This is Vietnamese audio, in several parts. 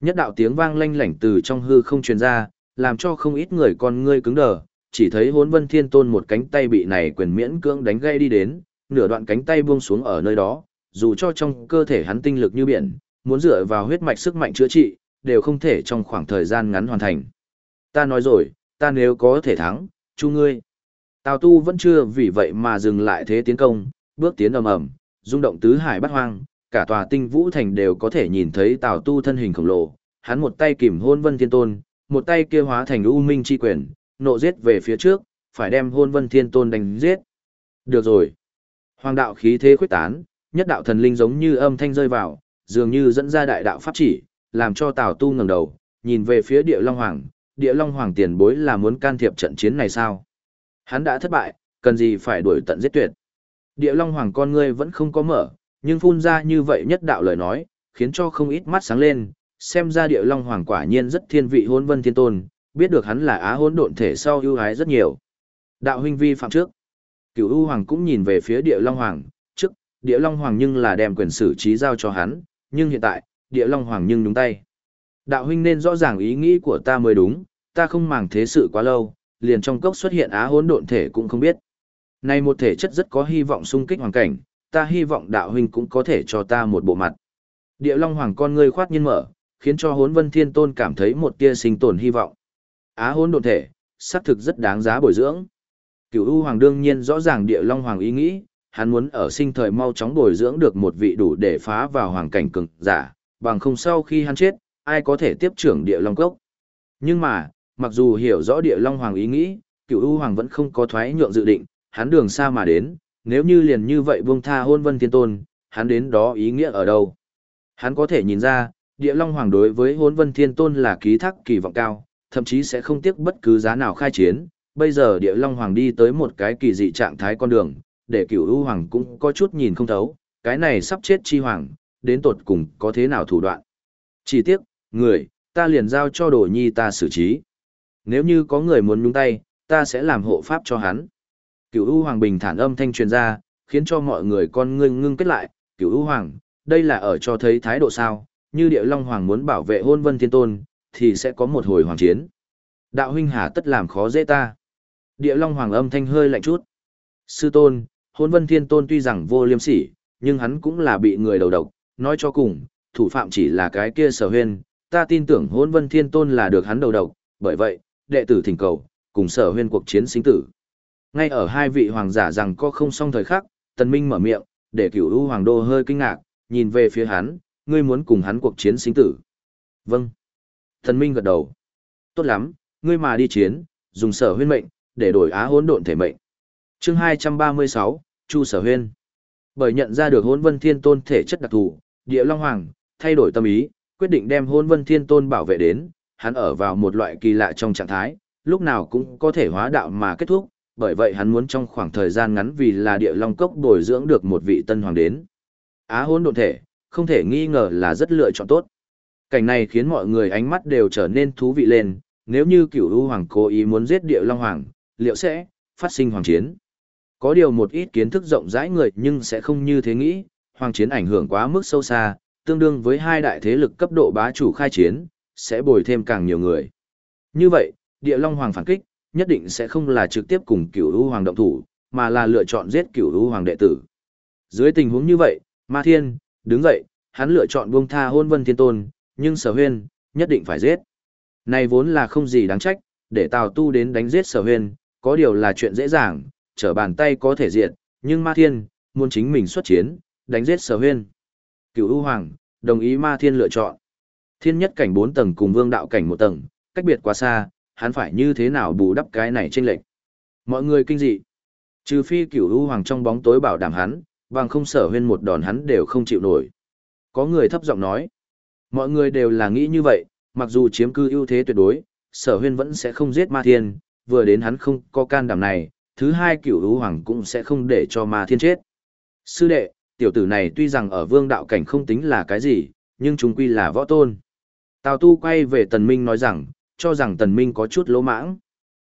Nhất đạo tiếng vang lanh lảnh từ trong hư không truyền ra, làm cho không ít người con ngươi cứng đờ, chỉ thấy hốn vân thiên tôn một cánh tay bị này quyền miễn cưỡng đánh gây đi đến, nửa đoạn cánh tay buông xuống ở nơi đó, dù cho trong cơ thể hắn tinh lực như biển, muốn dựa vào huyết mạch sức mạnh chữa trị, đều không thể trong khoảng thời gian ngắn hoàn thành. Ta nói rồi, ta nếu có thể thắng, chu ngươi. Tào tu vẫn chưa vì vậy mà dừng lại thế tiến công, bước tiến ầm ầm, rung động tứ hải bát hoang, cả tòa tinh vũ thành đều có thể nhìn thấy Tào tu thân hình khổng lồ, hắn một tay kìm hôn vân thiên tôn, một tay kia hóa thành u minh chi quyền, nộ giết về phía trước, phải đem hôn vân thiên tôn đánh giết. Được rồi. Hoàng đạo khí thế khuyết tán, nhất đạo thần linh giống như âm thanh rơi vào, dường như dẫn ra đại đạo pháp chỉ, làm cho Tào Tu ngẩng đầu, nhìn về phía Địa Long Hoàng, Địa Long Hoàng tiền bối là muốn can thiệp trận chiến này sao? Hắn đã thất bại, cần gì phải đuổi tận giết tuyệt. Địa Long Hoàng con ngươi vẫn không có mở, nhưng phun ra như vậy nhất đạo lời nói, khiến cho không ít mắt sáng lên, xem ra Địa Long Hoàng quả nhiên rất thiên vị hôn vân thiên tôn, biết được hắn là á hôn độn thể sau ưu ái rất nhiều. Đạo huynh vi phạm trước. Cửu U Hoàng cũng nhìn về phía Địa Long Hoàng, trước, Địa Long Hoàng nhưng là đem quyền xử trí giao cho hắn, nhưng hiện tại, Địa Long Hoàng nhưng đúng tay. Đạo huynh nên rõ ràng ý nghĩ của ta mới đúng, ta không màng thế sự quá lâu, liền trong cốc xuất hiện á hôn độn thể cũng không biết. Này một thể chất rất có hy vọng xung kích hoàn cảnh, ta hy vọng đạo huynh cũng có thể cho ta một bộ mặt. Địa Long Hoàng con ngươi khoát nhiên mở, khiến cho Hỗn Vân Thiên Tôn cảm thấy một tia sinh tồn hy vọng. Á hỗn độn thể, xác thực rất đáng giá bồi dưỡng. Cửu U Hoàng đương nhiên rõ ràng Địa Long Hoàng ý nghĩ, hắn muốn ở sinh thời mau chóng bồi dưỡng được một vị đủ để phá vào hoàng cảnh cường giả, bằng không sau khi hắn chết, ai có thể tiếp trưởng Địa Long Cốc. Nhưng mà, mặc dù hiểu rõ Địa Long Hoàng ý nghĩ, Cửu U Hoàng vẫn không có thoái nhượng dự định, hắn đường xa mà đến, nếu như liền như vậy buông tha hôn vân thiên tôn, hắn đến đó ý nghĩa ở đâu? Hắn có thể nhìn ra, địa long hoàng đối với hôn vân thiên tôn là ký thác kỳ vọng cao, thậm chí sẽ không tiếc bất cứ giá nào khai chiến. Bây giờ địa long hoàng đi tới một cái kỳ dị trạng thái con đường, để cửu u hoàng cũng có chút nhìn không thấu, cái này sắp chết chi hoàng, đến tột cùng có thế nào thủ đoạn. Chỉ tiếc, người, ta liền giao cho đồ nhi ta xử trí. Nếu như có người muốn nhúng tay, ta sẽ làm hộ pháp cho hắn. Cửu U Hoàng bình thản âm thanh truyền ra, khiến cho mọi người con ngưng ngưng kết lại, Cửu U Hoàng, đây là ở cho thấy thái độ sao, như Địa Long Hoàng muốn bảo vệ hôn vân thiên tôn, thì sẽ có một hồi hoàng chiến. Đạo huynh hà tất làm khó dễ ta. Địa Long Hoàng âm thanh hơi lạnh chút. Sư tôn, hôn vân thiên tôn tuy rằng vô liêm sỉ, nhưng hắn cũng là bị người đầu độc, nói cho cùng, thủ phạm chỉ là cái kia sở huyên, ta tin tưởng hôn vân thiên tôn là được hắn đầu độc, bởi vậy, đệ tử thỉnh cầu, cùng sở huyên cuộc chiến sinh tử. Ngay ở hai vị hoàng giả rằng có không xong thời khắc, Tần Minh mở miệng, để cửu u hoàng đô hơi kinh ngạc, nhìn về phía hắn, ngươi muốn cùng hắn cuộc chiến sinh tử. Vâng. Tần Minh gật đầu. Tốt lắm, ngươi mà đi chiến, dùng sở huyên mệnh, để đổi á hỗn độn thể mệnh. Chương 236, Chu Sở Huyên. Bởi nhận ra được hỗn vân thiên tôn thể chất đặc thù, địa long hoàng, thay đổi tâm ý, quyết định đem hỗn vân thiên tôn bảo vệ đến, hắn ở vào một loại kỳ lạ trong trạng thái, lúc nào cũng có thể hóa đạo mà kết thúc, bởi vậy hắn muốn trong khoảng thời gian ngắn vì là địa long cốc bồi dưỡng được một vị tân hoàng đến. Á hôn độn thể, không thể nghi ngờ là rất lựa chọn tốt. Cảnh này khiến mọi người ánh mắt đều trở nên thú vị lên, nếu như cửu u hoàng cố ý muốn giết địa long hoàng, liệu sẽ phát sinh hoàng chiến. Có điều một ít kiến thức rộng rãi người nhưng sẽ không như thế nghĩ, hoàng chiến ảnh hưởng quá mức sâu xa, tương đương với hai đại thế lực cấp độ bá chủ khai chiến, sẽ bồi thêm càng nhiều người. Như vậy, địa long hoàng phản kích, nhất định sẽ không là trực tiếp cùng cửu u hoàng động thủ, mà là lựa chọn giết cửu u hoàng đệ tử. Dưới tình huống như vậy, Ma Thiên, đứng dậy, hắn lựa chọn buông tha hôn vân thiên tôn, nhưng sở huyên, nhất định phải giết. Này vốn là không gì đáng trách, để Tào Tu đến đánh giết sở huyên, có điều là chuyện dễ dàng, trở bàn tay có thể diệt, nhưng Ma Thiên, muốn chính mình xuất chiến, đánh giết sở huyên. Cửu U Hoàng, đồng ý Ma Thiên lựa chọn. Thiên nhất cảnh 4 tầng cùng vương đạo cảnh 1 tầng, cách biệt quá xa, hắn phải như thế nào bù đắp cái này trên lệch Mọi người kinh dị. Trừ phi cửu u hoàng trong bóng tối bảo đảm hắn, bằng không sở huyên một đòn hắn đều không chịu nổi. Có người thấp giọng nói. Mọi người đều là nghĩ như vậy, mặc dù chiếm cư ưu thế tuyệt đối, sở huyên vẫn sẽ không giết ma thiên, vừa đến hắn không có can đảm này, thứ hai cửu u hoàng cũng sẽ không để cho ma thiên chết. Sư đệ, tiểu tử này tuy rằng ở vương đạo cảnh không tính là cái gì, nhưng chúng quy là võ tôn. Tào tu quay về tần minh nói rằng, cho rằng tần minh có chút lỗ mãng.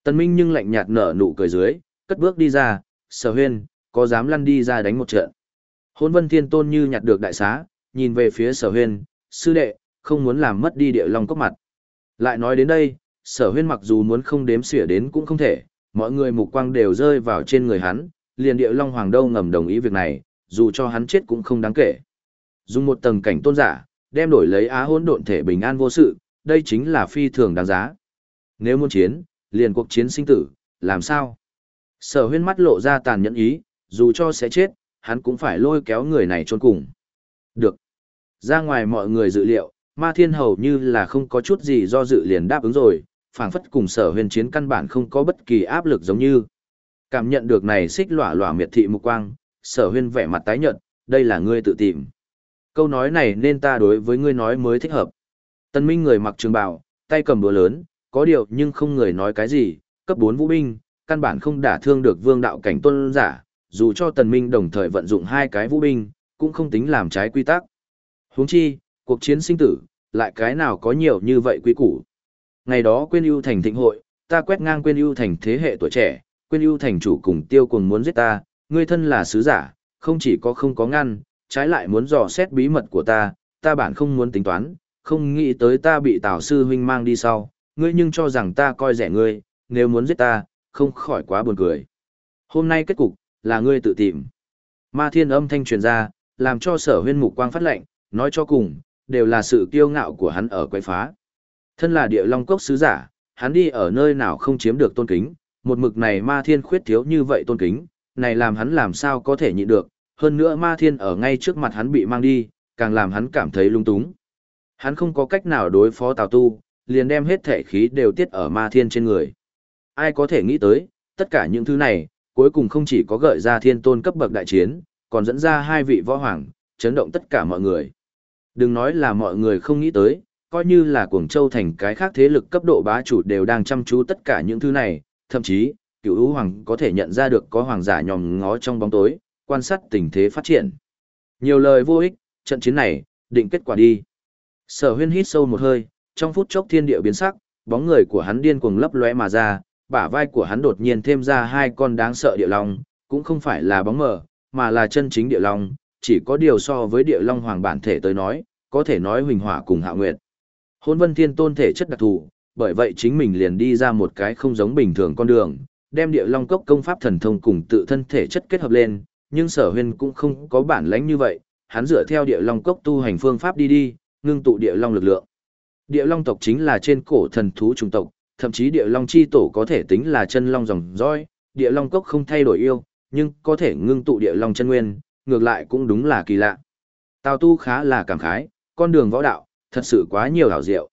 Tần minh nhưng lạnh nhạt nở nụ cười dưới, cất bước đi ra, sở huyên, có dám lăn đi ra đánh một trận. Hôn vân thiên tôn như nhặt được đại xá, nhìn về phía sở huyên, sư đệ, không muốn làm mất đi địa long cốc mặt. Lại nói đến đây, sở huyên mặc dù muốn không đếm xỉa đến cũng không thể, mọi người mục quang đều rơi vào trên người hắn, liền địa long hoàng đâu ngầm đồng ý việc này, dù cho hắn chết cũng không đáng kể. Dùng một tầng cảnh tôn giả, đem đổi lấy á hỗn độn thể bình an vô sự, đây chính là phi thường đáng giá. Nếu muốn chiến, liền cuộc chiến sinh tử, làm sao? Sở huyên mắt lộ ra tàn nhẫn ý, dù cho sẽ chết, hắn cũng phải lôi kéo người này trôn cùng. Được. Ra ngoài mọi người dự liệu, ma thiên hầu như là không có chút gì do dự liền đáp ứng rồi, phảng phất cùng sở huyền chiến căn bản không có bất kỳ áp lực giống như. Cảm nhận được này xích lỏa lỏa miệt thị mục quang, sở huyên vẻ mặt tái nhợt, đây là ngươi tự tìm. Câu nói này nên ta đối với ngươi nói mới thích hợp. Tân minh người mặc trường bào, tay cầm đũa lớn, có điều nhưng không người nói cái gì, cấp 4 vũ binh, căn bản không đả thương được vương đạo cảnh tôn giả, dù cho tần minh đồng thời vận dụng hai cái vũ binh, cũng không tính làm trái quy tắc. Huống chi, cuộc chiến sinh tử, lại cái nào có nhiều như vậy quý củ. Ngày đó quên ưu thành thịnh hội, ta quét ngang quên ưu thành thế hệ tuổi trẻ, quên ưu thành chủ cùng tiêu cùng muốn giết ta, ngươi thân là sứ giả, không chỉ có không có ngăn, trái lại muốn dò xét bí mật của ta, ta bản không muốn tính toán, không nghĩ tới ta bị tào sư huynh mang đi sau, ngươi nhưng cho rằng ta coi rẻ ngươi, nếu muốn giết ta, không khỏi quá buồn cười. Hôm nay kết cục, là ngươi tự tìm. Ma thiên âm thanh truyền ra, làm cho sở huyên mục quang phát lệnh, nói cho cùng, đều là sự kiêu ngạo của hắn ở quay phá. Thân là địa long cốc sứ giả, hắn đi ở nơi nào không chiếm được tôn kính, một mực này ma thiên khuyết thiếu như vậy tôn kính, này làm hắn làm sao có thể nhịn được, hơn nữa ma thiên ở ngay trước mặt hắn bị mang đi, càng làm hắn cảm thấy lung túng. Hắn không có cách nào đối phó Tào Tu, liền đem hết thể khí đều tiết ở ma thiên trên người. Ai có thể nghĩ tới, tất cả những thứ này, cuối cùng không chỉ có gợi ra thiên tôn cấp bậc đại chiến, còn dẫn ra hai vị võ hoàng, chấn động tất cả mọi người. Đừng nói là mọi người không nghĩ tới, coi như là Cuồng Châu thành cái khác thế lực cấp độ bá chủ đều đang chăm chú tất cả những thứ này, thậm chí, cựu ưu hoàng có thể nhận ra được có hoàng giả nhòm ngó trong bóng tối, quan sát tình thế phát triển. Nhiều lời vô ích, trận chiến này, định kết quả đi. Sở huyên hít sâu một hơi, trong phút chốc thiên địa biến sắc, bóng người của hắn điên cuồng lấp lóe mà ra, bả vai của hắn đột nhiên thêm ra hai con đáng sợ địa long, cũng không phải là bóng mờ, mà là chân chính địa long, chỉ có điều so với địa long hoàng bản thể tới nói, có thể nói huỳnh hỏa cùng hạ nguyệt. Hôn vân thiên tôn thể chất đặc thù, bởi vậy chính mình liền đi ra một cái không giống bình thường con đường, đem địa long cốc công pháp thần thông cùng tự thân thể chất kết hợp lên, nhưng sở huyên cũng không có bản lãnh như vậy, hắn dựa theo địa long cốc tu hành phương pháp đi đi, ngưng tụ địa long lực lượng. Địa long tộc chính là trên cổ thần thú trung tộc, thậm chí địa long chi tổ có thể tính là chân long dòng dõi, địa long cốc không thay đổi yêu, nhưng có thể ngưng tụ địa long chân nguyên, ngược lại cũng đúng là kỳ lạ. Tào tu khá là cảm khái, con đường võ đạo, thật sự quá nhiều ảo diệu.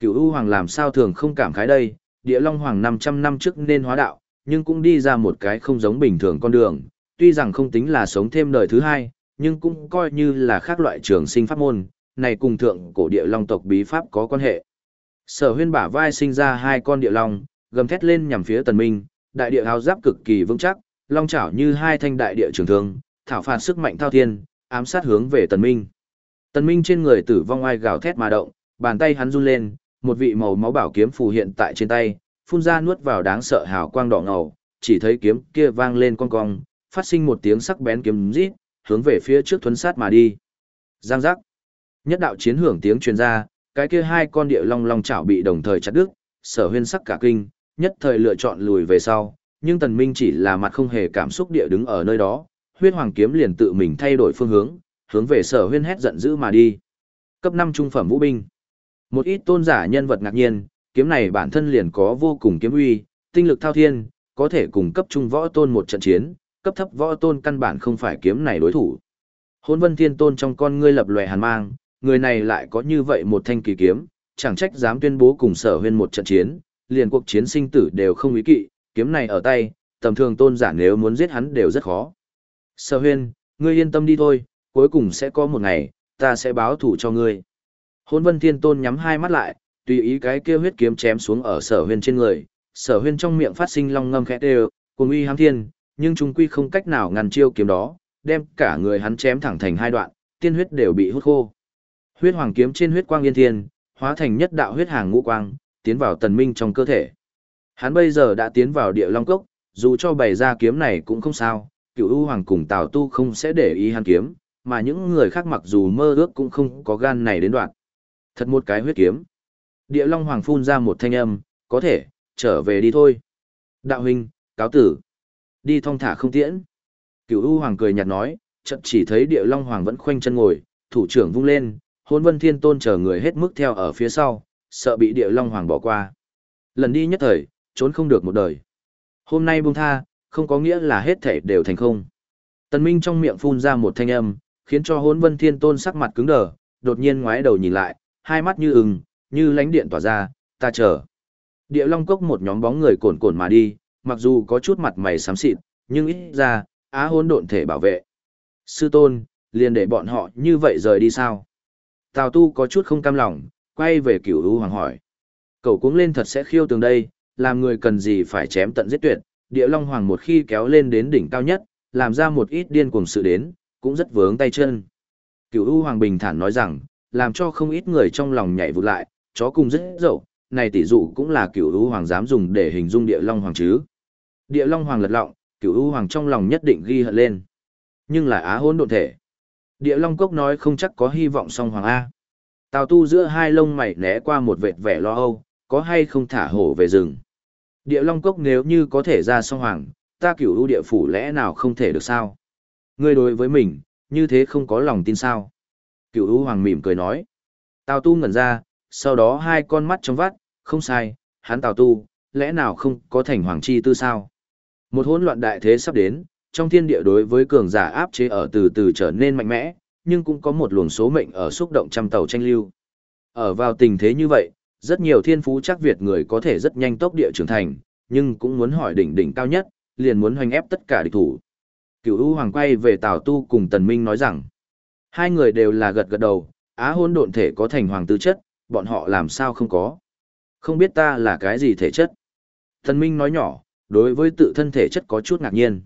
Cửu U Hoàng làm sao thường không cảm khái đây, địa long hoàng 500 năm trước nên hóa đạo, nhưng cũng đi ra một cái không giống bình thường con đường, tuy rằng không tính là sống thêm đời thứ hai, nhưng cũng coi như là khác loại trường sinh pháp môn, này cùng thượng cổ địa long tộc bí pháp có quan hệ. Sở huyên bả vai sinh ra hai con địa long, gầm thét lên nhằm phía tần minh, đại địa áo giáp cực kỳ vững chắc, long chảo như hai thanh đại địa trường thương, thảo phạt sức mạnh thao thiên, ám sát hướng về tần minh. Tần minh trên người tử vong ai gào thét mà động, bàn tay hắn run lên, một vị màu máu bảo kiếm phù hiện tại trên tay, phun ra nuốt vào đáng sợ hào quang đỏ ngầu, chỉ thấy kiếm kia vang lên cong cong, phát sinh một tiếng sắc bén kiếm rít, hướng về phía trước thuấn sát mà đi. Giang giác. Nhất đạo chiến hưởng tiếng truyền ra, cái kia hai con địa long long chảo bị đồng thời chặt đứt, sở huyên sắc cả kinh, nhất thời lựa chọn lùi về sau, nhưng tần minh chỉ là mặt không hề cảm xúc địa đứng ở nơi đó, huyết hoàng kiếm liền tự mình thay đổi phương hướng, hướng về sở huyên hét giận dữ mà đi. Cấp 5 trung phẩm vũ binh. Một ít tôn giả nhân vật ngạc nhiên, kiếm này bản thân liền có vô cùng kiếm uy, tinh lực thao thiên, có thể cùng cấp trung võ tôn một trận chiến, cấp thấp võ tôn căn bản không phải kiếm này đối thủ. Hôn vân thiên tôn trong con ngươi lập lòe hàn mang, người này lại có như vậy một thanh kỳ kiếm, chẳng trách dám tuyên bố cùng sở huyên một trận chiến, liền cuộc chiến sinh tử đều không ý kỵ, kiếm này ở tay, tầm thường tôn giả nếu muốn giết hắn đều rất khó. Sở huyên, ngươi yên tâm đi thôi, cuối cùng sẽ có một ngày, ta sẽ báo thủ cho ngươi. Hôn vân thiên tôn nhắm hai mắt lại, tùy ý cái kia huyết kiếm chém xuống ở sở huyên trên người, sở huyên trong miệng phát sinh long ngâm khẽ đều, cùng uy hám thiên, nhưng chúng quy không cách nào ngăn chiêu kiếm đó, đem cả người hắn chém thẳng thành hai đoạn, tiên huyết đều bị hút khô. Huyết hoàng kiếm trên huyết quang yên thiên, hóa thành nhất đạo huyết hàng ngũ quang, tiến vào tần minh trong cơ thể. Hắn bây giờ đã tiến vào địa long cốc, dù cho bày ra kiếm này cũng không sao, cựu u hoàng cùng tào tu không sẽ để ý hắn kiếm, mà những người khác mặc dù mơ ước cũng không có gan này đến đoạn. Thật một cái huyết kiếm. Địa Long Hoàng phun ra một thanh âm, có thể, trở về đi thôi. Đạo huynh, cáo tử. Đi thong thả không tiễn. Cựu U Hoàng cười nhạt nói, chợt chỉ thấy Địa Long Hoàng vẫn khoanh chân ngồi, thủ trưởng vung lên, hôn vân thiên tôn chờ người hết mức theo ở phía sau, sợ bị Địa Long Hoàng bỏ qua. Lần đi nhất thời, trốn không được một đời. Hôm nay buông tha, không có nghĩa là hết thể đều thành không. Tần Minh trong miệng phun ra một thanh âm, khiến cho hôn vân thiên tôn sắc mặt cứng đờ, đột nhiên ngoái đầu nhìn lại, hai mắt như ừng, như lánh điện tỏa ra, ta chờ. Địa Long Cốc một nhóm bóng người cồn cồn mà đi, mặc dù có chút mặt mày xám xịt, nhưng ít ra, á hôn độn thể bảo vệ. Sư tôn, liền để bọn họ như vậy rời đi sao? Tào tu có chút không cam lòng, quay về cửu u hoàng hỏi. Cậu cuống lên thật sẽ khiêu tường đây, làm người cần gì phải chém tận giết tuyệt, địa long hoàng một khi kéo lên đến đỉnh cao nhất, làm ra một ít điên cuồng sự đến, cũng rất vướng tay chân. Cửu u hoàng bình thản nói rằng, làm cho không ít người trong lòng nhảy vụt lại, chó cùng rất dậu, này tỷ dụ cũng là cửu u hoàng dám dùng để hình dung địa long hoàng chứ. Địa long hoàng lật lọng, cửu u hoàng trong lòng nhất định ghi hận lên. Nhưng là á hôn độn thể. Địa long cốc nói không chắc có hy vọng song hoàng A. Tào tu giữa hai lông mày né qua một vệt vẻ lo âu, có hay không thả hổ về rừng. Địa long cốc nếu như có thể ra song hoàng, ta cửu u địa phủ lẽ nào không thể được sao? Ngươi đối với mình, như thế không có lòng tin sao? Cửu u hoàng mỉm cười nói. Tào tu ngẩn ra, sau đó hai con mắt trong vắt, không sai, hắn tào tu, lẽ nào không có thành hoàng chi tư sao? Một hỗn loạn đại thế sắp đến, trong thiên địa đối với cường giả áp chế ở từ từ trở nên mạnh mẽ, nhưng cũng có một luồng số mệnh ở xúc động trăm tàu tranh lưu. Ở vào tình thế như vậy, rất nhiều thiên phú chắc Việt người có thể rất nhanh tốc địa trưởng thành, nhưng cũng muốn hỏi đỉnh đỉnh cao nhất, liền muốn hoành ép tất cả địch thủ. Cửu U Hoàng quay về Tào Tu cùng Tần Minh nói rằng, hai người đều là gật gật đầu, á hôn độn thể có thành hoàng tư chất, bọn họ làm sao không có. Không biết ta là cái gì thể chất. Tần Minh nói nhỏ, đối với tự thân thể chất có chút ngạc nhiên.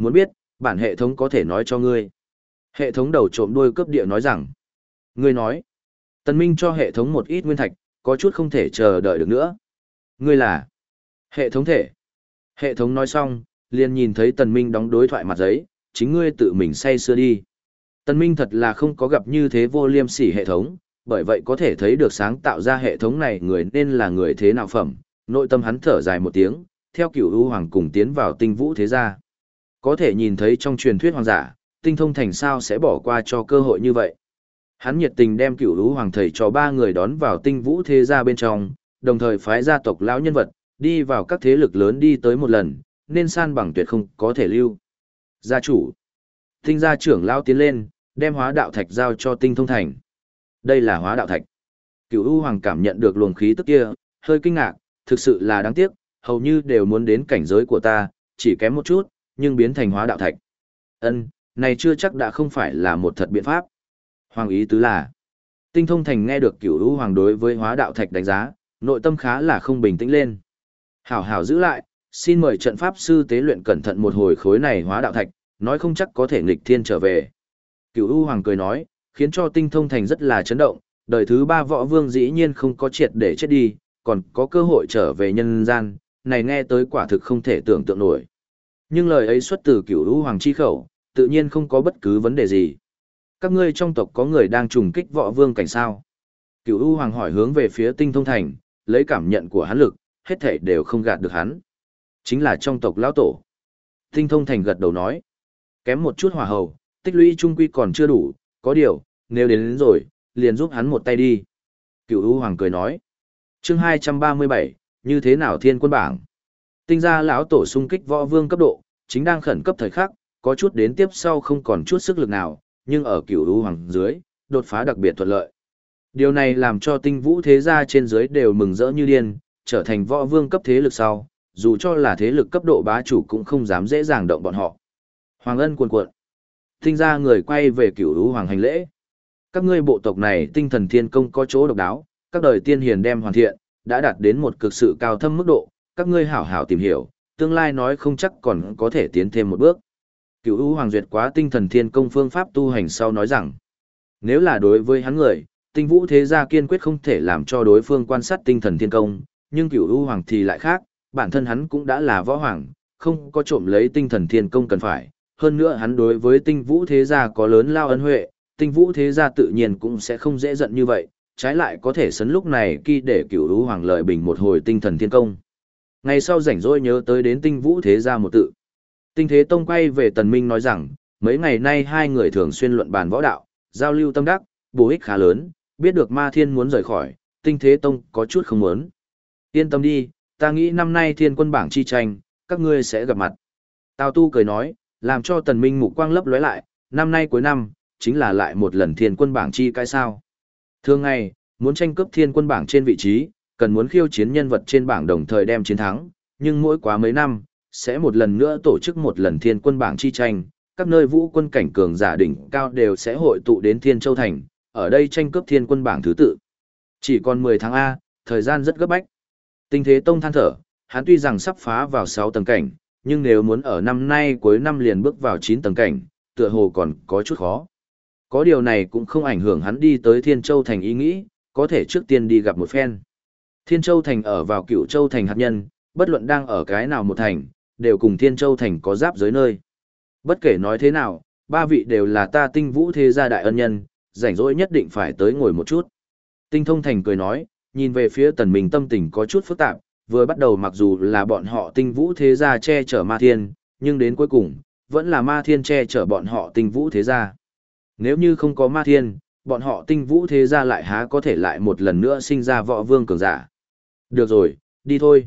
Muốn biết, bản hệ thống có thể nói cho ngươi. Hệ thống đầu trộm đuôi cướp địa nói rằng, ngươi nói, Tần Minh cho hệ thống một ít nguyên thạch, có chút không thể chờ đợi được nữa. Ngươi là hệ thống thể. Hệ thống nói xong, liền nhìn thấy Tần Minh đóng đối thoại mặt giấy, chính ngươi tự mình say sưa đi. Tần Minh thật là không có gặp như thế vô liêm sỉ hệ thống, bởi vậy có thể thấy được sáng tạo ra hệ thống này người nên là người thế nào phẩm. Nội tâm hắn thở dài một tiếng, theo cửu ưu hoàng cùng tiến vào tinh vũ thế gia. Có thể nhìn thấy trong truyền thuyết hoàng giả, tinh thông thành sao sẽ bỏ qua cho cơ hội như vậy. Hắn nhiệt tình đem cửu lũ hoàng thầy cho ba người đón vào tinh vũ thế gia bên trong, đồng thời phái gia tộc lão nhân vật, đi vào các thế lực lớn đi tới một lần, nên san bằng tuyệt không có thể lưu. Gia chủ. Tinh gia trưởng lão tiến lên, đem hóa đạo thạch giao cho tinh thông thành. Đây là hóa đạo thạch. Cửu U Hoàng cảm nhận được luồng khí tức kia, hơi kinh ngạc, thực sự là đáng tiếc, hầu như đều muốn đến cảnh giới của ta, chỉ kém một chút, nhưng biến thành hóa đạo thạch. Ân, này chưa chắc đã không phải là một thật biện pháp. Hoàng ý tứ là, tinh thông thành nghe được cửu hữu hoàng đối với hóa đạo thạch đánh giá, nội tâm khá là không bình tĩnh lên. Hảo hảo giữ lại, xin mời trận pháp sư tế luyện cẩn thận một hồi khối này hóa đạo thạch, nói không chắc có thể nghịch thiên trở về. Cửu u hoàng cười nói, khiến cho tinh thông thành rất là chấn động, đời thứ ba võ vương dĩ nhiên không có triệt để chết đi, còn có cơ hội trở về nhân gian, này nghe tới quả thực không thể tưởng tượng nổi. Nhưng lời ấy xuất từ cửu lũ hoàng chi khẩu, tự nhiên không có bất cứ vấn đề gì các ngươi trong tộc có người đang trùng kích võ vương cảnh sao? Cửu U Hoàng hỏi hướng về phía tinh thông thành, lấy cảm nhận của hắn lực, hết thảy đều không gạt được hắn. Chính là trong tộc lão tổ. Tinh thông thành gật đầu nói, kém một chút hỏa hầu, tích lũy trung quy còn chưa đủ, có điều, nếu đến, đến rồi, liền giúp hắn một tay đi. Cửu U Hoàng cười nói, chương 237, như thế nào thiên quân bảng? Tinh gia lão tổ sung kích võ vương cấp độ, chính đang khẩn cấp thời khắc, có chút đến tiếp sau không còn chút sức lực nào, nhưng ở cửu u hoàng dưới, đột phá đặc biệt thuận lợi. Điều này làm cho tinh vũ thế gia trên dưới đều mừng rỡ như điên, trở thành võ vương cấp thế lực sau, dù cho là thế lực cấp độ bá chủ cũng không dám dễ dàng động bọn họ. Hoàng ân cuồn cuộn. Tinh ra người quay về cửu lũ hoàng hành lễ. Các ngươi bộ tộc này tinh thần thiên công có chỗ độc đáo, các đời tiên hiền đem hoàn thiện, đã đạt đến một cực sự cao thâm mức độ, các ngươi hảo hảo tìm hiểu, tương lai nói không chắc còn có thể tiến thêm một bước. Cựu U Hoàng duyệt quá tinh thần thiên công phương pháp tu hành sau nói rằng, nếu là đối với hắn người, tinh vũ thế gia kiên quyết không thể làm cho đối phương quan sát tinh thần thiên công, nhưng cựu U Hoàng thì lại khác, bản thân hắn cũng đã là võ hoàng, không có trộm lấy tinh thần thiên công cần phải. Hơn nữa hắn đối với tinh vũ thế gia có lớn lao ân huệ, tinh vũ thế gia tự nhiên cũng sẽ không dễ giận như vậy, trái lại có thể sấn lúc này khi để cửu lũ hoàng lợi bình một hồi tinh thần thiên công. Ngày sau rảnh rỗi nhớ tới đến tinh vũ thế gia một tự. Tinh thế tông quay về tần minh nói rằng, mấy ngày nay hai người thường xuyên luận bàn võ đạo, giao lưu tâm đắc, bổ ích khá lớn, biết được ma thiên muốn rời khỏi, tinh thế tông có chút không muốn. Yên tâm đi, ta nghĩ năm nay thiên quân bảng chi tranh, các ngươi sẽ gặp mặt. Tào tu cười nói, làm cho tần minh mục quang lấp lóe lại, năm nay cuối năm, chính là lại một lần thiên quân bảng chi cái sao. Thường ngày, muốn tranh cướp thiên quân bảng trên vị trí, cần muốn khiêu chiến nhân vật trên bảng đồng thời đem chiến thắng, nhưng mỗi quá mấy năm, sẽ một lần nữa tổ chức một lần thiên quân bảng chi tranh, các nơi vũ quân cảnh cường giả đỉnh cao đều sẽ hội tụ đến Thiên Châu Thành, ở đây tranh cướp thiên quân bảng thứ tự. Chỉ còn 10 tháng A, thời gian rất gấp bách. Tinh thế tông than thở, hắn tuy rằng sắp phá vào 6 tầng cảnh, nhưng nếu muốn ở năm nay cuối năm liền bước vào 9 tầng cảnh, tựa hồ còn có chút khó. Có điều này cũng không ảnh hưởng hắn đi tới Thiên Châu Thành ý nghĩ, có thể trước tiên đi gặp một phen. Thiên Châu Thành ở vào cựu Châu Thành hạt nhân, bất luận đang ở cái nào một thành, đều cùng Thiên Châu Thành có giáp giới nơi. Bất kể nói thế nào, ba vị đều là ta tinh vũ thế gia đại ân nhân, rảnh rỗi nhất định phải tới ngồi một chút. Tinh thông thành cười nói, nhìn về phía tần mình tâm tình có chút phức tạp, vừa bắt đầu mặc dù là bọn họ tinh vũ thế gia che chở ma thiên, nhưng đến cuối cùng, vẫn là ma thiên che chở bọn họ tinh vũ thế gia. Nếu như không có ma thiên, bọn họ tinh vũ thế gia lại há có thể lại một lần nữa sinh ra võ vương cường giả. Được rồi, đi thôi.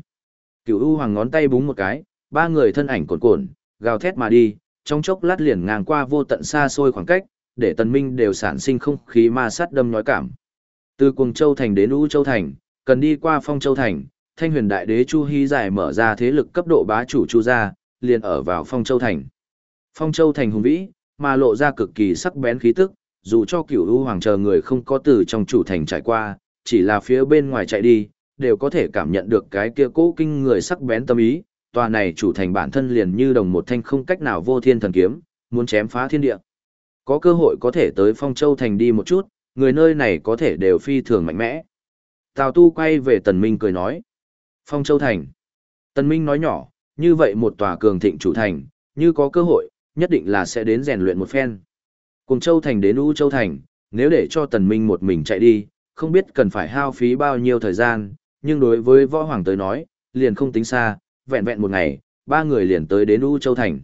Cửu U Hoàng ngón tay búng một cái, ba người thân ảnh cồn cồn, gào thét mà đi, trong chốc lát liền ngang qua vô tận xa xôi khoảng cách, để tần minh đều sản sinh không khí ma sát đâm nhói cảm. Từ Cuồng Châu Thành đến U Châu Thành, cần đi qua Phong Châu Thành, Thanh Huyền Đại Đế Chu Hy giải mở ra thế lực cấp độ bá chủ Chu gia, liền ở vào Phong Châu Thành. Phong Châu Thành hùng vĩ, mà lộ ra cực kỳ sắc bén khí tức, dù cho cửu U Hoàng chờ người không có từ trong chủ thành trải qua, chỉ là phía bên ngoài chạy đi, đều có thể cảm nhận được cái kia cố kinh người sắc bén tâm ý, tòa này chủ thành bản thân liền như đồng một thanh không cách nào vô thiên thần kiếm, muốn chém phá thiên địa. Có cơ hội có thể tới Phong Châu Thành đi một chút, người nơi này có thể đều phi thường mạnh mẽ. Tào Tu quay về Tần Minh cười nói. Phong Châu Thành. Tần Minh nói nhỏ, như vậy một tòa cường thịnh chủ thành, như có cơ hội, nhất định là sẽ đến rèn luyện một phen. Cùng Châu Thành đến U Châu Thành, nếu để cho Tần Minh một mình chạy đi, không biết cần phải hao phí bao nhiêu thời gian, nhưng đối với võ hoàng tới nói, liền không tính xa, vẹn vẹn một ngày, ba người liền tới đến U Châu Thành.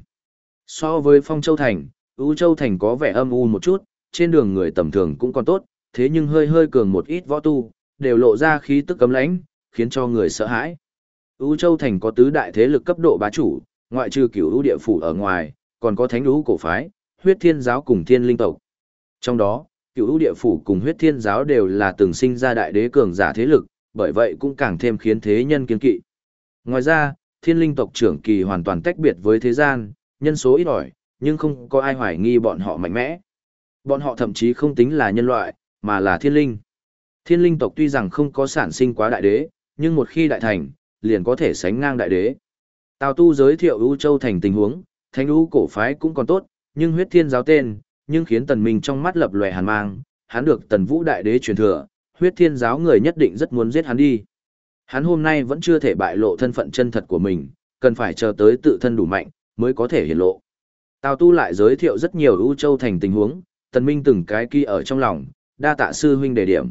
So với Phong Châu Thành, U Châu Thành có vẻ âm u một chút, trên đường người tầm thường cũng còn tốt, thế nhưng hơi hơi cường một ít võ tu, đều lộ ra khí tức cấm lãnh, khiến cho người sợ hãi. U Châu Thành có tứ đại thế lực cấp độ bá chủ, ngoại trừ cửu U địa phủ ở ngoài, còn có thánh u cổ phái, huyết thiên giáo cùng thiên linh tộc. Trong đó, cựu ưu địa phủ cùng huyết thiên giáo đều là từng sinh ra đại đế cường giả thế lực, bởi vậy cũng càng thêm khiến thế nhân kiên kỵ. Ngoài ra, thiên linh tộc trưởng kỳ hoàn toàn tách biệt với thế gian, nhân số ít ỏi, nhưng không có ai hoài nghi bọn họ mạnh mẽ. Bọn họ thậm chí không tính là nhân loại, mà là thiên linh. Thiên linh tộc tuy rằng không có sản sinh quá đại đế, nhưng một khi đại thành, liền có thể sánh ngang đại đế. Tào Tu giới thiệu U Châu thành tình huống, thánh U cổ phái cũng còn tốt, nhưng huyết thiên giáo tên, nhưng khiến tần minh trong mắt lập lòe hàn mang, hắn được tần vũ đại đế truyền thừa, huyết thiên giáo người nhất định rất muốn giết hắn đi. Hắn hôm nay vẫn chưa thể bại lộ thân phận chân thật của mình, cần phải chờ tới tự thân đủ mạnh, mới có thể hiển lộ. Tào Tu lại giới thiệu rất nhiều ưu châu thành tình huống, tần minh từng cái kia ở trong lòng, đa tạ sư huynh đề điểm.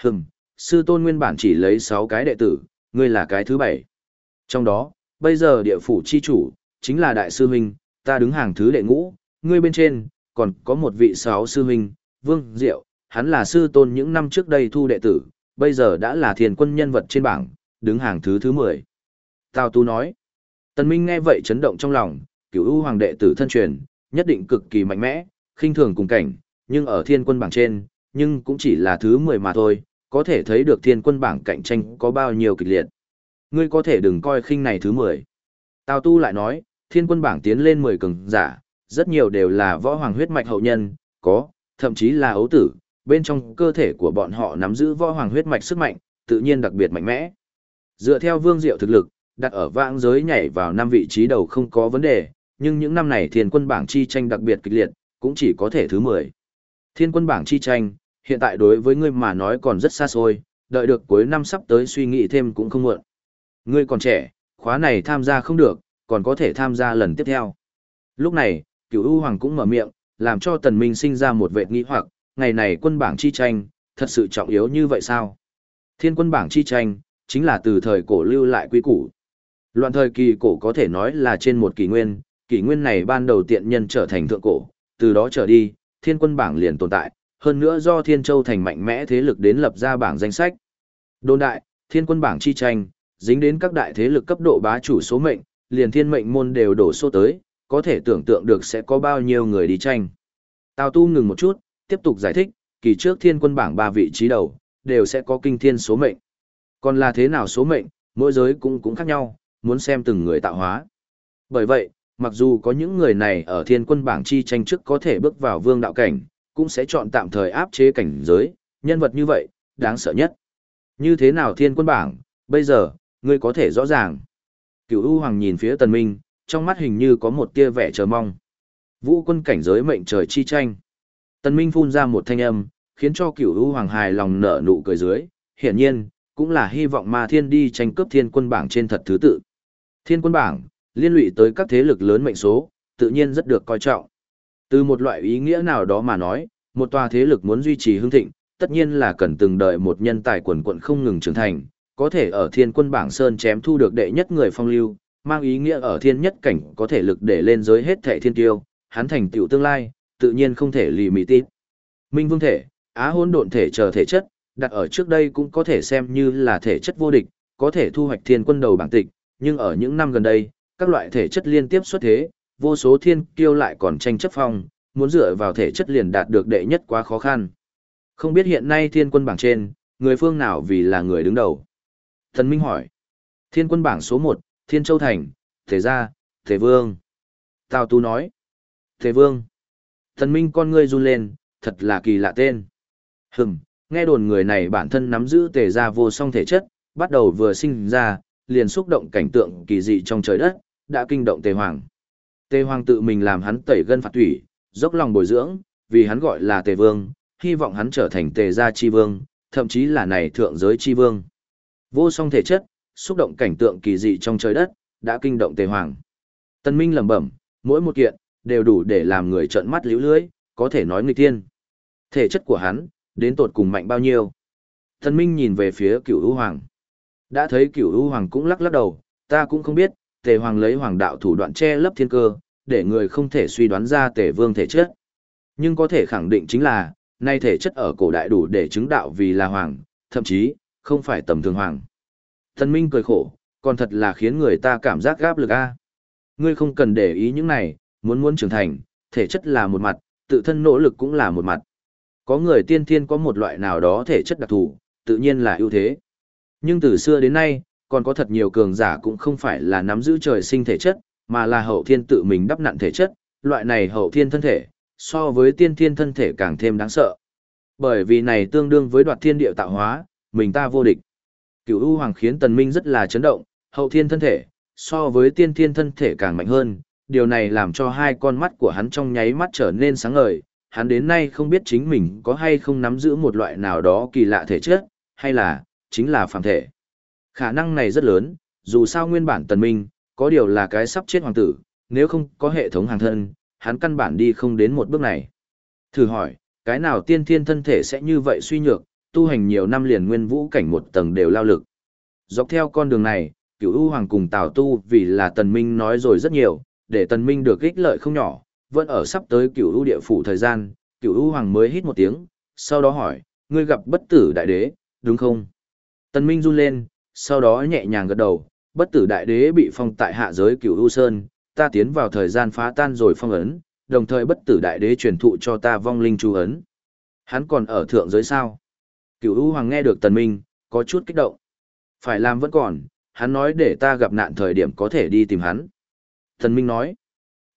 Hừm, sư tôn nguyên bản chỉ lấy 6 cái đệ tử, ngươi là cái thứ 7. Trong đó, bây giờ địa phủ chi chủ, chính là đại sư huynh, ta đứng hàng thứ đệ ngũ, ngươi bên trên, còn có một vị sáu sư huynh, Vương Diệu, hắn là sư tôn những năm trước đây thu đệ tử, bây giờ đã là thiền quân nhân vật trên bảng, đứng hàng thứ thứ 10. Tào Tu nói, Tần Minh nghe vậy chấn động trong lòng, cửu ưu hoàng đệ tử thân truyền, nhất định cực kỳ mạnh mẽ, khinh thường cùng cảnh, nhưng ở thiên quân bảng trên, nhưng cũng chỉ là thứ 10 mà thôi, có thể thấy được thiên quân bảng cạnh tranh có bao nhiêu kịch liệt. Ngươi có thể đừng coi khinh này thứ 10. Tào Tu lại nói, thiên quân bảng tiến lên 10 cường giả, rất nhiều đều là võ hoàng huyết mạch hậu nhân, có, thậm chí là ấu tử, bên trong cơ thể của bọn họ nắm giữ võ hoàng huyết mạch sức mạnh, tự nhiên đặc biệt mạnh mẽ. Dựa theo vương diệu thực lực, đặt ở vãng giới nhảy vào năm vị trí đầu không có vấn đề, nhưng những năm này thiên quân bảng chi tranh đặc biệt kịch liệt, cũng chỉ có thể thứ 10. Thiên quân bảng chi tranh, hiện tại đối với ngươi mà nói còn rất xa xôi, đợi được cuối năm sắp tới suy nghĩ thêm cũng không muộn. Ngươi còn trẻ, khóa này tham gia không được, còn có thể tham gia lần tiếp theo. Lúc này, cửu U Hoàng cũng mở miệng, làm cho tần minh sinh ra một vệ nghĩ hoặc, ngày này quân bảng chi tranh, thật sự trọng yếu như vậy sao? Thiên quân bảng chi tranh, chính là từ thời cổ lưu lại quy củ. Loạn thời kỳ cổ có thể nói là trên một kỷ nguyên, kỷ nguyên này ban đầu tiện nhân trở thành thượng cổ, từ đó trở đi, thiên quân bảng liền tồn tại, hơn nữa do thiên châu thành mạnh mẽ thế lực đến lập ra bảng danh sách. Đồn đại, thiên quân bảng chi tranh, dính đến các đại thế lực cấp độ bá chủ số mệnh, liền thiên mệnh môn đều đổ số tới, có thể tưởng tượng được sẽ có bao nhiêu người đi tranh. Tào Tu ngừng một chút, tiếp tục giải thích, kỳ trước thiên quân bảng ba vị trí đầu, đều sẽ có kinh thiên số mệnh. Còn là thế nào số mệnh, mỗi giới cũng cũng khác nhau, muốn xem từng người tạo hóa. Bởi vậy, mặc dù có những người này ở thiên quân bảng chi tranh trước có thể bước vào vương đạo cảnh, cũng sẽ chọn tạm thời áp chế cảnh giới, nhân vật như vậy, đáng sợ nhất. Như thế nào thiên quân bảng, bây giờ, ngươi có thể rõ ràng. Cửu U Hoàng nhìn phía Tần Minh, trong mắt hình như có một tia vẻ chờ mong. Vũ quân cảnh giới mệnh trời chi tranh. Tần Minh phun ra một thanh âm, khiến cho Cửu U Hoàng hài lòng nở nụ cười dưới, hiển nhiên, cũng là hy vọng Ma Thiên đi tranh cướp thiên quân bảng trên thật thứ tự. Thiên quân bảng, liên lụy tới các thế lực lớn mệnh số, tự nhiên rất được coi trọng. Từ một loại ý nghĩa nào đó mà nói, một tòa thế lực muốn duy trì hưng thịnh, tất nhiên là cần từng đợi một nhân tài quần quận không ngừng trưởng thành, có thể ở thiên quân bảng sơn chém thu được đệ nhất người phong lưu, mang ý nghĩa ở thiên nhất cảnh có thể lực để lên giới hết thệ thiên tiêu, hắn thành tựu tương lai, tự nhiên không thể lì mì tít. Minh vương thể, á hôn độn thể chờ thể chất, đặt ở trước đây cũng có thể xem như là thể chất vô địch, có thể thu hoạch thiên quân đầu bảng tịch, nhưng ở những năm gần đây, các loại thể chất liên tiếp xuất thế, vô số thiên kiêu lại còn tranh chấp phong, muốn dựa vào thể chất liền đạt được đệ nhất quá khó khăn. Không biết hiện nay thiên quân bảng trên, người phương nào vì là người đứng đầu. Thần Minh hỏi. Thiên quân bảng số 1, Thiên Châu Thành, Thế Gia, Thế Vương. Tào Tú nói. Thế Vương. Thần Minh con ngươi run lên, thật là kỳ lạ tên. Hừm, nghe đồn người này bản thân nắm giữ tề gia vô song thể chất, bắt đầu vừa sinh ra, liền xúc động cảnh tượng kỳ dị trong trời đất, đã kinh động Tề Hoàng. Tề Hoàng tự mình làm hắn tẩy gân phạt thủy, dốc lòng bồi dưỡng, vì hắn gọi là Tề Vương, hy vọng hắn trở thành Tề gia chi vương, thậm chí là này thượng giới chi vương. Vô song thể chất, xúc động cảnh tượng kỳ dị trong trời đất, đã kinh động Tề Hoàng. Tân Minh lẩm bẩm, mỗi một kiện đều đủ để làm người trợn mắt liễu lưới, có thể nói người tiên. Thể chất của hắn, đến tột cùng mạnh bao nhiêu? Tân Minh nhìn về phía Cửu U Hoàng. Đã thấy Cửu U Hoàng cũng lắc lắc đầu, ta cũng không biết, Tề Hoàng lấy hoàng đạo thủ đoạn che lấp thiên cơ, để người không thể suy đoán ra Tề Vương thể chất. Nhưng có thể khẳng định chính là, nay thể chất ở cổ đại đủ để chứng đạo vì là hoàng, thậm chí, không phải tầm thường hoàng. Thần Minh cười khổ, còn thật là khiến người ta cảm giác gáp lực a. Ngươi không cần để ý những này, muốn muốn trưởng thành, thể chất là một mặt, tự thân nỗ lực cũng là một mặt. Có người tiên thiên có một loại nào đó thể chất đặc thù, tự nhiên là ưu thế. Nhưng từ xưa đến nay, còn có thật nhiều cường giả cũng không phải là nắm giữ trời sinh thể chất, mà là hậu thiên tự mình đắp nặn thể chất, loại này hậu thiên thân thể, so với tiên thiên thân thể càng thêm đáng sợ. Bởi vì này tương đương với đoạt thiên địa tạo hóa, mình ta vô địch. Cửu U Hoàng khiến Tần Minh rất là chấn động, hậu thiên thân thể, so với tiên thiên thân thể càng mạnh hơn, điều này làm cho hai con mắt của hắn trong nháy mắt trở nên sáng ngời, hắn đến nay không biết chính mình có hay không nắm giữ một loại nào đó kỳ lạ thể chất, hay là, chính là phàm thể. Khả năng này rất lớn, dù sao nguyên bản Tần Minh, có điều là cái sắp chết hoàng tử, nếu không có hệ thống hàng thân, hắn căn bản đi không đến một bước này. Thử hỏi, cái nào tiên thiên thân thể sẽ như vậy suy nhược, tu hành nhiều năm liền nguyên vũ cảnh một tầng đều lao lực. Dọc theo con đường này, cửu U Hoàng cùng Tào Tu vì là Tần Minh nói rồi rất nhiều, để Tần Minh được ích lợi không nhỏ, vẫn ở sắp tới cửu U địa phủ thời gian, cửu U Hoàng mới hít một tiếng, sau đó hỏi, ngươi gặp bất tử đại đế, đúng không? Tần Minh run lên, sau đó nhẹ nhàng gật đầu, bất tử đại đế bị phong tại hạ giới cửu U Sơn, ta tiến vào thời gian phá tan rồi phong ấn, đồng thời bất tử đại đế truyền thụ cho ta vong linh chú ấn. Hắn còn ở thượng giới sao? Cửu U Hoàng nghe được Tần Minh, có chút kích động. Phải làm vẫn còn, hắn nói để ta gặp nạn thời điểm có thể đi tìm hắn. Tần Minh nói,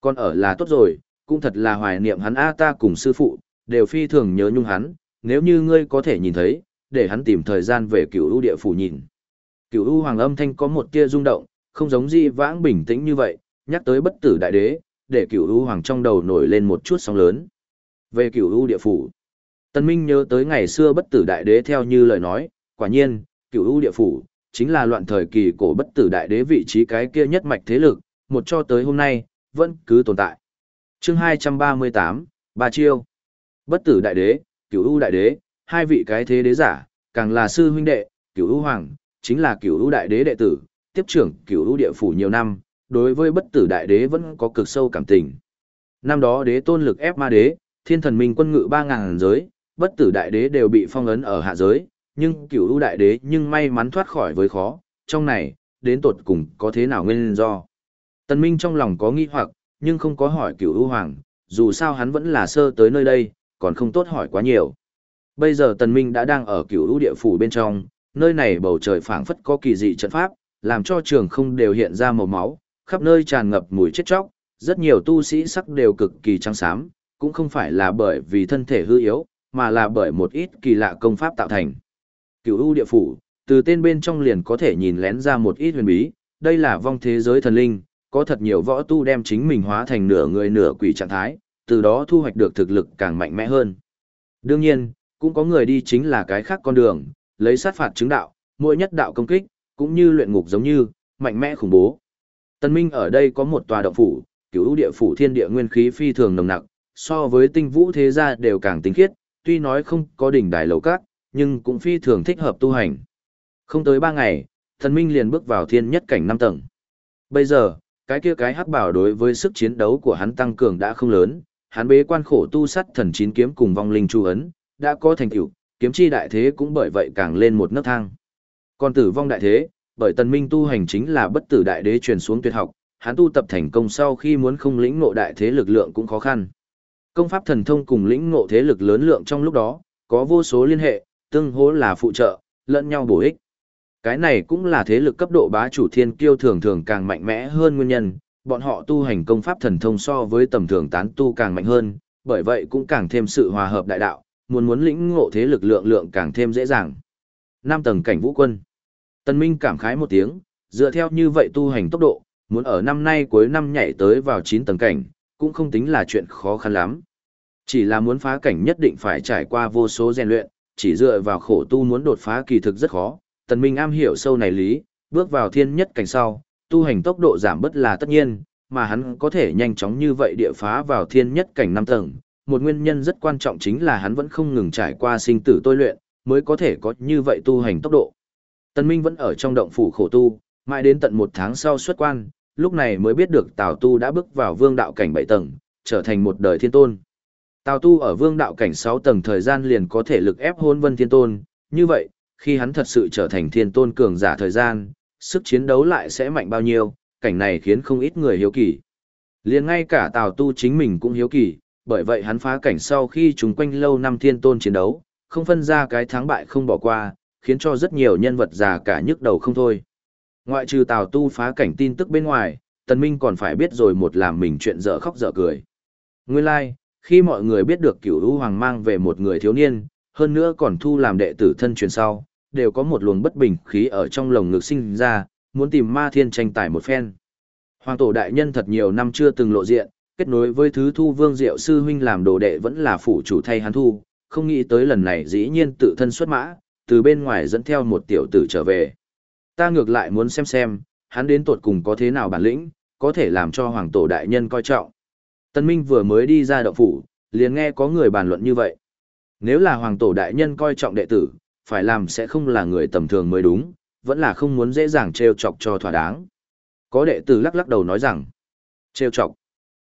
còn ở là tốt rồi, cũng thật là hoài niệm hắn a ta cùng sư phụ, đều phi thường nhớ nhung hắn, nếu như ngươi có thể nhìn thấy, để hắn tìm thời gian về cửu U địa phủ nhìn. Cửu U Hoàng âm thanh có một tia rung động, không giống di vãng bình tĩnh như vậy, nhắc tới bất tử đại đế, để Cửu U Hoàng trong đầu nổi lên một chút sóng lớn. Về Cửu U địa phủ, Tân Minh nhớ tới ngày xưa bất tử đại đế theo như lời nói, quả nhiên, Cửu U địa phủ chính là loạn thời kỳ cổ bất tử đại đế vị trí cái kia nhất mạch thế lực, một cho tới hôm nay vẫn cứ tồn tại. Chương 238, Ba chiêu. Bất tử đại đế, Cửu U đại đế, hai vị cái thế đế giả, càng là sư huynh đệ, cửu ưu hoàng, chính là cửu ưu đại đế đệ tử, tiếp trưởng cửu ưu địa phủ nhiều năm, đối với bất tử đại đế vẫn có cực sâu cảm tình. Năm đó đế tôn lực ép ma đế, thiên thần minh quân ngự 3.000 giới, bất tử đại đế đều bị phong ấn ở hạ giới, nhưng cửu ưu đại đế nhưng may mắn thoát khỏi với khó, trong này, đến tột cùng có thế nào nguyên do. Tần Minh trong lòng có nghi hoặc, nhưng không có hỏi cửu ưu hoàng, dù sao hắn vẫn là sơ tới nơi đây, còn không tốt hỏi quá nhiều. Bây giờ Tần Minh đã đang ở cửu ưu địa phủ bên trong, nơi này bầu trời phảng phất có kỳ dị trận pháp, làm cho trường không đều hiện ra màu máu, khắp nơi tràn ngập mùi chết chóc, rất nhiều tu sĩ sắc đều cực kỳ trắng xám, cũng không phải là bởi vì thân thể hư yếu, mà là bởi một ít kỳ lạ công pháp tạo thành. Cửu u địa phủ, từ tên bên trong liền có thể nhìn lén ra một ít huyền bí, đây là vong thế giới thần linh, có thật nhiều võ tu đem chính mình hóa thành nửa người nửa quỷ trạng thái, từ đó thu hoạch được thực lực càng mạnh mẽ hơn. Đương nhiên, cũng có người đi chính là cái khác con đường, lấy sát phạt chứng đạo, mỗi nhất đạo công kích, cũng như luyện ngục giống như, mạnh mẽ khủng bố. Tân Minh ở đây có một tòa động phủ, cửu địa phủ thiên địa nguyên khí phi thường nồng nặc, so với tinh vũ thế gia đều càng tinh khiết, tuy nói không có đỉnh đài lầu các, nhưng cũng phi thường thích hợp tu hành. Không tới ba ngày, thần minh liền bước vào thiên nhất cảnh năm tầng. Bây giờ, cái kia cái hắc bảo đối với sức chiến đấu của hắn tăng cường đã không lớn, hắn bế quan khổ tu sắt thần chín kiếm cùng vong linh chu ấn, đã có thành tựu, kiếm chi đại thế cũng bởi vậy càng lên một nấc thang. Còn tử vong đại thế, bởi tần minh tu hành chính là bất tử đại đế truyền xuống tuyệt học, hắn tu tập thành công sau khi muốn không lĩnh ngộ đại thế lực lượng cũng khó khăn. Công pháp thần thông cùng lĩnh ngộ thế lực lớn lượng trong lúc đó, có vô số liên hệ, tương hỗ là phụ trợ, lẫn nhau bổ ích. Cái này cũng là thế lực cấp độ bá chủ thiên kiêu thường thường càng mạnh mẽ hơn nguyên nhân, bọn họ tu hành công pháp thần thông so với tầm thường tán tu càng mạnh hơn, bởi vậy cũng càng thêm sự hòa hợp đại đạo, muốn muốn lĩnh ngộ thế lực lượng lượng càng thêm dễ dàng. Năm tầng cảnh vũ quân. Tân Minh cảm khái một tiếng, dựa theo như vậy tu hành tốc độ, muốn ở năm nay cuối năm nhảy tới vào 9 tầng cảnh, cũng không tính là chuyện khó khăn lắm. Chỉ là muốn phá cảnh nhất định phải trải qua vô số rèn luyện, chỉ dựa vào khổ tu muốn đột phá kỳ thực rất khó. Tần Minh am hiểu sâu này lý, bước vào thiên nhất cảnh sau, tu hành tốc độ giảm bất là tất nhiên, mà hắn có thể nhanh chóng như vậy địa phá vào thiên nhất cảnh năm tầng. Một nguyên nhân rất quan trọng chính là hắn vẫn không ngừng trải qua sinh tử tôi luyện, mới có thể có như vậy tu hành tốc độ. Tần Minh vẫn ở trong động phủ khổ tu, mãi đến tận một tháng sau xuất quan, lúc này mới biết được Tào Tu đã bước vào vương đạo cảnh 7 tầng, trở thành một đời thiên tôn. Tào Tu ở vương đạo cảnh 6 tầng thời gian liền có thể lực ép hôn vân thiên tôn, như vậy, khi hắn thật sự trở thành thiên tôn cường giả thời gian, sức chiến đấu lại sẽ mạnh bao nhiêu, cảnh này khiến không ít người hiếu kỳ. Liền ngay cả Tào Tu chính mình cũng hiếu kỳ, bởi vậy hắn phá cảnh sau khi chúng quanh lâu năm thiên tôn chiến đấu, không phân ra cái thắng bại không bỏ qua, khiến cho rất nhiều nhân vật già cả nhức đầu không thôi. Ngoại trừ Tào Tu phá cảnh tin tức bên ngoài, Tần Minh còn phải biết rồi một làm mình chuyện dở khóc dở cười. Nguyên lai, like, khi mọi người biết được cửu u hoàng mang về một người thiếu niên, hơn nữa còn thu làm đệ tử thân truyền sau, đều có một luồng bất bình khí ở trong lồng ngực sinh ra, muốn tìm ma thiên tranh tài một phen. Hoàng tổ đại nhân thật nhiều năm chưa từng lộ diện, kết nối với thứ thu vương diệu sư huynh làm đồ đệ vẫn là phủ chủ thay hắn thu, không nghĩ tới lần này dĩ nhiên tự thân xuất mã, từ bên ngoài dẫn theo một tiểu tử trở về. Ta ngược lại muốn xem xem, hắn đến tột cùng có thế nào bản lĩnh, có thể làm cho hoàng tổ đại nhân coi trọng. Tân Minh vừa mới đi ra động phủ, liền nghe có người bàn luận như vậy. Nếu là hoàng tổ đại nhân coi trọng đệ tử, phải làm sẽ không là người tầm thường mới đúng, vẫn là không muốn dễ dàng treo chọc cho thỏa đáng. Có đệ tử lắc lắc đầu nói rằng, treo chọc.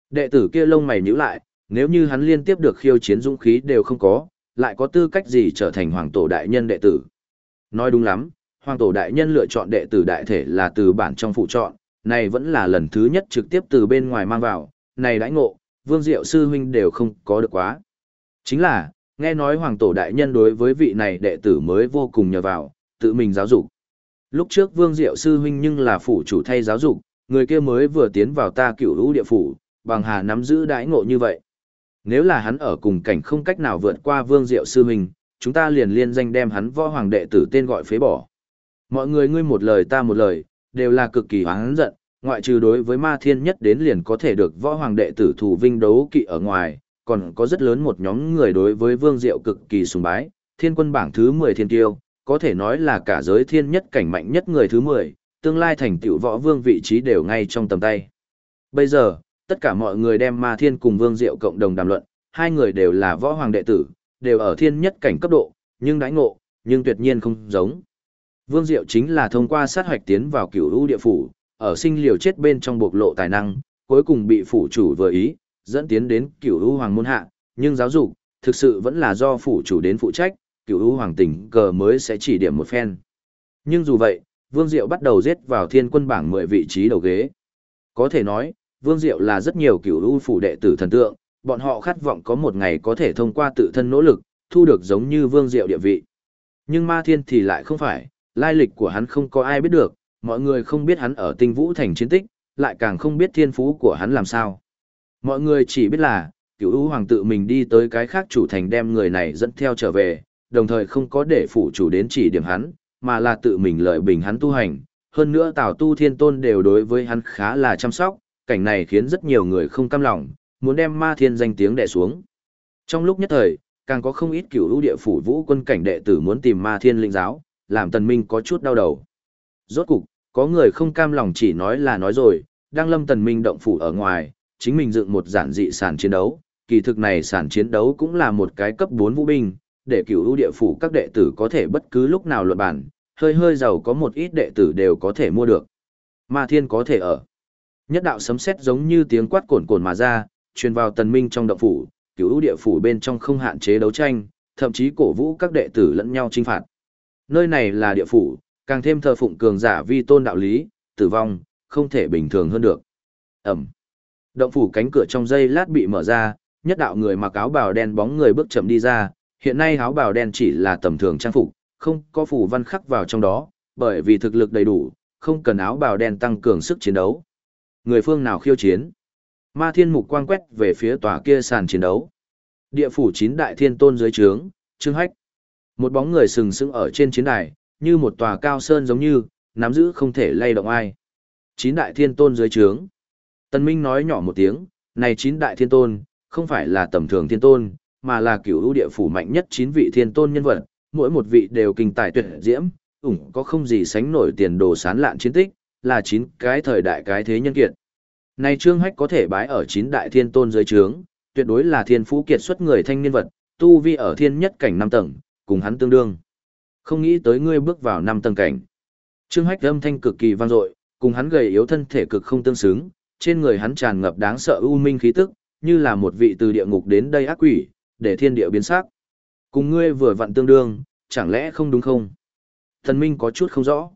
Đệ tử kia lông mày nhíu lại, nếu như hắn liên tiếp được khiêu chiến dũng khí đều không có, lại có tư cách gì trở thành hoàng tổ đại nhân đệ tử. Nói đúng lắm, hoàng tổ đại nhân lựa chọn đệ tử đại thể là từ bản trong phụ chọn, này vẫn là lần thứ nhất trực tiếp từ bên ngoài mang vào, này đãi ngộ, vương diệu sư huynh đều không có được quá. Chính là, nghe nói hoàng tổ đại nhân đối với vị này đệ tử mới vô cùng nhờ vào, tự mình giáo dục. Lúc trước vương diệu sư huynh nhưng là phủ chủ thay giáo dục, người kia mới vừa tiến vào ta cửu lũ địa phủ, bằng hà nắm giữ đãi ngộ như vậy. Nếu là hắn ở cùng cảnh không cách nào vượt qua vương diệu sư huynh, chúng ta liền liên danh đem hắn võ hoàng đệ tử tên gọi phế bỏ. Mọi người ngươi một lời ta một lời, đều là cực kỳ hoáng giận, ngoại trừ đối với ma thiên nhất đến liền có thể được võ hoàng đệ tử thủ vinh đấu kỵ ở ngoài, còn có rất lớn một nhóm người đối với vương diệu cực kỳ sùng bái, thiên quân bảng thứ 10 thiên tiêu, có thể nói là cả giới thiên nhất cảnh mạnh nhất người thứ 10, tương lai thành tựu võ vương vị trí đều ngay trong tầm tay. Bây giờ, tất cả mọi người đem ma thiên cùng vương diệu cộng đồng đàm luận, hai người đều là võ hoàng đệ tử, đều ở thiên nhất cảnh cấp độ, nhưng đãi ngộ, nhưng tuyệt nhiên không giống. Vương Diệu chính là thông qua sát hoạch tiến vào cửu lũ địa phủ, ở sinh liều chết bên trong bộc lộ tài năng, cuối cùng bị phủ chủ vừa ý, dẫn tiến đến cửu lũ hoàng môn hạ, nhưng giáo dục, thực sự vẫn là do phủ chủ đến phụ trách, cửu lũ hoàng tỉnh cờ mới sẽ chỉ điểm một phen. Nhưng dù vậy, Vương Diệu bắt đầu giết vào thiên quân bảng 10 vị trí đầu ghế. Có thể nói, Vương Diệu là rất nhiều cửu lũ phủ đệ tử thần tượng, bọn họ khát vọng có một ngày có thể thông qua tự thân nỗ lực, thu được giống như Vương Diệu địa vị. Nhưng Ma Thiên thì lại không phải, lai lịch của hắn không có ai biết được, mọi người không biết hắn ở tinh vũ thành chiến tích, lại càng không biết thiên phú của hắn làm sao. Mọi người chỉ biết là, cửu ưu hoàng tự mình đi tới cái khác chủ thành đem người này dẫn theo trở về, đồng thời không có để phụ chủ đến chỉ điểm hắn, mà là tự mình lợi bình hắn tu hành. Hơn nữa Tào Tu Thiên Tôn đều đối với hắn khá là chăm sóc, cảnh này khiến rất nhiều người không cam lòng, muốn đem ma thiên danh tiếng đè xuống. Trong lúc nhất thời, càng có không ít cửu ưu địa phủ vũ quân cảnh đệ tử muốn tìm ma thiên linh giáo, làm tần minh có chút đau đầu. Rốt cục, có người không cam lòng chỉ nói là nói rồi, đang lâm tần minh động phủ ở ngoài, chính mình dựng một giản dị sàn chiến đấu, kỳ thực này sàn chiến đấu cũng là một cái cấp 4 vũ binh, để cửu ưu địa phủ các đệ tử có thể bất cứ lúc nào luận bản, hơi hơi giàu có một ít đệ tử đều có thể mua được. Ma thiên có thể ở. Nhất đạo sấm sét giống như tiếng quát cồn cồn mà ra, truyền vào tần minh trong động phủ, cửu ưu địa phủ bên trong không hạn chế đấu tranh, thậm chí cổ vũ các đệ tử lẫn nhau chinh phạt. Nơi này là địa phủ, càng thêm thờ phụng cường giả vi tôn đạo lý, tử vong, không thể bình thường hơn được. Ẩm. Động phủ cánh cửa trong giây lát bị mở ra, nhất đạo người mặc áo bào đen bóng người bước chậm đi ra, hiện nay áo bào đen chỉ là tầm thường trang phục, không có phủ văn khắc vào trong đó, bởi vì thực lực đầy đủ, không cần áo bào đen tăng cường sức chiến đấu. Người phương nào khiêu chiến? Ma thiên mục quang quét về phía tòa kia sàn chiến đấu. Địa phủ chín đại thiên tôn dưới trướng, Trương Hách. Một bóng người sừng sững ở trên chiến đài, như một tòa cao sơn giống như, nắm giữ không thể lay động ai. Chín đại thiên tôn dưới trướng. Tân Minh nói nhỏ một tiếng, này chín đại thiên tôn, không phải là tầm thường thiên tôn, mà là cửu ưu địa phủ mạnh nhất chín vị thiên tôn nhân vật, mỗi một vị đều kinh tài tuyệt diễm, ủng có không gì sánh nổi tiền đồ sán lạn chiến tích, là chín cái thời đại cái thế nhân kiệt. Này Trương Hách có thể bái ở chín đại thiên tôn dưới trướng, tuyệt đối là thiên phú kiệt xuất người thanh niên vật, tu vi ở thiên nhất cảnh năm tầng, cùng hắn tương đương. Không nghĩ tới ngươi bước vào năm tầng cảnh. Trương Hách âm thanh cực kỳ vang dội, cùng hắn gầy yếu thân thể cực không tương xứng, trên người hắn tràn ngập đáng sợ u minh khí tức, như là một vị từ địa ngục đến đây ác quỷ, để thiên địa biến sắc. Cùng ngươi vừa vặn tương đương, chẳng lẽ không đúng không? Thần Minh có chút không rõ.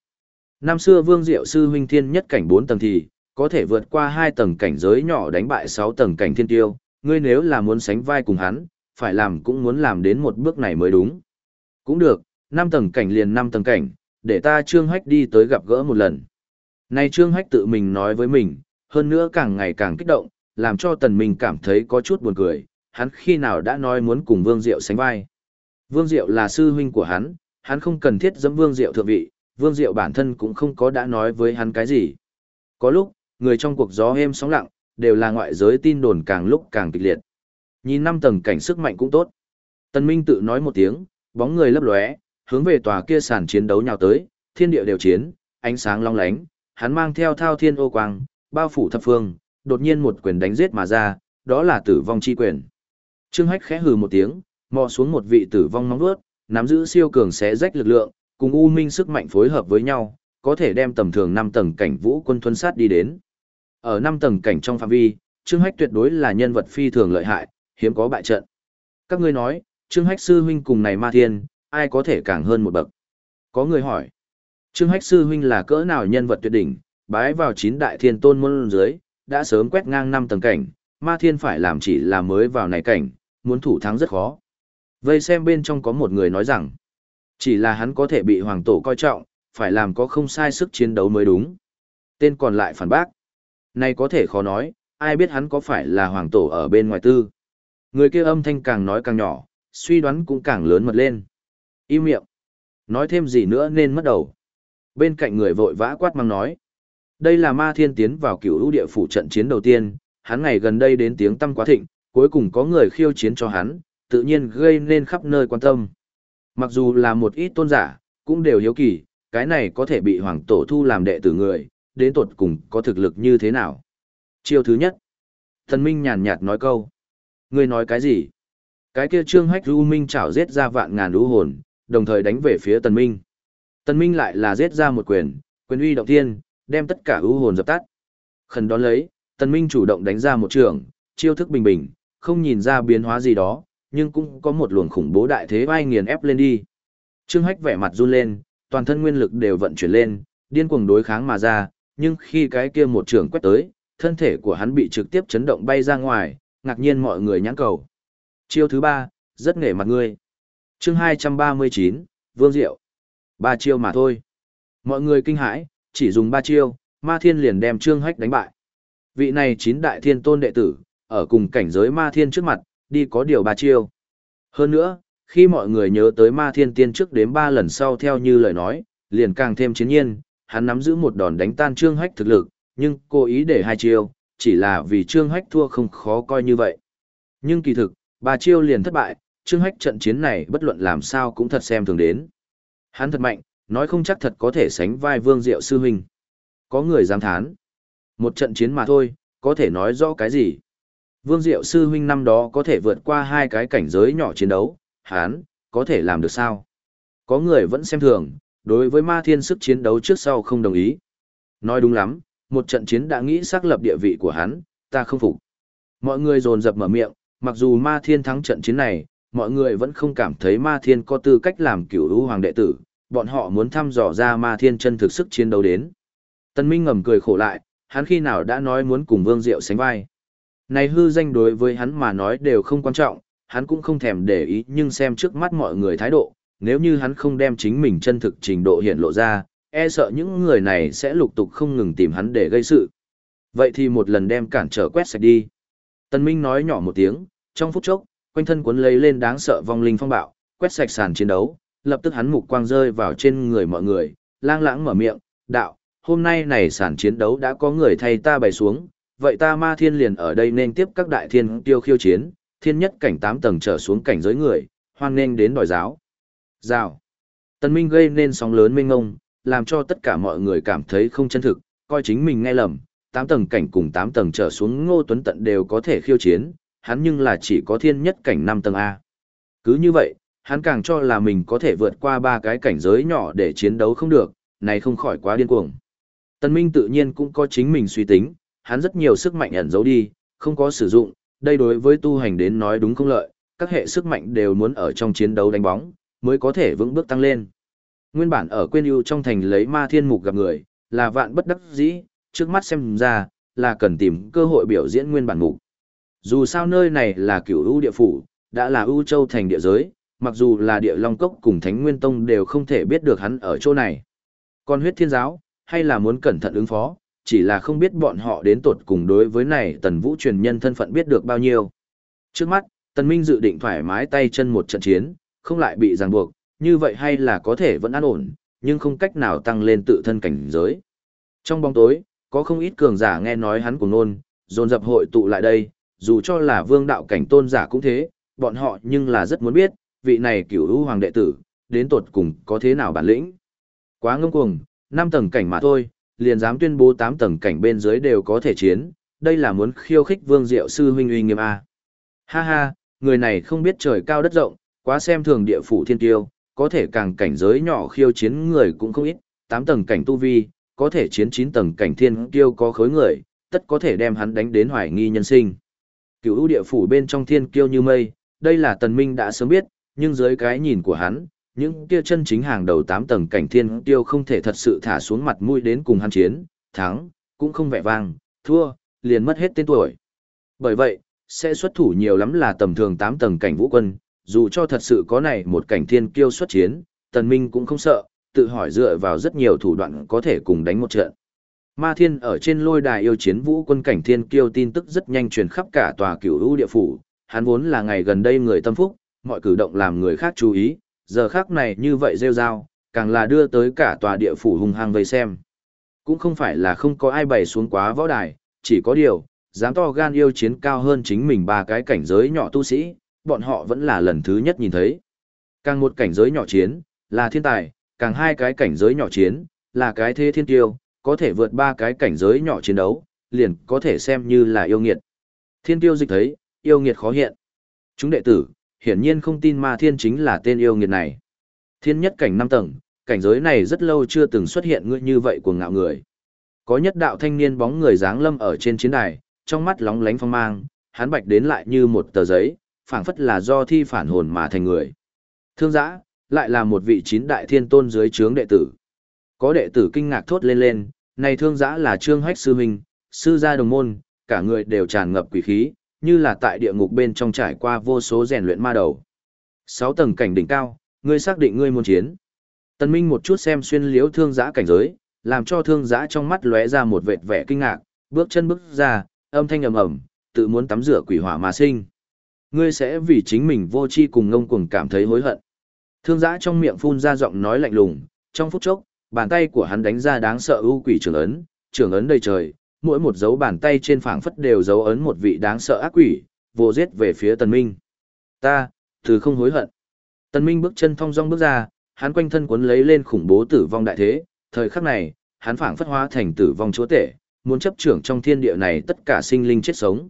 Năm xưa Vương Diệu sư huynh thiên nhất cảnh 4 tầng thì có thể vượt qua hai tầng cảnh giới nhỏ đánh bại 6 tầng cảnh thiên tiêu, ngươi nếu là muốn sánh vai cùng hắn, phải làm cũng muốn làm đến một bước này mới đúng. Cũng được, năm tầng cảnh liền năm tầng cảnh, để ta Trương Hách đi tới gặp gỡ một lần. Nay Trương Hách tự mình nói với mình, hơn nữa càng ngày càng kích động, làm cho Tần Minh cảm thấy có chút buồn cười, hắn khi nào đã nói muốn cùng Vương Diệu sánh vai. Vương Diệu là sư huynh của hắn, hắn không cần thiết dẫm Vương Diệu thượng vị, Vương Diệu bản thân cũng không có đã nói với hắn cái gì. Có lúc, người trong cuộc gió êm sóng lặng, đều là ngoại giới tin đồn càng lúc càng kịch liệt. Nhìn năm tầng cảnh sức mạnh cũng tốt. Tần Minh tự nói một tiếng, bóng người lấp lóe, hướng về tòa kia sàn chiến đấu nhào tới, thiên địa đều chiến, ánh sáng long lánh, hắn mang theo thao thiên ô quang, bao phủ thập phương, đột nhiên một quyền đánh giết mà ra, đó là tử vong chi quyền. Trương Hách khẽ hừ một tiếng, mò xuống một vị tử vong nóng vuốt, nắm giữ siêu cường xé rách lực lượng, cùng u minh sức mạnh phối hợp với nhau, có thể đem tầm thường 5 tầng cảnh vũ quân thuần sát đi đến. Ở 5 tầng cảnh trong phạm vi, Trương Hách tuyệt đối là nhân vật phi thường lợi hại, hiếm có bại trận. Các ngươi nói, Trương Hách sư huynh cùng này Ma Thiên, ai có thể càng hơn một bậc? Có người hỏi, Trương Hách sư huynh là cỡ nào nhân vật tuyệt đỉnh, bái vào chín đại thiên tôn môn dưới, đã sớm quét ngang năm tầng cảnh, Ma Thiên phải làm chỉ là mới vào này cảnh, muốn thủ thắng rất khó. Vây xem bên trong có một người nói rằng, chỉ là hắn có thể bị hoàng tổ coi trọng, phải làm có không sai sức chiến đấu mới đúng. Tên còn lại phản bác. Này có thể khó nói, ai biết hắn có phải là hoàng tổ ở bên ngoài tư. Người kia âm thanh càng nói càng nhỏ, suy đoán cũng càng lớn mật lên. Im miệng. Nói thêm gì nữa nên mất đầu. Bên cạnh người vội vã quát mang nói. Đây là ma thiên tiến vào cửu ưu địa phủ trận chiến đầu tiên, hắn ngày gần đây đến tiếng tâm quá thịnh, cuối cùng có người khiêu chiến cho hắn, tự nhiên gây nên khắp nơi quan tâm. Mặc dù là một ít tôn giả, cũng đều hiếu kỳ, cái này có thể bị hoàng tổ thu làm đệ tử người, đến tột cùng có thực lực như thế nào. Chiêu thứ nhất. Thần Minh nhàn nhạt nói câu. Ngươi nói cái gì? Cái kia trương hách u minh chảo giết ra vạn ngàn lũ hồn, đồng thời đánh về phía Tần Minh. Tần Minh lại là giết ra một quyền, quyền uy động thiên, đem tất cả u hồn dập tắt. Khẩn đón lấy, Tần Minh chủ động đánh ra một trường, chiêu thức bình bình, không nhìn ra biến hóa gì đó, nhưng cũng có một luồng khủng bố đại thế vai nghiền ép lên đi. Trương Hách vẻ mặt run lên, toàn thân nguyên lực đều vận chuyển lên, điên cuồng đối kháng mà ra, nhưng khi cái kia một trường quét tới, thân thể của hắn bị trực tiếp chấn động bay ra ngoài, ngạc nhiên mọi người nhãn cầu. Chiêu thứ ba, rất nghệ mặt ngươi. Chương 239, Vương Diệu. Ba chiêu mà thôi. Mọi người kinh hãi, chỉ dùng ba chiêu, Ma Thiên liền đem Trương Hách đánh bại. Vị này chín đại thiên tôn đệ tử, ở cùng cảnh giới Ma Thiên trước mặt, đi có điều ba chiêu. Hơn nữa, khi mọi người nhớ tới Ma Thiên tiên trước đến ba lần sau theo như lời nói, liền càng thêm chiến nhiên, hắn nắm giữ một đòn đánh tan Trương Hách thực lực, nhưng cố ý để hai chiêu, chỉ là vì Trương Hách thua không khó coi như vậy. Nhưng kỳ thực, ba chiêu liền thất bại, Trương Hách trận chiến này bất luận làm sao cũng thật xem thường đến. Hắn thật mạnh, nói không chắc thật có thể sánh vai Vương Diệu sư huynh. Có người dám thán. Một trận chiến mà thôi, có thể nói rõ cái gì? Vương Diệu sư huynh năm đó có thể vượt qua hai cái cảnh giới nhỏ chiến đấu, hắn, có thể làm được sao? Có người vẫn xem thường, đối với ma thiên sức chiến đấu trước sau không đồng ý. Nói đúng lắm, một trận chiến đã nghĩ xác lập địa vị của hắn, ta không phục. Mọi người dồn dập mở miệng, mặc dù ma thiên thắng trận chiến này, mọi người vẫn không cảm thấy ma thiên có tư cách làm cửu lũ hoàng đệ tử, bọn họ muốn thăm dò ra ma thiên chân thực sức chiến đấu đến. Tân Minh ngầm cười khổ lại, hắn khi nào đã nói muốn cùng Vương Diệu sánh vai. Này hư danh đối với hắn mà nói đều không quan trọng, hắn cũng không thèm để ý nhưng xem trước mắt mọi người thái độ, nếu như hắn không đem chính mình chân thực trình độ hiện lộ ra, e sợ những người này sẽ lục tục không ngừng tìm hắn để gây sự. Vậy thì một lần đem cản trở quét sạch đi. Tần Minh nói nhỏ một tiếng, trong phút chốc, quanh thân cuốn lấy lên đáng sợ vong linh phong bạo, quét sạch sàn chiến đấu, lập tức hắn mục quang rơi vào trên người mọi người, lang lãng mở miệng, đạo, hôm nay này sàn chiến đấu đã có người thay ta bày xuống, vậy ta ma thiên liền ở đây nên tiếp các đại thiên tiêu khiêu chiến, thiên nhất cảnh 8 tầng trở xuống cảnh giới người, hoan nên đến đòi giáo. Rào. Tần Minh gây nên sóng lớn mênh ngông, làm cho tất cả mọi người cảm thấy không chân thực, coi chính mình nghe lầm, Tám tầng cảnh cùng tám tầng trở xuống ngô tuấn tận đều có thể khiêu chiến, hắn nhưng là chỉ có thiên nhất cảnh năm tầng A. Cứ như vậy, hắn càng cho là mình có thể vượt qua ba cái cảnh giới nhỏ để chiến đấu không được, này không khỏi quá điên cuồng. Tân Minh tự nhiên cũng có chính mình suy tính, hắn rất nhiều sức mạnh ẩn giấu đi, không có sử dụng, đây đối với tu hành đến nói đúng không lợi, các hệ sức mạnh đều muốn ở trong chiến đấu đánh bóng, mới có thể vững bước tăng lên. Nguyên bản ở quên ưu trong thành lấy ma thiên mục gặp người, là vạn bất đắc dĩ, trước mắt xem ra, là cần tìm cơ hội biểu diễn nguyên bản mục. Dù sao nơi này là cửu ưu địa phủ, đã là ưu châu thành địa giới, mặc dù là địa long cốc cùng thánh nguyên tông đều không thể biết được hắn ở chỗ này. Còn huyết thiên giáo, hay là muốn cẩn thận ứng phó, chỉ là không biết bọn họ đến tột cùng đối với này tần vũ truyền nhân thân phận biết được bao nhiêu. Trước mắt, tần minh dự định thoải mái tay chân một trận chiến, không lại bị ràng buộc, như vậy hay là có thể vẫn an ổn, nhưng không cách nào tăng lên tự thân cảnh giới. Trong bóng tối, có không ít cường giả nghe nói hắn cùng nôn, dồn dập hội tụ lại đây, dù cho là vương đạo cảnh tôn giả cũng thế, bọn họ nhưng là rất muốn biết, vị này cửu hữu hoàng đệ tử, đến tột cùng có thế nào bản lĩnh. Quá ngông cuồng, 5 tầng cảnh mà thôi, liền dám tuyên bố 8 tầng cảnh bên dưới đều có thể chiến, đây là muốn khiêu khích vương diệu sư huynh uy nghiêm A. Ha ha, người này không biết trời cao đất rộng, quá xem thường địa phủ thiên tiêu, có thể càng cảnh giới nhỏ khiêu chiến người cũng không ít, 8 tầng cảnh tu vi, có thể chiến chín tầng cảnh thiên kiêu có khối người, tất có thể đem hắn đánh đến hoài nghi nhân sinh. Cửu ưu địa phủ bên trong thiên kiêu như mây, đây là tần minh đã sớm biết, nhưng dưới cái nhìn của hắn, những kia chân chính hàng đầu 8 tầng cảnh thiên kiêu không thể thật sự thả xuống mặt mũi đến cùng hắn chiến, thắng, cũng không vẻ vang, thua, liền mất hết tên tuổi. Bởi vậy, sẽ xuất thủ nhiều lắm là tầm thường 8 tầng cảnh vũ quân, dù cho thật sự có này một cảnh thiên kiêu xuất chiến, tần minh cũng không sợ, tự hỏi dựa vào rất nhiều thủ đoạn có thể cùng đánh một trận. Ma Thiên ở trên lôi đài yêu chiến vũ quân cảnh thiên kiêu tin tức rất nhanh truyền khắp cả tòa cửu lũ địa phủ, hắn vốn là ngày gần đây người tâm phúc, mọi cử động làm người khác chú ý, giờ khác này như vậy rêu rao, càng là đưa tới cả tòa địa phủ hung hăng vây xem. Cũng không phải là không có ai bày xuống quá võ đài, chỉ có điều, dám to gan yêu chiến cao hơn chính mình ba cái cảnh giới nhỏ tu sĩ, bọn họ vẫn là lần thứ nhất nhìn thấy. Càng một cảnh giới nhỏ chiến, là thiên tài, càng hai cái cảnh giới nhỏ chiến, là cái thế thiên tiêu, có thể vượt ba cái cảnh giới nhỏ chiến đấu, liền có thể xem như là yêu nghiệt. Thiên tiêu dịch thấy, yêu nghiệt khó hiện. Chúng đệ tử, hiển nhiên không tin ma thiên chính là tên yêu nghiệt này. Thiên nhất cảnh năm tầng, cảnh giới này rất lâu chưa từng xuất hiện ngươi như vậy của ngạo người. Có nhất đạo thanh niên bóng người dáng lâm ở trên chiến đài, trong mắt lóng lánh phong mang, hắn bạch đến lại như một tờ giấy, phảng phất là do thi phản hồn mà thành người. Thương giã, lại là một vị chín đại thiên tôn dưới trướng đệ tử. Có đệ tử kinh ngạc thốt lên lên, này thương giã là trương hách sư huynh, sư gia đồng môn, cả người đều tràn ngập quỷ khí, như là tại địa ngục bên trong trải qua vô số rèn luyện ma đầu. Sáu tầng cảnh đỉnh cao, ngươi xác định ngươi muốn chiến. Tần Minh một chút xem xuyên liếu thương giã cảnh giới, làm cho thương giã trong mắt lóe ra một vệt vẻ kinh ngạc, bước chân bước ra, âm thanh ầm ầm, tự muốn tắm rửa quỷ hỏa mà sinh. Ngươi sẽ vì chính mình vô chi cùng ngông cuồng cảm thấy hối hận. Thương giã trong miệng phun ra giọng nói lạnh lùng, trong phút chốc, bàn tay của hắn đánh ra đáng sợ ưu quỷ trưởng ấn, trưởng ấn đầy trời, mỗi một dấu bàn tay trên phảng phất đều dấu ấn một vị đáng sợ ác quỷ, vô giết về phía Tần Minh. Ta, từ không hối hận. Tần Minh bước chân thong dong bước ra, hắn quanh thân cuốn lấy lên khủng bố tử vong đại thế, thời khắc này, hắn phảng phất hóa thành tử vong chúa tể, muốn chấp trưởng trong thiên địa này tất cả sinh linh chết sống.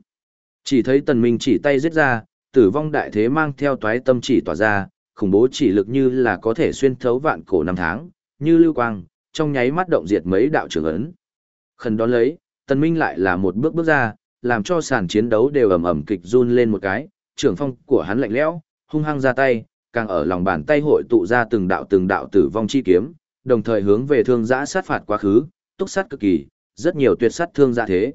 Chỉ thấy Tần Minh chỉ tay giết ra, tử vong đại thế mang theo toái tâm chỉ tỏa ra, khủng bố chỉ lực như là có thể xuyên thấu vạn cổ năm tháng, như lưu quang, trong nháy mắt động diệt mấy đạo trưởng ấn. Khẩn đón lấy, Tần Minh lại là một bước bước ra, làm cho sàn chiến đấu đều ầm ầm kịch run lên một cái, trưởng phong của hắn lạnh lẽo, hung hăng ra tay, càng ở lòng bàn tay hội tụ ra từng đạo từng đạo tử vong chi kiếm, đồng thời hướng về thương giã sát phạt quá khứ, túc sát cực kỳ, rất nhiều tuyệt sát thương giã thế.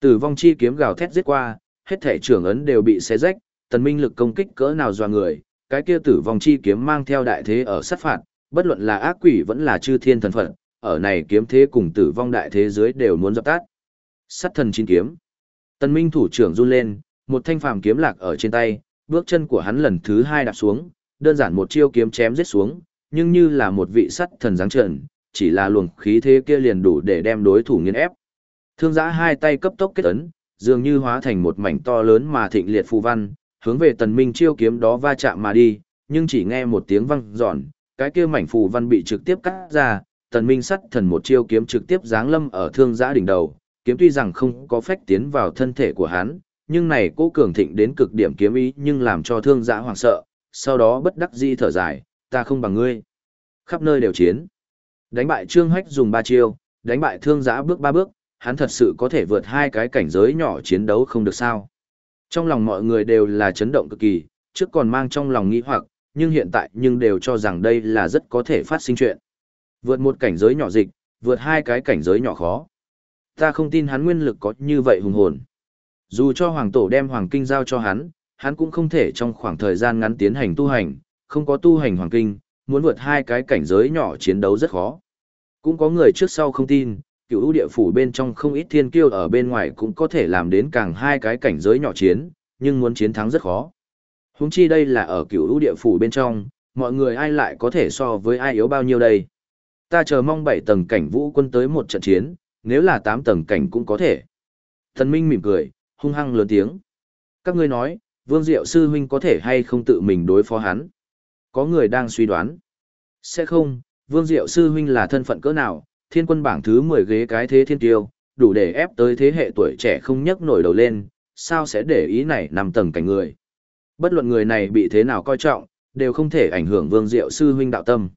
Tử vong chi kiếm gào thét giết qua, hết thể trưởng ấn đều bị xé rách, tần minh lực công kích cỡ nào doa người, cái kia tử vong chi kiếm mang theo đại thế ở sát phạt, bất luận là ác quỷ vẫn là chư thiên thần phật. ở này kiếm thế cùng tử vong đại thế giới đều muốn dập tắt. Sát thần chín kiếm. tân Minh thủ trưởng run lên, một thanh phàm kiếm lạc ở trên tay, bước chân của hắn lần thứ hai đạp xuống, đơn giản một chiêu kiếm chém giết xuống, nhưng như là một vị sắt thần giáng trận, chỉ là luồng khí thế kia liền đủ để đem đối thủ nghiền ép. Thương giã hai tay cấp tốc kết ấn, dường như hóa thành một mảnh to lớn mà thịnh liệt phù văn, hướng về tần minh chiêu kiếm đó va chạm mà đi, nhưng chỉ nghe một tiếng vang giòn, cái kia mảnh phù văn bị trực tiếp cắt ra, tần minh sắt thần một chiêu kiếm trực tiếp giáng lâm ở thương giã đỉnh đầu, kiếm tuy rằng không có phách tiến vào thân thể của hắn, nhưng này cố cường thịnh đến cực điểm kiếm ý nhưng làm cho thương giã hoảng sợ, sau đó bất đắc dĩ thở dài, ta không bằng ngươi. Khắp nơi đều chiến. Đánh bại Trương Hách dùng ba chiêu, đánh bại thương giã bước ba bước, hắn thật sự có thể vượt hai cái cảnh giới nhỏ chiến đấu không được sao. Trong lòng mọi người đều là chấn động cực kỳ, trước còn mang trong lòng nghĩ hoặc, nhưng hiện tại nhưng đều cho rằng đây là rất có thể phát sinh chuyện. Vượt một cảnh giới nhỏ dịch, vượt hai cái cảnh giới nhỏ khó. Ta không tin hắn nguyên lực có như vậy hùng hồn. Dù cho hoàng tổ đem hoàng kinh giao cho hắn, hắn cũng không thể trong khoảng thời gian ngắn tiến hành tu hành, không có tu hành hoàng kinh, muốn vượt hai cái cảnh giới nhỏ chiến đấu rất khó. Cũng có người trước sau không tin, cựu ưu địa phủ bên trong không ít thiên kiêu ở bên ngoài cũng có thể làm đến càng hai cái cảnh giới nhỏ chiến, nhưng muốn chiến thắng rất khó. Húng chi đây là ở cựu ưu địa phủ bên trong, mọi người ai lại có thể so với ai yếu bao nhiêu đây. Ta chờ mong bảy tầng cảnh vũ quân tới một trận chiến, nếu là tám tầng cảnh cũng có thể. Thần Minh mỉm cười, hung hăng lớn tiếng. Các ngươi nói, Vương Diệu Sư Huynh có thể hay không tự mình đối phó hắn? Có người đang suy đoán. Sẽ không, Vương Diệu Sư Huynh là thân phận cỡ nào, thiên quân bảng thứ 10 ghế cái thế thiên tiêu, đủ để ép tới thế hệ tuổi trẻ không nhấc nổi đầu lên, sao sẽ để ý này nằm tầng cảnh người. Bất luận người này bị thế nào coi trọng, đều không thể ảnh hưởng Vương Diệu Sư Huynh đạo tâm.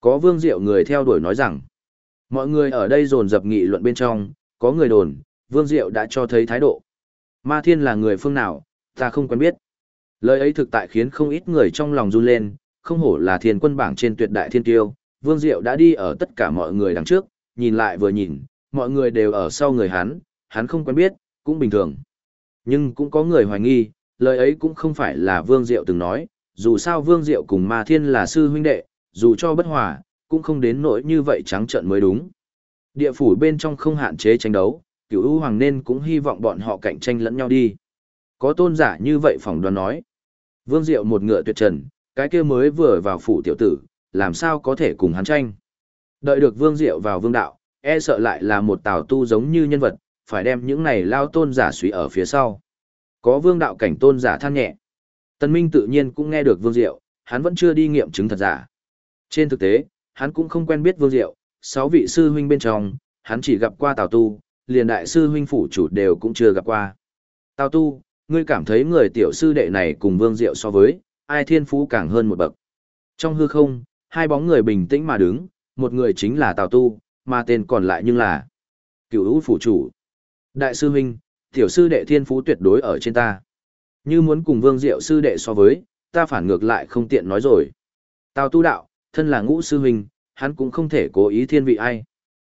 Có Vương Diệu người theo đuổi nói rằng, mọi người ở đây dồn dập nghị luận bên trong, có người đồn, Vương Diệu đã cho thấy thái độ. Ma Thiên là người phương nào, ta không quen biết. Lời ấy thực tại khiến không ít người trong lòng run lên, không hổ là thiên quân bảng trên tuyệt đại thiên tiêu, Vương Diệu đã đi ở tất cả mọi người đằng trước, nhìn lại vừa nhìn, mọi người đều ở sau người hắn, hắn không quen biết, cũng bình thường. Nhưng cũng có người hoài nghi, lời ấy cũng không phải là Vương Diệu từng nói, dù sao Vương Diệu cùng Ma Thiên là sư huynh đệ, dù cho bất hòa, cũng không đến nỗi như vậy trắng trợn mới đúng. Địa phủ bên trong không hạn chế tranh đấu, cửu ưu hoàng nên cũng hy vọng bọn họ cạnh tranh lẫn nhau đi. Có tôn giả như vậy phỏng đoán nói. Vương Diệu một ngựa tuyệt trần, cái kia mới vừa vào phủ tiểu tử, làm sao có thể cùng hắn tranh. Đợi được Vương Diệu vào vương đạo, e sợ lại là một tào tu giống như nhân vật, phải đem những này lao tôn giả suy ở phía sau. Có vương đạo cảnh tôn giả than nhẹ. Tân Minh tự nhiên cũng nghe được Vương Diệu, hắn vẫn chưa đi nghiệm chứng thật giả. Trên thực tế, hắn cũng không quen biết Vương Diệu, sáu vị sư huynh bên trong, hắn chỉ gặp qua Tào Tu, liền đại sư huynh phủ chủ đều cũng chưa gặp qua. Tào Tu, ngươi cảm thấy người tiểu sư đệ này cùng Vương Diệu so với, ai thiên phú càng hơn một bậc. Trong hư không, Hai bóng người bình tĩnh mà đứng, một người chính là Tào Tu, mà tên còn lại nhưng là cựu Vũ phủ chủ. Đại sư huynh, tiểu sư đệ thiên phú tuyệt đối ở trên ta. Như muốn cùng vương diệu sư đệ so với, ta phản ngược lại không tiện nói rồi. Tào tu đạo, thân là ngũ sư huynh, hắn cũng không thể cố ý thiên vị ai.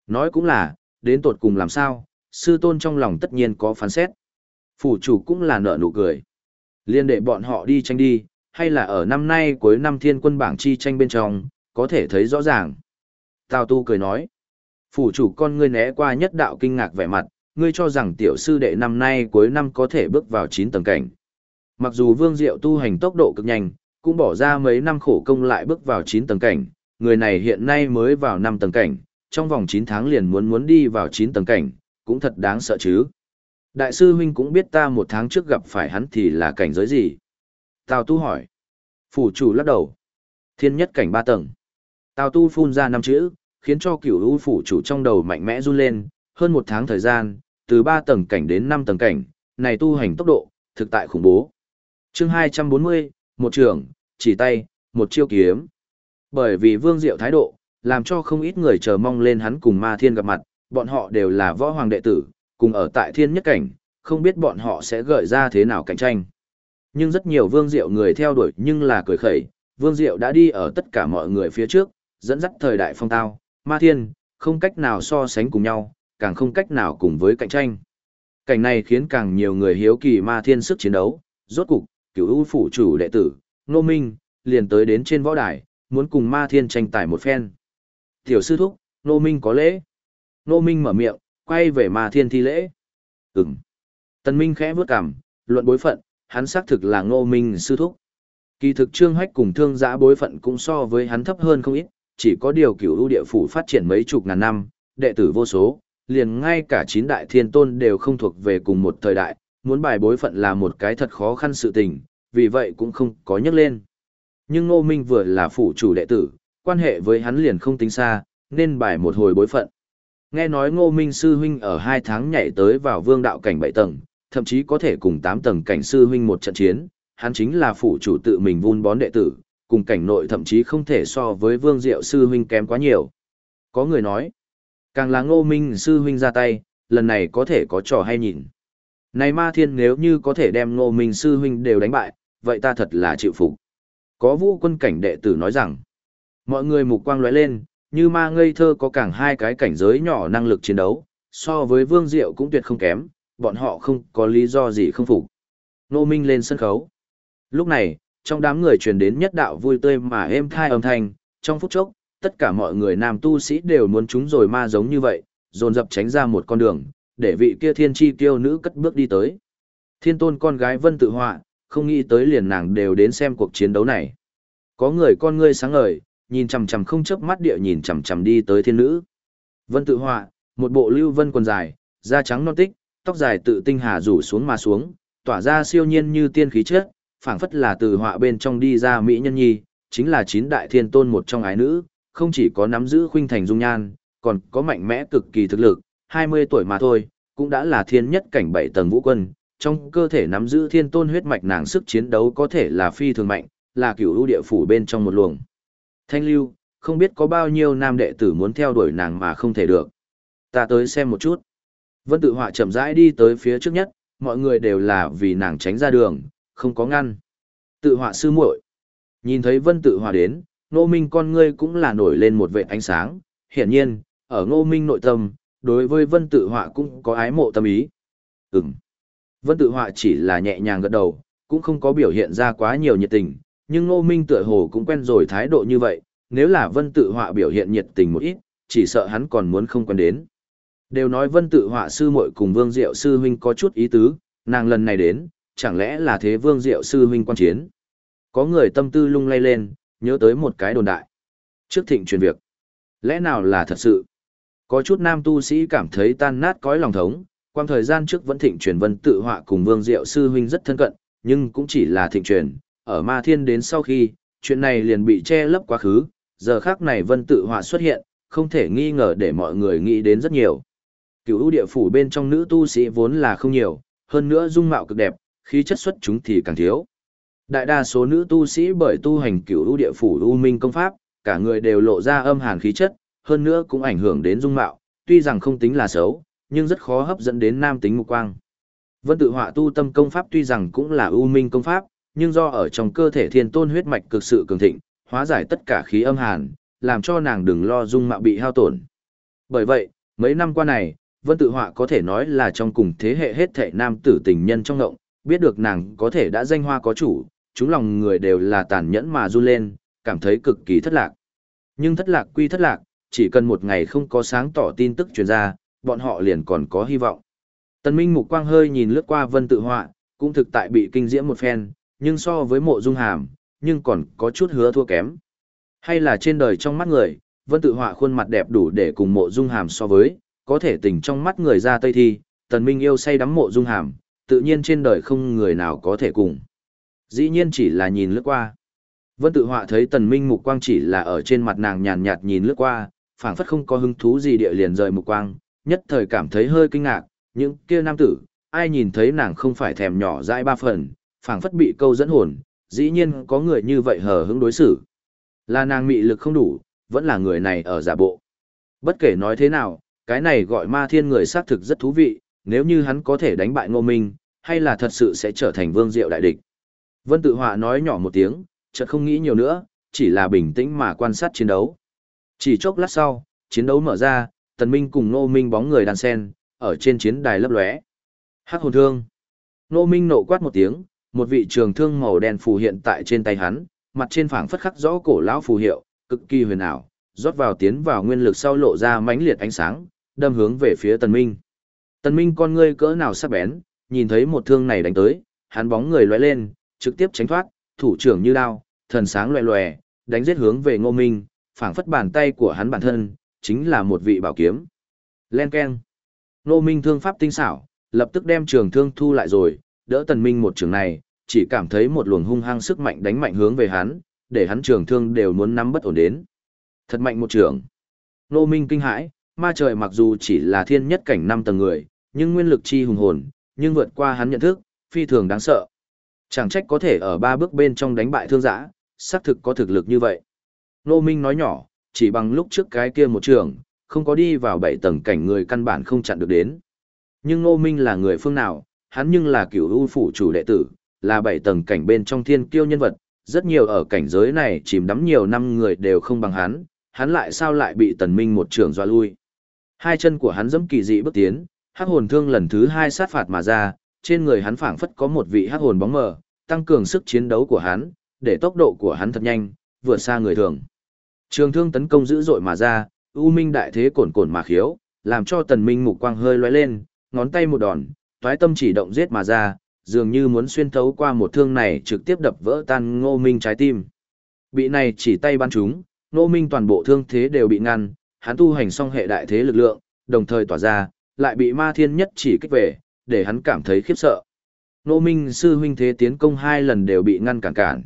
Nói cũng là, đến tột cùng làm sao, sư tôn trong lòng tất nhiên có phán xét. Phủ chủ cũng là nợ nụ cười. Liên đệ bọn họ đi tranh đi, hay là ở năm nay cuối năm thiên quân bảng chi tranh bên trong, có thể thấy rõ ràng. Tào tu cười nói. Phủ chủ con ngươi né qua nhất đạo kinh ngạc vẻ mặt, ngươi cho rằng tiểu sư đệ năm nay cuối năm có thể bước vào 9 tầng cảnh. Mặc dù Vương Diệu tu hành tốc độ cực nhanh, cũng bỏ ra mấy năm khổ công lại bước vào 9 tầng cảnh, người này hiện nay mới vào 5 tầng cảnh, trong vòng 9 tháng liền muốn muốn đi vào 9 tầng cảnh, cũng thật đáng sợ chứ. Đại sư huynh cũng biết ta một tháng trước gặp phải hắn thì là cảnh giới gì. Tào tu hỏi. Phủ chủ lắc đầu. Thiên nhất cảnh ba tầng. Tào tu phun ra năm chữ, khiến cho cửu u phủ chủ trong đầu mạnh mẽ run lên, hơn một tháng thời gian, từ ba tầng cảnh đến năm tầng cảnh, này tu hành tốc độ, thực tại khủng bố. chương 240, một trường, chỉ tay, một chiêu kiếm. Bởi vì vương diệu thái độ, làm cho không ít người chờ mong lên hắn cùng ma thiên gặp mặt, bọn họ đều là võ hoàng đệ tử, cùng ở tại thiên nhất cảnh, không biết bọn họ sẽ gợi ra thế nào cạnh tranh. Nhưng rất nhiều vương diệu người theo đuổi nhưng là cười khẩy, vương diệu đã đi ở tất cả mọi người phía trước, dẫn dắt thời đại phong tao, ma thiên, không cách nào so sánh cùng nhau, càng không cách nào cùng với cạnh tranh. Cảnh này khiến càng nhiều người hiếu kỳ ma thiên sức chiến đấu, rốt cục, cửu ưu phủ chủ đệ tử, Nô Minh, liền tới đến trên võ đài, muốn cùng ma thiên tranh tài một phen. Tiểu sư thúc, Nô Minh có lễ. Nô Minh mở miệng, quay về ma thiên thi lễ. Ừm. Tần Minh khẽ bước cằm, luận bối phận, hắn xác thực là Ngô Minh sư thúc. Kỳ thực Trương Hách cùng Thương Giã bối phận cũng so với hắn thấp hơn không ít, chỉ có điều cửu ưu địa phủ phát triển mấy chục ngàn năm, đệ tử vô số, liền ngay cả chín đại thiên tôn đều không thuộc về cùng một thời đại, muốn bài bối phận là một cái thật khó khăn sự tình, vì vậy cũng không có nhắc lên. Nhưng Ngô Minh vừa là phủ chủ đệ tử, quan hệ với hắn liền không tính xa, nên bài một hồi bối phận. Nghe nói Ngô Minh sư huynh ở hai tháng nhảy tới vào vương đạo cảnh bảy tầng, thậm chí có thể cùng tám tầng cảnh sư huynh một trận chiến, hắn chính là phụ chủ tự mình vun bón đệ tử, cùng cảnh nội thậm chí không thể so với vương diệu sư huynh kém quá nhiều. Có người nói, càng là ngô minh sư huynh ra tay, lần này có thể có trò hay nhìn. Này ma thiên nếu như có thể đem ngô minh sư huynh đều đánh bại, vậy ta thật là chịu phục. Có vũ quân cảnh đệ tử nói rằng, mọi người mục quang lóe lên, như ma ngây thơ có càng hai cái cảnh giới nhỏ năng lực chiến đấu, so với vương diệu cũng tuyệt không kém, bọn họ không có lý do gì không phục. nô minh lên sân khấu. Lúc này, trong đám người truyền đến nhất đạo vui tươi mà êm thai âm thanh, trong phút chốc, tất cả mọi người nam tu sĩ đều muốn chúng rồi ma giống như vậy, dồn dập tránh ra một con đường, để vị kia thiên chi tiêu nữ cất bước đi tới. Thiên tôn con gái vân tự họa, không nghĩ tới liền nàng đều đến xem cuộc chiến đấu này. Có người con ngươi sáng ngời, nhìn chằm chằm không chớp mắt địa nhìn chằm chằm đi tới thiên nữ. Vân tự họa, một bộ lưu vân quần dài, da trắng non tích, tóc dài tự tinh hà rủ xuống mà xuống, tỏa ra siêu nhiên như tiên khí chất, phảng phất là từ họa bên trong đi ra mỹ nhân nhi, chính là chín đại thiên tôn một trong ái nữ, không chỉ có nắm giữ khuynh thành dung nhan, còn có mạnh mẽ cực kỳ thực lực, 20 tuổi mà thôi, cũng đã là thiên nhất cảnh bảy tầng vũ quân, trong cơ thể nắm giữ thiên tôn huyết mạch nàng sức chiến đấu có thể là phi thường mạnh, là cửu ưu địa phủ bên trong một luồng. Thanh lưu, không biết có bao nhiêu nam đệ tử muốn theo đuổi nàng mà không thể được. Ta tới xem một chút. Vân tự họa chậm rãi đi tới phía trước nhất, mọi người đều là vì nàng tránh ra đường, không có ngăn. Tự họa sư muội Nhìn thấy vân tự họa đến, ngô minh con ngươi cũng là nổi lên một vệ ánh sáng. Hiển nhiên, ở ngô minh nội tâm, đối với vân tự họa cũng có ái mộ tâm ý. Ừm. Vân tự họa chỉ là nhẹ nhàng gật đầu, cũng không có biểu hiện ra quá nhiều nhiệt tình, nhưng ngô minh tựa hồ cũng quen rồi thái độ như vậy, nếu là vân tự họa biểu hiện nhiệt tình một ít, chỉ sợ hắn còn muốn không quen đến. Đều nói vân tự họa sư muội cùng vương diệu sư huynh có chút ý tứ, nàng lần này đến, chẳng lẽ là thế vương diệu sư huynh quan chiến. Có người tâm tư lung lay lên, nhớ tới một cái đồn đại. Trước thịnh truyền việc. Lẽ nào là thật sự? Có chút nam tu sĩ cảm thấy tan nát cõi lòng thống, quang thời gian trước vẫn thịnh truyền vân tự họa cùng vương diệu sư huynh rất thân cận, nhưng cũng chỉ là thịnh truyền. Ở ma thiên đến sau khi, chuyện này liền bị che lấp quá khứ, giờ khác này vân tự họa xuất hiện, không thể nghi ngờ để mọi người nghĩ đến rất nhiều. Cựu ưu địa phủ bên trong nữ tu sĩ vốn là không nhiều, hơn nữa dung mạo cực đẹp, khí chất xuất chúng thì càng thiếu. Đại đa số nữ tu sĩ bởi tu hành cửu ưu địa phủ u minh công pháp, cả người đều lộ ra âm hàn khí chất, hơn nữa cũng ảnh hưởng đến dung mạo, tuy rằng không tính là xấu, nhưng rất khó hấp dẫn đến nam tính mục quang. Vân tự họa tu tâm công pháp tuy rằng cũng là u minh công pháp, nhưng do ở trong cơ thể thiên tôn huyết mạch cực sự cường thịnh, hóa giải tất cả khí âm hàn, làm cho nàng đừng lo dung mạo bị hao tổn. Bởi vậy, mấy năm qua này, Vân tự họa có thể nói là trong cùng thế hệ hết thệ nam tử tình nhân trong ngộng, biết được nàng có thể đã danh hoa có chủ, chúng lòng người đều là tàn nhẫn mà run lên, cảm thấy cực kỳ thất lạc. Nhưng thất lạc quy thất lạc, chỉ cần một ngày không có sáng tỏ tin tức truyền ra, bọn họ liền còn có hy vọng. Tần Minh mục quang hơi nhìn lướt qua vân tự họa, cũng thực tại bị kinh diễm một phen, nhưng so với mộ dung hàm, nhưng còn có chút hứa thua kém. Hay là trên đời trong mắt người, vân tự họa khuôn mặt đẹp đủ để cùng mộ dung hàm so với, có thể tình trong mắt người ra tây thi, tần minh yêu say đắm mộ dung hàm, tự nhiên trên đời không người nào có thể cùng. Dĩ nhiên chỉ là nhìn lướt qua. Vân tự họa thấy tần minh mục quang chỉ là ở trên mặt nàng nhàn nhạt nhìn lướt qua, phảng phất không có hứng thú gì địa liền rời mục quang, nhất thời cảm thấy hơi kinh ngạc, những kia nam tử, ai nhìn thấy nàng không phải thèm nhỏ dãi ba phần, phảng phất bị câu dẫn hồn, dĩ nhiên có người như vậy hờ hững đối xử. Là nàng mị lực không đủ, vẫn là người này ở giả bộ. Bất kể nói thế nào, cái này gọi ma thiên người xác thực rất thú vị, nếu như hắn có thể đánh bại ngô minh, hay là thật sự sẽ trở thành vương diệu đại địch. Vân tự họa nói nhỏ một tiếng, chợt không nghĩ nhiều nữa, chỉ là bình tĩnh mà quan sát chiến đấu. Chỉ chốc lát sau, chiến đấu mở ra, tần minh cùng ngô minh bóng người đàn sen, ở trên chiến đài lấp lóe. Hắc hồn thương. Ngô minh nộ quát một tiếng, một vị trường thương màu đen phù hiện tại trên tay hắn, mặt trên phảng phất khắc rõ cổ lão phù hiệu, cực kỳ huyền ảo, rót vào tiến vào nguyên lực sau lộ ra mãnh liệt ánh sáng, đâm hướng về phía Tần Minh. Tần Minh con ngươi cỡ nào sắc bén, nhìn thấy một thương này đánh tới, hắn bóng người lóe lên, trực tiếp tránh thoát, thủ trưởng như đao, thần sáng loè loè, đánh giết hướng về Ngô Minh, phảng phất bàn tay của hắn bản thân, chính là một vị bảo kiếm. Len keng. Ngô Minh thương pháp tinh xảo, lập tức đem trường thương thu lại rồi, đỡ Tần Minh một trường này, chỉ cảm thấy một luồng hung hăng sức mạnh đánh mạnh hướng về hắn, để hắn trường thương đều muốn nắm bất ổn đến. Thật mạnh một trường. Ngô Minh kinh hãi, ma trời mặc dù chỉ là thiên nhất cảnh năm tầng người, nhưng nguyên lực chi hùng hồn, nhưng vượt qua hắn nhận thức, phi thường đáng sợ. Chẳng trách có thể ở ba bước bên trong đánh bại thương giã, xác thực có thực lực như vậy. Nô Minh nói nhỏ, chỉ bằng lúc trước cái kia một trường, không có đi vào bảy tầng cảnh người căn bản không chặn được đến. Nhưng Nô Minh là người phương nào, hắn nhưng là cửu ưu phủ chủ đệ tử, là bảy tầng cảnh bên trong thiên kiêu nhân vật, rất nhiều ở cảnh giới này chìm đắm nhiều năm người đều không bằng hắn, hắn lại sao lại bị tần minh một trường dọa lui. Hai chân của hắn dẫm kỳ dị bước tiến, hắc hồn thương lần thứ hai sát phạt mà ra, trên người hắn phảng phất có một vị hắc hồn bóng mờ, tăng cường sức chiến đấu của hắn, để tốc độ của hắn thật nhanh, vượt xa người thường. Trường thương tấn công dữ dội mà ra, u minh đại thế cồn cồn mà khiếu, làm cho tần minh mục quang hơi lóe lên, ngón tay một đòn, toái tâm chỉ động giết mà ra, dường như muốn xuyên thấu qua một thương này trực tiếp đập vỡ tan ngô minh trái tim. Bị này chỉ tay bắn chúng, ngô minh toàn bộ thương thế đều bị ngăn, hắn tu hành xong hệ đại thế lực lượng, đồng thời tỏa ra, lại bị ma thiên nhất chỉ kích về, để hắn cảm thấy khiếp sợ. Nô Minh sư huynh thế tiến công hai lần đều bị ngăn cản cản.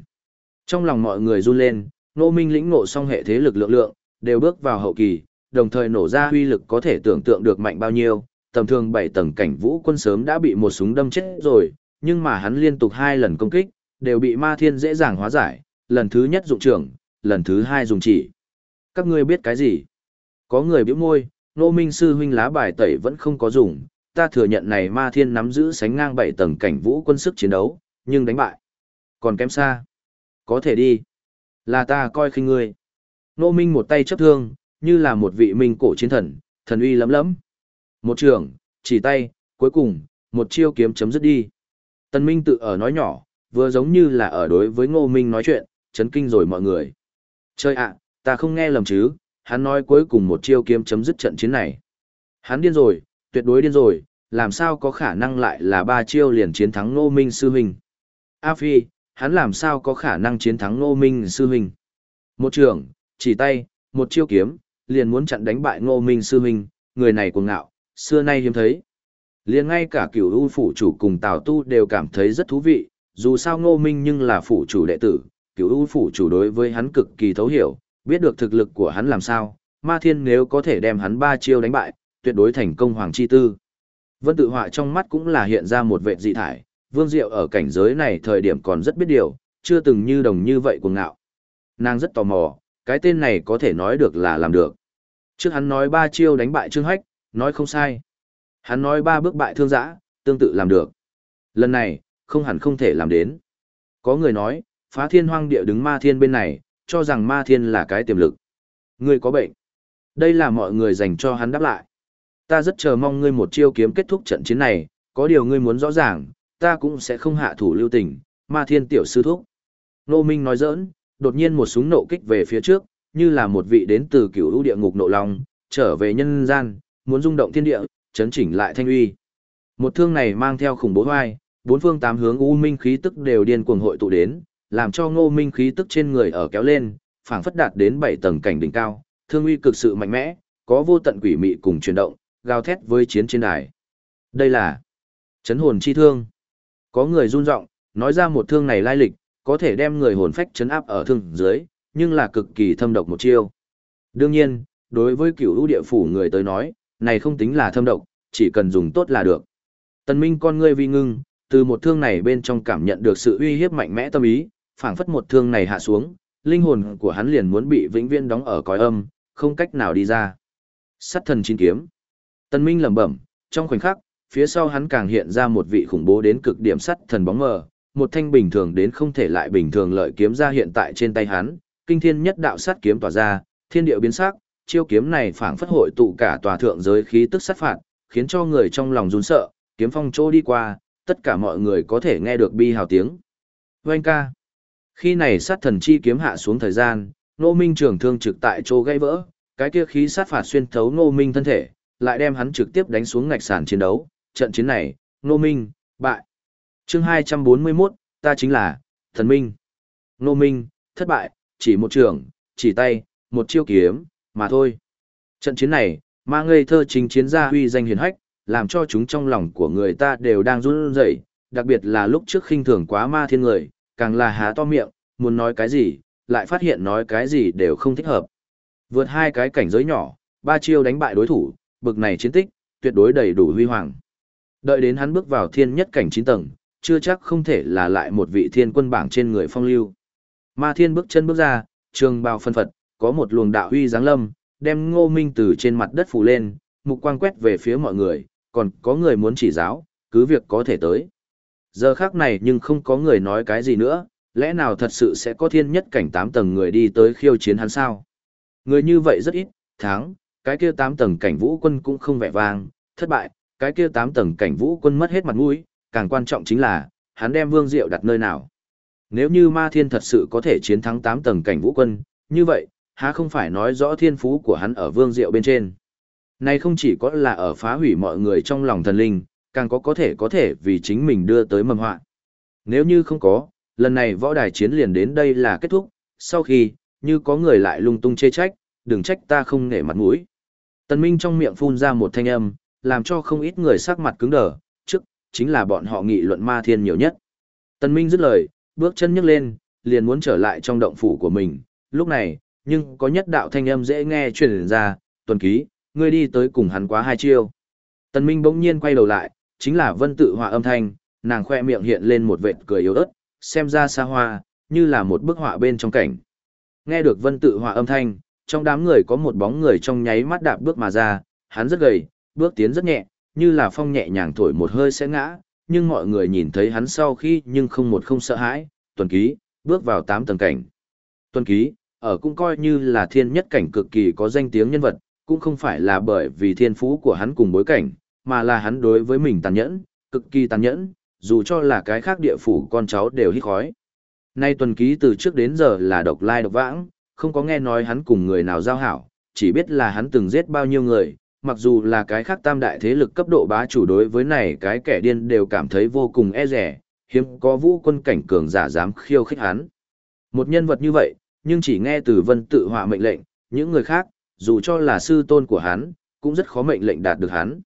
Trong lòng mọi người run lên, Nô Minh lĩnh ngộ xong hệ thế lực lượng lượng, đều bước vào hậu kỳ, đồng thời nổ ra huy lực có thể tưởng tượng được mạnh bao nhiêu, tầm thường bảy tầng cảnh vũ quân sớm đã bị một súng đâm chết rồi, nhưng mà hắn liên tục hai lần công kích, đều bị ma thiên dễ dàng hóa giải, lần thứ nhất dụng trưởng, lần thứ hai dùng chỉ. Các ngươi biết cái gì? Có người biểu môi, nô minh sư huynh lá bài tẩy vẫn không có dùng, ta thừa nhận này ma thiên nắm giữ sánh ngang bảy tầng cảnh vũ quân sức chiến đấu, nhưng đánh bại. Còn kém xa. Có thể đi. Là ta coi khinh ngươi. Nô minh một tay chấp thương, như là một vị minh cổ chiến thần, thần uy lấm lấm. Một trường, chỉ tay, cuối cùng, một chiêu kiếm chấm dứt đi. Tần minh tự ở nói nhỏ, vừa giống như là ở đối với ngô minh nói chuyện, chấn kinh rồi mọi người. Chơi ạ, ta không nghe lầm chứ, hắn nói cuối cùng một chiêu kiếm chấm dứt trận chiến này. Hắn điên rồi, tuyệt đối điên rồi, làm sao có khả năng lại là ba chiêu liền chiến thắng Ngô Minh Sư Huynh. A Phi, hắn làm sao có khả năng chiến thắng Ngô Minh Sư Huynh. Một trường, chỉ tay, một chiêu kiếm, liền muốn chặn đánh bại Ngô Minh Sư Huynh, người này cuồng ngạo, xưa nay hiếm thấy. Liền ngay cả cửu u phủ chủ cùng Tào Tu đều cảm thấy rất thú vị, dù sao Ngô Minh nhưng là phủ chủ đệ tử, cửu u phủ chủ đối với hắn cực kỳ thấu hiểu, biết được thực lực của hắn làm sao, ma thiên nếu có thể đem hắn ba chiêu đánh bại, tuyệt đối thành công hoàng chi tư. Vân tự họa trong mắt cũng là hiện ra một vệ dị thải, vương diệu ở cảnh giới này thời điểm còn rất biết điều, chưa từng như đồng như vậy cuồng ngạo. Nàng rất tò mò, Cái tên này có thể nói được là làm được. Trước hắn nói ba chiêu đánh bại Trương Hách, nói không sai. Hắn nói ba bước bại thương giã, tương tự làm được. Lần này, không hẳn không thể làm đến. Có người nói, phá thiên hoang địa đứng ma thiên bên này, cho rằng ma thiên là cái tiềm lực. Ngươi có bệnh. Đây là mọi người dành cho hắn đáp lại. Ta rất chờ mong ngươi một chiêu kiếm kết thúc trận chiến này, có điều ngươi muốn rõ ràng, ta cũng sẽ không hạ thủ lưu tình, ma thiên tiểu sư thúc. Nô Minh nói giỡn, đột nhiên một súng nộ kích về phía trước, như là một vị đến từ cửu lũ địa ngục nộ lòng trở về nhân gian, muốn rung động thiên địa, chấn chỉnh lại thanh uy. Một thương này mang theo khủng bố hoai, bốn phương tám hướng u minh khí tức đều điên cuồng hội tụ đến, làm cho ngô minh khí tức trên người ở kéo lên, phảng phất đạt đến bảy tầng cảnh đỉnh cao, thương uy cực sự mạnh mẽ, có vô tận quỷ mị cùng chuyển động, gào thét với chiến trên đài. Đây là chấn hồn chi thương. Có người run giọng nói ra một thương này lai lịch, có thể đem người hồn phách chấn áp ở thương dưới, nhưng là cực kỳ thâm độc một chiêu. Đương nhiên, đối với cửu lũ địa phủ người tới nói, này không tính là thâm độc, chỉ cần dùng tốt là được. Tần Minh con ngươi vi ngưng, từ một thương này bên trong cảm nhận được sự uy hiếp mạnh mẽ tâm ý, phảng phất một thương này hạ xuống, linh hồn của hắn liền muốn bị vĩnh viễn đóng ở cõi âm, không cách nào đi ra. Sát thần chín kiếm. tân Minh lẩm bẩm, trong khoảnh khắc, phía sau hắn càng hiện ra một vị khủng bố đến cực điểm sắt thần bóng mờ, một thanh bình thường đến không thể lại bình thường lợi kiếm ra hiện tại trên tay hắn, kinh thiên nhất đạo sát kiếm tỏa ra, thiên địa biến sắc, chiêu kiếm này phảng phất hội tụ cả tòa thượng giới khí tức sát phạt, khiến cho người trong lòng run sợ, kiếm phong trô đi qua, tất cả mọi người có thể nghe được bi hào tiếng. Vâng ca. Khi này sát thần chi kiếm hạ xuống thời gian, Nô Minh trường thương trực tại chỗ gãy vỡ, cái kia khí sát phạt xuyên thấu Nô Minh thân thể, lại đem hắn trực tiếp đánh xuống ngạch sàn chiến đấu. Trận chiến này, Nô Minh, bại. chương 241, ta chính là, thần Minh. Nô Minh, thất bại, chỉ một trường, chỉ tay, một chiêu kiếm, mà thôi. Trận chiến này, ma ngây thơ chính chiến gia huy danh hiền hách, làm cho chúng trong lòng của người ta đều đang run rẩy, đặc biệt là lúc trước khinh thường quá ma thiên người, càng là há to miệng, muốn nói cái gì, lại phát hiện nói cái gì đều không thích hợp. Vượt hai cái cảnh giới nhỏ, ba chiêu đánh bại đối thủ, bực này chiến tích, tuyệt đối đầy đủ huy hoàng. Đợi đến hắn bước vào thiên nhất cảnh 9 tầng, chưa chắc không thể là lại một vị thiên quân bảng trên người phong lưu. Ma thiên bước chân bước ra, trường bào phân phật, có một luồng đạo huy giáng lâm, đem ngô minh từ trên mặt đất phủ lên, mục quang quét về phía mọi người, còn có người muốn chỉ giáo, cứ việc có thể tới. Giờ khác này nhưng không có người nói cái gì nữa, lẽ nào thật sự sẽ có thiên nhất cảnh 8 tầng người đi tới khiêu chiến hắn sao? Người như vậy rất ít, tháng cái kia 8 tầng cảnh vũ quân cũng không vẻ vang, thất bại, cái kia 8 tầng cảnh vũ quân mất hết mặt mũi, càng quan trọng chính là, hắn đem vương diệu đặt nơi nào. Nếu như ma thiên thật sự có thể chiến thắng 8 tầng cảnh vũ quân, như vậy, há không phải nói rõ thiên phú của hắn ở vương diệu bên trên. Này không chỉ có là ở phá hủy mọi người trong lòng thần linh, càng có có thể có thể vì chính mình đưa tới mầm họa. Nếu như không có, lần này võ đài chiến liền đến đây là kết thúc, sau khi, như có người lại lung tung chê trách, đừng trách ta không nể mặt mũi. Tần Minh trong miệng phun ra một thanh âm, làm cho không ít người sắc mặt cứng đờ, trước, chính là bọn họ nghị luận ma thiên nhiều nhất. Tần Minh dứt lời, bước chân nhấc lên, liền muốn trở lại trong động phủ của mình, lúc này, nhưng có nhất đạo thanh âm dễ nghe truyền ra, tuần ký, ngươi đi tới cùng hắn quá hai chiêu. Tần Minh bỗng nhiên quay đầu lại, chính là vân tự họa âm thanh, nàng khoe miệng hiện lên một vệt cười yếu ớt, xem ra xa hoa, như là một bức họa bên trong cảnh. Nghe được vân tự họa âm thanh, trong đám người có một bóng người trong nháy mắt đạp bước mà ra, hắn rất gầy, bước tiến rất nhẹ, như là phong nhẹ nhàng thổi một hơi sẽ ngã, nhưng mọi người nhìn thấy hắn sau khi nhưng không một không sợ hãi, tuần ký, bước vào tám tầng cảnh. Tuần ký, ở cũng coi như là thiên nhất cảnh cực kỳ có danh tiếng nhân vật, cũng không phải là bởi vì thiên phú của hắn cùng bối cảnh, mà là hắn đối với mình tàn nhẫn, cực kỳ tàn nhẫn, dù cho là cái khác địa phủ con cháu đều hít khói. Nay tuần ký từ trước đến giờ là độc lai độc vãng, không có nghe nói hắn cùng người nào giao hảo, chỉ biết là hắn từng giết bao nhiêu người, mặc dù là cái khác tam đại thế lực cấp độ bá chủ đối với này cái kẻ điên đều cảm thấy vô cùng e rẻ, hiếm có vũ quân cảnh cường giả dám khiêu khích hắn. Một nhân vật như vậy, nhưng chỉ nghe từ vân tự họa mệnh lệnh, những người khác, dù cho là sư tôn của hắn, cũng rất khó mệnh lệnh đạt được hắn.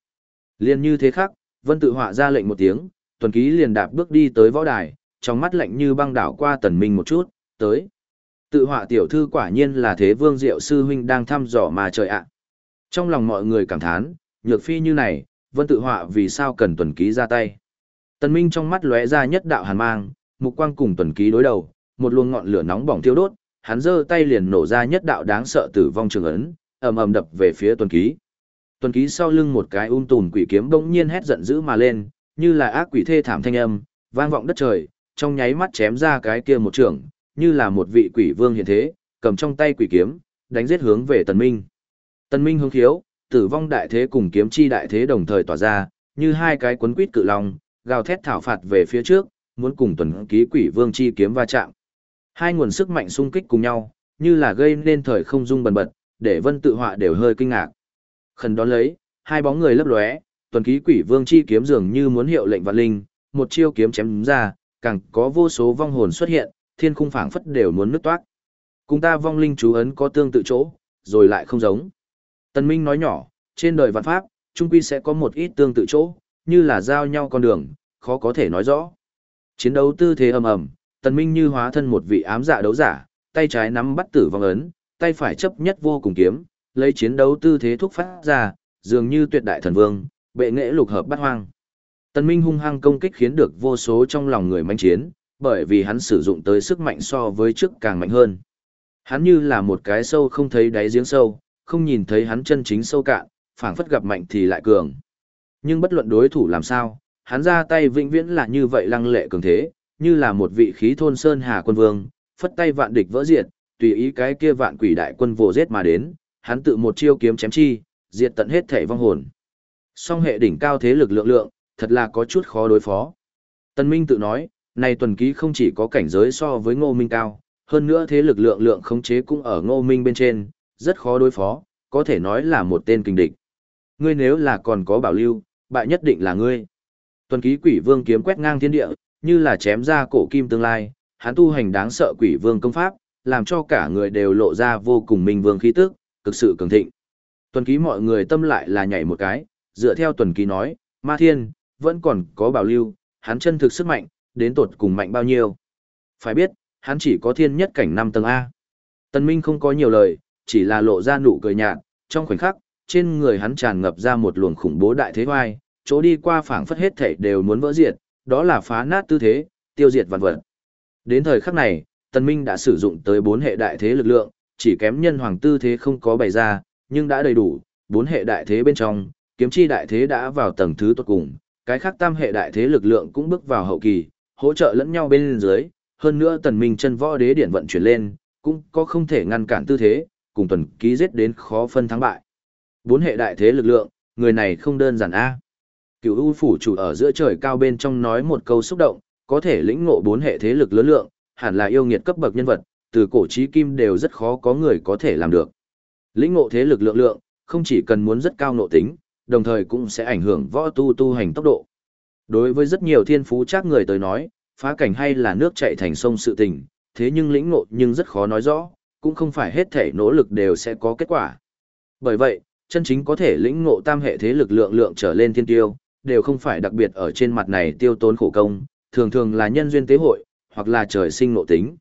Liên như thế khác, vân tự họa ra lệnh một tiếng, tuần ký liền đạp bước đi tới võ đài, trong mắt lạnh như băng đảo qua tần minh một chút, tới. Tự họa tiểu thư quả nhiên là thế vương diệu sư huynh đang thăm dò mà trời ạ. Trong lòng mọi người cảm thán, nhược phi như này, vân tự họa vì sao cần tuần ký ra tay. Tần minh trong mắt lóe ra nhất đạo hàn mang, mục quang cùng tuần ký đối đầu, một luồng ngọn lửa nóng bỏng thiêu đốt, hắn giơ tay liền nổ ra nhất đạo đáng sợ tử vong trường ấn, ầm ầm đập về phía tuần ký. Tuần ký sau lưng một cái um tùm quỷ kiếm bỗng nhiên hét giận dữ mà lên, như là ác quỷ thê thảm thanh âm, vang vọng đất trời, trong nháy mắt chém ra cái kia một trường, như là một vị quỷ vương hiện thế, cầm trong tay quỷ kiếm, đánh giết hướng về Tần Minh. Tần Minh hướng khiếu, tử vong đại thế cùng kiếm chi đại thế đồng thời tỏa ra, như hai cái cuốn quýt cự long, gào thét thảo phạt về phía trước, muốn cùng tuần ký quỷ vương chi kiếm va chạm. Hai nguồn sức mạnh xung kích cùng nhau, như là gây nên thời không dung bần bật, để vân tự họa đều hơi kinh ngạc. Khẩn đón lấy, hai bóng người lấp lóe, tuần ký quỷ vương chi kiếm dường như muốn hiệu lệnh vạn linh, một chiêu kiếm chém ra, càng có vô số vong hồn xuất hiện, thiên khung phảng phất đều muốn nứt toát. Cùng ta vong linh chú ấn có tương tự chỗ, rồi lại không giống. Tần Minh nói nhỏ, trên đời vạn pháp, trung quy sẽ có một ít tương tự chỗ, như là giao nhau con đường, khó có thể nói rõ. Chiến đấu tư thế ầm ầm, Tần Minh như hóa thân một vị ám dạ đấu giả, tay trái nắm bắt tử vong ấn, tay phải chấp nhất vô cùng kiếm, lấy chiến đấu tư thế thúc phát ra, dường như tuyệt đại thần vương, bệ nghệ lục hợp bát hoang. Tần Minh hung hăng công kích khiến được vô số trong lòng người manh chiến, bởi vì hắn sử dụng tới sức mạnh so với trước càng mạnh hơn. Hắn như là một cái sâu không thấy đáy giếng sâu, không nhìn thấy hắn chân chính sâu cạn, phảng phất gặp mạnh thì lại cường. Nhưng bất luận đối thủ làm sao, hắn ra tay vĩnh viễn là như vậy lăng lệ cường thế, như là một vị khí thôn sơn hà quân vương, phất tay vạn địch vỡ diệt, tùy ý cái kia vạn quỷ đại quân vô giết mà đến, hắn tự một chiêu kiếm chém chi, diệt tận hết thể vong hồn. Song hệ đỉnh cao thế lực lượng lượng, thật là có chút khó đối phó. Tân Minh tự nói, này tuần ký không chỉ có cảnh giới so với ngô minh cao, hơn nữa thế lực lượng lượng khống chế cũng ở ngô minh bên trên, rất khó đối phó, có thể nói là một tên kinh địch. Ngươi nếu là còn có bảo lưu, bại nhất định là ngươi. Tuần ký quỷ vương kiếm quét ngang thiên địa, như là chém ra cổ kim tương lai, hắn tu hành đáng sợ quỷ vương công pháp, làm cho cả người đều lộ ra vô cùng minh vương khí tức, cực sự cường thịnh. Tuần ký mọi người tâm lại là nhảy một cái, dựa theo tuần ký nói, ma thiên, vẫn còn có bảo lưu, hắn chân thực sức mạnh, đến tột cùng mạnh bao nhiêu. Phải biết, hắn chỉ có thiên nhất cảnh 5 tầng A. Tần Minh không có nhiều lời, chỉ là lộ ra nụ cười nhạt, trong khoảnh khắc, trên người hắn tràn ngập ra một luồng khủng bố đại thế vai, chỗ đi qua phảng phất hết thảy đều muốn vỡ diệt, đó là phá nát tư thế, tiêu diệt vạn vật. Đến thời khắc này, Tần Minh đã sử dụng tới bốn hệ đại thế lực lượng, chỉ kém nhân hoàng tư thế không có bày ra, nhưng đã đầy đủ, bốn hệ đại thế bên trong, kiếm chi đại thế đã vào tầng thứ tốt cùng, cái khác tam hệ đại thế lực lượng cũng bước vào hậu kỳ, hỗ trợ lẫn nhau bên dưới, hơn nữa Tần Minh chân võ đế điển vận chuyển lên, cũng có không thể ngăn cản tư thế, cùng tuần ký giết đến khó phân thắng bại. Bốn hệ đại thế lực lượng, người này không đơn giản a. Cửu U phủ chủ ở giữa trời cao bên trong nói một câu xúc động, có thể lĩnh ngộ bốn hệ thế lực lớn lượng, hẳn là yêu nghiệt cấp bậc nhân vật, từ cổ chí kim đều rất khó có người có thể làm được. Lĩnh ngộ thế lực lượng lượng, không chỉ cần muốn rất cao nội tính, đồng thời cũng sẽ ảnh hưởng võ tu tu hành tốc độ. Đối với rất nhiều thiên phú chắc người tới nói, phá cảnh hay là nước chảy thành sông sự tình, thế nhưng lĩnh ngộ nhưng rất khó nói rõ, cũng không phải hết thể nỗ lực đều sẽ có kết quả. Bởi vậy, chân chính có thể lĩnh ngộ tam hệ thế lực lượng lượng trở lên thiên tiêu, đều không phải đặc biệt ở trên mặt này tiêu tốn khổ công, thường thường là nhân duyên tế hội, hoặc là trời sinh nộ tính.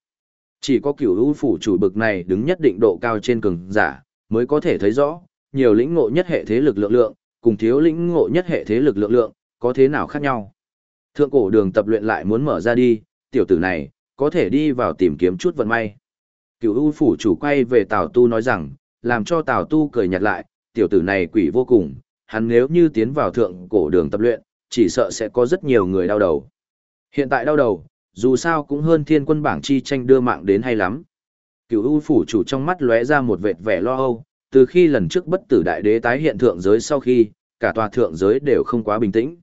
Chỉ có cửu ưu phủ chủ bực này đứng nhất định độ cao trên cường giả, mới có thể thấy rõ, nhiều lĩnh ngộ nhất hệ thế lực lượng lượng, cùng thiếu lĩnh ngộ nhất hệ thế lực lượng lượng, có thế nào khác nhau. Thượng cổ đường tập luyện lại muốn mở ra đi, tiểu tử này, có thể đi vào tìm kiếm chút vận may. Cửu ưu phủ chủ quay về Tào Tu nói rằng, làm cho Tào Tu cười nhạt lại, tiểu tử này quỷ vô cùng, hắn nếu như tiến vào thượng cổ đường tập luyện, chỉ sợ sẽ có rất nhiều người đau đầu. Hiện tại đau đầu, dù sao cũng hơn thiên quân bảng chi tranh đưa mạng đến hay lắm. Cửu U phủ chủ trong mắt lóe ra một vệt vẻ lo âu, từ khi lần trước bất tử đại đế tái hiện thượng giới sau khi, cả tòa thượng giới đều không quá bình tĩnh.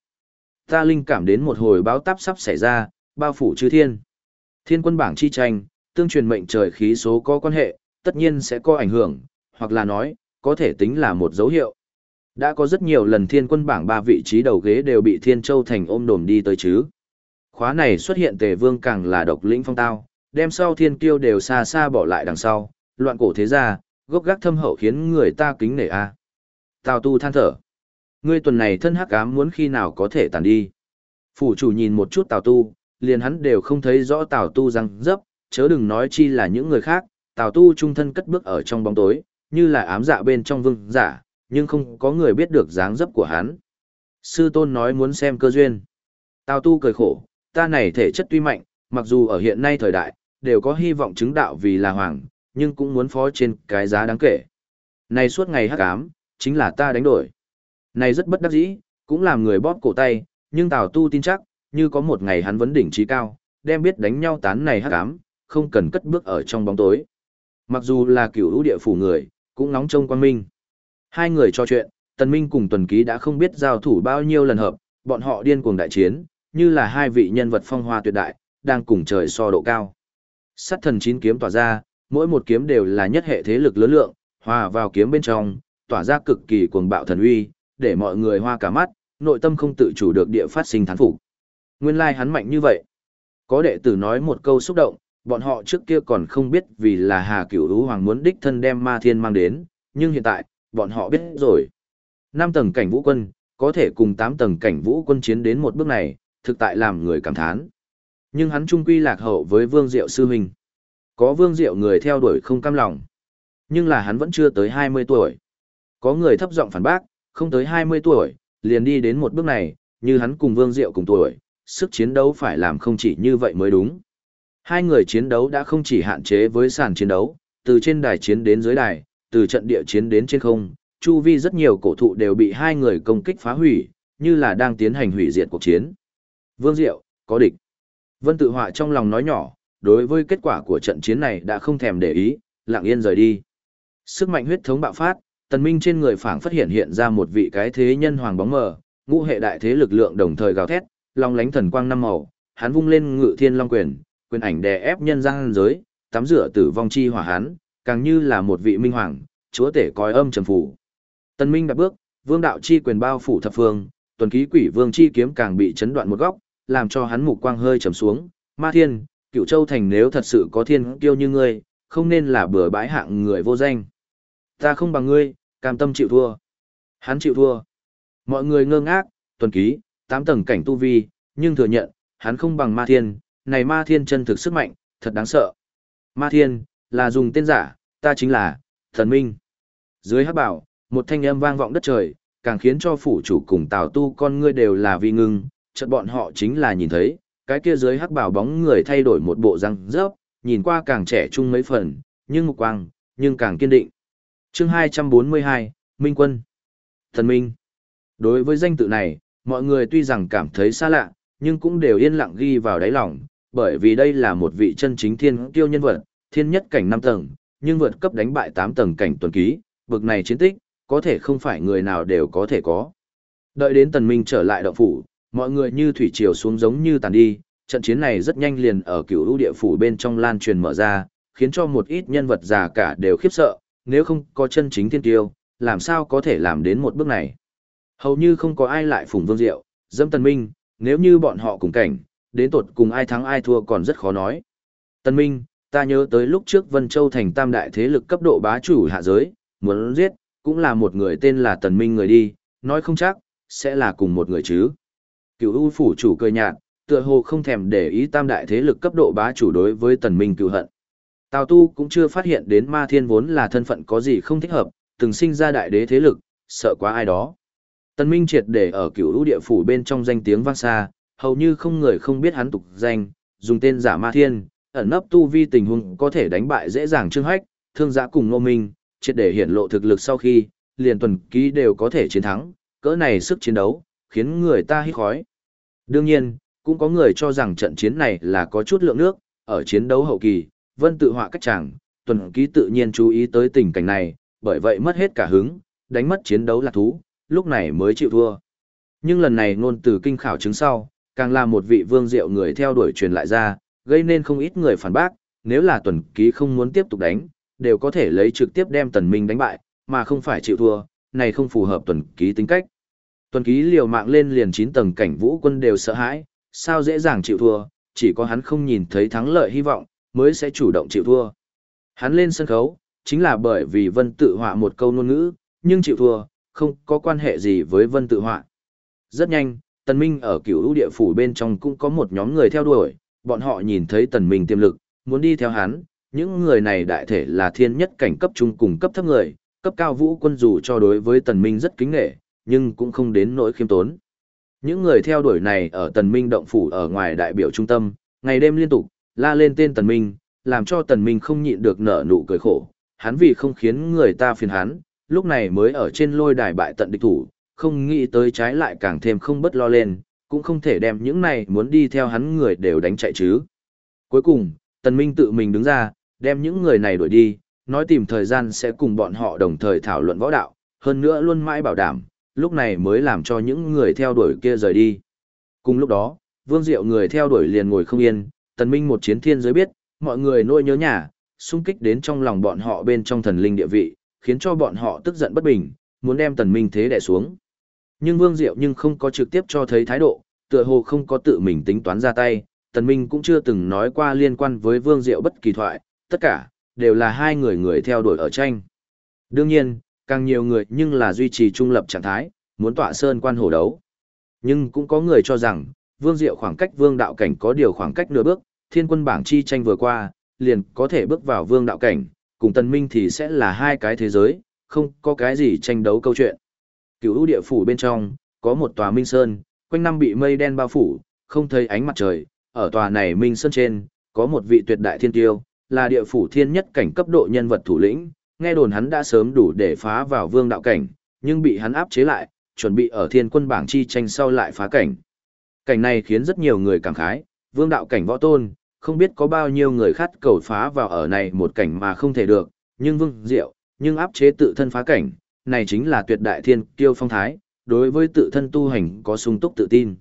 Ta linh cảm đến một hồi báo táp sắp xảy ra, bao phủ chư thiên. Thiên quân bảng chi tranh, tương truyền mệnh trời khí số có quan hệ, tất nhiên sẽ có ảnh hưởng, hoặc là nói, có thể tính là một dấu hiệu. Đã có rất nhiều lần thiên quân bảng ba vị trí đầu ghế đều bị Thiên Châu Thành ôm đồm đi tới chứ. Khóa này xuất hiện tề vương càng là độc lĩnh phong tao, đem sau thiên kiêu đều xa xa bỏ lại đằng sau, loạn cổ thế gia, gốc gác thâm hậu khiến người ta kính nể a. Tào tu than thở. Ngươi tuần này thân hắc ám muốn khi nào có thể tàn đi. Phủ chủ nhìn một chút tào tu, liền hắn đều không thấy rõ tào tu răng dấp, chớ đừng nói chi là những người khác, tào tu trung thân cất bước ở trong bóng tối, như là ám dạ bên trong vương giả, nhưng không có người biết được dáng dấp của hắn. Sư tôn nói muốn xem cơ duyên. Tào tu cười khổ, ta này thể chất tuy mạnh, mặc dù ở hiện nay thời đại, đều có hy vọng chứng đạo vì là hoàng, nhưng cũng muốn phó trên cái giá đáng kể. Này suốt ngày hắc ám, chính là ta đánh đổi. Này rất bất đắc dĩ, cũng làm người bóp cổ tay, nhưng Tào Tu tin chắc, như có một ngày hắn vấn đỉnh trí cao, đem biết đánh nhau tán này hắc ám, không cần cất bước ở trong bóng tối. Mặc dù là cửu lũ địa phủ người, cũng nóng trông quan minh. Hai người trò chuyện, Tần Minh cùng Tuần Ký đã không biết giao thủ bao nhiêu lần hợp, bọn họ điên cuồng đại chiến, như là hai vị nhân vật phong hoa tuyệt đại, đang cùng trời so độ cao. Sát thần chín kiếm tỏa ra, mỗi một kiếm đều là nhất hệ thế lực lớn lượng, hòa vào kiếm bên trong, tỏa ra cực kỳ cuồng bạo thần uy, để mọi người hoa cả mắt, nội tâm không tự chủ được địa phát sinh thán phục. Nguyên lai like hắn mạnh như vậy. Có đệ tử nói một câu xúc động, bọn họ trước kia còn không biết vì là Hà Cửu Vũ Hoàng muốn đích thân đem Ma Thiên mang đến, nhưng hiện tại, bọn họ biết rồi. Năm tầng cảnh vũ quân, có thể cùng tám tầng cảnh vũ quân chiến đến một bước này, thực tại làm người cảm thán. Nhưng hắn trung quy lạc hậu với Vương Diệu sư huynh. Có Vương Diệu người theo đuổi không cam lòng. Nhưng là hắn vẫn chưa tới 20 tuổi. Có người thấp giọng phản bác, không tới 20 tuổi, liền đi đến một bước này, như hắn cùng Vương Diệu cùng tuổi, sức chiến đấu phải làm không chỉ như vậy mới đúng. Hai người chiến đấu đã không chỉ hạn chế với sàn chiến đấu, từ trên đài chiến đến dưới đài, từ trận địa chiến đến trên không, chu vi rất nhiều cổ thụ đều bị hai người công kích phá hủy, như là đang tiến hành hủy diệt cuộc chiến. Vương Diệu, có địch. Vân tự họa trong lòng nói nhỏ, đối với kết quả của trận chiến này đã không thèm để ý, lặng yên rời đi. Sức mạnh huyết thống bạo phát, tần minh trên người phảng phát hiện hiện ra một vị cái thế nhân hoàng bóng mờ, ngũ hệ đại thế lực lượng đồng thời gào thét, long lánh thần quang năm màu, hắn vung lên ngự thiên long quyền, quyền ảnh đè ép nhân gian giới, tắm rửa tử vong chi hỏa hắn, càng như là một vị minh hoàng, chúa tể coi âm trầm phủ. Tần Minh đặt bước, vương đạo chi quyền bao phủ thập phương, tuần ký quỷ vương chi kiếm càng bị chấn đoạn một góc, làm cho hắn mục quang hơi trầm xuống. Ma Thiên, Cựu Châu thành nếu thật sự có thiên kiêu như ngươi, không nên là bừa bãi hạng người vô danh. Ta không bằng ngươi, cam tâm chịu thua. Hắn chịu thua. Mọi người ngơ ngác, tuần ký, tám tầng cảnh tu vi, nhưng thừa nhận, hắn không bằng Ma Thiên, này Ma Thiên chân thực sức mạnh, thật đáng sợ. Ma Thiên, là dùng tên giả, ta chính là, thần minh. Dưới hát bảo, một thanh âm vang vọng đất trời, càng khiến cho phủ chủ cùng tào tu con ngươi đều là vi ngưng, chợt bọn họ chính là nhìn thấy, cái kia dưới hắc bảo bóng người thay đổi một bộ răng rớp, nhìn qua càng trẻ trung mấy phần, nhưng mục quang, nhưng càng kiên định. chương 242, Minh Quân Thần Minh Đối với danh tự này, mọi người tuy rằng cảm thấy xa lạ, nhưng cũng đều yên lặng ghi vào đáy lòng, bởi vì đây là một vị chân chính thiên tiêu nhân vật, thiên nhất cảnh 5 tầng, nhưng vượt cấp đánh bại 8 tầng cảnh tuần ký, bực này chiến tích, có thể không phải người nào đều có thể có. Đợi đến tần minh trở lại động phủ, mọi người như thủy triều xuống giống như tàn đi, trận chiến này rất nhanh liền ở cửu lũ địa phủ bên trong lan truyền mở ra, khiến cho một ít nhân vật già cả đều khiếp sợ, nếu không có chân chính thiên tiêu, làm sao có thể làm đến một bước này. Hầu như không có ai lại phùng vương diệu, dâm tần minh, nếu như bọn họ cùng cảnh, đến tột cùng ai thắng ai thua còn rất khó nói. Tần minh, ta nhớ tới lúc trước Vân Châu thành tam đại thế lực cấp độ bá chủ hạ giới, muốn giết, cũng là một người tên là Tần Minh người đi, nói không chắc, sẽ là cùng một người chứ. Cựu U phủ chủ cười nhạt, tựa hồ không thèm để ý tam đại thế lực cấp độ bá chủ đối với Tần Minh cựu hận. Tào Tu cũng chưa phát hiện đến ma thiên vốn là thân phận có gì không thích hợp, từng sinh ra đại đế thế lực, sợ quá ai đó. Tần Minh triệt để ở cựu U địa phủ bên trong danh tiếng vang xa, hầu như không người không biết hắn tục danh, dùng tên giả ma thiên, ẩn nấp tu vi tình huống có thể đánh bại dễ dàng trương hách, thương giã cùng ngô minh, triệt để hiển lộ thực lực sau khi, liền tuần ký đều có thể chiến thắng, cỡ này sức chiến đấu, khiến người ta hít khói. Đương nhiên, cũng có người cho rằng trận chiến này là có chút lượng nước, ở chiến đấu hậu kỳ, vân tự họa cách chẳng, tuần ký tự nhiên chú ý tới tình cảnh này, bởi vậy mất hết cả hứng, đánh mất chiến đấu là thú, lúc này mới chịu thua. Nhưng lần này ngôn từ kinh khảo chứng sau, càng là một vị vương diệu người theo đuổi truyền lại ra, gây nên không ít người phản bác, nếu là tuần ký không muốn tiếp tục đánh, đều có thể lấy trực tiếp đem tần minh đánh bại, mà không phải chịu thua, này không phù hợp tuần ký tính cách. Tuần ký liều mạng lên liền 9 tầng cảnh vũ quân đều sợ hãi, sao dễ dàng chịu thua, chỉ có hắn không nhìn thấy thắng lợi hy vọng, mới sẽ chủ động chịu thua. Hắn lên sân khấu, chính là bởi vì vân tự họa một câu ngôn ngữ, nhưng chịu thua, không có quan hệ gì với vân tự họa. Rất nhanh, tần minh ở cửu lũ địa phủ bên trong cũng có một nhóm người theo đuổi, bọn họ nhìn thấy tần minh tiềm lực, muốn đi theo hắn, những người này đại thể là thiên nhất cảnh cấp trung cùng cấp thấp người, cấp cao vũ quân dù cho đối với tần minh rất kính nghệ, nhưng cũng không đến nỗi khiêm tốn. Những người theo đuổi này ở tần minh động phủ ở ngoài đại biểu trung tâm, ngày đêm liên tục, la lên tên tần minh, làm cho tần minh không nhịn được nở nụ cười khổ, hắn vì không khiến người ta phiền hắn, lúc này mới ở trên lôi đài bại tận địch thủ, không nghĩ tới trái lại càng thêm không bất lo lên, cũng không thể đem những này muốn đi theo hắn người đều đánh chạy chứ. Cuối cùng, tần minh tự mình đứng ra, đem những người này đuổi đi, nói tìm thời gian sẽ cùng bọn họ đồng thời thảo luận võ đạo, hơn nữa luôn mãi bảo đảm, lúc này mới làm cho những người theo đuổi kia rời đi. Cùng lúc đó, Vương Diệu người theo đuổi liền ngồi không yên, tần minh một chiến thiên giới biết, mọi người nỗi nhớ nhà, xung kích đến trong lòng bọn họ bên trong thần linh địa vị, khiến cho bọn họ tức giận bất bình, muốn đem tần minh thế đè xuống. Nhưng Vương Diệu nhưng không có trực tiếp cho thấy thái độ, tựa hồ không có tự mình tính toán ra tay, tần minh cũng chưa từng nói qua liên quan với Vương Diệu bất kỳ thoại, tất cả, đều là hai người người theo đuổi ở tranh. Đương nhiên, càng nhiều người nhưng là duy trì trung lập trạng thái, muốn tọa sơn quan hổ đấu. Nhưng cũng có người cho rằng, Vương Diệu khoảng cách Vương đạo cảnh có điều khoảng cách nửa bước, thiên quân bảng chi tranh vừa qua, liền có thể bước vào Vương đạo cảnh, cùng Tần Minh thì sẽ là hai cái thế giới, không có cái gì tranh đấu câu chuyện. Cửu ưu địa phủ bên trong, có một tòa Minh Sơn, quanh năm bị mây đen bao phủ, không thấy ánh mặt trời, ở tòa này Minh Sơn trên, có một vị tuyệt đại thiên tiêu, là địa phủ thiên nhất cảnh cấp độ nhân vật thủ lĩnh, nghe đồn hắn đã sớm đủ để phá vào vương đạo cảnh, nhưng bị hắn áp chế lại, chuẩn bị ở thiên quân bảng chi tranh sau lại phá cảnh. Cảnh này khiến rất nhiều người cảm khái, vương đạo cảnh võ tôn, không biết có bao nhiêu người khát cầu phá vào ở này một cảnh mà không thể được, nhưng vương diệu, nhưng áp chế tự thân phá cảnh, này chính là tuyệt đại thiên kiêu phong thái, đối với tự thân tu hành có sung túc tự tin.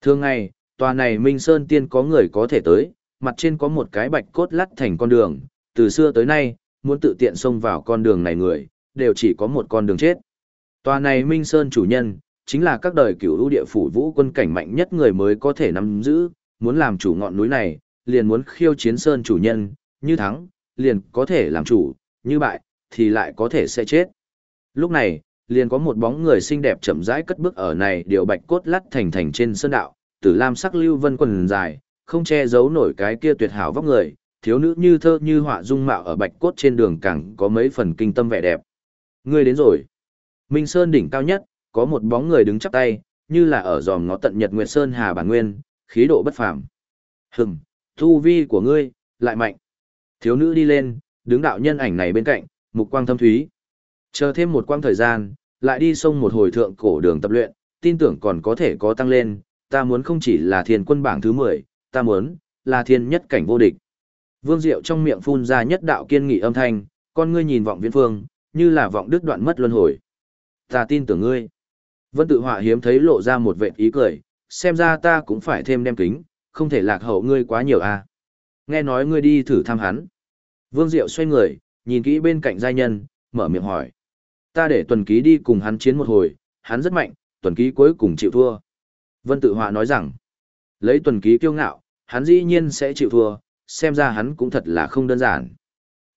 Thường ngày, tòa này Minh Sơn Tiên có người có thể tới, mặt trên có một cái bạch cốt lắt thành con đường, từ xưa tới nay, muốn tự tiện xông vào con đường này người, đều chỉ có một con đường chết. Tòa này Minh Sơn chủ nhân, chính là các đời cửu lũ địa phủ vũ quân cảnh mạnh nhất người mới có thể nắm giữ, muốn làm chủ ngọn núi này, liền muốn khiêu chiến Sơn chủ nhân, như thắng, liền có thể làm chủ, như bại, thì lại có thể sẽ chết. Lúc này, liền có một bóng người xinh đẹp chậm rãi cất bước ở này điều bạch cốt lắt thành thành trên sơn đạo, tử lam sắc lưu vân quần dài, không che giấu nổi cái kia tuyệt hảo vóc người, thiếu nữ như thơ như họa dung mạo ở bạch cốt trên đường càng có mấy phần kinh tâm vẻ đẹp. Ngươi đến rồi. Minh Sơn đỉnh cao nhất, có một bóng người đứng chắp tay, như là ở dòm ngó tận Nhật Nguyệt Sơn Hà bản nguyên, khí độ bất phàm. Hừm, thu vi của ngươi lại mạnh. Thiếu nữ đi lên, đứng đạo nhân ảnh này bên cạnh, mục quang thâm thúy. Chờ thêm một quang thời gian, lại đi sông một hồi thượng cổ đường tập luyện, tin tưởng còn có thể có tăng lên, ta muốn không chỉ là thiên quân bảng thứ 10, ta muốn là thiên nhất cảnh vô địch. Vương Diệu trong miệng phun ra nhất đạo kiên nghị âm thanh, con ngươi nhìn vọng viễn phương, như là vọng đứt đoạn mất luân hồi. Ta tin tưởng ngươi. Vân tự họa hiếm thấy lộ ra một vệt ý cười, xem ra ta cũng phải thêm đem kính, không thể lạc hậu ngươi quá nhiều à. Nghe nói ngươi đi thử thăm hắn. Vương Diệu xoay người, nhìn kỹ bên cạnh giai nhân, mở miệng hỏi. Ta để tuần ký đi cùng hắn chiến một hồi, hắn rất mạnh, tuần ký cuối cùng chịu thua. Vân tự họa nói rằng, lấy tuần ký kiêu ngạo, hắn dĩ nhiên sẽ chịu thua, xem ra hắn cũng thật là không đơn giản.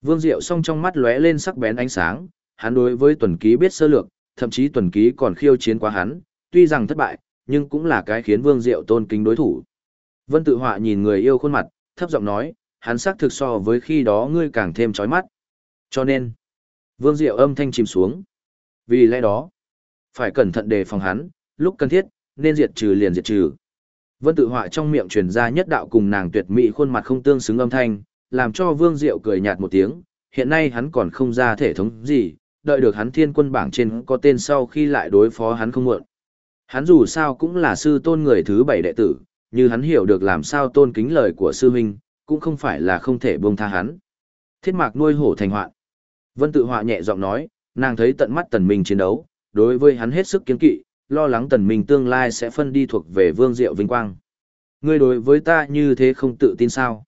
Vương Diệu song trong mắt lóe lên sắc bén ánh sáng, hắn đối với tuần ký biết sơ lược, thậm chí tuần ký còn khiêu chiến qua hắn, tuy rằng thất bại, nhưng cũng là cái khiến Vương Diệu tôn kính đối thủ. Vân tự họa nhìn người yêu khuôn mặt, thấp giọng nói, hắn sắc thực so với khi đó ngươi càng thêm chói mắt. Cho nên, Vương Diệu âm thanh chìm xuống. Vì lẽ đó, phải cẩn thận đề phòng hắn, lúc cần thiết, nên diệt trừ liền diệt trừ. Vân tự họa trong miệng truyền ra nhất đạo cùng nàng tuyệt mỹ khuôn mặt không tương xứng âm thanh, làm cho Vương Diệu cười nhạt một tiếng, hiện nay hắn còn không ra thể thống gì, đợi được hắn thiên quân bảng trên có tên sau khi lại đối phó hắn không muộn. Hắn dù sao cũng là sư tôn người thứ bảy đệ tử, như hắn hiểu được làm sao tôn kính lời của sư huynh, cũng không phải là không thể buông tha hắn. Thiết mạc nuôi hổ thành hoạn. Vân tự họa nhẹ giọng nói, nàng thấy tận mắt tần minh chiến đấu, đối với hắn hết sức kiên kỵ, lo lắng tần minh tương lai sẽ phân đi thuộc về vương diệu vinh quang. Ngươi đối với ta như thế không tự tin sao?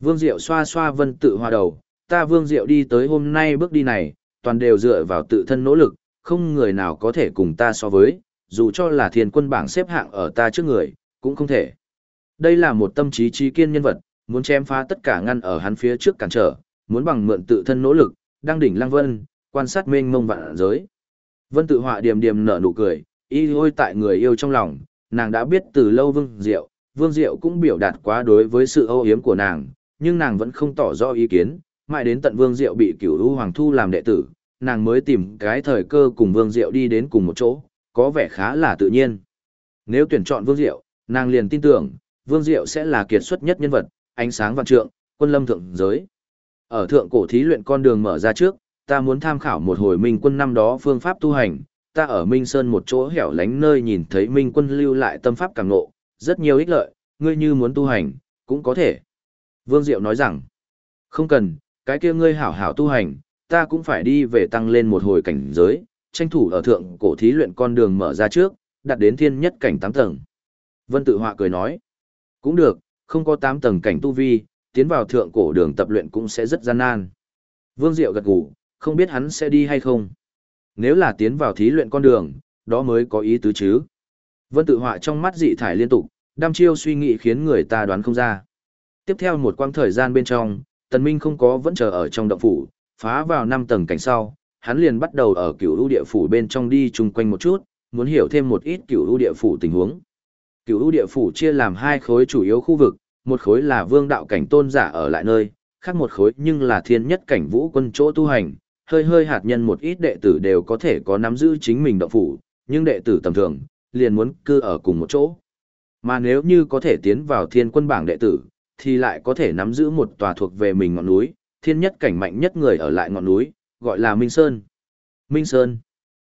Vương diệu xoa xoa vân tự hòa đầu, ta vương diệu đi tới hôm nay bước đi này, toàn đều dựa vào tự thân nỗ lực, không người nào có thể cùng ta so với, dù cho là thiên quân bảng xếp hạng ở ta trước người, cũng không thể. Đây là một tâm trí trí kiên nhân vật, muốn chém phá tất cả ngăn ở hắn phía trước cản trở, muốn bằng mượn tự thân nỗ lực, đang đỉnh lăng vân, quan sát mênh mông vạn giới. Vân tự họa điềm điềm nở nụ cười, y hôi tại người yêu trong lòng, nàng đã biết từ lâu Vương Diệu, Vương Diệu cũng biểu đạt quá đối với sự âu yếm của nàng, nhưng nàng vẫn không tỏ rõ ý kiến, mãi đến tận Vương Diệu bị cửu lũ Hoàng Thu làm đệ tử, nàng mới tìm cái thời cơ cùng Vương Diệu đi đến cùng một chỗ, có vẻ khá là tự nhiên. Nếu tuyển chọn Vương Diệu, nàng liền tin tưởng, Vương Diệu sẽ là kiệt xuất nhất nhân vật, ánh sáng vạn trượng, quân lâm thượng giới. Ở thượng cổ thí luyện con đường mở ra trước, ta muốn tham khảo một hồi minh quân năm đó phương pháp tu hành, ta ở Minh Sơn một chỗ hẻo lánh nơi nhìn thấy minh quân lưu lại tâm pháp càng ngộ, rất nhiều ích lợi, ngươi như muốn tu hành, cũng có thể. Vương Diệu nói rằng, không cần, cái kia ngươi hảo hảo tu hành, ta cũng phải đi về tăng lên một hồi cảnh giới, tranh thủ ở thượng cổ thí luyện con đường mở ra trước, đạt đến thiên nhất cảnh 8 tầng. Vân tự họa cười nói, cũng được, không có 8 tầng cảnh tu vi, tiến vào thượng cổ đường tập luyện cũng sẽ rất gian nan. Vương Diệu gật gù, không biết hắn sẽ đi hay không. Nếu là tiến vào thí luyện con đường, đó mới có ý tứ chứ. Vân tự họa trong mắt dị thải liên tục, đam chiêu suy nghĩ khiến người ta đoán không ra. Tiếp theo một quãng thời gian bên trong, Tần Minh không có vẫn chờ ở trong động phủ, phá vào năm tầng cảnh sau, hắn liền bắt đầu ở cửu lũ địa phủ bên trong đi chung quanh một chút, muốn hiểu thêm một ít cửu lũ địa phủ tình huống. Cửu lũ địa phủ chia làm hai khối chủ yếu khu vực, một khối là vương đạo cảnh tôn giả ở lại nơi, khác một khối nhưng là thiên nhất cảnh vũ quân chỗ tu hành, hơi hơi hạt nhân một ít đệ tử đều có thể có nắm giữ chính mình động phủ, nhưng đệ tử tầm thường, liền muốn cư ở cùng một chỗ. Mà nếu như có thể tiến vào thiên quân bảng đệ tử, thì lại có thể nắm giữ một tòa thuộc về mình ngọn núi, thiên nhất cảnh mạnh nhất người ở lại ngọn núi, gọi là Minh Sơn. Minh Sơn.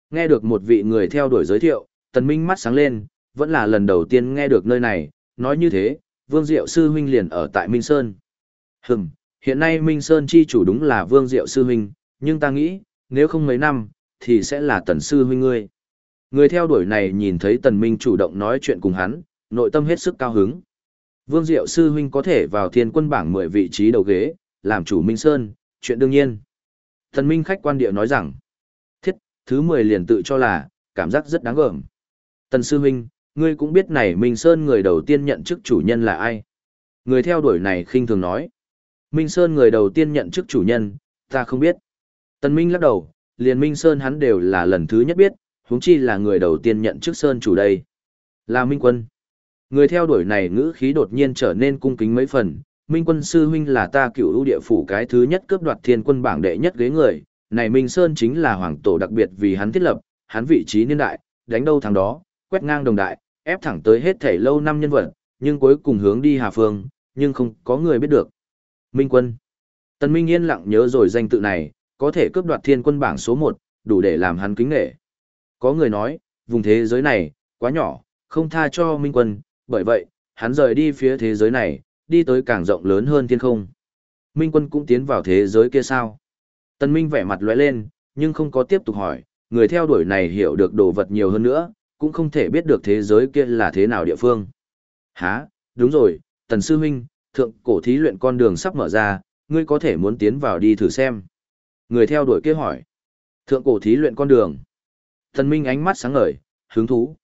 Nghe được một vị người theo đuổi giới thiệu, tần minh mắt sáng lên, vẫn là lần đầu tiên nghe được nơi này, nói như thế, Vương Diệu Sư Huynh liền ở tại Minh Sơn. Hừm, hiện nay Minh Sơn chi chủ đúng là Vương Diệu Sư Huynh, nhưng ta nghĩ, nếu không mấy năm, thì sẽ là Tần Sư Huynh ngươi. Người theo đuổi này nhìn thấy Tần Minh chủ động nói chuyện cùng hắn, nội tâm hết sức cao hứng. Vương Diệu Sư Huynh có thể vào thiên quân bảng 10 vị trí đầu ghế, làm chủ Minh Sơn, chuyện đương nhiên. Tần Minh khách quan địa nói rằng, thiết, thứ 10 liền tự cho là, cảm giác rất đáng gờm. Tần Sư Huynh, ngươi cũng biết này Minh Sơn người đầu tiên nhận chức chủ nhân là ai. Người theo đuổi này khinh thường nói. Minh Sơn người đầu tiên nhận chức chủ nhân, ta không biết. Tần Minh lắc đầu, liền Minh Sơn hắn đều là lần thứ nhất biết, huống chi là người đầu tiên nhận chức Sơn chủ đây. Là Minh Quân. Người theo đuổi này ngữ khí đột nhiên trở nên cung kính mấy phần, Minh Quân Sư Huynh là ta cựu ưu địa phủ cái thứ nhất cướp đoạt thiên quân bảng đệ nhất ghế người, này Minh Sơn chính là hoàng tổ đặc biệt vì hắn thiết lập, hắn vị trí niên đại, đánh đâu thằng đó, quét ngang đồng đại, ép thẳng tới hết thể lâu năm nhân vật, nhưng cuối cùng hướng đi Hà Phương, nhưng không có người biết được. Minh Quân Tần Minh yên lặng nhớ rồi danh tự này, có thể cướp đoạt thiên quân bảng số 1, đủ để làm hắn kính nghệ. Có người nói, vùng thế giới này, quá nhỏ, không tha cho Minh Quân, bởi vậy, hắn rời đi phía thế giới này, đi tới càng rộng lớn hơn thiên không. Minh Quân cũng tiến vào thế giới kia sao? Tần Minh vẻ mặt lóe lên, nhưng không có tiếp tục hỏi, người theo đuổi này hiểu được đồ vật nhiều hơn nữa, cũng không thể biết được thế giới kia là thế nào địa phương. Hả, đúng rồi, Tần Sư Huynh, thượng cổ thí luyện con đường sắp mở ra, ngươi có thể muốn tiến vào đi thử xem. Người theo đuổi kia hỏi. Thượng cổ thí luyện con đường. Thần Minh ánh mắt sáng ngời, hứng thú.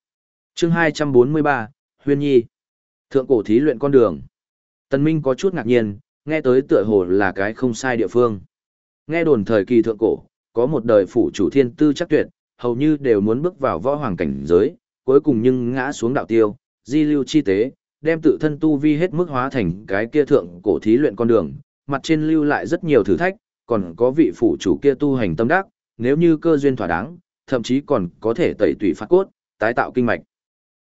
Chương 243, Huyên Nhi. Thượng cổ thí luyện con đường. Tần Minh có chút ngạc nhiên, nghe tới tựa hồ là cái không sai địa phương. Nghe đồn thời kỳ thượng cổ, có một đời phủ chủ thiên tư chắc tuyệt, hầu như đều muốn bước vào võ hoàng cảnh giới, cuối cùng nhưng ngã xuống đạo tiêu, di lưu chi tế, đem tự thân tu vi hết mức hóa thành cái kia thượng cổ thí luyện con đường, mặt trên lưu lại rất nhiều thử thách, còn có vị phủ chủ kia tu hành tâm đắc, nếu như cơ duyên thỏa đáng, thậm chí còn có thể tẩy tủy phát cốt, tái tạo kinh mạch.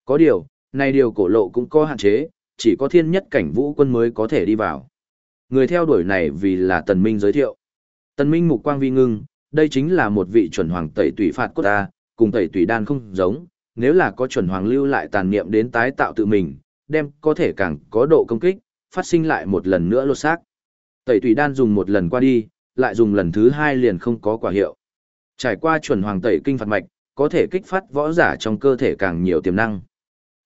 Có điều, này điều cổ lộ cũng có hạn chế, chỉ có thiên nhất cảnh vũ quân mới có thể đi vào. Người theo đuổi này vì là Tần Minh giới thiệu. Tần Minh mục quang vi ngưng, đây chính là một vị chuẩn hoàng tẩy tủy phạt cốt ta, cùng tẩy tủy đan không giống, nếu là có chuẩn hoàng lưu lại tàn niệm đến tái tạo tự mình, đem có thể càng có độ công kích, phát sinh lại một lần nữa lột xác. Tẩy tủy đan dùng một lần qua đi, lại dùng lần thứ hai liền không có quả hiệu. Trải qua chuẩn hoàng tẩy kinh phạt mạch, có thể kích phát võ giả trong cơ thể càng nhiều tiềm năng.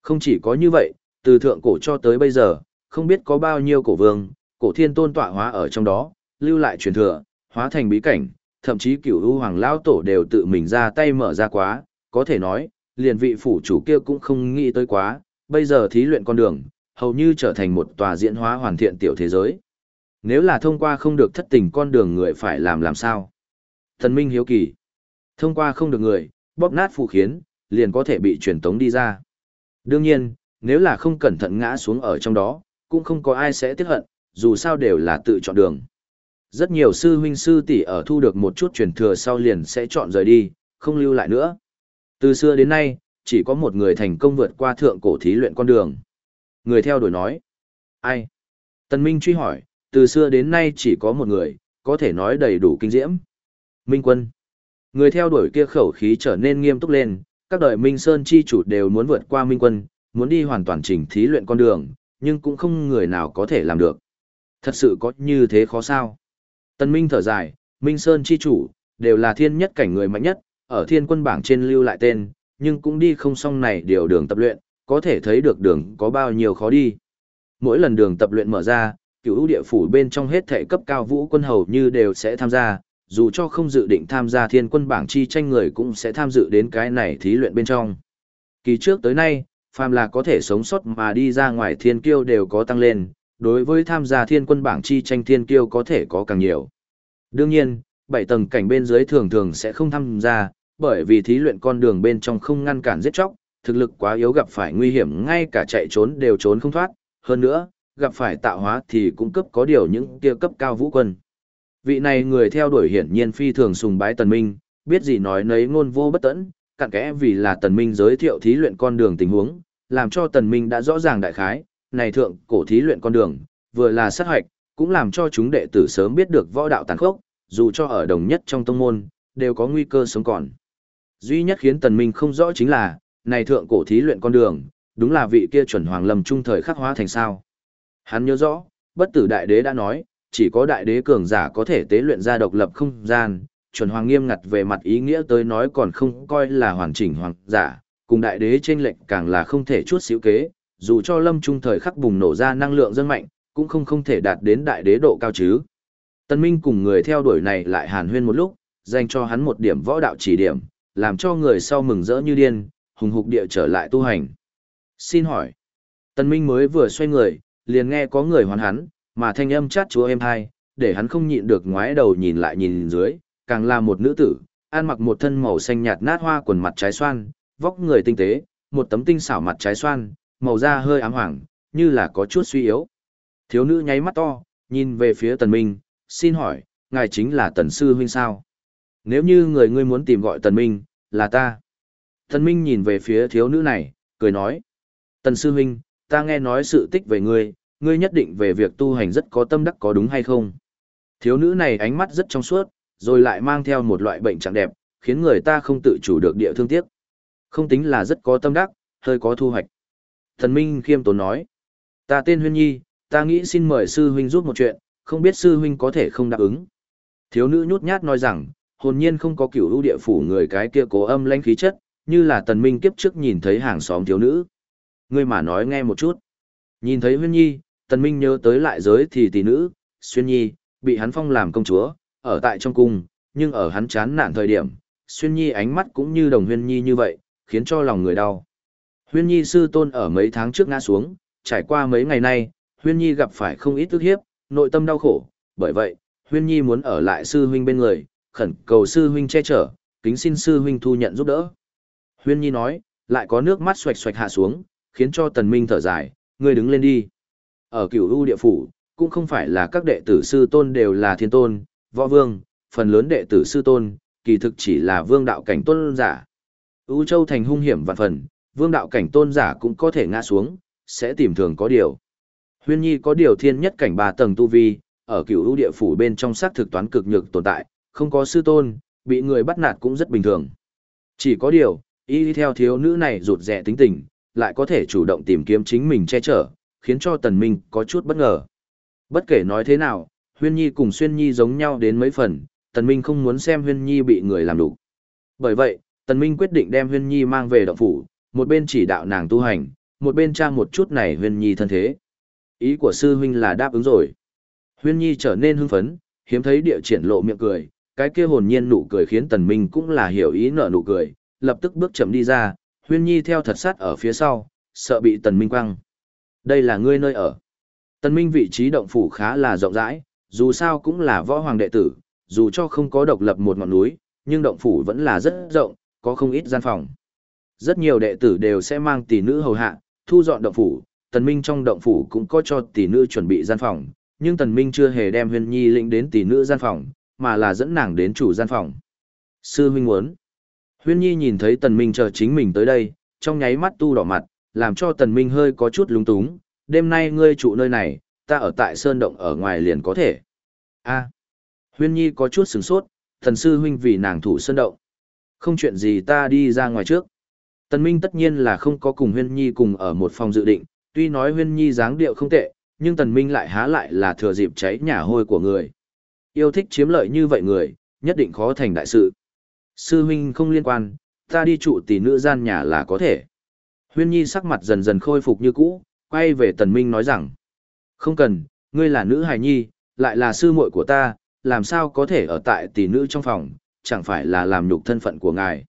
Không chỉ có như vậy, từ thượng cổ cho tới bây giờ, không biết có bao nhiêu cổ vương, cổ thiên tôn tọa hóa ở trong đó, lưu lại truyền thừa, hóa thành bí cảnh, thậm chí cửu u hoàng lao tổ đều tự mình ra tay mở ra quá, có thể nói, liền vị phủ chủ kia cũng không nghĩ tới quá, bây giờ thí luyện con đường, hầu như trở thành một tòa diễn hóa hoàn thiện tiểu thế giới. Nếu là thông qua không được thất tình con đường người phải làm làm sao? Thần Minh hiếu kỳ. Thông qua không được người, bóp nát phụ khiến, liền có thể bị truyền tống đi ra. Đương nhiên, nếu là không cẩn thận ngã xuống ở trong đó, cũng không có ai sẽ tiếc hận, dù sao đều là tự chọn đường. Rất nhiều sư huynh sư tỷ ở thu được một chút truyền thừa sau liền sẽ chọn rời đi, không lưu lại nữa. Từ xưa đến nay, chỉ có một người thành công vượt qua thượng cổ thí luyện con đường. Người theo đuổi nói. Ai? Tần Minh truy hỏi, từ xưa đến nay chỉ có một người, có thể nói đầy đủ kinh diễm. Minh quân. Người theo đuổi kia khẩu khí trở nên nghiêm túc lên, các đời Minh Sơn chi chủ đều muốn vượt qua Minh quân, muốn đi hoàn toàn chỉnh thí luyện con đường, nhưng cũng không người nào có thể làm được. Thật sự có như thế khó sao? Tân Minh thở dài, Minh Sơn chi chủ, đều là thiên nhất cảnh người mạnh nhất, ở thiên quân bảng trên lưu lại tên, nhưng cũng đi không xong này điều đường tập luyện, có thể thấy được đường có bao nhiêu khó đi. Mỗi lần đường tập luyện mở ra, cựu địa phủ bên trong hết thể cấp cao vũ quân hầu như đều sẽ tham gia, dù cho không dự định tham gia thiên quân bảng chi tranh người cũng sẽ tham dự đến cái này thí luyện bên trong. Kỳ trước tới nay, phàm là có thể sống sót mà đi ra ngoài thiên kiêu đều có tăng lên, đối với tham gia thiên quân bảng chi tranh thiên kiêu có thể có càng nhiều. Đương nhiên, bảy tầng cảnh bên dưới thường thường sẽ không tham gia, bởi vì thí luyện con đường bên trong không ngăn cản giết chóc, thực lực quá yếu gặp phải nguy hiểm ngay cả chạy trốn đều trốn không thoát, hơn nữa, gặp phải tạo hóa thì cũng cấp có điều những kia cấp cao vũ quân. Vị này người theo đuổi hiển nhiên phi thường sùng bái tần minh, biết gì nói nấy ngôn vô bất tẫn, cặn kẽ vì là tần minh giới thiệu thí luyện con đường tình huống, làm cho tần minh đã rõ ràng đại khái, này thượng cổ thí luyện con đường, vừa là sát hoạch, cũng làm cho chúng đệ tử sớm biết được võ đạo tàn khốc, dù cho ở đồng nhất trong tông môn, đều có nguy cơ sống còn. Duy nhất khiến tần minh không rõ chính là, này thượng cổ thí luyện con đường, đúng là vị kia chuẩn hoàng lâm trung thời khắc hóa thành sao. Hắn nhớ rõ, bất tử đại đế đã nói, chỉ có đại đế cường giả có thể tế luyện ra độc lập không gian, chuẩn hoàng nghiêm ngặt về mặt ý nghĩa tới nói còn không coi là hoàn chỉnh hoàng giả, cùng đại đế trên lệnh càng là không thể chút xíu kế, dù cho lâm trung thời khắc bùng nổ ra năng lượng dân mạnh, cũng không không thể đạt đến đại đế độ cao chứ. Tân Minh cùng người theo đuổi này lại hàn huyên một lúc, dành cho hắn một điểm võ đạo chỉ điểm, làm cho người sau mừng rỡ như điên, hùng hục địa trở lại tu hành. Xin hỏi, Tân Minh mới vừa xoay người, liền nghe có người hoán hắn, mà thanh âm chát chúa em hai, để hắn không nhịn được ngoái đầu nhìn lại nhìn dưới, càng là một nữ tử, ăn mặc một thân màu xanh nhạt nát hoa quần mặt trái xoan, vóc người tinh tế, một tấm tinh xảo mặt trái xoan, màu da hơi ám hoàng, như là có chút suy yếu. Thiếu nữ nháy mắt to, nhìn về phía tần minh, xin hỏi, ngài chính là tần sư huynh sao? Nếu như người ngươi muốn tìm gọi tần minh, là ta. Tần minh nhìn về phía thiếu nữ này, cười nói. Tần sư huynh, ta nghe nói sự tích về ngươi, ngươi nhất định về việc tu hành rất có tâm đắc có đúng hay không? Thiếu nữ này ánh mắt rất trong suốt, rồi lại mang theo một loại bệnh trạng đẹp, khiến người ta không tự chủ được địa thương tiếc. Không tính là rất có tâm đắc, hơi có thu hoạch. Thần Minh khiêm tốn nói, ta tên Huyên Nhi, ta nghĩ xin mời sư huynh giúp một chuyện, không biết sư huynh có thể không đáp ứng. Thiếu nữ nhút nhát nói rằng, hồn nhiên không có kiểu ưu địa phủ người cái kia cố âm lãnh khí chất, như là tần minh kiếp trước nhìn thấy hàng xóm thiếu nữ. Ngươi mà nói nghe một chút. Nhìn thấy Huyên Nhi, tần minh nhớ tới lại giới thì tỷ nữ, Xuyên Nhi, bị hắn phong làm công chúa, ở tại trong cung, nhưng ở hắn chán nản thời điểm, Xuyên Nhi ánh mắt cũng như đồng Huyên Nhi như vậy, khiến cho lòng người đau. Huyên Nhi sư tôn ở mấy tháng trước ngã xuống, trải qua mấy ngày nay, Huyên Nhi gặp phải không ít tức hiếp, nội tâm đau khổ, bởi vậy, Huyên Nhi muốn ở lại sư huynh bên người, khẩn cầu sư huynh che chở, kính xin sư huynh thu nhận giúp đỡ. Huyên Nhi nói, lại có nước mắt xoạch xoạch hạ xuống, khiến cho Tần Minh thở dài, ngươi đứng lên đi. Ở cửu u địa phủ, cũng không phải là các đệ tử sư tôn đều là thiên tôn, võ vương, phần lớn đệ tử sư tôn, kỳ thực chỉ là vương đạo cảnh tôn giả. U châu thành hung hiểm vạn phần, vương đạo cảnh tôn giả cũng có thể ngã xuống, sẽ tìm thường có điều. Huyên Nhi có điều thiên nhất cảnh ba tầng tu vi, ở cửu ưu địa phủ bên trong xác thực toán cực nhược tồn tại, không có sư tôn, bị người bắt nạt cũng rất bình thường. Chỉ có điều, y theo thiếu nữ này rụt rẻ tính tình, lại có thể chủ động tìm kiếm chính mình che chở, khiến cho Tần Minh có chút bất ngờ. Bất kể nói thế nào, Huyên Nhi cùng Xuyên Nhi giống nhau đến mấy phần, Tần Minh không muốn xem Huyên Nhi bị người làm đủ. Bởi vậy, Tần Minh quyết định đem Huyên Nhi mang về động phủ, một bên chỉ đạo nàng tu hành, một bên tra một chút này Huyên Nhi thân thế. Ý của sư huynh là đáp ứng rồi. Huyên Nhi trở nên hưng phấn, hiếm thấy địa triển lộ miệng cười, cái kia hồn nhiên nụ cười khiến Tần Minh cũng là hiểu ý nở nụ cười, lập tức bước chậm đi ra, Huyên Nhi theo thật sát ở phía sau, sợ bị Tần Minh quăng. Đây là ngươi nơi ở. Tần Minh vị trí động phủ khá là rộng rãi, dù sao cũng là võ hoàng đệ tử, dù cho không có độc lập một ngọn núi, nhưng động phủ vẫn là rất rộng, có không ít gian phòng. Rất nhiều đệ tử đều sẽ mang tỷ nữ hầu hạ, thu dọn động phủ, Tần Minh trong động phủ cũng có cho tỷ nữ chuẩn bị gian phòng, nhưng Tần Minh chưa hề đem Huyên Nhi lĩnh đến tỷ nữ gian phòng, mà là dẫn nàng đến chủ gian phòng. Sư huynh muốn. Huyên Nhi nhìn thấy Tần Minh chờ chính mình tới đây, trong nháy mắt tu đỏ mặt, làm cho Tần Minh hơi có chút lúng túng, đêm nay ngươi trụ nơi này, ta ở tại sơn động ở ngoài liền có thể. A. Huyên Nhi có chút sửng sốt, thần sư huynh vì nàng thủ sơn động. Không chuyện gì ta đi ra ngoài trước. Tần Minh tất nhiên là không có cùng Huyên Nhi cùng ở một phòng dự định, tuy nói Huyên Nhi dáng điệu không tệ, nhưng Tần Minh lại há lại là thừa dịp cháy nhà hôi của người. Yêu thích chiếm lợi như vậy người, nhất định khó thành đại sự. Sư huynh không liên quan, ta đi trụ tỷ nữ gian nhà là có thể. Huyên Nhi sắc mặt dần dần khôi phục như cũ, quay về Tần Minh nói rằng, không cần, ngươi là nữ hài nhi, lại là sư muội của ta, làm sao có thể ở tại tỷ nữ trong phòng, chẳng phải là làm nhục thân phận của ngài.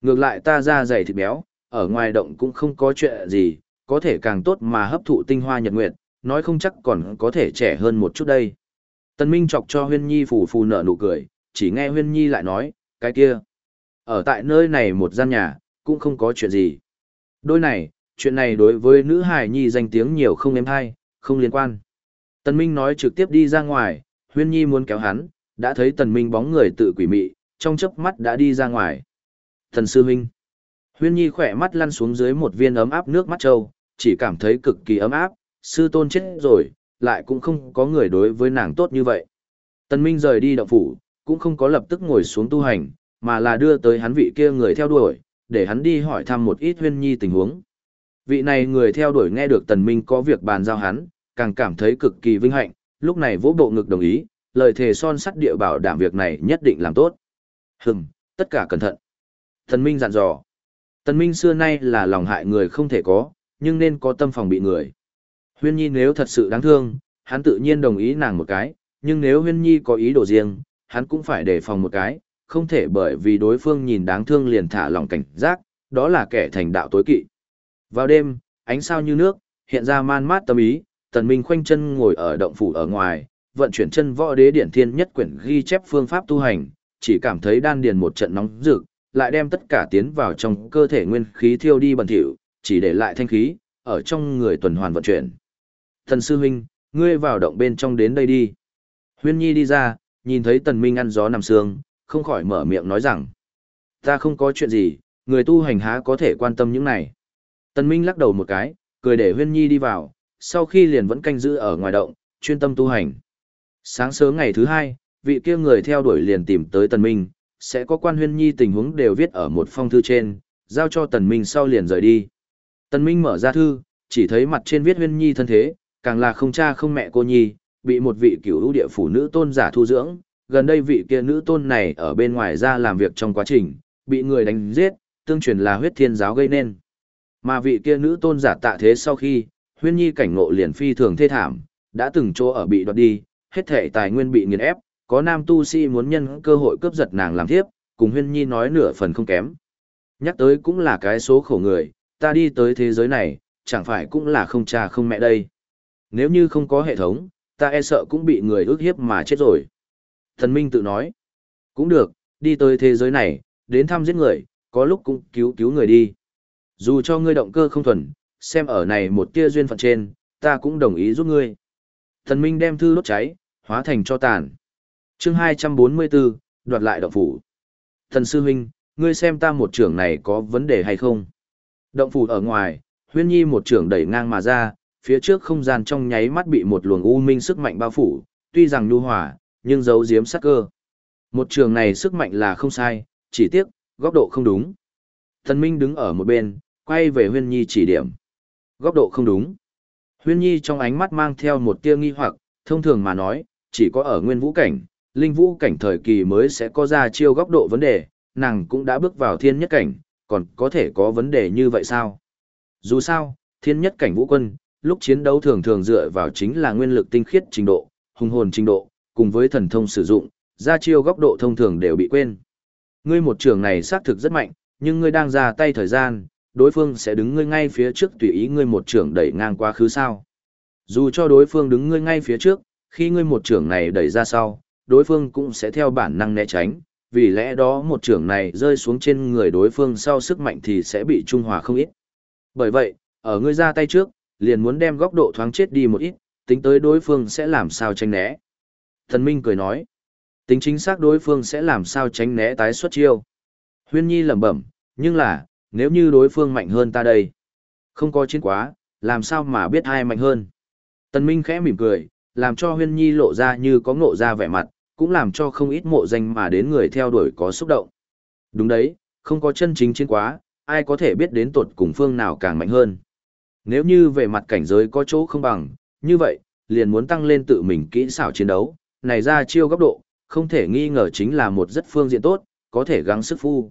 Ngược lại ta ra dày thịt béo, ở ngoài động cũng không có chuyện gì, có thể càng tốt mà hấp thụ tinh hoa nhật nguyệt, nói không chắc còn có thể trẻ hơn một chút đây. Tần Minh chọc cho Huyên Nhi phù phù nở nụ cười, chỉ nghe Huyên Nhi lại nói, cái kia. Ở tại nơi này một gian nhà, cũng không có chuyện gì. Đôi này, chuyện này đối với nữ hài nhi danh tiếng nhiều không êm hay, không liên quan. Tần Minh nói trực tiếp đi ra ngoài, Huyên Nhi muốn kéo hắn, đã thấy Tần Minh bóng người tự quỷ mị, trong chớp mắt đã đi ra ngoài. Thần sư huynh. Huyên Nhi khỏe mắt lăn xuống dưới một viên ấm áp nước mắt trâu, chỉ cảm thấy cực kỳ ấm áp, sư tôn chết rồi, lại cũng không có người đối với nàng tốt như vậy. Tần Minh rời đi động phủ, cũng không có lập tức ngồi xuống tu hành, mà là đưa tới hắn vị kia người theo đuổi, để hắn đi hỏi thăm một ít huyên nhi tình huống. Vị này người theo đuổi nghe được tần minh có việc bàn giao hắn, càng cảm thấy cực kỳ vinh hạnh, lúc này vỗ bộ ngực đồng ý, lời thề son sắt địa bảo đảm việc này nhất định làm tốt. Hừm, tất cả cẩn thận. Tần minh dặn dò. Tần minh xưa nay là lòng hại người không thể có, nhưng nên có tâm phòng bị người. Huyên nhi nếu thật sự đáng thương, hắn tự nhiên đồng ý nàng một cái, nhưng nếu huyên nhi có ý đồ riêng, hắn cũng phải đề phòng một cái, không thể bởi vì đối phương nhìn đáng thương liền thả lòng cảnh giác, đó là kẻ thành đạo tối kỵ. Vào đêm, ánh sao như nước, hiện ra man mát tâm ý, tần minh khoanh chân ngồi ở động phủ ở ngoài, vận chuyển chân võ đế điển thiên nhất quyển ghi chép phương pháp tu hành, chỉ cảm thấy đan điền một trận nóng rực, lại đem tất cả tiến vào trong cơ thể nguyên khí thiêu đi bẩn thỉu, chỉ để lại thanh khí, ở trong người tuần hoàn vận chuyển. Thần sư huynh, ngươi vào động bên trong đến đây đi. Huyên Nhi đi ra, nhìn thấy tần minh ăn gió nằm sương, không khỏi mở miệng nói rằng. Ta không có chuyện gì, người tu hành há có thể quan tâm những này. Tần Minh lắc đầu một cái, cười để Huyên Nhi đi vào, sau khi liền vẫn canh giữ ở ngoài động, chuyên tâm tu hành. Sáng sớm ngày thứ hai, vị kia người theo đuổi liền tìm tới Tần Minh, sẽ có quan Huyên Nhi tình huống đều viết ở một phong thư trên, giao cho Tần Minh sau liền rời đi. Tần Minh mở ra thư, chỉ thấy mặt trên viết Huyên Nhi thân thế, càng là không cha không mẹ cô Nhi, bị một vị cửu ưu địa phủ nữ tôn giả thu dưỡng, gần đây vị kia nữ tôn này ở bên ngoài ra làm việc trong quá trình, bị người đánh giết, tương truyền là huyết thiên giáo gây nên. Mà vị kia nữ tôn giả tạ thế sau khi, huyên nhi cảnh ngộ liền phi thường thê thảm, đã từng chỗ ở bị đoạt đi, hết thể tài nguyên bị nghiền ép, có nam tu sĩ muốn nhân cơ hội cướp giật nàng làm thiếp, cùng huyên nhi nói nửa phần không kém. Nhắc tới cũng là cái số khổ người, ta đi tới thế giới này, chẳng phải cũng là không cha không mẹ đây. Nếu như không có hệ thống, ta e sợ cũng bị người ước hiếp mà chết rồi. Thần Minh tự nói, cũng được, đi tới thế giới này, đến thăm giết người, có lúc cũng cứu cứu người đi. Dù cho ngươi động cơ không thuần, xem ở này một tia duyên phận trên, ta cũng đồng ý giúp ngươi. Thần Minh đem thư đốt cháy, hóa thành cho tàn. chương 244, đoạt lại động phủ. Thần Sư Huynh, ngươi xem ta một trưởng này có vấn đề hay không? Động phủ ở ngoài, huyên nhi một trưởng đẩy ngang mà ra, phía trước không gian trong nháy mắt bị một luồng u minh sức mạnh bao phủ, tuy rằng nhu hòa, nhưng giấu giếm sắc cơ. Một trường này sức mạnh là không sai, chỉ tiếc, góc độ không đúng. Thần Minh đứng ở một bên, quay về Huyên Nhi chỉ điểm. Góc độ không đúng. Huyên Nhi trong ánh mắt mang theo một tia nghi hoặc, thông thường mà nói, chỉ có ở nguyên vũ cảnh, linh vũ cảnh thời kỳ mới sẽ có ra chiêu góc độ vấn đề, nàng cũng đã bước vào thiên nhất cảnh, còn có thể có vấn đề như vậy sao? Dù sao, thiên nhất cảnh vũ quân, lúc chiến đấu thường thường dựa vào chính là nguyên lực tinh khiết trình độ, hùng hồn trình độ, cùng với thần thông sử dụng, ra chiêu góc độ thông thường đều bị quên. Ngươi một trường này xác thực rất mạnh, nhưng ngươi đang ra tay thời gian, đối phương sẽ đứng ngươi ngay phía trước tùy ý ngươi một trường đẩy ngang quá khứ sao. Dù cho đối phương đứng ngươi ngay phía trước, khi ngươi một trường này đẩy ra sau, đối phương cũng sẽ theo bản năng né tránh, vì lẽ đó một trường này rơi xuống trên người đối phương sau sức mạnh thì sẽ bị trung hòa không ít. Bởi vậy, ở ngươi ra tay trước, liền muốn đem góc độ thoáng chết đi một ít, tính tới đối phương sẽ làm sao tránh né. Thần Minh cười nói, tính chính xác đối phương sẽ làm sao tránh né tái xuất chiêu. Huyên Nhi lẩm bẩm, nhưng là, nếu như đối phương mạnh hơn ta đây, không có chiến quá, làm sao mà biết ai mạnh hơn. Tần Minh khẽ mỉm cười, làm cho Huyên Nhi lộ ra như có ngộ ra vẻ mặt, cũng làm cho không ít mộ danh mà đến người theo đuổi có xúc động. Đúng đấy, không có chân chính chiến quá, ai có thể biết đến tột cùng phương nào càng mạnh hơn. Nếu như về mặt cảnh giới có chỗ không bằng, như vậy, liền muốn tăng lên tự mình kỹ xảo chiến đấu, này ra chiêu góc độ, không thể nghi ngờ chính là một rất phương diện tốt, có thể gắng sức phu.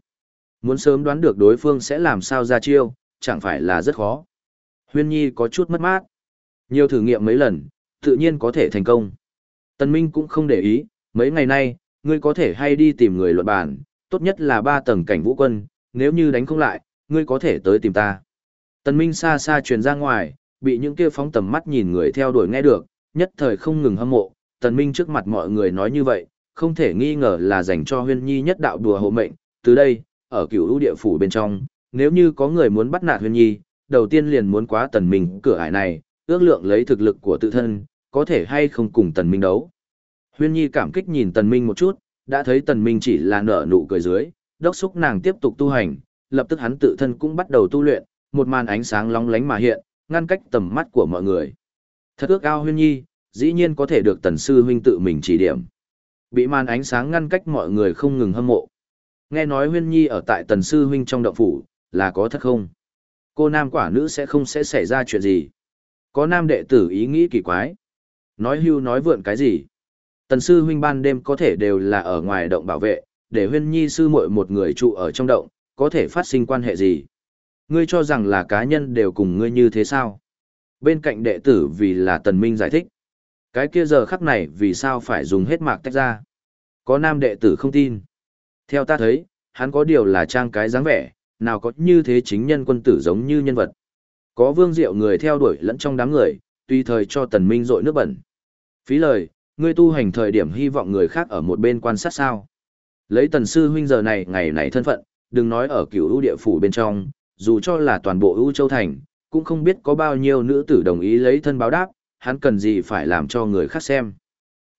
Muốn sớm đoán được đối phương sẽ làm sao ra chiêu, chẳng phải là rất khó. Huyên Nhi có chút mất mát. Nhiều thử nghiệm mấy lần, tự nhiên có thể thành công. Tần Minh cũng không để ý, mấy ngày nay, ngươi có thể hay đi tìm người luận bàn, tốt nhất là ba tầng cảnh vũ quân, nếu như đánh không lại, ngươi có thể tới tìm ta. Tần Minh xa xa truyền ra ngoài, bị những kia phóng tầm mắt nhìn người theo đuổi nghe được, nhất thời không ngừng hâm mộ, Tần Minh trước mặt mọi người nói như vậy, không thể nghi ngờ là dành cho huyên nhi nhất đạo đùa hộ mệnh, từ đây, ở cửu lũ địa phủ bên trong, nếu như có người muốn bắt nạt huyên nhi, đầu tiên liền muốn quá Tần Minh cửa ải này, ước lượng lấy thực lực của tự thân, có thể hay không cùng Tần Minh đấu. Huyên nhi cảm kích nhìn Tần Minh một chút, đã thấy Tần Minh chỉ là nở nụ cười dưới, đốc xúc nàng tiếp tục tu hành, lập tức hắn tự thân cũng bắt đầu tu luyện, một màn ánh sáng long lánh mà hiện, ngăn cách tầm mắt của mọi người. Thật ước ao huyên nhi, dĩ nhiên có thể được tần sư huynh tự mình chỉ điểm. Bị màn ánh sáng ngăn cách mọi người không ngừng hâm mộ. Nghe nói huyên nhi ở tại tần sư huynh trong động phủ, là có thật không? Cô nam quả nữ sẽ không sẽ xảy ra chuyện gì? Có nam đệ tử ý nghĩ kỳ quái. Nói hưu nói vượn cái gì? Tần sư huynh ban đêm có thể đều là ở ngoài động bảo vệ, để huyên nhi sư muội một người trụ ở trong động, có thể phát sinh quan hệ gì? Ngươi cho rằng là cá nhân đều cùng ngươi như thế sao? Bên cạnh đệ tử vì là tần minh giải thích. Cái kia giờ khắc này vì sao phải dùng hết mạc tách ra? Có nam đệ tử không tin. Theo ta thấy, hắn có điều là trang cái dáng vẻ, nào có như thế chính nhân quân tử giống như nhân vật. Có vương diệu người theo đuổi lẫn trong đám người, tùy thời cho tần minh rội nước bẩn. Phí lời, ngươi tu hành thời điểm hy vọng người khác ở một bên quan sát sao. Lấy tần sư huynh giờ này ngày này thân phận, đừng nói ở cửu ưu địa phủ bên trong, dù cho là toàn bộ ưu châu thành, cũng không biết có bao nhiêu nữ tử đồng ý lấy thân báo đáp, hắn cần gì phải làm cho người khác xem.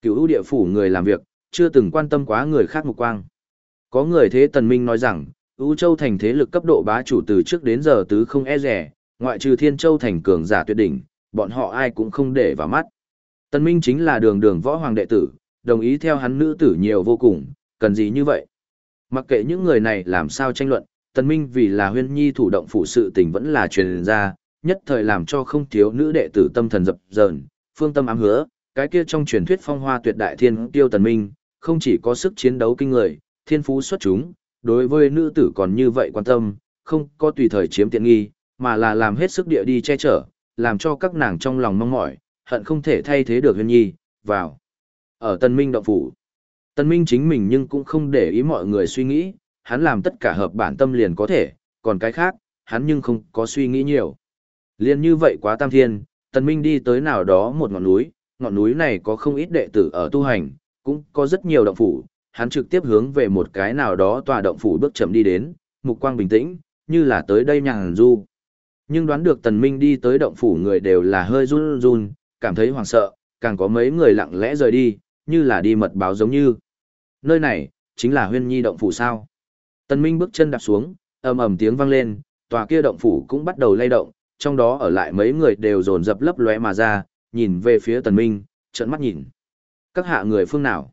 Cựu ưu địa phủ người làm việc, chưa từng quan tâm quá người khác mục quang. Có người thế tần minh nói rằng, ưu châu thành thế lực cấp độ bá chủ từ trước đến giờ tứ không e rẻ, ngoại trừ thiên châu thành cường giả tuyệt đỉnh, bọn họ ai cũng không để vào mắt. Tần minh chính là đường đường võ hoàng đệ tử, đồng ý theo hắn nữ tử nhiều vô cùng, cần gì như vậy. Mặc kệ những người này làm sao tranh luận, Tần Minh vì là huyên nhi thủ động phụ sự tình vẫn là truyền ra, nhất thời làm cho không thiếu nữ đệ tử tâm thần dập dờn, phương tâm ám hứa, cái kia trong truyền thuyết phong hoa tuyệt đại thiên tiêu Tần Minh, không chỉ có sức chiến đấu kinh người, thiên phú xuất chúng, đối với nữ tử còn như vậy quan tâm, không có tùy thời chiếm tiện nghi, mà là làm hết sức địa đi che chở, làm cho các nàng trong lòng mong mỏi, hận không thể thay thế được huyên nhi, vào. Ở Tần Minh động phủ, Tần Minh chính mình nhưng cũng không để ý mọi người suy nghĩ, hắn làm tất cả hợp bản tâm liền có thể, còn cái khác, hắn nhưng không có suy nghĩ nhiều. Liên như vậy quá tam thiên, Tần Minh đi tới nào đó một ngọn núi, ngọn núi này có không ít đệ tử ở tu hành, cũng có rất nhiều động phủ, hắn trực tiếp hướng về một cái nào đó tòa động phủ bước chậm đi đến, mục quang bình tĩnh, như là tới đây nhàn du. Nhưng đoán được Tần Minh đi tới động phủ người đều là hơi run run, cảm thấy hoảng sợ, càng có mấy người lặng lẽ rời đi, như là đi mật báo giống như. Nơi này, chính là huyên nhi động phủ sao. Tần Minh bước chân đạp xuống, ầm ầm tiếng vang lên, tòa kia động phủ cũng bắt đầu lay động, trong đó ở lại mấy người đều dồn dập lấp lóe mà ra, nhìn về phía Tần Minh, trợn mắt nhìn. Các hạ người phương nào?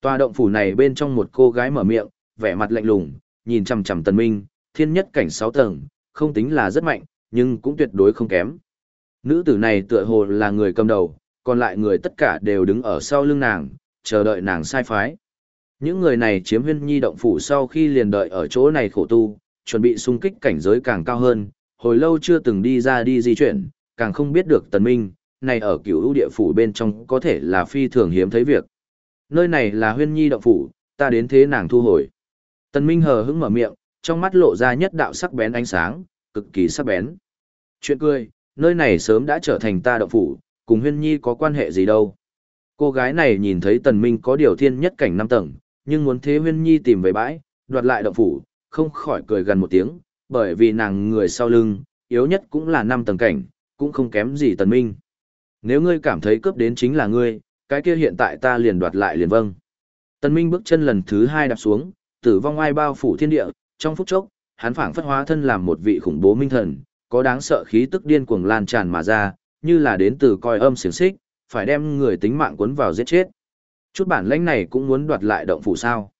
Tòa động phủ này bên trong một cô gái mở miệng, vẻ mặt lạnh lùng, nhìn chằm chằm Tần Minh, thiên nhất cảnh 6 tầng, không tính là rất mạnh, nhưng cũng tuyệt đối không kém. Nữ tử này tựa hồ là người cầm đầu, còn lại người tất cả đều đứng ở sau lưng nàng, chờ đợi nàng sai phái. Những người này chiếm huyên nhi động phủ sau khi liền đợi ở chỗ này khổ tu, chuẩn bị xung kích cảnh giới càng cao hơn, hồi lâu chưa từng đi ra đi di chuyển, càng không biết được tần minh, này ở cửu ưu địa phủ bên trong có thể là phi thường hiếm thấy việc. Nơi này là huyên nhi động phủ, ta đến thế nàng thu hồi. Tần minh hờ hững mở miệng, trong mắt lộ ra nhất đạo sắc bén ánh sáng, cực kỳ sắc bén. Chuyện cười, nơi này sớm đã trở thành ta động phủ, cùng huyên nhi có quan hệ gì đâu. Cô gái này nhìn thấy tần minh có điều thiên nhất cảnh năm tầng, nhưng muốn thế huyên nhi tìm về bãi, đoạt lại động phủ, không khỏi cười gần một tiếng, bởi vì nàng người sau lưng, yếu nhất cũng là năm tầng cảnh, cũng không kém gì tần minh. Nếu ngươi cảm thấy cướp đến chính là ngươi, cái kia hiện tại ta liền đoạt lại liền vâng. Tần minh bước chân lần thứ hai đạp xuống, tử vong ai bao phủ thiên địa, trong phút chốc, hắn phảng phất hóa thân làm một vị khủng bố minh thần, có đáng sợ khí tức điên cuồng lan tràn mà ra, như là đến từ coi âm xiềng xích, phải đem người tính mạng cuốn vào giết chết. Chút bản lãnh này cũng muốn đoạt lại động phủ sao.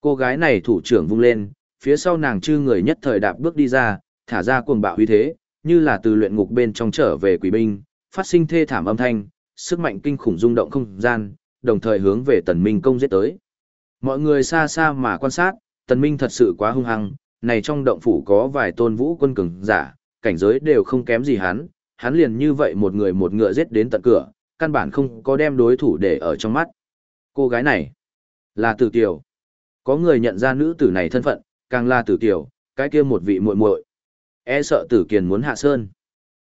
Cô gái này thủ trưởng vung lên, phía sau nàng chư người nhất thời đạp bước đi ra, thả ra cuồng bạo huy thế, như là từ luyện ngục bên trong trở về quỷ binh, phát sinh thê thảm âm thanh, sức mạnh kinh khủng rung động không gian, đồng thời hướng về tần minh công giết tới. Mọi người xa xa mà quan sát, tần minh thật sự quá hung hăng, này trong động phủ có vài tôn vũ quân cường giả, cảnh giới đều không kém gì hắn, hắn liền như vậy một người một ngựa giết đến tận cửa, căn bản không có đem đối thủ để ở trong mắt. Cô gái này là Tử Kiều. Có người nhận ra nữ tử này thân phận, càng là Tử Kiều, cái kia một vị muội muội. E sợ Tử Kiền muốn hạ sơn.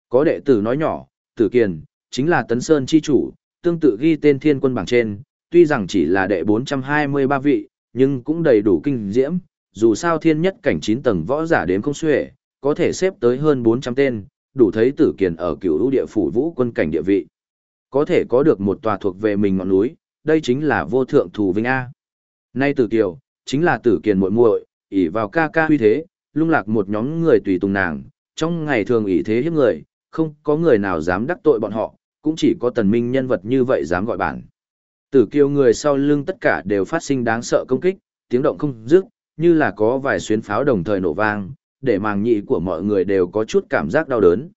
Có đệ tử nói nhỏ, Tử Kiền chính là Tấn Sơn chi chủ, tương tự ghi tên thiên quân bảng trên, tuy rằng chỉ là đệ 423 vị, nhưng cũng đầy đủ kinh diễm, dù sao thiên nhất cảnh 9 tầng võ giả đến không xuể, có thể xếp tới hơn 400 tên, đủ thấy tử kiền ở cựu lũ địa phủ vũ quân cảnh địa vị. Có thể có được một tòa thuộc về mình ngọn núi, đây chính là vô thượng thủ vinh A. Nay tử kiều, chính là tử kiền muội muội, ỷ vào ca ca huy thế, lung lạc một nhóm người tùy tùng nàng, trong ngày thường ỷ thế hiếp người, không có người nào dám đắc tội bọn họ, cũng chỉ có tần minh nhân vật như vậy dám gọi bản. Tử kiêu người sau lưng tất cả đều phát sinh đáng sợ công kích, tiếng động không dứt, như là có vài xuyến pháo đồng thời nổ vang, để màng nhị của mọi người đều có chút cảm giác đau đớn.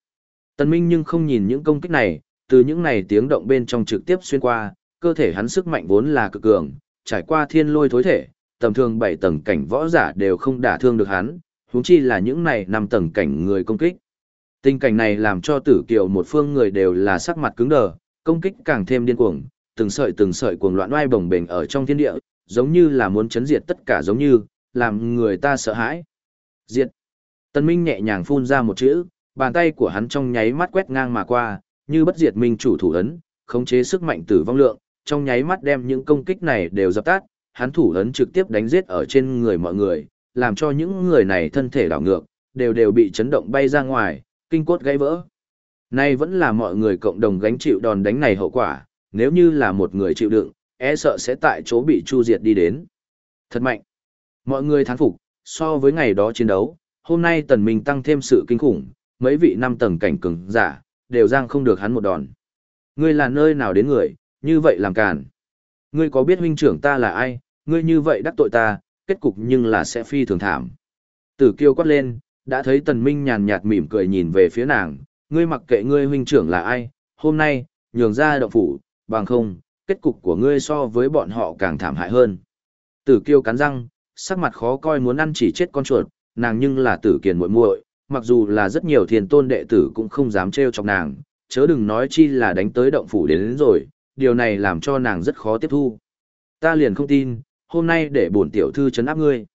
Tần Minh nhưng không nhìn những công kích này, từ những này tiếng động bên trong trực tiếp xuyên qua, cơ thể hắn sức mạnh vốn là cực cường, trải qua thiên lôi thối thể, tầm thường bảy tầng cảnh võ giả đều không đả thương được hắn, huống chi là những này năm tầng cảnh người công kích. Tình cảnh này làm cho tử kiều một phương người đều là sắc mặt cứng đờ, công kích càng thêm điên cuồng, từng sợi từng sợi cuồng loạn oai bồng bềnh ở trong thiên địa, giống như là muốn chấn diệt tất cả giống như, làm người ta sợ hãi. Diệt. Tân Minh nhẹ nhàng phun ra một chữ, bàn tay của hắn trong nháy mắt quét ngang mà qua, như bất diệt minh chủ thủ ấn, khống chế sức mạnh tử vong lượng, trong nháy mắt đem những công kích này đều dập tắt, hắn thủ ấn trực tiếp đánh giết ở trên người mọi người, làm cho những người này thân thể đảo ngược, đều đều bị chấn động bay ra ngoài, kinh cốt gãy vỡ. Nay vẫn là mọi người cộng đồng gánh chịu đòn đánh này hậu quả, nếu như là một người chịu đựng, e sợ sẽ tại chỗ bị chu diệt đi đến. Thật mạnh. Mọi người thán phục, so với ngày đó chiến đấu, hôm nay tần minh tăng thêm sự kinh khủng, mấy vị năm tầng cảnh cường giả, đều giang không được hắn một đòn. Ngươi là nơi nào đến người, như vậy làm càn. Ngươi có biết huynh trưởng ta là ai, ngươi như vậy đắc tội ta, kết cục nhưng là sẽ phi thường thảm. Tử kiêu quát lên, đã thấy tần minh nhàn nhạt mỉm cười nhìn về phía nàng, ngươi mặc kệ ngươi huynh trưởng là ai, hôm nay, nhường ra động phủ, bằng không, kết cục của ngươi so với bọn họ càng thảm hại hơn. Tử kiêu cắn răng, sắc mặt khó coi muốn ăn chỉ chết con chuột, nàng nhưng là tử kiền muội muội, mặc dù là rất nhiều thiền tôn đệ tử cũng không dám trêu chọc nàng, chớ đừng nói chi là đánh tới động phủ đến, đến rồi, điều này làm cho nàng rất khó tiếp thu. Ta liền không tin, hôm nay để bổn tiểu thư chấn áp ngươi.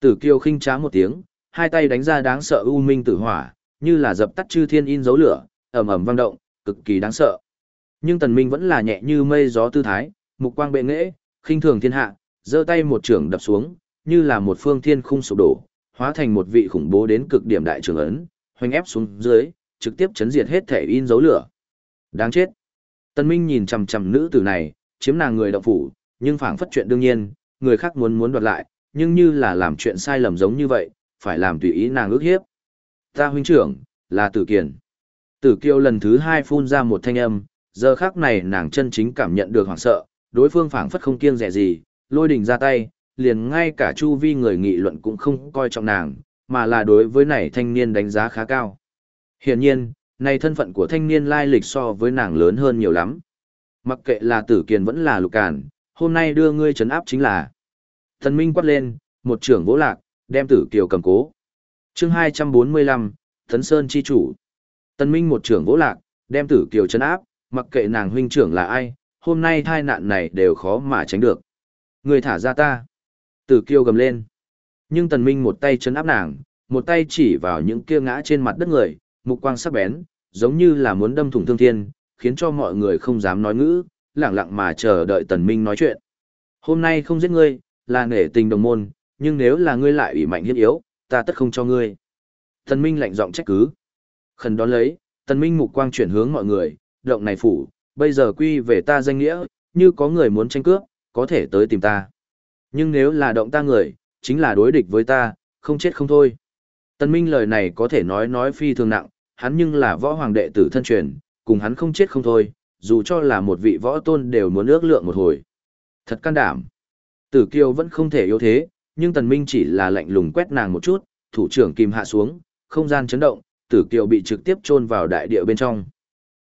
Tử kiêu khinh trá một tiếng, hai tay đánh ra đáng sợ u minh tử hỏa, như là dập tắt chư thiên in dấu lửa, ầm ầm vang động, cực kỳ đáng sợ. Nhưng tần minh vẫn là nhẹ như mây gió tư thái, mục quang bệ nghệ, khinh thường thiên hạ, giơ tay một trường đập xuống, như là một phương thiên khung sụp đổ, hóa thành một vị khủng bố đến cực điểm đại trường ấn, hoành ép xuống dưới, trực tiếp chấn diệt hết thể in dấu lửa. Đáng chết. Tân Minh nhìn chằm chằm nữ tử này, chiếm nàng người động phủ, nhưng phảng phất chuyện đương nhiên, người khác muốn muốn đoạt lại, nhưng như là làm chuyện sai lầm giống như vậy, phải làm tùy ý nàng ước hiếp. Ta huynh trưởng, là Tử Kiền. Tử Kiều lần thứ hai phun ra một thanh âm, giờ khắc này nàng chân chính cảm nhận được hoảng sợ, đối phương phảng phất không kiêng dè gì, lôi đỉnh ra tay, liền ngay cả chu vi người nghị luận cũng không coi trọng nàng, mà là đối với này thanh niên đánh giá khá cao. Hiển nhiên, này thân phận của thanh niên lai lịch so với nàng lớn hơn nhiều lắm. Mặc kệ là tử kiền vẫn là lục cản, hôm nay đưa ngươi trấn áp chính là. Thần Minh quát lên, một trưởng vỗ lạc, đem tử kiều cầm cố. chương 245, Thấn Sơn chi chủ. Tân Minh một trưởng vỗ lạc, đem tử kiều trấn áp, mặc kệ nàng huynh trưởng là ai, hôm nay tai nạn này đều khó mà tránh được. Người thả ra ta. Tử kiều gầm lên. Nhưng tần minh một tay chấn áp nàng, một tay chỉ vào những kia ngã trên mặt đất người, mục quang sắc bén, giống như là muốn đâm thủng thương thiên, khiến cho mọi người không dám nói ngữ, lặng lặng mà chờ đợi tần minh nói chuyện. Hôm nay không giết ngươi, là nể tình đồng môn, nhưng nếu là ngươi lại ủy mạnh hiếp yếu, ta tất không cho ngươi. Tần minh lạnh giọng trách cứ. Khẩn đón lấy, tần minh mục quang chuyển hướng mọi người, động này phủ, bây giờ quy về ta danh nghĩa, như có người muốn tranh cướp, có thể tới tìm ta. Nhưng nếu là động ta người, chính là đối địch với ta, không chết không thôi. Tần Minh lời này có thể nói nói phi thường nặng, hắn nhưng là võ hoàng đệ tử thân truyền, cùng hắn không chết không thôi, dù cho là một vị võ tôn đều muốn ước lượng một hồi. Thật can đảm. Tử Kiều vẫn không thể yếu thế, nhưng Tần Minh chỉ là lạnh lùng quét nàng một chút, thủ trưởng kim hạ xuống, không gian chấn động, Tử Kiều bị trực tiếp chôn vào đại địa bên trong.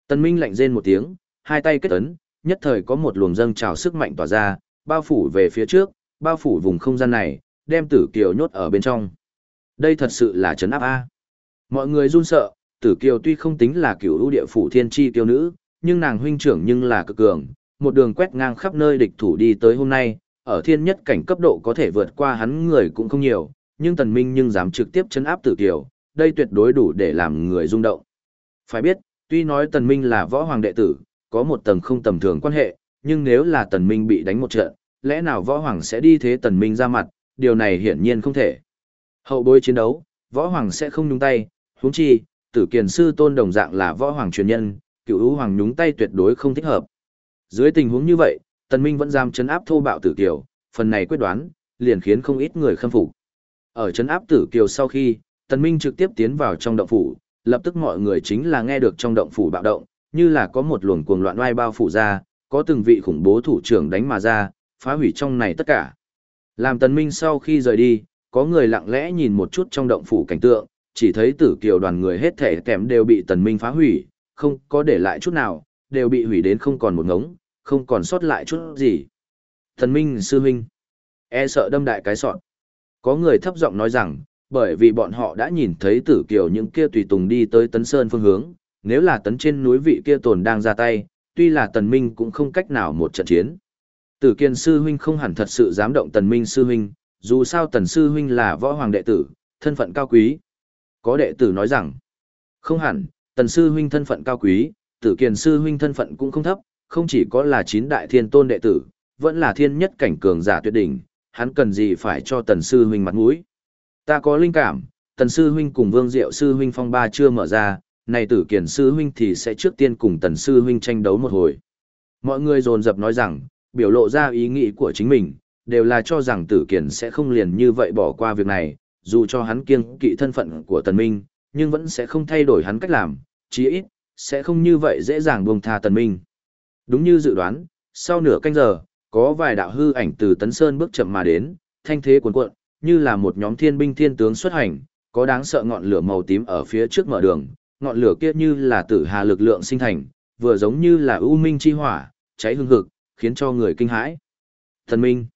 Tần Minh lạnh rên một tiếng, hai tay kết ấn, nhất thời có một luồng dâng trào sức mạnh tỏa ra, bao phủ về phía trước, bao phủ vùng không gian này, đem Tử Kiều nhốt ở bên trong. Đây thật sự là chấn áp a. Mọi người run sợ, Tử Kiều tuy không tính là cửu u địa phủ thiên chi tiêu nữ, nhưng nàng huynh trưởng nhưng là cực cường, một đường quét ngang khắp nơi địch thủ đi tới hôm nay, ở thiên nhất cảnh cấp độ có thể vượt qua hắn người cũng không nhiều, nhưng Tần Minh nhưng dám trực tiếp chấn áp Tử Kiều, đây tuyệt đối đủ để làm người rung động. Phải biết, tuy nói Tần Minh là võ hoàng đệ tử, có một tầng không tầm thường quan hệ, nhưng nếu là Tần Minh bị đánh một trận, lẽ nào võ hoàng sẽ đi thế Tần Minh ra mặt, điều này hiển nhiên không thể. Hậu bối chiến đấu, võ hoàng sẽ không nhúng tay, huống chi, tử kiền sư tôn đồng dạng là võ hoàng truyền nhân, cựu ưu hoàng nhúng tay tuyệt đối không thích hợp. Dưới tình huống như vậy, Tần Minh vẫn dám chấn áp thô bạo tử kiều, phần này quyết đoán, liền khiến không ít người khâm phục. Ở chấn áp tử kiều sau khi, Tần Minh trực tiếp tiến vào trong động phủ, lập tức mọi người chính là nghe được trong động phủ bạo động, như là có một luồng cuồng loạn oai bao phủ ra, có từng vị khủng bố thủ trưởng đánh mà ra, phá hủy trong này tất cả. Làm Tần Minh sau khi rời đi, có người lặng lẽ nhìn một chút trong động phủ cảnh tượng, chỉ thấy tử kiều đoàn người hết thể kém đều bị Tần Minh phá hủy, không có để lại chút nào, đều bị hủy đến không còn một ngống, không còn sót lại chút gì. thần Minh sư huynh, e sợ đâm đại cái sọn. Có người thấp giọng nói rằng, bởi vì bọn họ đã nhìn thấy tử kiều những kia tùy tùng đi tới tấn sơn phương hướng, nếu là tấn trên núi vị kia tồn đang ra tay, tuy là tần minh cũng không cách nào một trận chiến. Tử kiên sư huynh không hẳn thật sự dám động tần minh sư huynh, dù sao tần sư huynh là võ hoàng đệ tử, thân phận cao quý. Có đệ tử nói rằng, không hẳn, tần sư huynh thân phận cao quý, tử kiền sư huynh thân phận cũng không thấp, không chỉ có là chín đại thiên tôn đệ tử, vẫn là thiên nhất cảnh cường giả tuyệt đỉnh, hắn cần gì phải cho tần sư huynh mặt mũi. Ta có linh cảm, tần sư huynh cùng vương diệu sư huynh phong ba chưa mở ra, này tử kiền sư huynh thì sẽ trước tiên cùng tần sư huynh tranh đấu một hồi. Mọi người dồn dập nói rằng, biểu lộ ra ý nghĩ của chính mình, đều là cho rằng tử kiền sẽ không liền như vậy bỏ qua việc này, dù cho hắn kiêng kỵ thân phận của tần minh, nhưng vẫn sẽ không thay đổi hắn cách làm, chí ít, sẽ không như vậy dễ dàng buông tha tần minh. Đúng như dự đoán, sau nửa canh giờ, có vài đạo hư ảnh từ tấn sơn bước chậm mà đến, thanh thế cuồn cuộn, như là một nhóm thiên binh thiên tướng xuất hành, có đáng sợ ngọn lửa màu tím ở phía trước mở đường, ngọn lửa kia như là tử hà lực lượng sinh thành, vừa giống như là ưu minh chi hỏa, cháy hương hực, khiến cho người kinh hãi. Thần minh,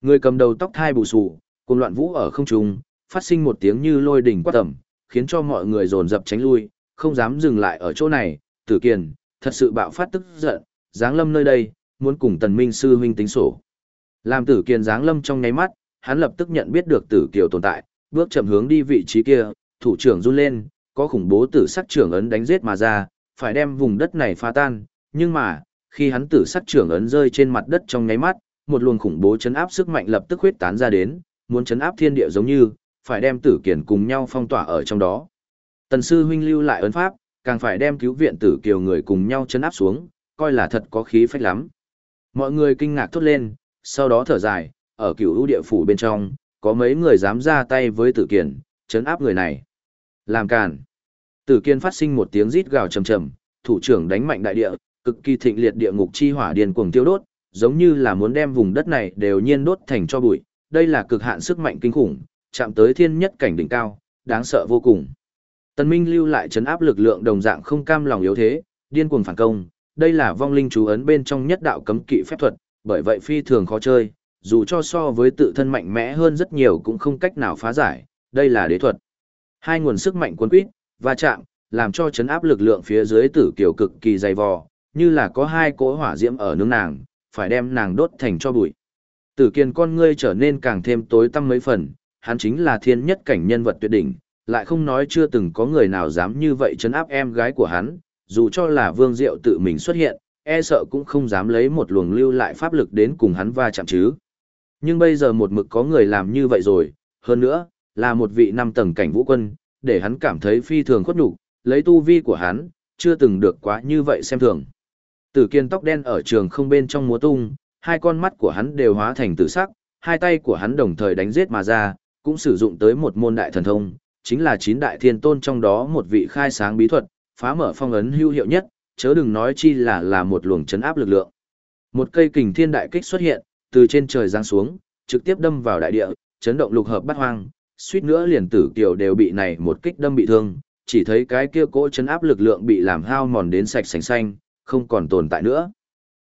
người cầm đầu tóc thai bù sù, cùng loạn vũ ở không trung, phát sinh một tiếng như lôi đỉnh quát tầm, khiến cho mọi người dồn dập tránh lui, không dám dừng lại ở chỗ này. Tử Kiền, thật sự bạo phát tức giận, giáng lâm nơi đây, muốn cùng Tần Minh sư huynh tính sổ. Làm Tử Kiền giáng lâm trong nháy mắt, hắn lập tức nhận biết được Tử Kiều tồn tại, bước chậm hướng đi vị trí kia, thủ trưởng run lên, có khủng bố tử sắc trưởng ấn đánh giết mà ra, phải đem vùng đất này phá tan, nhưng mà, khi hắn tử sắc trưởng ấn rơi trên mặt đất trong nháy mắt, một luồng khủng bố chấn áp sức mạnh lập tức huyết tán ra đến, muốn chấn áp thiên địa giống như, phải đem tử kiền cùng nhau phong tỏa ở trong đó. Tần sư huynh lưu lại ấn pháp, càng phải đem cứu viện tử kiều người cùng nhau chấn áp xuống, coi là thật có khí phách lắm. Mọi người kinh ngạc thốt lên, sau đó thở dài, ở cửu ưu địa phủ bên trong, có mấy người dám ra tay với tử kiền, chấn áp người này. Làm càn. Tử kiên phát sinh một tiếng rít gào trầm trầm, thủ trưởng đánh mạnh đại địa, cực kỳ thịnh liệt địa ngục chi hỏa điên cuồng tiêu đốt, giống như là muốn đem vùng đất này đều nhiên đốt thành cho bụi. Đây là cực hạn sức mạnh kinh khủng, chạm tới thiên nhất cảnh đỉnh cao, đáng sợ vô cùng. Tần Minh lưu lại chấn áp lực lượng đồng dạng không cam lòng yếu thế, điên cuồng phản công, đây là vong linh chú ấn bên trong nhất đạo cấm kỵ phép thuật, bởi vậy phi thường khó chơi, dù cho so với tự thân mạnh mẽ hơn rất nhiều cũng không cách nào phá giải, đây là đế thuật. Hai nguồn sức mạnh cuốn quýt, va chạm, làm cho chấn áp lực lượng phía dưới tử kiều cực kỳ dày vò, như là có hai cỗ hỏa diễm ở nướng nàng, phải đem nàng đốt thành cho bụi. Tử kiền con ngươi trở nên càng thêm tối tăm mấy phần, hắn chính là thiên nhất cảnh nhân vật tuyệt đỉnh, lại không nói chưa từng có người nào dám như vậy chấn áp em gái của hắn, dù cho là vương diệu tự mình xuất hiện, e sợ cũng không dám lấy một luồng lưu lại pháp lực đến cùng hắn va chạm chứ. Nhưng bây giờ một mực có người làm như vậy rồi, hơn nữa, là một vị năm tầng cảnh vũ quân, để hắn cảm thấy phi thường khuất nhục, lấy tu vi của hắn, chưa từng được quá như vậy xem thường. Tử kiên tóc đen ở trường không bên trong múa tung, hai con mắt của hắn đều hóa thành tử sắc, hai tay của hắn đồng thời đánh giết mà ra, cũng sử dụng tới một môn đại thần thông, chính là chín đại thiên tôn trong đó một vị khai sáng bí thuật, phá mở phong ấn hữu hiệu nhất, chớ đừng nói chi là là một luồng chấn áp lực lượng. Một cây kình thiên đại kích xuất hiện, từ trên trời giáng xuống, trực tiếp đâm vào đại địa, chấn động lục hợp bát hoang, suýt nữa liền tử kiều đều bị này một kích đâm bị thương, chỉ thấy cái kia cỗ chấn áp lực lượng bị làm hao mòn đến sạch sành xanh, không còn tồn tại nữa.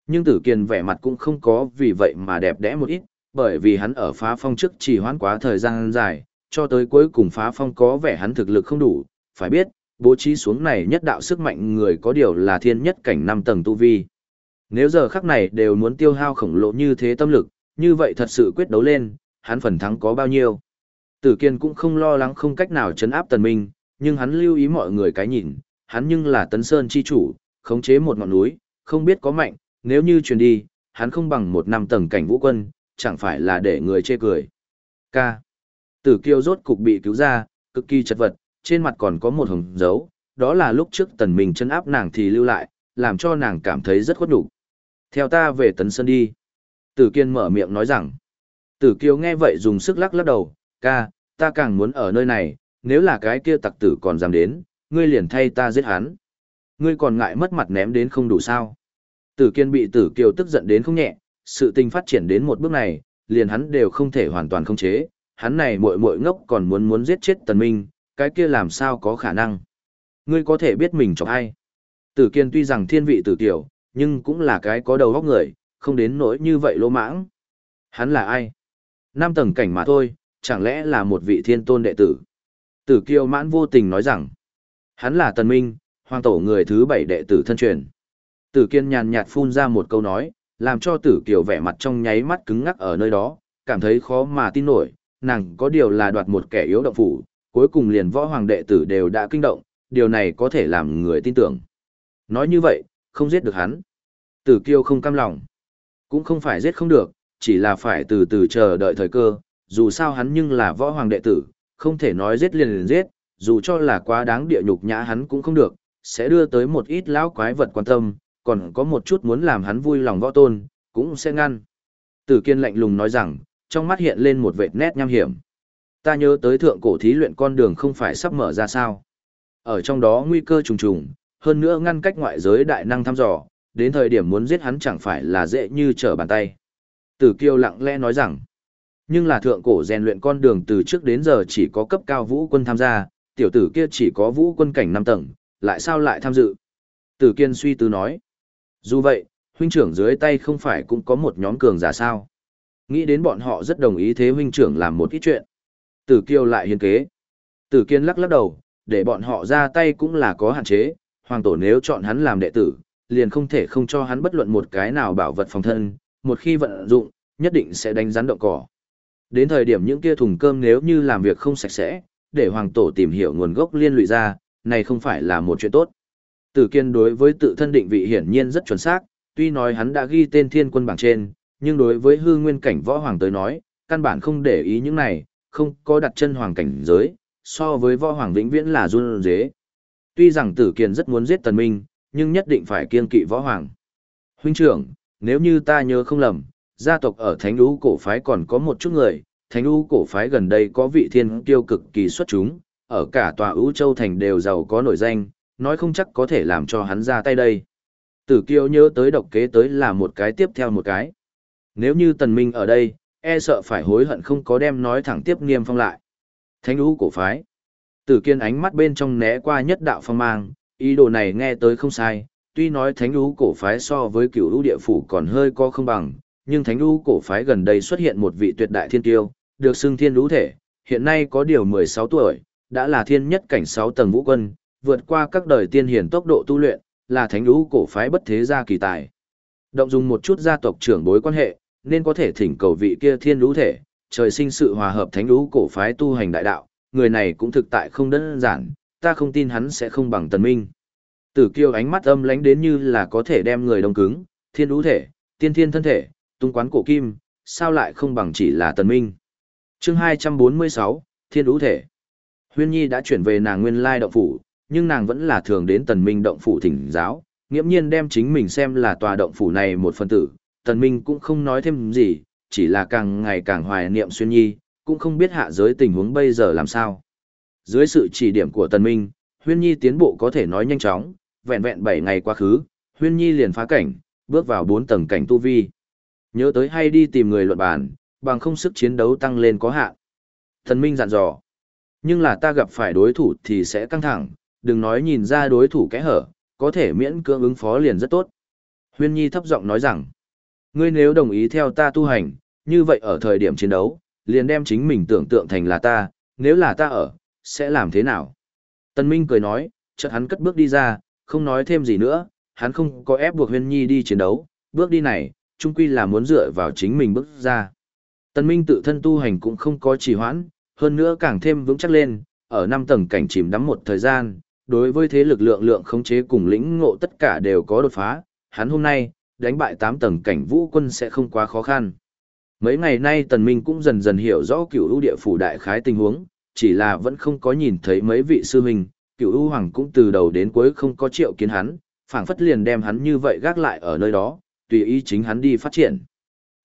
Nhưng tử kiền vẻ mặt cũng không có vì vậy mà đẹp đẽ một ít, bởi vì hắn ở phá phong trước chỉ hoãn quá thời gian dài, cho tới cuối cùng phá phong có vẻ hắn thực lực không đủ, phải biết, bố trí xuống này nhất đạo sức mạnh người có điều là thiên nhất cảnh năm tầng tu vi. Nếu giờ khắc này đều muốn tiêu hao khổng lồ như thế tâm lực, như vậy thật sự quyết đấu lên, hắn phần thắng có bao nhiêu. Tử Kiên cũng không lo lắng không cách nào chấn áp Tần Minh, nhưng hắn lưu ý mọi người cái nhìn, hắn nhưng là Tấn Sơn chi chủ, khống chế một ngọn núi, không biết có mạnh, nếu như truyền đi, hắn không bằng một năm tầng cảnh vũ quân, chẳng phải là để người chê cười. K. Tử Kiêu rốt cục bị cứu ra, cực kỳ chật vật, trên mặt còn có một hồng dấu, đó là lúc trước Tần mình chân áp nàng thì lưu lại, làm cho nàng cảm thấy rất khuất đủ. Theo ta về Tấn Sơn đi. Tử Kiên mở miệng nói rằng. Tử kiêu nghe vậy dùng sức lắc lắc đầu, ca, ta càng muốn ở nơi này, nếu là cái kia tặc tử còn dám đến, ngươi liền thay ta giết hắn. Ngươi còn ngại mất mặt ném đến không đủ sao. Tử Kiên bị Tử Kiều tức giận đến không nhẹ, sự tình phát triển đến một bước này, liền hắn đều không thể hoàn toàn khống chế, hắn này muội muội ngốc còn muốn muốn giết chết Tần Minh, cái kia làm sao có khả năng. Ngươi có thể biết mình chọc ai. Tử Kiên tuy rằng thiên vị tử tiểu, nhưng cũng là cái có đầu óc người, không đến nỗi như vậy lỗ mãng. Hắn là ai? Năm tầng cảnh mà thôi, chẳng lẽ là một vị thiên tôn đệ tử? Tử Kiêu mãn vô tình nói rằng, hắn là Tần Minh, hoàng tổ người thứ bảy đệ tử thân truyền. Tử Kiên nhàn nhạt phun ra một câu nói, làm cho Tử Kiều vẻ mặt trong nháy mắt cứng ngắc ở nơi đó, cảm thấy khó mà tin nổi, nàng có điều là đoạt một kẻ yếu động phủ, cuối cùng liền võ hoàng đệ tử đều đã kinh động, điều này có thể làm người tin tưởng. Nói như vậy, không giết được hắn. Tử Kiêu không cam lòng. Cũng không phải giết không được, chỉ là phải từ từ chờ đợi thời cơ, dù sao hắn nhưng là võ hoàng đệ tử, không thể nói giết liền liền giết, dù cho là quá đáng địa nhục nhã hắn cũng không được, sẽ đưa tới một ít lão quái vật quan tâm, còn có một chút muốn làm hắn vui lòng võ tôn, cũng sẽ ngăn. Tử Kiên lạnh lùng nói rằng, trong mắt hiện lên một vệt nét nham hiểm. Ta nhớ tới thượng cổ thí luyện con đường không phải sắp mở ra sao. Ở trong đó nguy cơ trùng trùng, hơn nữa ngăn cách ngoại giới đại năng thăm dò, đến thời điểm muốn giết hắn chẳng phải là dễ như trở bàn tay. Tử Kiêu lặng lẽ nói rằng, nhưng là thượng cổ rèn luyện con đường từ trước đến giờ chỉ có cấp cao vũ quân tham gia, tiểu tử kia chỉ có vũ quân cảnh 5 tầng, lại sao lại tham dự? Tử Kiên suy tư nói, dù vậy, huynh trưởng dưới tay không phải cũng có một nhóm cường giả sao? Nghĩ đến bọn họ rất đồng ý thế huynh trưởng làm một ít chuyện. Tử Kiêu lại hiên kế. Tử Kiên lắc lắc đầu, để bọn họ ra tay cũng là có hạn chế, hoàng tổ nếu chọn hắn làm đệ tử, liền không thể không cho hắn bất luận một cái nào bảo vật phòng thân, một khi vận dụng, nhất định sẽ đánh rắn động cỏ. Đến thời điểm những kia thùng cơm nếu như làm việc không sạch sẽ, để hoàng tổ tìm hiểu nguồn gốc liên lụy ra, này không phải là một chuyện tốt. Tử Kiên đối với tự thân định vị hiển nhiên rất chuẩn xác, tuy nói hắn đã ghi tên thiên quân bảng trên, nhưng đối với hư nguyên cảnh võ hoàng tới nói, căn bản không để ý những này, không có đặt chân hoàng cảnh giới, so với võ hoàng vĩnh viễn là run dế. Tuy rằng Tử Kiên rất muốn giết Tần Minh, nhưng nhất định phải kiên kỵ võ hoàng. Huynh trưởng, nếu như ta nhớ không lầm, gia tộc ở Thánh Ú cổ phái còn có một chút người, Thánh Ú cổ phái gần đây có vị thiên kiêu cực kỳ xuất chúng, ở cả tòa Ú Châu Thành đều giàu có nổi danh, nói không chắc có thể làm cho hắn ra tay đây. Tử kiêu nhớ tới độc kế tới là một cái tiếp theo một cái. Nếu như tần minh ở đây, e sợ phải hối hận không có đem nói thẳng tiếp nghiêm phong lại. Thánh Lũ cổ phái. Tử kiên ánh mắt bên trong né qua nhất đạo phong mang, Ý đồ này nghe tới không sai, tuy nói thánh lũ cổ phái so với cửu lũ địa phủ còn hơi có không bằng, nhưng thánh lũ cổ phái gần đây xuất hiện một vị tuyệt đại thiên tiêu, được xưng thiên lũ thể, hiện nay có điều 16 tuổi, đã là thiên nhất cảnh 6 tầng vũ quân, vượt qua các đời tiên hiển tốc độ tu luyện, là thánh lũ cổ phái bất thế gia kỳ tài. Động dùng một chút gia tộc trưởng bối quan hệ, nên có thể thỉnh cầu vị kia thiên lũ thể, trời sinh sự hòa hợp thánh lũ cổ phái tu hành đại đạo, người này cũng thực tại không đơn giản, ta không tin hắn sẽ không bằng tần minh. Tử kiêu ánh mắt âm lánh đến như là có thể đem người đông cứng, thiên lũ thể, tiên thiên thân thể, tung quán cổ kim, sao lại không bằng chỉ là tần minh. Chương 246, thiên đũ thể. Huyên Nhi đã chuyển về nàng nguyên lai động phủ, nhưng nàng vẫn là thường đến tần minh động phủ thỉnh giáo, nghiễm nhiên đem chính mình xem là tòa động phủ này một phần tử, tần minh cũng không nói thêm gì, chỉ là càng ngày càng hoài niệm Xuyên Nhi, cũng không biết hạ giới tình huống bây giờ làm sao. Dưới sự chỉ điểm của Tần Minh, Huyên Nhi tiến bộ có thể nói nhanh chóng, vẹn vẹn 7 ngày quá khứ, Huyên Nhi liền phá cảnh, bước vào 4 tầng cảnh tu vi. Nhớ tới hay đi tìm người luận bàn, bằng không sức chiến đấu tăng lên có hạn. tần Minh dặn dò. Nhưng là ta gặp phải đối thủ thì sẽ căng thẳng, đừng nói nhìn ra đối thủ kẽ hở, có thể miễn cưỡng ứng phó liền rất tốt. Huyên Nhi thấp giọng nói rằng, ngươi nếu đồng ý theo ta tu hành, như vậy ở thời điểm chiến đấu, liền đem chính mình tưởng tượng thành là ta, nếu là ta ở, sẽ làm thế nào? Tân Minh cười nói, chợt hắn cất bước đi ra, không nói thêm gì nữa, hắn không có ép buộc Huyên Nhi đi chiến đấu, bước đi này, chung quy là muốn dựa vào chính mình bước ra. Tân Minh tự thân tu hành cũng không có trì hoãn, hơn nữa càng thêm vững chắc lên, ở năm tầng cảnh chìm đắm một thời gian, đối với thế lực lượng lượng khống chế cùng lĩnh ngộ tất cả đều có đột phá, hắn hôm nay, đánh bại 8 tầng cảnh vũ quân sẽ không quá khó khăn. Mấy ngày nay Tần Minh cũng dần dần hiểu rõ cửu ưu địa phủ đại khái tình huống, chỉ là vẫn không có nhìn thấy mấy vị sư huynh, cửu ưu hoàng cũng từ đầu đến cuối không có triệu kiến hắn, phảng phất liền đem hắn như vậy gác lại ở nơi đó, tùy ý chính hắn đi phát triển.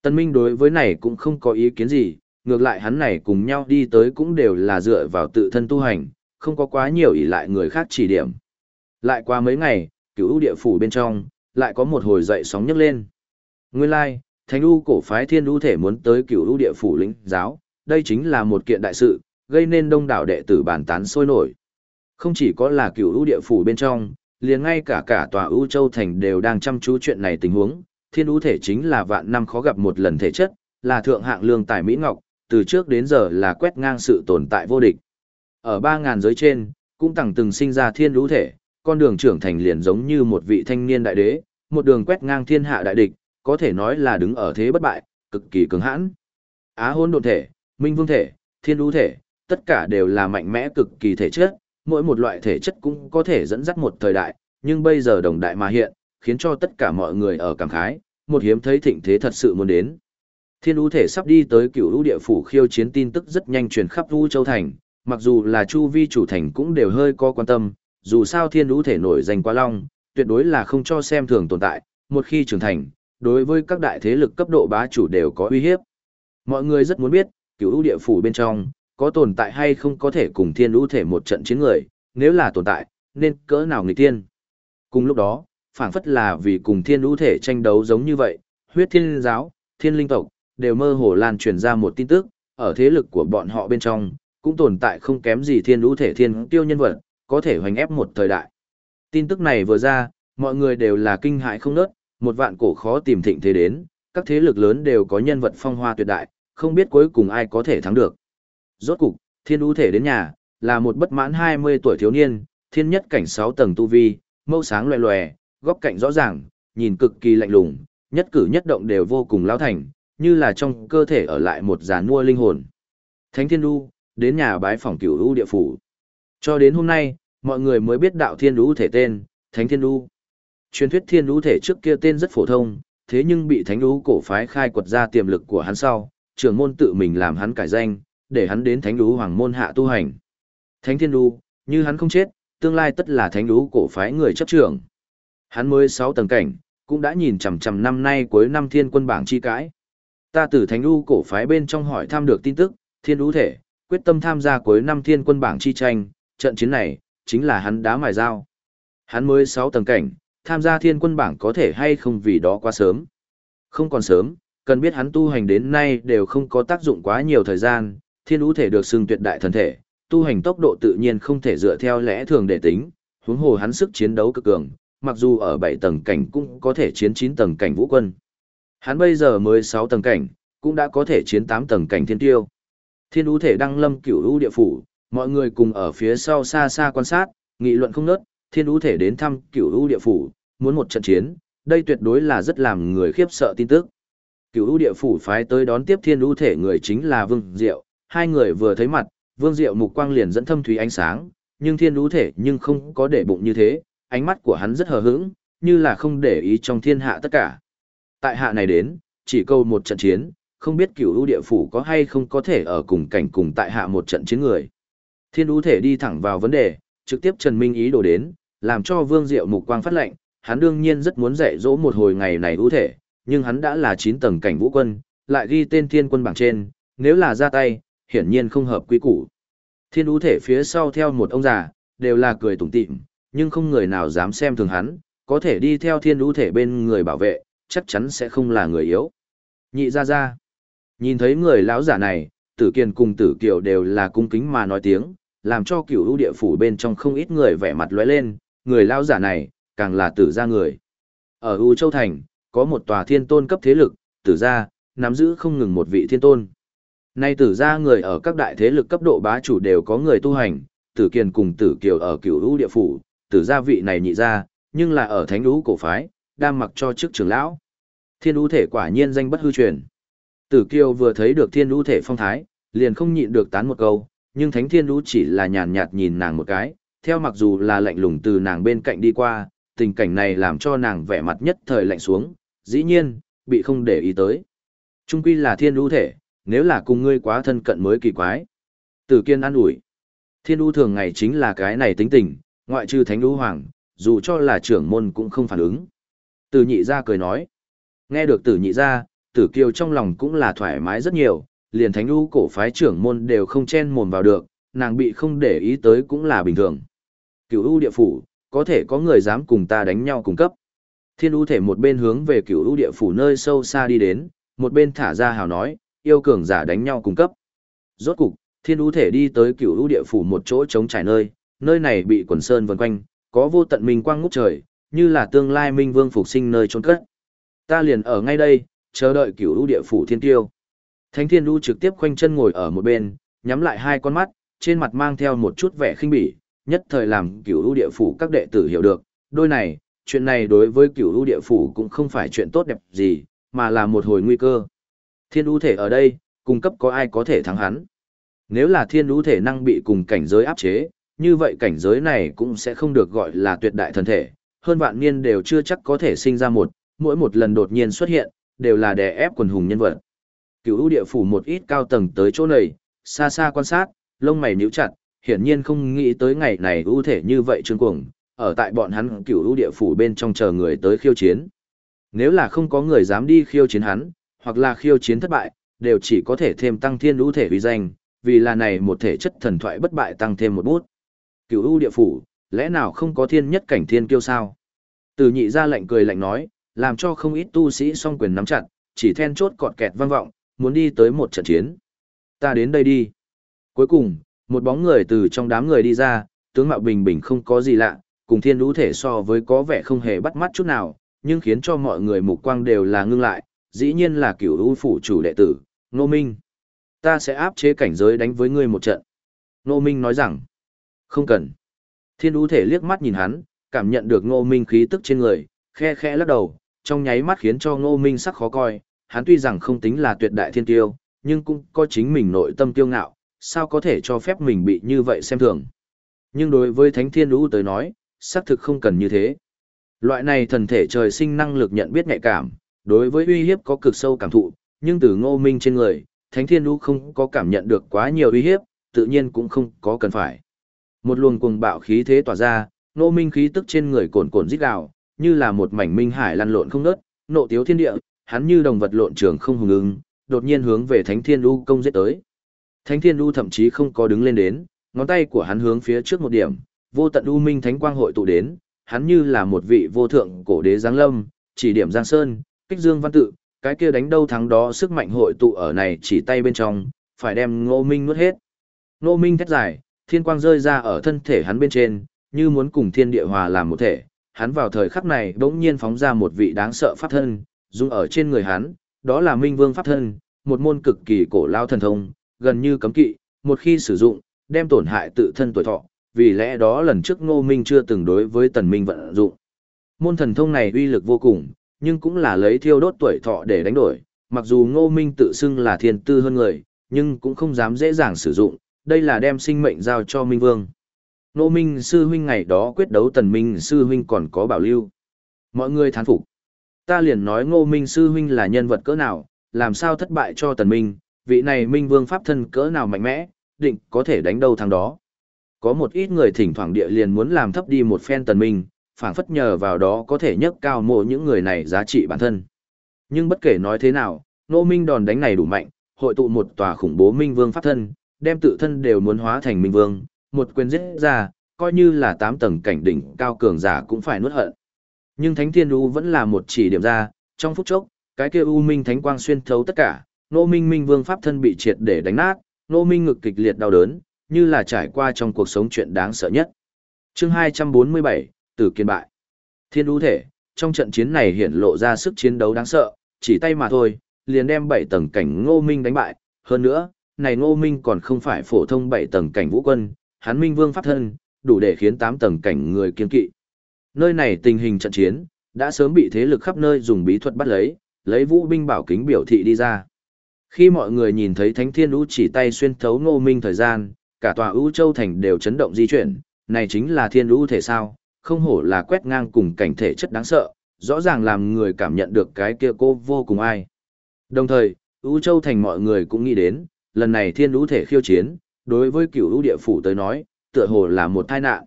Tần Minh đối với này cũng không có ý kiến gì, ngược lại hắn này cùng nhau đi tới cũng đều là dựa vào tự thân tu hành, không có quá nhiều ỷ lại người khác chỉ điểm. Lại qua mấy ngày, cửu ưu địa phủ bên trong, lại có một hồi dậy sóng nhấc lên. Nguyên lai, like, Thánh U cổ phái Thiên U thể muốn tới Cửu ưu địa phủ lĩnh giáo, đây chính là một kiện đại sự, gây nên đông đảo đệ tử bàn tán sôi nổi. Không chỉ có là Cửu ưu địa phủ bên trong, liền ngay cả cả tòa U Châu thành đều đang chăm chú chuyện này tình huống, Thiên U thể chính là vạn năm khó gặp một lần thể chất, là thượng hạng lương tài mỹ ngọc, từ trước đến giờ là quét ngang sự tồn tại vô địch. Ở 3000 giới trên, cũng từng từng sinh ra Thiên lũ thể, con đường trưởng thành liền giống như một vị thanh niên đại đế, một đường quét ngang thiên hạ đại địch, có thể nói là đứng ở thế bất bại, cực kỳ cứng hãn. Á hôn độn thể, minh vương thể, thiên lũ thể, tất cả đều là mạnh mẽ cực kỳ thể chất, mỗi một loại thể chất cũng có thể dẫn dắt một thời đại, nhưng bây giờ đồng đại mà hiện, khiến cho tất cả mọi người ở cảm khái, một hiếm thấy thịnh thế thật sự muốn đến. Thiên đu thể sắp đi tới cửu lũ địa phủ khiêu chiến tin tức rất nhanh truyền khắp U Châu Thành, mặc dù là Chu Vi chủ thành cũng đều hơi có quan tâm, dù sao thiên Đũ thể nổi danh quá long, tuyệt đối là không cho xem thường tồn tại, một khi trưởng thành, đối với các đại thế lực cấp độ bá chủ đều có uy hiếp. Mọi người rất muốn biết, cửu ưu địa phủ bên trong, có tồn tại hay không có thể cùng thiên Đũ thể một trận chiến người, nếu là tồn tại, nên cỡ nào người tiên. Cùng lúc đó, phảng phất là vì cùng thiên Đũ thể tranh đấu giống như vậy, huyết thiên giáo, thiên linh tộc, đều mơ hồ lan truyền ra một tin tức, ở thế lực của bọn họ bên trong, cũng tồn tại không kém gì thiên lũ thể thiên tiêu nhân vật, có thể hoành ép một thời đại. Tin tức này vừa ra, mọi người đều là kinh hại không nớt, một vạn cổ khó tìm thịnh thế đến, các thế lực lớn đều có nhân vật phong hoa tuyệt đại, không biết cuối cùng ai có thể thắng được. Rốt cục, thiên lũ thể đến nhà, là một bất mãn 20 tuổi thiếu niên, thiên nhất cảnh 6 tầng tu vi, mâu sáng loè loè, góc cạnh rõ ràng, nhìn cực kỳ lạnh lùng, nhất cử nhất động đều vô cùng lao thành, như là trong cơ thể ở lại một giàn mua linh hồn. Thánh Thiên Du, đến nhà bái phòng cửu U địa phủ. Cho đến hôm nay, mọi người mới biết đạo Thiên lũ thể tên, Thánh Thiên lũ. truyền thuyết thiên lũ thể trước kia tên rất phổ thông, thế nhưng bị thánh lũ cổ phái khai quật ra tiềm lực của hắn sau, trưởng môn tự mình làm hắn cải danh, để hắn đến thánh lũ hoàng môn hạ tu hành. Thánh thiên lũ, như hắn không chết, tương lai tất là thánh lũ cổ phái người chấp trưởng. Hắn mới 6 tầng cảnh, cũng đã nhìn chằm chằm năm nay cuối năm thiên quân bảng chi cãi. Ta từ thánh lũ cổ phái bên trong hỏi thăm được tin tức, thiên lũ thể, quyết tâm tham gia cuối năm thiên quân bảng chi tranh, trận chiến này, chính là hắn đá mài dao. Hắn mới 6 tầng cảnh, tham gia thiên quân bảng có thể hay không vì đó quá sớm. Không còn sớm, cần biết hắn tu hành đến nay đều không có tác dụng quá nhiều thời gian, thiên ú thể được xưng tuyệt đại thần thể, tu hành tốc độ tự nhiên không thể dựa theo lẽ thường để tính, huống hồ hắn sức chiến đấu cực cường, mặc dù ở 7 tầng cảnh cũng có thể chiến 9 tầng cảnh vũ quân. Hắn bây giờ mới 6 tầng cảnh, cũng đã có thể chiến 8 tầng cảnh thiên tiêu. Thiên ưu thể đăng lâm cửu ưu địa phủ, mọi người cùng ở phía sau xa xa quan sát, nghị luận không nớt, thiên ưu thể đến thăm cửu ưu địa phủ, muốn một trận chiến, đây tuyệt đối là rất làm người khiếp sợ tin tức. Cửu ưu địa phủ phái tới đón tiếp thiên ưu thể người chính là Vương Diệu, hai người vừa thấy mặt, Vương Diệu mục quang liền dẫn thâm thúy ánh sáng, nhưng thiên ưu thể nhưng không có để bụng như thế, ánh mắt của hắn rất hờ hững, như là không để ý trong thiên hạ tất cả. Tại hạ này đến, chỉ câu một trận chiến, không biết cửu ưu địa phủ có hay không có thể ở cùng cảnh cùng tại hạ một trận chiến người. Thiên ưu thể đi thẳng vào vấn đề, trực tiếp Trần Minh ý đồ đến, làm cho Vương Diệu mục quang phát lệnh, hắn đương nhiên rất muốn dạy dỗ một hồi ngày này ưu thể, nhưng hắn đã là 9 tầng cảnh vũ quân, lại ghi tên thiên quân bảng trên, nếu là ra tay, hiển nhiên không hợp quy củ. Thiên ưu thể phía sau theo một ông già, đều là cười tủm tỉm, nhưng không người nào dám xem thường hắn, có thể đi theo thiên ưu thể bên người bảo vệ, chắc chắn sẽ không là người yếu. Nhị ra ra. Nhìn thấy người lão giả này, tử kiền cùng tử kiều đều là cung kính mà nói tiếng, làm cho cửu ưu địa phủ bên trong không ít người vẻ mặt lóe lên, người lão giả này, càng là tử gia người. Ở U Châu Thành, có một tòa thiên tôn cấp thế lực, tử gia, nắm giữ không ngừng một vị thiên tôn. Nay tử gia người ở các đại thế lực cấp độ bá chủ đều có người tu hành, tử kiền cùng tử kiều ở cửu ưu địa phủ, tử gia vị này nhị gia, nhưng là ở thánh lũ cổ phái, đang mặc cho chức trưởng lão. Thiên ưu thể quả nhiên danh bất hư truyền. Tử kiều vừa thấy được thiên Đu thể phong thái, liền không nhịn được tán một câu, nhưng thánh thiên Đu chỉ là nhàn nhạt nhìn nàng một cái, theo mặc dù là lạnh lùng từ nàng bên cạnh đi qua, tình cảnh này làm cho nàng vẻ mặt nhất thời lạnh xuống, dĩ nhiên, bị không để ý tới. Trung quy là thiên Đu thể, nếu là cùng ngươi quá thân cận mới kỳ quái. Tử kiên an ủi. Thiên Đu thường ngày chính là cái này tính tình, ngoại trừ thánh Đu hoàng, dù cho là trưởng môn cũng không phản ứng. Tử nhị ra cười nói. Nghe được tử nhị ra, tử kiều trong lòng cũng là thoải mái rất nhiều, liền thánh ưu cổ phái trưởng môn đều không chen mồm vào được, nàng bị không để ý tới cũng là bình thường. Cửu ưu địa phủ, có thể có người dám cùng ta đánh nhau cùng cấp. Thiên ưu thể một bên hướng về cửu ưu địa phủ nơi sâu xa đi đến, một bên thả ra hào nói, yêu cường giả đánh nhau cùng cấp. Rốt cục, thiên ưu thể đi tới cửu ưu địa phủ một chỗ trống trải nơi, nơi này bị quần sơn vần quanh, có vô tận minh quang ngút trời, như là tương lai minh vương phục sinh nơi trốn cất. Ta liền ở ngay đây, chờ đợi cửu lũ địa phủ thiên tiêu. Thánh thiên lũ trực tiếp khoanh chân ngồi ở một bên, nhắm lại hai con mắt, trên mặt mang theo một chút vẻ khinh bỉ, nhất thời làm cửu lũ địa phủ các đệ tử hiểu được, đôi này, chuyện này đối với cửu lũ địa phủ cũng không phải chuyện tốt đẹp gì, mà là một hồi nguy cơ. Thiên lũ thể ở đây, cung cấp có ai có thể thắng hắn. Nếu là thiên lũ thể năng bị cùng cảnh giới áp chế, như vậy cảnh giới này cũng sẽ không được gọi là tuyệt đại thần thể, hơn vạn niên đều chưa chắc có thể sinh ra một, mỗi một lần đột nhiên xuất hiện, đều là đè ép quần hùng nhân vật. Cửu ưu địa phủ một ít cao tầng tới chỗ này, xa xa quan sát, lông mày nhíu chặt, hiển nhiên không nghĩ tới ngày này ưu thể như vậy trương cuồng, ở tại bọn hắn cửu ưu địa phủ bên trong chờ người tới khiêu chiến. Nếu là không có người dám đi khiêu chiến hắn, hoặc là khiêu chiến thất bại, đều chỉ có thể thêm tăng thiên ưu thể uy danh, vì là này một thể chất thần thoại bất bại tăng thêm một bút. Cửu ưu địa phủ, lẽ nào không có thiên nhất cảnh thiên kiêu sao? Từ nhị ra lệnh cười lạnh nói, làm cho không ít tu sĩ song quyền nắm chặt, chỉ then chốt cọt kẹt vang vọng, muốn đi tới một trận chiến. Ta đến đây đi. Cuối cùng, một bóng người từ trong đám người đi ra, tướng mạo bình bình không có gì lạ, cùng thiên lũ thể so với có vẻ không hề bắt mắt chút nào, nhưng khiến cho mọi người mục quang đều là ngưng lại, dĩ nhiên là cửu ưu phủ chủ đệ tử, Nô Minh. Ta sẽ áp chế cảnh giới đánh với ngươi một trận. Nô Minh nói rằng, không cần. Thiên lũ thể liếc mắt nhìn hắn, cảm nhận được Nô Minh khí tức trên người, khe khe lắc đầu, trong nháy mắt khiến cho Ngô Minh sắc khó coi, hắn tuy rằng không tính là tuyệt đại thiên tiêu, nhưng cũng có chính mình nội tâm tiêu ngạo, sao có thể cho phép mình bị như vậy xem thường. Nhưng đối với Thánh Thiên Lũ tới nói, xác thực không cần như thế. Loại này thần thể trời sinh năng lực nhận biết nhạy cảm, đối với uy hiếp có cực sâu cảm thụ, nhưng từ ngô minh trên người, Thánh Thiên Lũ không có cảm nhận được quá nhiều uy hiếp, tự nhiên cũng không có cần phải. Một luồng cuồng bạo khí thế tỏa ra, ngô minh khí tức trên người cồn cồn rít gào, như là một mảnh minh hải lăn lộn không nớt, nộ tiếu thiên địa, hắn như đồng vật lộn trường không hùng ứng, đột nhiên hướng về Thánh Thiên u công giết tới. Thánh Thiên U thậm chí không có đứng lên đến, ngón tay của hắn hướng phía trước một điểm, vô tận u minh thánh quang hội tụ đến, hắn như là một vị vô thượng cổ đế giáng lâm, chỉ điểm Giang Sơn, kích dương văn tự, cái kia đánh đâu thắng đó sức mạnh hội tụ ở này chỉ tay bên trong, phải đem Ngô Minh nuốt hết. Ngô Minh thét dài, thiên quang rơi ra ở thân thể hắn bên trên, như muốn cùng thiên địa hòa làm một thể. Hắn vào thời khắc này bỗng nhiên phóng ra một vị đáng sợ pháp thân, dung ở trên người hắn, đó là Minh Vương pháp thân, một môn cực kỳ cổ lao thần thông, gần như cấm kỵ, một khi sử dụng, đem tổn hại tự thân tuổi thọ, vì lẽ đó lần trước Ngô Minh chưa từng đối với Tần Minh vận dụng. Môn thần thông này uy lực vô cùng, nhưng cũng là lấy thiêu đốt tuổi thọ để đánh đổi, mặc dù Ngô Minh tự xưng là thiên tư hơn người, nhưng cũng không dám dễ dàng sử dụng, đây là đem sinh mệnh giao cho Minh Vương. Nô Minh sư huynh ngày đó quyết đấu Tần Minh sư huynh còn có bảo lưu. Mọi người thán phục. Ta liền nói Ngô Minh sư huynh là nhân vật cỡ nào, làm sao thất bại cho Tần Minh, vị này minh vương pháp thân cỡ nào mạnh mẽ, định có thể đánh đâu thằng đó. Có một ít người thỉnh thoảng địa liền muốn làm thấp đi một phen tần minh, phảng phất nhờ vào đó có thể nhấc cao mộ những người này giá trị bản thân. Nhưng bất kể nói thế nào, nô minh đòn đánh này đủ mạnh, hội tụ một tòa khủng bố minh vương pháp thân, đem tự thân đều muốn hóa thành minh vương, một quyền giết ra, coi như là tám tầng cảnh đỉnh cao cường giả cũng phải nuốt hận. Nhưng Thánh Thiên U vẫn là một chỉ điểm ra, trong phút chốc, cái kia U Minh Thánh Quang xuyên thấu tất cả, Nô Minh Minh Vương pháp thân bị triệt để đánh nát, Nô Minh ngực kịch liệt đau đớn, như là trải qua trong cuộc sống chuyện đáng sợ nhất. Chương 247, Tử Kiên bại. Thiên U thể, trong trận chiến này hiện lộ ra sức chiến đấu đáng sợ, chỉ tay mà thôi, liền đem bảy tầng cảnh Ngô Minh đánh bại, hơn nữa, này Ngô Minh còn không phải phổ thông bảy tầng cảnh vũ quân, hắn Minh Vương pháp thân, đủ để khiến tám tầng cảnh người kiên kỵ. Nơi này tình hình trận chiến, đã sớm bị thế lực khắp nơi dùng bí thuật bắt lấy, lấy vũ binh bảo kính biểu thị đi ra. Khi mọi người nhìn thấy Thánh Thiên Lũ chỉ tay xuyên thấu Ngô Minh thời gian, cả tòa ưu châu thành đều chấn động di chuyển, này chính là Thiên Lũ thể sao, không hổ là quét ngang cùng cảnh thể chất đáng sợ, rõ ràng làm người cảm nhận được cái kia cô vô cùng ai. Đồng thời, ưu châu thành mọi người cũng nghĩ đến, lần này Thiên Lũ thể khiêu chiến, đối với cửu ưu địa phủ tới nói, tựa hồ là một tai nạn.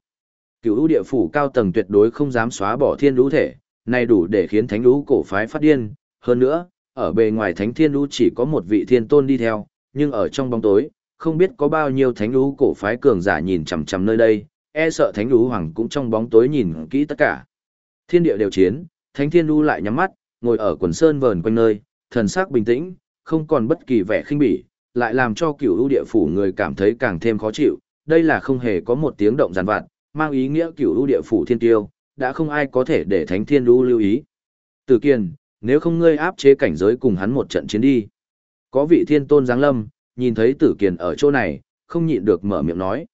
Cửu ưu địa phủ cao tầng tuyệt đối không dám xóa bỏ Thiên Lũ thể, này đủ để khiến thánh lũ cổ phái phát điên, hơn nữa, ở bề ngoài thánh thiên lũ chỉ có một vị thiên tôn đi theo, nhưng ở trong bóng tối, không biết có bao nhiêu thánh lũ cổ phái cường giả nhìn chằm chằm nơi đây, e sợ thánh lũ hoàng cũng trong bóng tối nhìn kỹ tất cả. Thiên địa đều chiến, thánh thiên lũ lại nhắm mắt, ngồi ở quần sơn vờn quanh nơi, thần sắc bình tĩnh, không còn bất kỳ vẻ khinh bỉ, lại làm cho cửu ưu địa phủ người cảm thấy càng thêm khó chịu, đây là không hề có một tiếng động giàn vặt, mang ý nghĩa cửu ưu địa phủ thiên tiêu, đã không ai có thể để thánh thiên lũ lưu ý. Tử kiền, nếu không ngươi áp chế cảnh giới cùng hắn một trận chiến đi. Có vị thiên tôn giáng lâm, nhìn thấy tử kiền ở chỗ này, không nhịn được mở miệng nói.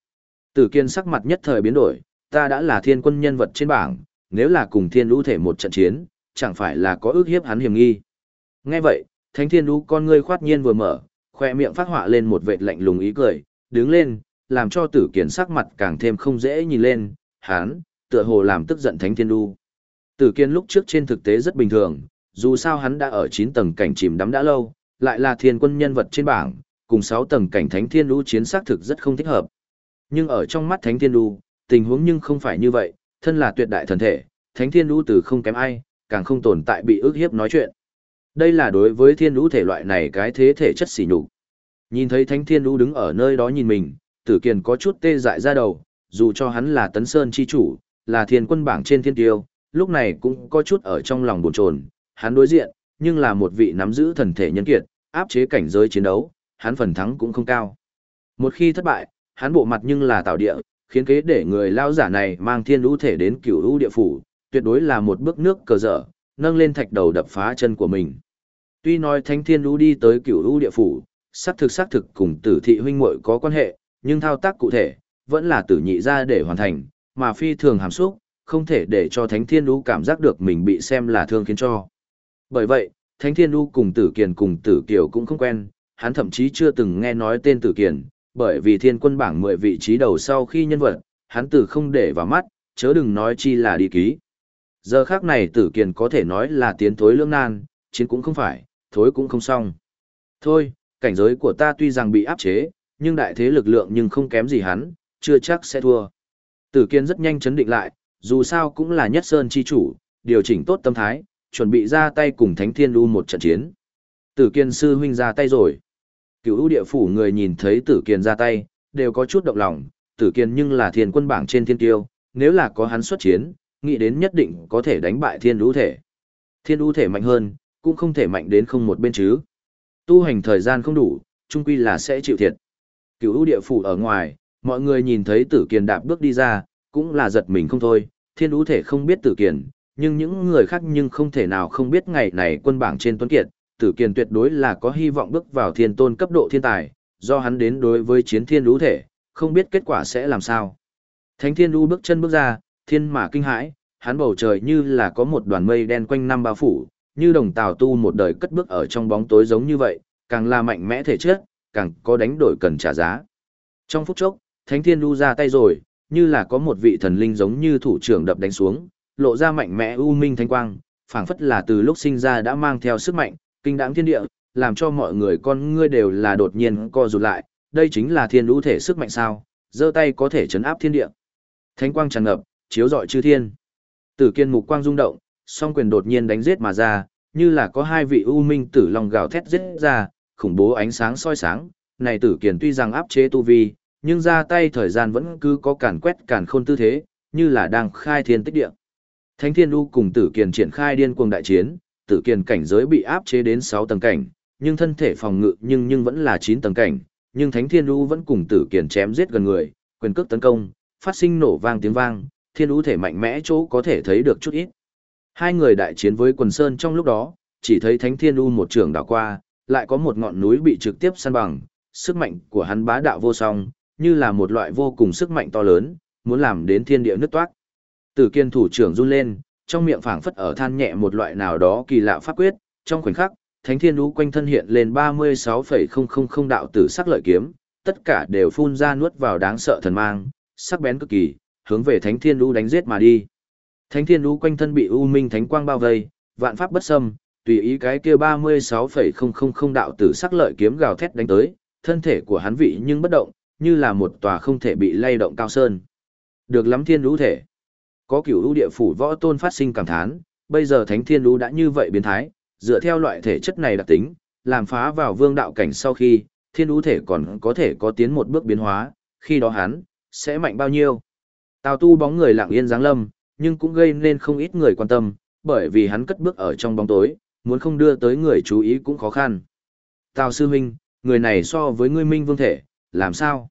Tử kiền sắc mặt nhất thời biến đổi, ta đã là thiên quân nhân vật trên bảng, nếu là cùng thiên lũ thể một trận chiến, chẳng phải là có ước hiếp hắn hiểm nghi. Nghe vậy, thánh thiên lũ con ngươi khoát nhiên vừa mở, khoe miệng phát họa lên một vệt lạnh lùng ý cười, đứng lên, làm cho tử Kiến sắc mặt càng thêm không dễ nhìn lên, hắn, tựa hồ làm tức giận thánh thiên Đu Tử Kiến lúc trước trên thực tế rất bình thường, dù sao hắn đã ở 9 tầng cảnh chìm đắm đã lâu, lại là thiên quân nhân vật trên bảng, cùng 6 tầng cảnh thánh thiên Đu chiến xác thực rất không thích hợp. Nhưng ở trong mắt thánh thiên Đu tình huống nhưng không phải như vậy, thân là tuyệt đại thần thể, thánh thiên Đu từ không kém ai, càng không tồn tại bị ức hiếp nói chuyện. Đây là đối với thiên Đu thể loại này cái thế thể chất xỉ nhục. Nhìn thấy thánh thiên Đu đứng ở nơi đó nhìn mình, tử kiền có chút tê dại ra đầu, dù cho hắn là tấn sơn chi chủ, là thiên quân bảng trên thiên tiêu, lúc này cũng có chút ở trong lòng buồn chồn, hắn đối diện, nhưng là một vị nắm giữ thần thể nhân kiệt, áp chế cảnh giới chiến đấu, hắn phần thắng cũng không cao. Một khi thất bại, hắn bộ mặt nhưng là tạo địa, khiến kế để người lao giả này mang thiên lũ thể đến cửu lũ địa phủ, tuyệt đối là một bước nước cờ dở, nâng lên thạch đầu đập phá chân của mình. Tuy nói thánh thiên lũ đi tới cửu lũ địa phủ, xác thực xác thực cùng tử thị huynh muội có quan hệ, nhưng thao tác cụ thể, vẫn là tử nhị ra để hoàn thành, mà phi thường hàm xúc, không thể để cho thánh thiên Đu cảm giác được mình bị xem là thương khiến cho. Bởi vậy, Thánh Thiên Đu cùng Tử Kiền cùng Tử Kiều cũng không quen, hắn thậm chí chưa từng nghe nói tên Tử Kiền, bởi vì thiên quân bảng 10 vị trí đầu sau khi nhân vật, hắn tử không để vào mắt, chớ đừng nói chi là đi ký. Giờ khác này Tử Kiền có thể nói là tiến thối lưỡng nan, chiến cũng không phải, thối cũng không xong. Thôi, cảnh giới của ta tuy rằng bị áp chế, nhưng đại thế lực lượng nhưng không kém gì hắn, chưa chắc sẽ thua. Tử Kiên rất nhanh chấn định lại, dù sao cũng là nhất sơn chi chủ, điều chỉnh tốt tâm thái, chuẩn bị ra tay cùng Thánh Thiên U một trận chiến. Tử Kiên sư huynh ra tay rồi. Cửu ưu địa phủ người nhìn thấy Tử Kiên ra tay, đều có chút động lòng, Tử Kiên nhưng là thiên quân bảng trên thiên tiêu, nếu là có hắn xuất chiến, nghĩ đến nhất định có thể đánh bại thiên ưu thể. Thiên ưu thể mạnh hơn, cũng không thể mạnh đến không một bên chứ. Tu hành thời gian không đủ, chung quy là sẽ chịu thiệt. Cửu ưu địa phủ ở ngoài, mọi người nhìn thấy Tử kiền đạp bước đi ra, cũng là giật mình không thôi, thiên ưu thể không biết Tử kiền, nhưng những người khác nhưng không thể nào không biết ngày này quân bảng trên tuấn kiệt, tử kiền tuyệt đối là có hy vọng bước vào thiên tôn cấp độ thiên tài, do hắn đến đối với chiến thiên ưu thể, không biết kết quả sẽ làm sao. Thánh thiên ưu bước chân bước ra, thiên mà kinh hãi, hắn bầu trời như là có một đoàn mây đen quanh năm bao phủ, như đồng tào tu một đời cất bước ở trong bóng tối giống như vậy, càng là mạnh mẽ thể chất, càng có đánh đổi cần trả giá. Trong phút chốc, Thánh Thiên Lu ra tay rồi, như là có một vị thần linh giống như thủ trưởng đập đánh xuống, lộ ra mạnh mẽ u minh thanh quang, phảng phất là từ lúc sinh ra đã mang theo sức mạnh, kinh đáng thiên địa, làm cho mọi người con ngươi đều là đột nhiên co rụt lại, đây chính là thiên lũ thể sức mạnh sao, giơ tay có thể chấn áp thiên địa. Thánh quang tràn ngập, chiếu rọi chư thiên. Tử Kiên mục quang rung động, song quyền đột nhiên đánh giết mà ra, như là có hai vị u minh tử long gào thét giết ra, khủng bố ánh sáng soi sáng, này Tử kiền tuy rằng áp chế tu vi, nhưng ra tay thời gian vẫn cứ có càn quét càn khôn tư thế, như là đang khai thiên tích địa. Thánh Thiên U cùng Tử Kiền triển khai điên cuồng đại chiến, Tử Kiền cảnh giới bị áp chế đến 6 tầng cảnh, nhưng thân thể phòng ngự nhưng nhưng vẫn là 9 tầng cảnh, nhưng Thánh Thiên U vẫn cùng Tử Kiền chém giết gần người, quyền cước tấn công, phát sinh nổ vang tiếng vang, Thiên U thể mạnh mẽ chỗ có thể thấy được chút ít. Hai người đại chiến với quần sơn trong lúc đó, chỉ thấy Thánh Thiên U một trường đảo qua, lại có một ngọn núi bị trực tiếp săn bằng, sức mạnh của hắn bá đạo vô song, như là một loại vô cùng sức mạnh to lớn, muốn làm đến thiên địa nứt toát. Tử Kiên thủ trưởng run lên, trong miệng phảng phất ở than nhẹ một loại nào đó kỳ lạ pháp quyết, trong khoảnh khắc, Thánh Thiên U quanh thân hiện lên 36,000 đạo tử sắc lợi kiếm, tất cả đều phun ra nuốt vào đáng sợ thần mang, sắc bén cực kỳ, hướng về Thánh Thiên U đánh giết mà đi. Thánh Thiên Đú quanh thân bị u minh thánh quang bao vây, vạn pháp bất xâm, tùy ý cái kia 36,000 đạo tử sắc lợi kiếm gào thét đánh tới, thân thể của hắn vị nhưng bất động, như là một tòa không thể bị lay động cao sơn. Được lắm Thiên Đú thể. Có cửu ưu địa phủ võ tôn phát sinh cảm thán, bây giờ Thánh Thiên Đú đã như vậy biến thái, dựa theo loại thể chất này đặc tính, làm phá vào vương đạo cảnh sau khi, Thiên Đú thể còn có thể có tiến một bước biến hóa, khi đó hắn sẽ mạnh bao nhiêu. Tào Tu bóng người lặng yên dáng lâm, nhưng cũng gây nên không ít người quan tâm, bởi vì hắn cất bước ở trong bóng tối, muốn không đưa tới người chú ý cũng khó khăn. Tào sư huynh, người này so với ngươi minh vương thể, làm sao?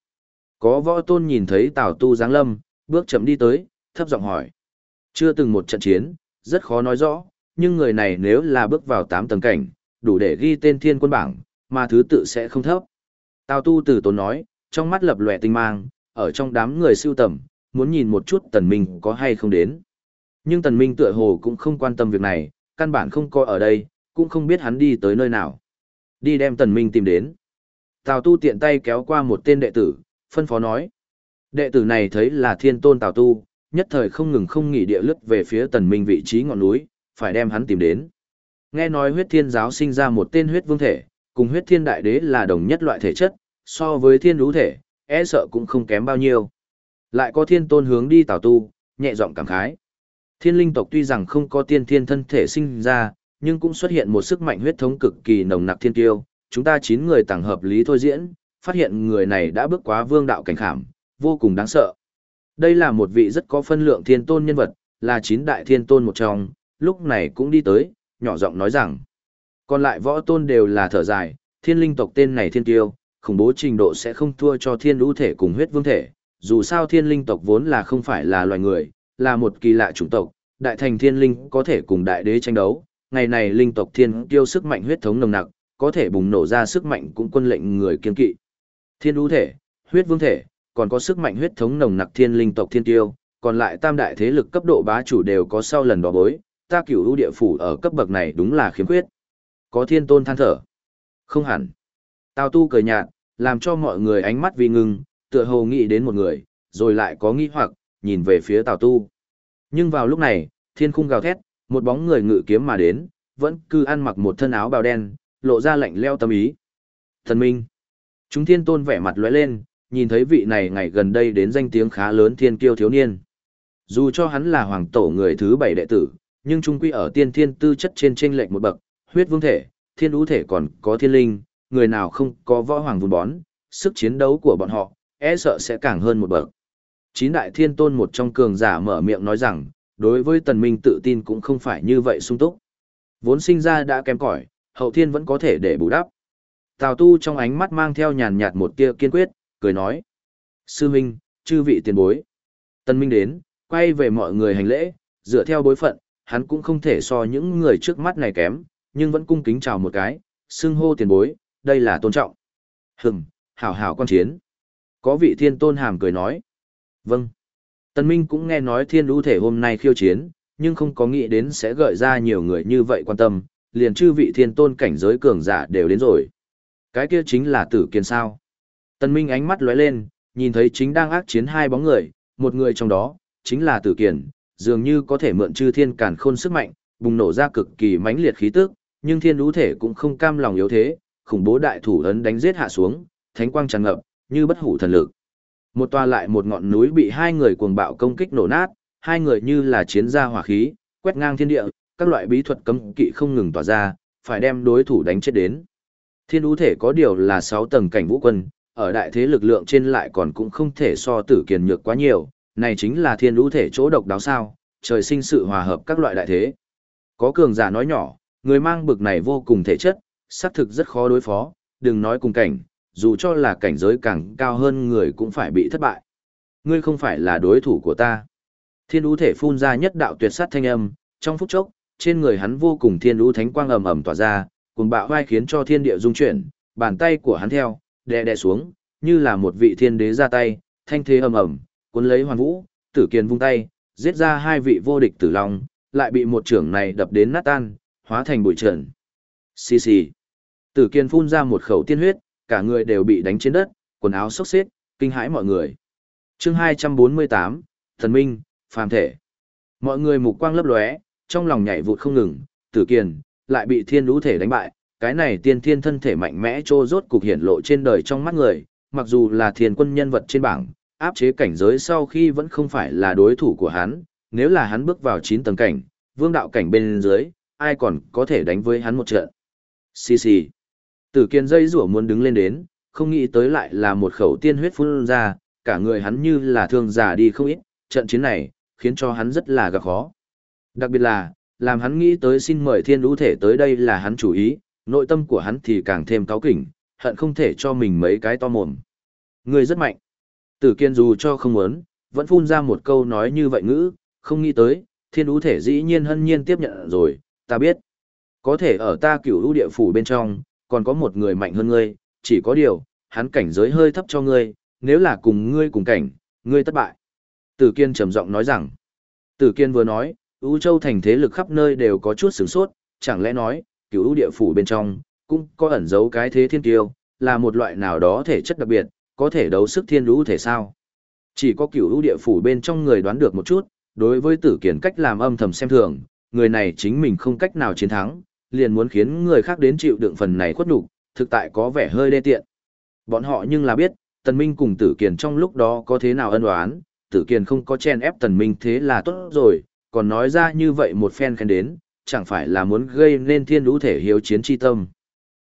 Có võ tôn nhìn thấy Tào Tu giáng lâm, bước chậm đi tới, thấp giọng hỏi. Chưa từng một trận chiến, rất khó nói rõ, nhưng người này nếu là bước vào 8 tầng cảnh, đủ để ghi tên thiên quân bảng, mà thứ tự sẽ không thấp. Tào tu từ tốn nói, trong mắt lập lòe tinh mang, ở trong đám người siêu tầm, muốn nhìn một chút tần minh có hay không đến. Nhưng tần minh tựa hồ cũng không quan tâm việc này, căn bản không coi ở đây, cũng không biết hắn đi tới nơi nào. Đi đem tần minh tìm đến. Tào tu tiện tay kéo qua một tên đệ tử, phân phó nói. Đệ tử này thấy là thiên tôn Tào tu, nhất thời không ngừng không nghỉ địa lướt về phía tần minh vị trí ngọn núi, phải đem hắn tìm đến. Nghe nói huyết thiên giáo sinh ra một tên huyết vương thể, cùng huyết thiên đại đế là đồng nhất loại thể chất, so với thiên đú thể, e sợ cũng không kém bao nhiêu. Lại có thiên tôn hướng đi tào tu, nhẹ giọng cảm khái. Thiên linh tộc tuy rằng không có tiên thiên thân thể sinh ra, nhưng cũng xuất hiện một sức mạnh huyết thống cực kỳ nồng nặc thiên tiêu. Chúng ta chín người tàng hợp lý thôi diễn, phát hiện người này đã bước quá vương đạo cảnh khảm, vô cùng đáng sợ. Đây là một vị rất có phân lượng thiên tôn nhân vật, là chín đại thiên tôn một trong, lúc này cũng đi tới, nhỏ giọng nói rằng. Còn lại võ tôn đều là thở dài, thiên linh tộc tên này thiên tiêu, khủng bố trình độ sẽ không thua cho thiên lũ thể cùng huyết vương thể. Dù sao thiên linh tộc vốn là không phải là loài người, là một kỳ lạ chủng tộc, đại thành thiên linh có thể cùng đại đế tranh đấu. Ngày này linh tộc thiên tiêu sức mạnh huyết thống nồng nặc, có thể bùng nổ ra sức mạnh cũng quân lệnh người kiên kỵ. Thiên lũ thể, huyết vương thể, còn có sức mạnh huyết thống nồng nặc thiên linh tộc thiên tiêu, còn lại tam đại thế lực cấp độ bá chủ đều có sau lần đó bối, ta cửu ưu địa phủ ở cấp bậc này đúng là khiếm khuyết. Có thiên tôn than thở. Không hẳn. Tào tu cười nhạt, làm cho mọi người ánh mắt vì ngưng, tựa hồ nghĩ đến một người, rồi lại có nghi hoặc, nhìn về phía tào tu. Nhưng vào lúc này, thiên khung gào thét, một bóng người ngự kiếm mà đến, vẫn cứ ăn mặc một thân áo bào đen, lộ ra lạnh leo tâm ý. Thần minh. Chúng thiên tôn vẻ mặt lóe lên, nhìn thấy vị này ngày gần đây đến danh tiếng khá lớn thiên kiêu thiếu niên. Dù cho hắn là hoàng tổ người thứ bảy đệ tử, nhưng trung quy ở tiên thiên tư chất trên trên lệch một bậc, huyết vương thể, thiên ú thể còn có thiên linh, người nào không có võ hoàng vun bón, sức chiến đấu của bọn họ, e sợ sẽ càng hơn một bậc. Chín đại thiên tôn một trong cường giả mở miệng nói rằng, đối với tần minh tự tin cũng không phải như vậy sung túc. Vốn sinh ra đã kém cỏi, hậu thiên vẫn có thể để bù đắp. Tào tu trong ánh mắt mang theo nhàn nhạt một tia kiên quyết, cười nói. Sư Minh, chư vị tiền bối. Tần Minh đến, quay về mọi người hành lễ, dựa theo bối phận, hắn cũng không thể so những người trước mắt này kém, nhưng vẫn cung kính chào một cái, xưng hô tiền bối, đây là tôn trọng. Hừm, hảo hảo quan chiến. Có vị thiên tôn hàm cười nói. Vâng. tân Minh cũng nghe nói thiên lũ thể hôm nay khiêu chiến, nhưng không có nghĩ đến sẽ gợi ra nhiều người như vậy quan tâm, liền chư vị thiên tôn cảnh giới cường giả đều đến rồi. Cái kia chính là tử kiên sao. tân Minh ánh mắt lóe lên, nhìn thấy chính đang ác chiến hai bóng người, một người trong đó, chính là tử kiền, dường như có thể mượn chư thiên càn khôn sức mạnh, bùng nổ ra cực kỳ mãnh liệt khí tức, nhưng thiên lũ thể cũng không cam lòng yếu thế, khủng bố đại thủ ấn đánh giết hạ xuống, thánh quang tràn ngập, như bất hủ thần lực. Một toa lại một ngọn núi bị hai người cuồng bạo công kích nổ nát, hai người như là chiến gia hỏa khí, quét ngang thiên địa, các loại bí thuật cấm kỵ không ngừng tỏa ra, phải đem đối thủ đánh chết đến. Thiên ưu thể có điều là 6 tầng cảnh vũ quân, ở đại thế lực lượng trên lại còn cũng không thể so tử kiền nhược quá nhiều, này chính là thiên ưu thể chỗ độc đáo sao, trời sinh sự hòa hợp các loại đại thế. Có cường giả nói nhỏ, người mang bực này vô cùng thể chất, xác thực rất khó đối phó, đừng nói cùng cảnh, dù cho là cảnh giới càng cao hơn người cũng phải bị thất bại. Ngươi không phải là đối thủ của ta. Thiên ú thể phun ra nhất đạo tuyệt sát thanh âm, trong phút chốc, trên người hắn vô cùng thiên ú thánh quang ầm ầm tỏa ra, cùng bạo vai khiến cho thiên địa rung chuyển, bàn tay của hắn theo, đè đè xuống, như là một vị thiên đế ra tay, thanh thế ầm ầm, cuốn lấy hoàn vũ, tử kiền vung tay, giết ra hai vị vô địch tử long, lại bị một trưởng này đập đến nát tan, hóa thành bụi trần. Xì xì. Tử kiền phun ra một khẩu tiên huyết, cả người đều bị đánh trên đất, quần áo xốc xếp, kinh hãi mọi người. chương 248, Thần Minh, Phàm Thể. Mọi người mục quang lấp lóe, trong lòng nhảy vụt không ngừng, tử kiền, lại bị thiên lũ thể đánh bại, cái này tiên thiên thân thể mạnh mẽ trô rốt cục hiển lộ trên đời trong mắt người, mặc dù là thiên quân nhân vật trên bảng, áp chế cảnh giới sau khi vẫn không phải là đối thủ của hắn, nếu là hắn bước vào 9 tầng cảnh, vương đạo cảnh bên dưới, ai còn có thể đánh với hắn một trận. Xì xì. Tử kiên dây rủa muốn đứng lên đến, không nghĩ tới lại là một khẩu tiên huyết phun ra, cả người hắn như là thương giả đi không ít, trận chiến này, khiến cho hắn rất là gặp khó. Đặc biệt là, làm hắn nghĩ tới xin mời thiên lũ thể tới đây là hắn chủ ý, nội tâm của hắn thì càng thêm cáu kỉnh, hận không thể cho mình mấy cái to mồm. Người rất mạnh. Tử kiên dù cho không muốn, vẫn phun ra một câu nói như vậy ngữ, không nghĩ tới, thiên lũ thể dĩ nhiên hân nhiên tiếp nhận rồi, ta biết. Có thể ở ta cửu lũ địa phủ bên trong, còn có một người mạnh hơn ngươi, chỉ có điều, hắn cảnh giới hơi thấp cho ngươi, nếu là cùng ngươi cùng cảnh, ngươi thất bại. Tử Kiên trầm giọng nói rằng, Tử Kiên vừa nói, U Châu thành thế lực khắp nơi đều có chút sửng sốt, chẳng lẽ nói, cửu ưu địa phủ bên trong, cũng có ẩn giấu cái thế thiên tiêu, là một loại nào đó thể chất đặc biệt, có thể đấu sức thiên lũ thể sao. Chỉ có cửu ưu địa phủ bên trong người đoán được một chút, đối với tử Kiên cách làm âm thầm xem thường, người này chính mình không cách nào chiến thắng, liền muốn khiến người khác đến chịu đựng phần này khuất nhục, thực tại có vẻ hơi đê tiện. Bọn họ nhưng là biết, Tần Minh cùng Tử Kiền trong lúc đó có thế nào ân oán, Tử Kiền không có chen ép Tần Minh thế là tốt rồi, còn nói ra như vậy một phen khen đến, chẳng phải là muốn gây nên thiên lũ thể hiếu chiến chi tâm.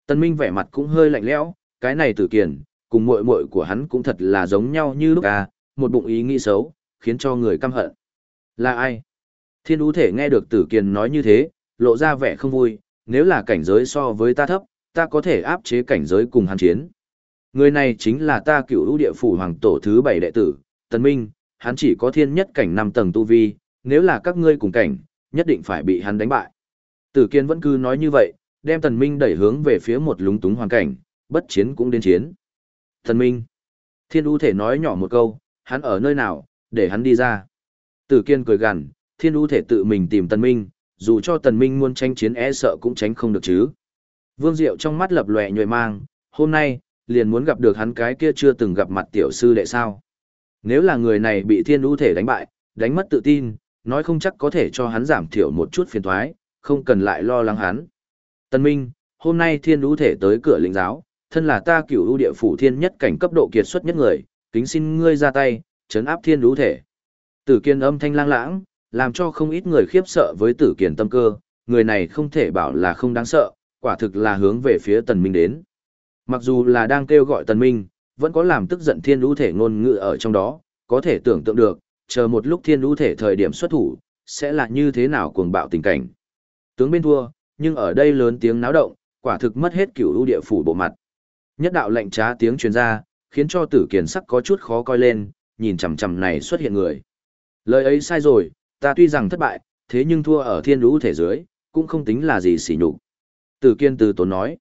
Tần Minh vẻ mặt cũng hơi lạnh lẽo, cái này Tử Kiền, cùng muội muội của hắn cũng thật là giống nhau như lúc à, một bụng ý nghĩ xấu, khiến cho người căm hận. Là ai? Thiên ú thể nghe được Tử Kiền nói như thế, lộ ra vẻ không vui, nếu là cảnh giới so với ta thấp, ta có thể áp chế cảnh giới cùng hắn chiến. Người này chính là ta cựu lũ địa phủ hoàng tổ thứ bảy đệ tử, Tần Minh, hắn chỉ có thiên nhất cảnh 5 tầng tu vi, nếu là các ngươi cùng cảnh, nhất định phải bị hắn đánh bại. Tử Kiên vẫn cứ nói như vậy, đem Tần Minh đẩy hướng về phía một lúng túng hoàn cảnh, bất chiến cũng đến chiến. Tần Minh, Thiên U thể nói nhỏ một câu, hắn ở nơi nào, để hắn đi ra. Tử Kiên cười gằn, Thiên U thể tự mình tìm Tần Minh, dù cho tần minh muốn tranh chiến e sợ cũng tránh không được chứ. Vương Diệu trong mắt lập lòe nhồi mang, hôm nay, liền muốn gặp được hắn cái kia chưa từng gặp mặt tiểu sư đệ sao. Nếu là người này bị thiên ưu thể đánh bại, đánh mất tự tin, nói không chắc có thể cho hắn giảm thiểu một chút phiền toái, không cần lại lo lắng hắn. Tần Minh, hôm nay thiên ưu thể tới cửa lĩnh giáo, thân là ta cửu ưu địa phủ thiên nhất cảnh cấp độ kiệt xuất nhất người, kính xin ngươi ra tay, chấn áp thiên ưu thể. Tử kiên âm thanh lang lãng, làm cho không ít người khiếp sợ với tử kiền tâm cơ, người này không thể bảo là không đáng sợ, quả thực là hướng về phía tần minh đến. Mặc dù là đang kêu gọi tần minh, vẫn có làm tức giận thiên lũ thể ngôn ngữ ở trong đó, có thể tưởng tượng được, chờ một lúc thiên lũ thể thời điểm xuất thủ, sẽ là như thế nào cuồng bạo tình cảnh. Tướng bên thua, nhưng ở đây lớn tiếng náo động, quả thực mất hết cửu lũ địa phủ bộ mặt. Nhất đạo lệnh trá tiếng truyền ra, khiến cho tử kiền sắc có chút khó coi lên, nhìn chằm chằm này xuất hiện người. Lời ấy sai rồi, ta tuy rằng thất bại, thế nhưng thua ở thiên lũ thể dưới, cũng không tính là gì xỉ nhục. Từ kiên từ tốn nói,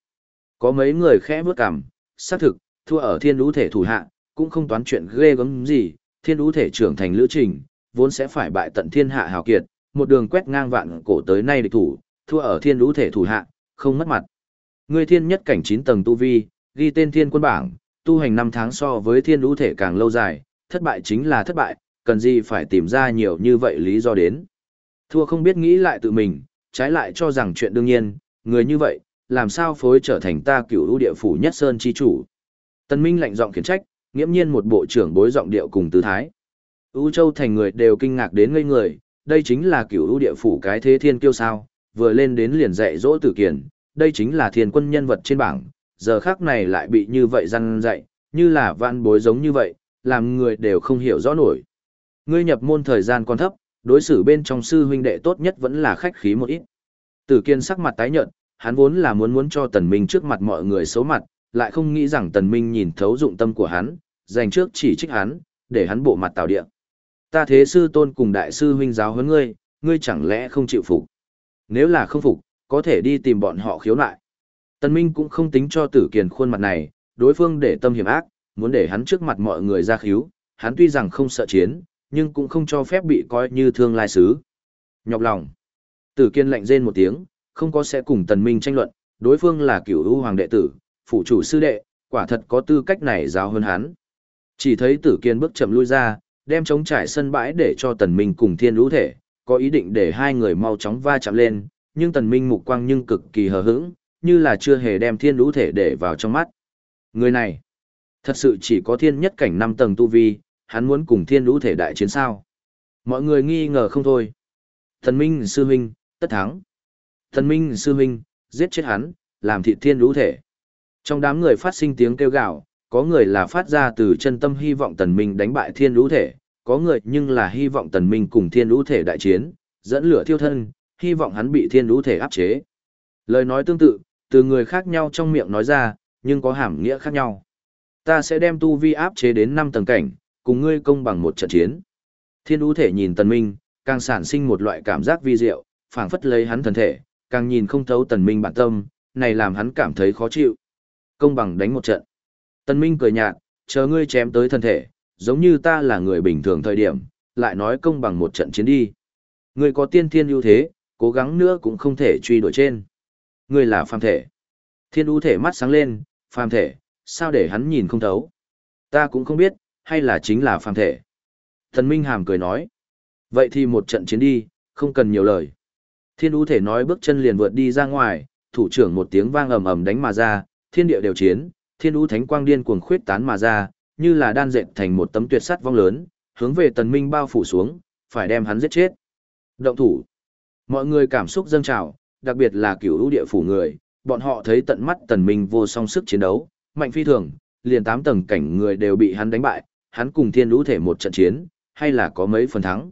có mấy người khẽ bước cằm, xác thực, thua ở thiên lũ thể thủ hạ, cũng không toán chuyện ghê gớm gì, thiên lũ thể trưởng thành lữ trình, vốn sẽ phải bại tận thiên hạ hào kiệt, một đường quét ngang vạn cổ tới nay địch thủ, thua ở thiên lũ thể thủ hạ, không mất mặt. Người thiên nhất cảnh 9 tầng tu vi, ghi tên thiên quân bảng, tu hành 5 tháng so với thiên lũ thể càng lâu dài, thất bại chính là thất bại, cần gì phải tìm ra nhiều như vậy lý do đến. Thua không biết nghĩ lại tự mình, trái lại cho rằng chuyện đương nhiên, người như vậy, làm sao phối trở thành ta cửu ưu địa phủ nhất sơn chi chủ. Tân Minh lạnh giọng khiển trách, nghiễm nhiên một bộ trưởng bối giọng điệu cùng tư thái. Ú châu thành người đều kinh ngạc đến ngây người, đây chính là cửu ưu địa phủ cái thế thiên kiêu sao, vừa lên đến liền dạy dỗ tử kiền, đây chính là thiên quân nhân vật trên bảng, giờ khác này lại bị như vậy răn dạy, như là vạn bối giống như vậy, làm người đều không hiểu rõ nổi. Ngươi nhập môn thời gian còn thấp, đối xử bên trong sư huynh đệ tốt nhất vẫn là khách khí một ít. Tử Kiên sắc mặt tái nhợt, hắn vốn là muốn muốn cho Tần Minh trước mặt mọi người xấu mặt, lại không nghĩ rằng Tần Minh nhìn thấu dụng tâm của hắn, dành trước chỉ trích hắn, để hắn bộ mặt tạo địa. Ta thế sư tôn cùng đại sư huynh giáo huấn ngươi, ngươi chẳng lẽ không chịu phục? Nếu là không phục, có thể đi tìm bọn họ khiếu nại. Tần Minh cũng không tính cho Tử Kiền khuôn mặt này, đối phương để tâm hiểm ác, muốn để hắn trước mặt mọi người ra khiếu, hắn tuy rằng không sợ chiến, nhưng cũng không cho phép bị coi như thương lai sứ. Nhọc lòng. Tử Kiên lạnh rên một tiếng, không có sẽ cùng Tần Minh tranh luận, đối phương là cửu u hoàng đệ tử, phụ chủ sư đệ, quả thật có tư cách này giáo hơn hắn. Chỉ thấy Tử Kiên bước chậm lui ra, đem chống trải sân bãi để cho Tần Minh cùng Thiên Lũ thể, có ý định để hai người mau chóng va chạm lên, nhưng Tần Minh mục quang nhưng cực kỳ hờ hững, như là chưa hề đem Thiên Lũ thể để vào trong mắt. Người này, thật sự chỉ có thiên nhất cảnh năm tầng tu vi, hắn muốn cùng Thiên Lũ thể đại chiến sao? Mọi người nghi ngờ không thôi. Thần Minh sư Minh tất thắng. Thần Minh sư Minh giết chết hắn, làm thịt Thiên Lũ thể. Trong đám người phát sinh tiếng kêu gào, có người là phát ra từ chân tâm hy vọng tần minh đánh bại thiên lũ thể, có người nhưng là hy vọng tần minh cùng thiên lũ thể đại chiến, dẫn lửa thiêu thân, hy vọng hắn bị thiên lũ thể áp chế. Lời nói tương tự, từ người khác nhau trong miệng nói ra, nhưng có hàm nghĩa khác nhau. Ta sẽ đem tu vi áp chế đến 5 tầng cảnh, cùng ngươi công bằng một trận chiến. Thiên ưu thể nhìn tần minh, càng sản sinh một loại cảm giác vi diệu, phảng phất lấy hắn thần thể, càng nhìn không thấu tần minh bản tâm, này làm hắn cảm thấy khó chịu. Công bằng đánh một trận. tần Minh cười nhạt, chờ ngươi chém tới thân thể, giống như ta là người bình thường thời điểm, lại nói công bằng một trận chiến đi. Ngươi có tiên thiên ưu thế, cố gắng nữa cũng không thể truy đuổi trên. Ngươi là phàm thể. Thiên ưu thể mắt sáng lên, phàm thể, sao để hắn nhìn không thấu? Ta cũng không biết, hay là chính là phàm thể. Thần Minh Hàm cười nói. Vậy thì một trận chiến đi, không cần nhiều lời. Thiên U thể nói bước chân liền vượt đi ra ngoài, thủ trưởng một tiếng vang ầm ầm đánh mà ra, thiên địa đều chiến, thiên u thánh quang điên cuồng khuyết tán mà ra, như là đan dệt thành một tấm tuyệt sắt vong lớn, hướng về tần minh bao phủ xuống, phải đem hắn giết chết. Động thủ. Mọi người cảm xúc dâng trào, đặc biệt là cửu u địa phủ người, bọn họ thấy tận mắt tần minh vô song sức chiến đấu, mạnh phi thường, liền tám tầng cảnh người đều bị hắn đánh bại, hắn cùng thiên lũ thể một trận chiến, hay là có mấy phần thắng.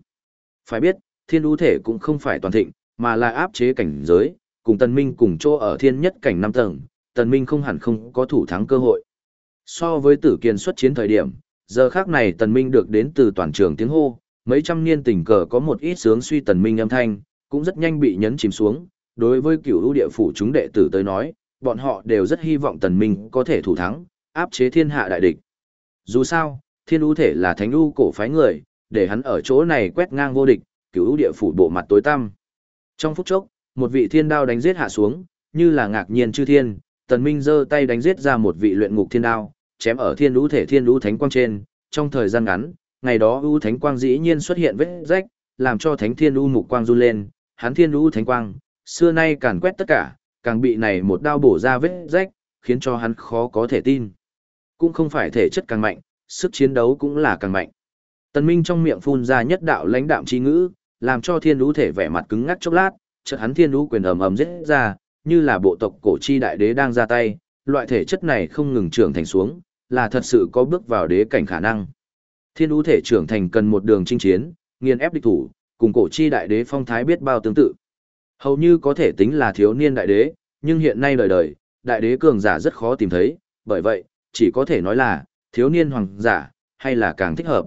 Phải biết, thiên lũ thể cũng không phải toàn thịnh, mà là áp chế cảnh giới, cùng tần minh cùng chỗ ở thiên nhất cảnh năm tầng, tần minh không hẳn không có thủ thắng cơ hội. So với tử kiên xuất chiến thời điểm, giờ khác này tần minh được đến từ toàn trường tiếng hô, mấy trăm niên tình cờ có một ít sướng suy tần minh âm thanh, cũng rất nhanh bị nhấn chìm xuống. Đối với cửu lũ địa phủ chúng đệ tử tới nói, bọn họ đều rất hy vọng tần minh có thể thủ thắng, áp chế thiên hạ đại địch. Dù sao, thiên ưu thể là thánh ưu cổ phái người, để hắn ở chỗ này quét ngang vô địch, cứu ưu địa phủ bộ mặt tối tăm. Trong phút chốc, một vị thiên đao đánh giết hạ xuống, như là ngạc nhiên chư thiên, tần minh giơ tay đánh giết ra một vị luyện ngục thiên đao, chém ở thiên ưu thể thiên ưu thánh quang trên, trong thời gian ngắn, ngày đó u thánh quang dĩ nhiên xuất hiện vết rách, làm cho thánh thiên ưu mục quang run lên, hắn thiên ưu thánh quang, xưa nay càn quét tất cả, càng bị này một đao bổ ra vết rách, khiến cho hắn khó có thể tin. Cũng không phải thể chất càng mạnh, sức chiến đấu cũng là càng mạnh. Tần Minh trong miệng phun ra nhất đạo lãnh đạm chi ngữ, làm cho thiên lũ thể vẻ mặt cứng ngắc chốc lát, chợt hắn thiên lũ quyền ầm ầm giết ra, như là bộ tộc cổ chi đại đế đang ra tay, loại thể chất này không ngừng trưởng thành xuống, là thật sự có bước vào đế cảnh khả năng. Thiên ú thể trưởng thành cần một đường chinh chiến, nghiền ép địch thủ, cùng cổ chi đại đế phong thái biết bao tương tự. Hầu như có thể tính là thiếu niên đại đế, nhưng hiện nay đời đời, đại đế cường giả rất khó tìm thấy, bởi vậy, chỉ có thể nói là, thiếu niên hoàng giả, hay là càng thích hợp.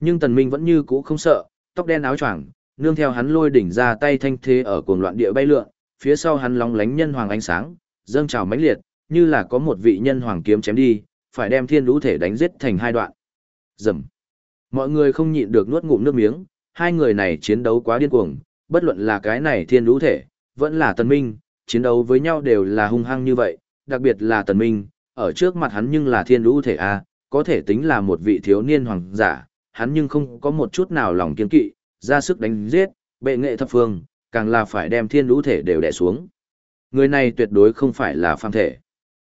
Nhưng tần minh vẫn như cũ không sợ, tóc đen áo choàng, nương theo hắn lôi đỉnh ra tay thanh thế ở cuồng loạn địa bay lượn, phía sau hắn lóng lánh nhân hoàng ánh sáng, dâng trào mãnh liệt, như là có một vị nhân hoàng kiếm chém đi, phải đem thiên lũ thể đánh giết thành hai đoạn. Rầm. Mọi người không nhịn được nuốt ngụm nước miếng, hai người này chiến đấu quá điên cuồng, bất luận là cái này thiên lũ thể, vẫn là tần minh, chiến đấu với nhau đều là hung hăng như vậy, đặc biệt là tần minh, ở trước mặt hắn nhưng là thiên lũ thể a, có thể tính là một vị thiếu niên hoàng giả, hắn nhưng không có một chút nào lòng kiên kỵ, ra sức đánh giết, bệ nghệ thập phương, càng là phải đem thiên lũ thể đều đè xuống. Người này tuyệt đối không phải là phàm thể.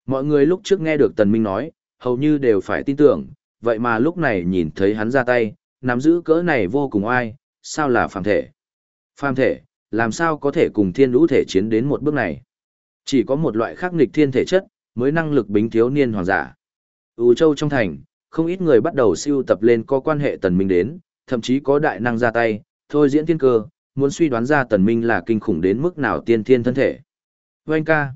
Mọi người lúc trước nghe được Tần Minh nói, hầu như đều phải tin tưởng, vậy mà lúc này nhìn thấy hắn ra tay, nắm giữ cỡ này vô cùng oai, sao là phàm thể? Phàm thể, làm sao có thể cùng thiên lũ thể chiến đến một bước này? Chỉ có một loại khắc nghịch thiên thể chất, mới năng lực bính thiếu niên hoàng giả. U Châu trong thành, không ít người bắt đầu siêu tập lên có quan hệ tần minh đến, thậm chí có đại năng ra tay, thôi diễn thiên cơ, muốn suy đoán ra tần minh là kinh khủng đến mức nào tiên thiên thân thể. Vâng ca.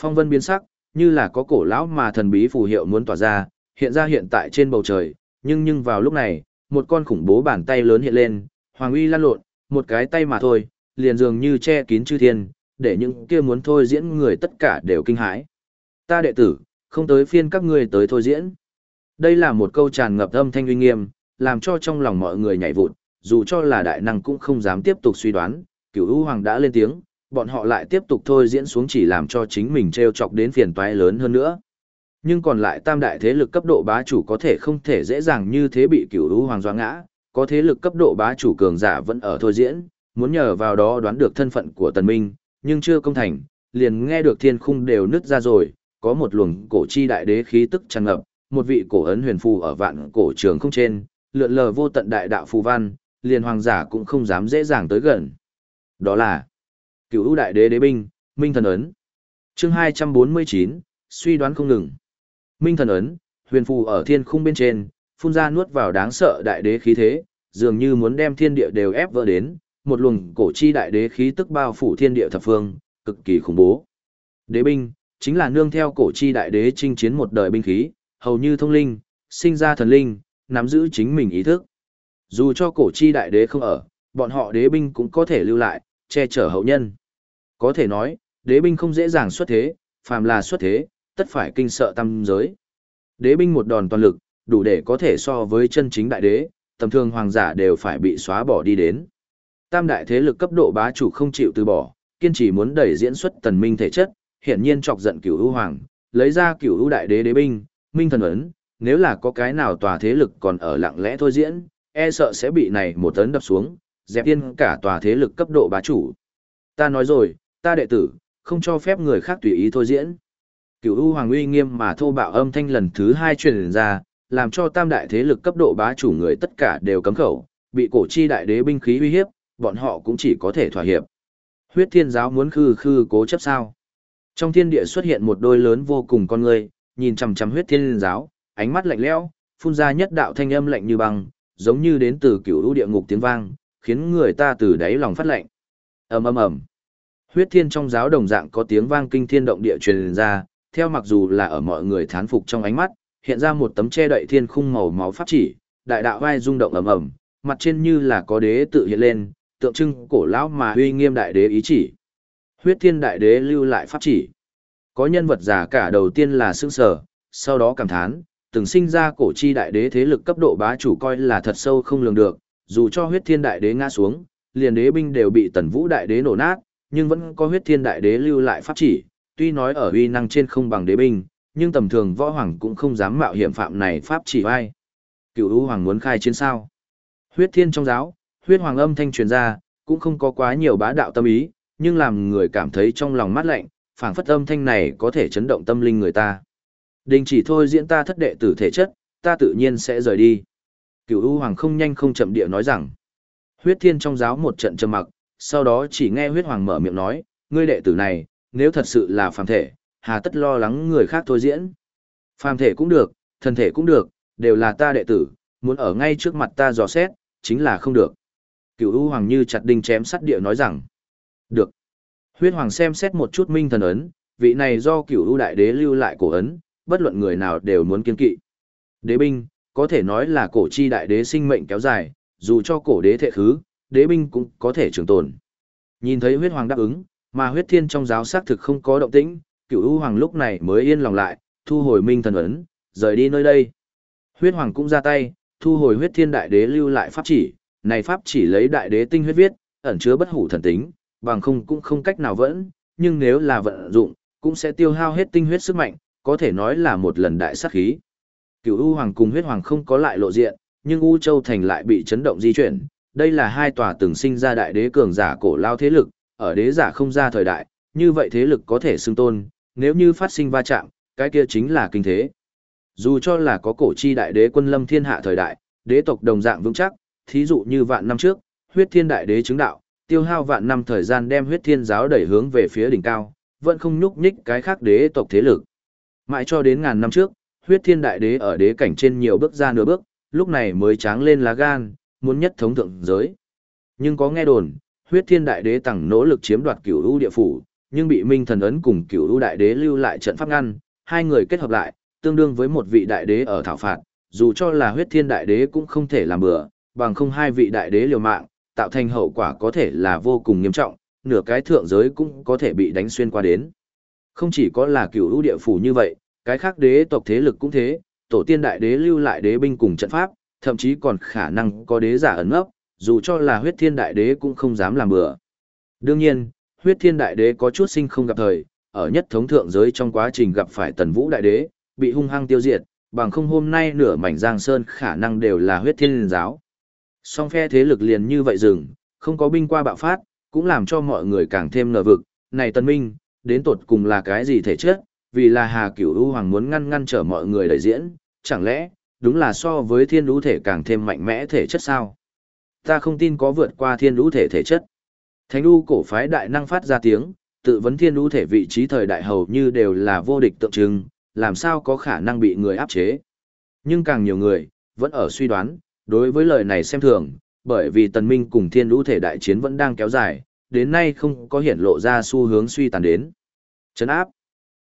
Phong vân biến sắc, như là có cổ lão mà thần bí phù hiệu muốn tỏa ra, hiện ra hiện tại trên bầu trời, nhưng nhưng vào lúc này, một con khủng bố bàn tay lớn hiện lên, hoàng uy lan lộn, một cái tay mà thôi, liền dường như che kín chư thiên, để những kia muốn thôi diễn người tất cả đều kinh hãi. Ta đệ tử, không tới phiên các ngươi tới thôi diễn. Đây là một câu tràn ngập âm thanh uy nghiêm, làm cho trong lòng mọi người nhảy vụt, dù cho là đại năng cũng không dám tiếp tục suy đoán, cửu u hoàng đã lên tiếng, bọn họ lại tiếp tục thôi diễn xuống chỉ làm cho chính mình treo chọc đến phiền toái lớn hơn nữa. Nhưng còn lại tam đại thế lực cấp độ bá chủ có thể không thể dễ dàng như thế bị cửu u hoàng doa ngã, có thế lực cấp độ bá chủ cường giả vẫn ở thôi diễn, muốn nhờ vào đó đoán được thân phận của tần minh, nhưng chưa công thành, liền nghe được thiên khung đều nứt ra rồi, có một luồng cổ chi đại đế khí tức tràn ngập, một vị cổ ấn huyền phù ở vạn cổ trường không trên, lượn lờ vô tận đại đạo phù văn, liền hoàng giả cũng không dám dễ dàng tới gần. Đó là Cửu Vũ đại đế đế binh, Minh thần ấn. Chương 249, suy đoán không ngừng. Minh thần ấn, huyền phù ở thiên khung bên trên, phun ra nuốt vào đáng sợ đại đế khí thế, dường như muốn đem thiên địa đều ép vỡ đến, một luồng cổ chi đại đế khí tức bao phủ thiên địa thập phương, cực kỳ khủng bố. Đế binh, chính là nương theo cổ chi đại đế chinh chiến một đời binh khí, hầu như thông linh, sinh ra thần linh, nắm giữ chính mình ý thức. Dù cho cổ chi đại đế không ở, bọn họ đế binh cũng có thể lưu lại, che chở hậu nhân. Có thể nói, đế binh không dễ dàng xuất thế, phàm là xuất thế, tất phải kinh sợ tâm giới. Đế binh một đòn toàn lực, đủ để có thể so với chân chính đại đế, tầm thường hoàng giả đều phải bị xóa bỏ đi đến. Tam đại thế lực cấp độ bá chủ không chịu từ bỏ, kiên trì muốn đẩy diễn xuất tần minh thể chất, hiển nhiên chọc giận cửu ưu hoàng, lấy ra cửu ưu đại đế đế binh, minh thần ấn, nếu là có cái nào tòa thế lực còn ở lặng lẽ thôi diễn, e sợ sẽ bị này một tấn đập xuống, dẹp yên cả tòa thế lực cấp độ bá chủ. Ta nói rồi, ta đệ tử, không cho phép người khác tùy ý thôi diễn. Cửu U Hoàng uy nghiêm mà thô bạo âm thanh lần thứ hai truyền ra, làm cho tam đại thế lực cấp độ bá chủ người tất cả đều cấm khẩu, bị cổ chi đại đế binh khí uy hiếp, bọn họ cũng chỉ có thể thỏa hiệp. Huyết Thiên giáo muốn khư khư cố chấp sao? Trong thiên địa xuất hiện một đôi lớn vô cùng con người, nhìn chằm chằm Huyết Thiên giáo, ánh mắt lạnh lẽo, phun ra nhất đạo thanh âm lạnh như băng, giống như đến từ cựu u địa ngục tiếng vang, khiến người ta từ đáy lòng phát lạnh. Ầm ầm ầm. Huyết Thiên trong giáo đồng dạng có tiếng vang kinh thiên động địa truyền ra, theo mặc dù là ở mọi người thán phục trong ánh mắt, hiện ra một tấm che đậy thiên khung màu máu pháp chỉ, đại đạo vai rung động ầm ầm, mặt trên như là có đế tự hiện lên, tượng trưng cổ lão mà uy nghiêm đại đế ý chỉ. Huyết Thiên đại đế lưu lại pháp chỉ. Có nhân vật giả cả đầu tiên là sững sở, sau đó cảm thán, từng sinh ra cổ chi đại đế thế lực cấp độ bá chủ coi là thật sâu không lường được, dù cho huyết thiên đại đế ngã xuống, liền đế binh đều bị tần vũ đại đế nổ nát, nhưng vẫn có huyết thiên đại đế lưu lại pháp chỉ, tuy nói ở uy năng trên không bằng đế binh, nhưng tầm thường võ hoàng cũng không dám mạo hiểm phạm này pháp chỉ vai. Cựu U hoàng muốn khai chiến sao? Huyết thiên trong giáo, huyết hoàng âm thanh truyền ra, cũng không có quá nhiều bá đạo tâm ý, nhưng làm người cảm thấy trong lòng mát lạnh, phảng phất âm thanh này có thể chấn động tâm linh người ta. Đình chỉ thôi diễn ta thất đệ tử thể chất, ta tự nhiên sẽ rời đi. Cửu U Hoàng không nhanh không chậm địa nói rằng. Huyết Thiên trong giáo một trận trầm mặc, sau đó chỉ nghe Huyết Hoàng mở miệng nói, ngươi đệ tử này, nếu thật sự là phàm thể, hà tất lo lắng người khác thôi diễn. Phàm thể cũng được, thân thể cũng được, đều là ta đệ tử, muốn ở ngay trước mặt ta dò xét, chính là không được. Cửu U Hoàng như chặt đinh chém sắt địa nói rằng. Được. Huyết Hoàng xem xét một chút minh thần ấn, vị này do Cửu ưu Đại Đế lưu lại cổ ấn, bất luận người nào đều muốn kiên kỵ. Đế binh, có thể nói là cổ chi đại đế sinh mệnh kéo dài, dù cho cổ đế thệ khứ, đế binh cũng có thể trường tồn. Nhìn thấy huyết hoàng đáp ứng, mà huyết thiên trong giáo xác thực không có động tĩnh, cửu u hoàng lúc này mới yên lòng lại, thu hồi minh thần ấn, rời đi nơi đây. Huyết hoàng cũng ra tay, thu hồi huyết thiên đại đế lưu lại pháp chỉ, này pháp chỉ lấy đại đế tinh huyết viết, ẩn chứa bất hủ thần tính, bằng không cũng không cách nào vẫn, nhưng nếu là vận dụng, cũng sẽ tiêu hao hết tinh huyết sức mạnh, có thể nói là một lần đại sát khí. Cửu U Hoàng cùng huyết hoàng không có lại lộ diện, nhưng U Châu Thành lại bị chấn động di chuyển. Đây là hai tòa từng sinh ra đại đế cường giả cổ lao thế lực, ở đế giả không ra thời đại, như vậy thế lực có thể xưng tôn, nếu như phát sinh va chạm, cái kia chính là kinh thế. Dù cho là có cổ chi đại đế quân lâm thiên hạ thời đại, đế tộc đồng dạng vững chắc, thí dụ như vạn năm trước, huyết thiên đại đế chứng đạo, tiêu hao vạn năm thời gian đem huyết thiên giáo đẩy hướng về phía đỉnh cao, vẫn không nhúc nhích cái khác đế tộc thế lực. Mãi cho đến ngàn năm trước, huyết thiên đại đế ở đế cảnh trên nhiều bước ra nửa bước, lúc này mới tráng lên lá gan, muốn nhất thống thượng giới. Nhưng có nghe đồn, huyết thiên đại đế tặng nỗ lực chiếm đoạt cửu u địa phủ, nhưng bị minh thần ấn cùng cửu u đại đế lưu lại trận pháp ngăn, hai người kết hợp lại, tương đương với một vị đại đế ở thảo phạt, dù cho là huyết thiên đại đế cũng không thể làm bừa, bằng không hai vị đại đế liều mạng, tạo thành hậu quả có thể là vô cùng nghiêm trọng, nửa cái thượng giới cũng có thể bị đánh xuyên qua đến. Không chỉ có là cửu ưu địa phủ như vậy, cái khác đế tộc thế lực cũng thế, tổ tiên đại đế lưu lại đế binh cùng trận pháp, thậm chí còn khả năng có đế giả ẩn nấp, dù cho là huyết thiên đại đế cũng không dám làm bừa. Đương nhiên, huyết thiên đại đế có chút sinh không gặp thời, ở nhất thống thượng giới trong quá trình gặp phải tần vũ đại đế, bị hung hăng tiêu diệt, bằng không hôm nay nửa mảnh giang sơn khả năng đều là huyết thiên giáo. Song phe thế lực liền như vậy dừng, không có binh qua bạo phát, cũng làm cho mọi người càng thêm ngờ vực, này tân minh, đến tột cùng là cái gì thể chất, vì là Hà Cửu U Hoàng muốn ngăn ngăn trở mọi người đại diễn, chẳng lẽ, đúng là so với thiên lũ thể càng thêm mạnh mẽ thể chất sao? Ta không tin có vượt qua thiên lũ thể thể chất. Thánh U cổ phái đại năng phát ra tiếng, tự vấn thiên lũ thể vị trí thời đại hầu như đều là vô địch tượng trưng, làm sao có khả năng bị người áp chế. Nhưng càng nhiều người, vẫn ở suy đoán, đối với lời này xem thường, bởi vì tần minh cùng thiên lũ thể đại chiến vẫn đang kéo dài, đến nay không có hiển lộ ra xu hướng suy tàn đến. Chấn áp.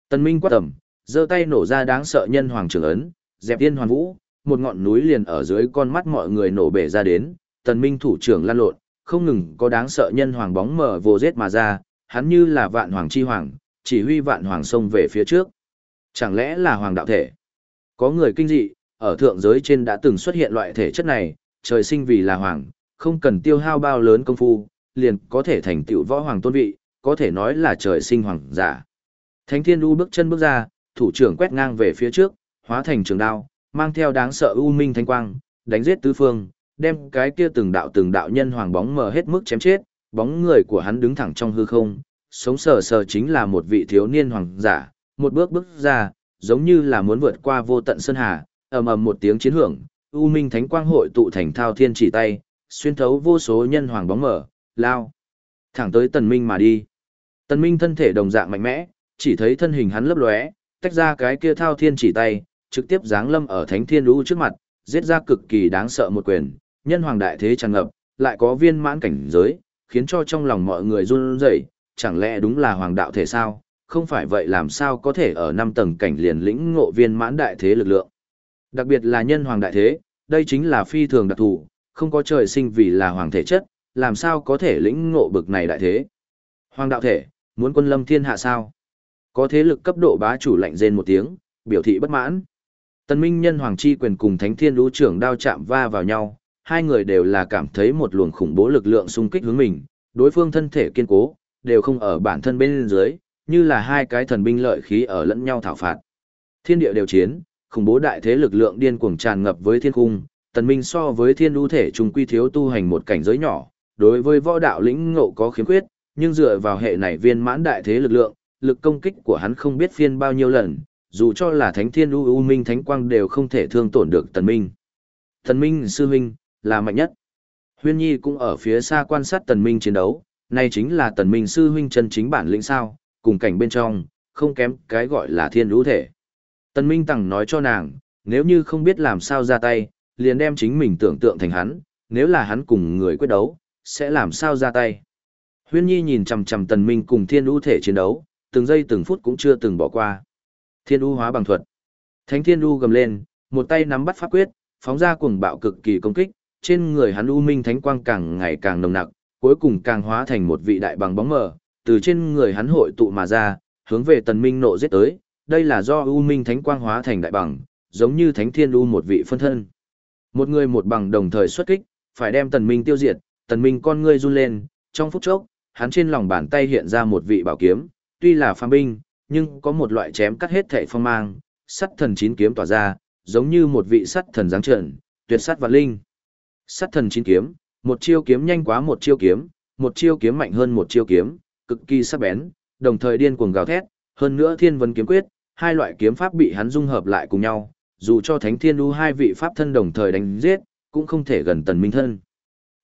Tần minh quát tầm, giơ tay nổ ra đáng sợ nhân hoàng trưởng ấn, dẹp tiên hoàn vũ, một ngọn núi liền ở dưới con mắt mọi người nổ bể ra đến, tần minh thủ trưởng lan lộn, không ngừng có đáng sợ nhân hoàng bóng mở vô giết mà ra, hắn như là vạn hoàng chi hoàng, chỉ huy vạn hoàng sông về phía trước. Chẳng lẽ là hoàng đạo thể? Có người kinh dị, ở thượng giới trên đã từng xuất hiện loại thể chất này, trời sinh vì là hoàng, không cần tiêu hao bao lớn công phu, liền có thể thành tựu võ hoàng tôn vị, có thể nói là trời sinh hoàng giả. Thánh Thiên U bước chân bước ra, thủ trưởng quét ngang về phía trước, hóa thành trường đao, mang theo đáng sợ u minh thanh quang, đánh giết tứ phương, đem cái kia từng đạo từng đạo nhân hoàng bóng mờ hết mức chém chết, bóng người của hắn đứng thẳng trong hư không, sống sờ sờ chính là một vị thiếu niên hoàng giả, một bước bước ra, giống như là muốn vượt qua vô tận sơn hà, ầm ầm một tiếng chiến hưởng, u minh thánh quang hội tụ thành thao thiên chỉ tay, xuyên thấu vô số nhân hoàng bóng mở, lao thẳng tới tần minh mà đi. Tần minh thân thể đồng dạng mạnh mẽ, chỉ thấy thân hình hắn lấp lóe, tách ra cái kia thao thiên chỉ tay, trực tiếp giáng lâm ở thánh thiên lũ trước mặt, giết ra cực kỳ đáng sợ một quyền, nhân hoàng đại thế tràn ngập, lại có viên mãn cảnh giới, khiến cho trong lòng mọi người run rẩy, chẳng lẽ đúng là hoàng đạo thể sao? Không phải vậy làm sao có thể ở năm tầng cảnh liền lĩnh ngộ viên mãn đại thế lực lượng. Đặc biệt là nhân hoàng đại thế, đây chính là phi thường đặc thù, không có trời sinh vì là hoàng thể chất, làm sao có thể lĩnh ngộ bực này đại thế. Hoàng đạo thể, muốn quân lâm thiên hạ sao? Có thế lực cấp độ bá chủ lạnh rên một tiếng, biểu thị bất mãn. Tân Minh nhân hoàng chi quyền cùng Thánh Thiên Lũ trưởng đao chạm va vào nhau, hai người đều là cảm thấy một luồng khủng bố lực lượng xung kích hướng mình, đối phương thân thể kiên cố, đều không ở bản thân bên dưới, như là hai cái thần binh lợi khí ở lẫn nhau thảo phạt. Thiên địa đều chiến, khủng bố đại thế lực lượng điên cuồng tràn ngập với thiên cung, tần minh so với thiên đu thể trùng quy thiếu tu hành một cảnh giới nhỏ, đối với võ đạo lĩnh ngộ có khiếm khuyết, nhưng dựa vào hệ này viên mãn đại thế lực lượng, lực công kích của hắn không biết phiên bao nhiêu lần, dù cho là thánh thiên u u minh thánh quang đều không thể thương tổn được tần minh. Tần minh sư huynh, là mạnh nhất. Huyên Nhi cũng ở phía xa quan sát tần minh chiến đấu, này chính là tần minh sư huynh chân chính bản lĩnh sao, cùng cảnh bên trong, không kém cái gọi là thiên lũ thể. Tần minh tặng nói cho nàng, nếu như không biết làm sao ra tay, liền đem chính mình tưởng tượng thành hắn, nếu là hắn cùng người quyết đấu, sẽ làm sao ra tay. Huyên Nhi nhìn chằm chằm tần minh cùng thiên U thể chiến đấu, từng giây từng phút cũng chưa từng bỏ qua. Thiên U hóa bằng thuật. Thánh thiên U gầm lên, một tay nắm bắt pháp quyết, phóng ra cuồng bạo cực kỳ công kích, trên người hắn u minh thánh quang càng ngày càng nồng nặc, cuối cùng càng hóa thành một vị đại bằng bóng mờ, từ trên người hắn hội tụ mà ra, hướng về tần minh nộ giết tới, đây là do u minh thánh quang hóa thành đại bằng, giống như thánh thiên u một vị phân thân. Một người một bằng đồng thời xuất kích, phải đem tần minh tiêu diệt, tần minh con ngươi run lên, trong phút chốc, hắn trên lòng bàn tay hiện ra một vị bảo kiếm, tuy là phàm binh, nhưng có một loại chém cắt hết thảy phong mang, sắt thần chín kiếm tỏa ra, giống như một vị sắt thần giáng trận, tuyệt sát và linh. Sắt thần chín kiếm, một chiêu kiếm nhanh quá một chiêu kiếm, một chiêu kiếm mạnh hơn một chiêu kiếm, cực kỳ sắc bén, đồng thời điên cuồng gào thét, hơn nữa thiên vân kiếm quyết, hai loại kiếm pháp bị hắn dung hợp lại cùng nhau, dù cho thánh thiên U hai vị pháp thân đồng thời đánh giết, cũng không thể gần tần minh thân.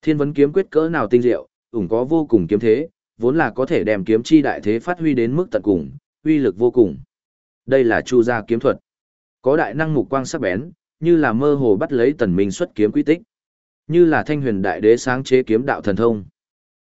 Thiên vấn kiếm quyết cỡ nào tinh diệu, ủng có vô cùng kiếm thế, vốn là có thể đem kiếm chi đại thế phát huy đến mức tận cùng, uy lực vô cùng. Đây là chu gia kiếm thuật. Có đại năng mục quang sắc bén, như là mơ hồ bắt lấy tần minh xuất kiếm quy tích. Như là thanh huyền đại đế sáng chế kiếm đạo thần thông.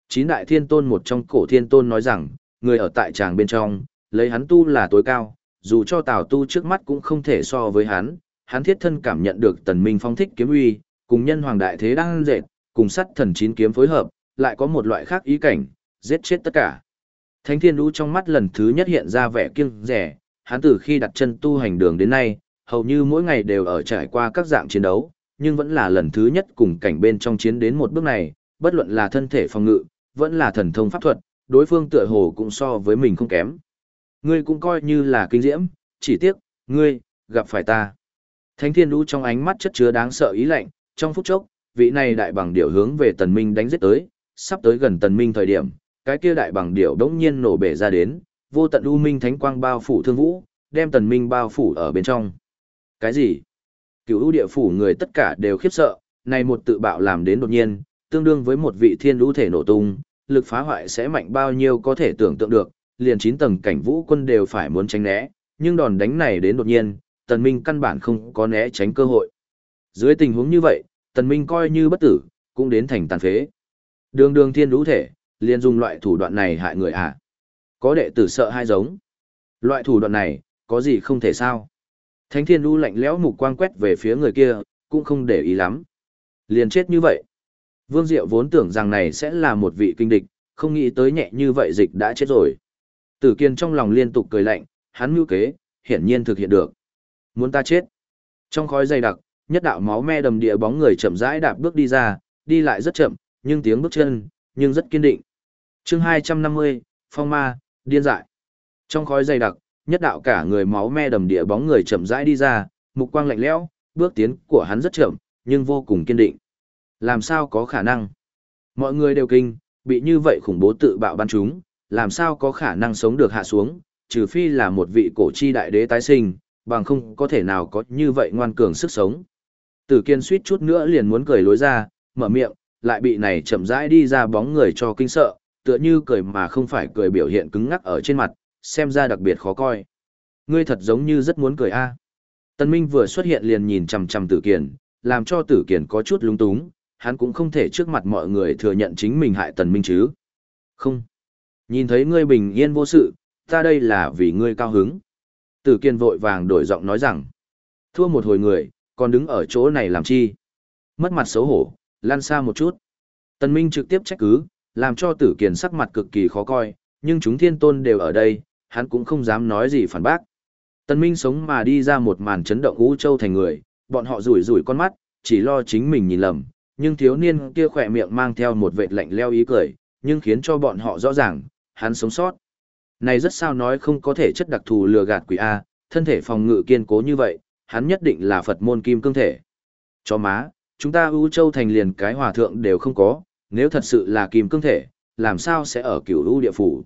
Chín đại thiên tôn một trong cổ thiên tôn nói rằng, người ở tại tràng bên trong, lấy hắn tu là tối cao, dù cho tào tu trước mắt cũng không thể so với hắn, hắn thiết thân cảm nhận được tần minh phong thích kiếm uy, cùng nhân hoàng đại thế đang dệt, cùng sắt thần chín kiếm phối hợp, lại có một loại khác ý cảnh, giết chết tất cả. Thánh thiên đu trong mắt lần thứ nhất hiện ra vẻ kiêng rẻ, hắn từ khi đặt chân tu hành đường đến nay, hầu như mỗi ngày đều ở trải qua các dạng chiến đấu, nhưng vẫn là lần thứ nhất cùng cảnh bên trong chiến đến một bước này, bất luận là thân thể phòng ngự, vẫn là thần thông pháp thuật, đối phương tựa hồ cũng so với mình không kém. Ngươi cũng coi như là kinh diễm, chỉ tiếc, ngươi, gặp phải ta. Thánh thiên đu trong ánh mắt chất chứa đáng sợ ý lạnh, trong phút chốc, vị này đại bằng điểu hướng về tần minh đánh giết tới, sắp tới gần tần minh thời điểm, cái kia đại bằng điểu đống nhiên nổ bể ra đến, vô tận u minh thánh quang bao phủ thương vũ, đem tần minh bao phủ ở bên trong. Cái gì? Cựu ưu địa phủ người tất cả đều khiếp sợ, này một tự bạo làm đến đột nhiên, tương đương với một vị thiên lũ thể nổ tung, lực phá hoại sẽ mạnh bao nhiêu có thể tưởng tượng được, liền chín tầng cảnh vũ quân đều phải muốn tránh né, nhưng đòn đánh này đến đột nhiên, tần minh căn bản không có né tránh cơ hội. Dưới tình huống như vậy, tần minh coi như bất tử, cũng đến thành tàn phế. Đường đường thiên lũ thể, liền dùng loại thủ đoạn này hại người à? Có đệ tử sợ hai giống. Loại thủ đoạn này, có gì không thể sao? Thánh thiên lũ lạnh lẽo mục quang quét về phía người kia, cũng không để ý lắm. Liền chết như vậy. Vương Diệu vốn tưởng rằng này sẽ là một vị kinh địch, không nghĩ tới nhẹ như vậy dịch đã chết rồi. Tử Kiên trong lòng liên tục cười lạnh, hắn mưu kế, hiển nhiên thực hiện được. Muốn ta chết. Trong khói dày đặc, nhất đạo máu me đầm địa bóng người chậm rãi đạp bước đi ra, đi lại rất chậm, nhưng tiếng bước chân, nhưng rất kiên định. chương 250, Phong Ma, Điên Dại. Trong khói dày đặc, nhất đạo cả người máu me đầm địa bóng người chậm rãi đi ra, mục quang lạnh lẽo, bước tiến của hắn rất chậm, nhưng vô cùng kiên định. Làm sao có khả năng? Mọi người đều kinh, bị như vậy khủng bố tự bạo ban chúng, làm sao có khả năng sống được hạ xuống, trừ phi là một vị cổ chi đại đế tái sinh, bằng không có thể nào có như vậy ngoan cường sức sống. Tử kiên suýt chút nữa liền muốn cười lối ra, mở miệng, lại bị này chậm rãi đi ra bóng người cho kinh sợ, tựa như cười mà không phải cười biểu hiện cứng ngắc ở trên mặt, xem ra đặc biệt khó coi. Ngươi thật giống như rất muốn cười a. À. Tân Minh vừa xuất hiện liền nhìn chằm chằm Tử Kiền, làm cho Tử Kiền có chút lung túng, hắn cũng không thể trước mặt mọi người thừa nhận chính mình hại Tần Minh chứ. Không. Nhìn thấy ngươi bình yên vô sự, ta đây là vì ngươi cao hứng. Tử Kiên vội vàng đổi giọng nói rằng, thua một hồi người, còn đứng ở chỗ này làm chi? Mất mặt xấu hổ, lan xa một chút. Tần Minh trực tiếp trách cứ, làm cho Tử Kiên sắc mặt cực kỳ khó coi, nhưng chúng thiên tôn đều ở đây, hắn cũng không dám nói gì phản bác. Tần Minh sống mà đi ra một màn chấn động u châu thành người, bọn họ rủi rủi con mắt, chỉ lo chính mình nhìn lầm, nhưng thiếu niên kia khỏe miệng mang theo một vệt lạnh leo ý cười, nhưng khiến cho bọn họ rõ ràng, hắn sống sót. Này rất sao nói không có thể chất đặc thù lừa gạt quỷ A, thân thể phòng ngự kiên cố như vậy, hắn nhất định là Phật môn kim cương thể. Cho má, chúng ta ưu châu thành liền cái hòa thượng đều không có, nếu thật sự là kim cương thể, làm sao sẽ ở cửu ưu địa phủ.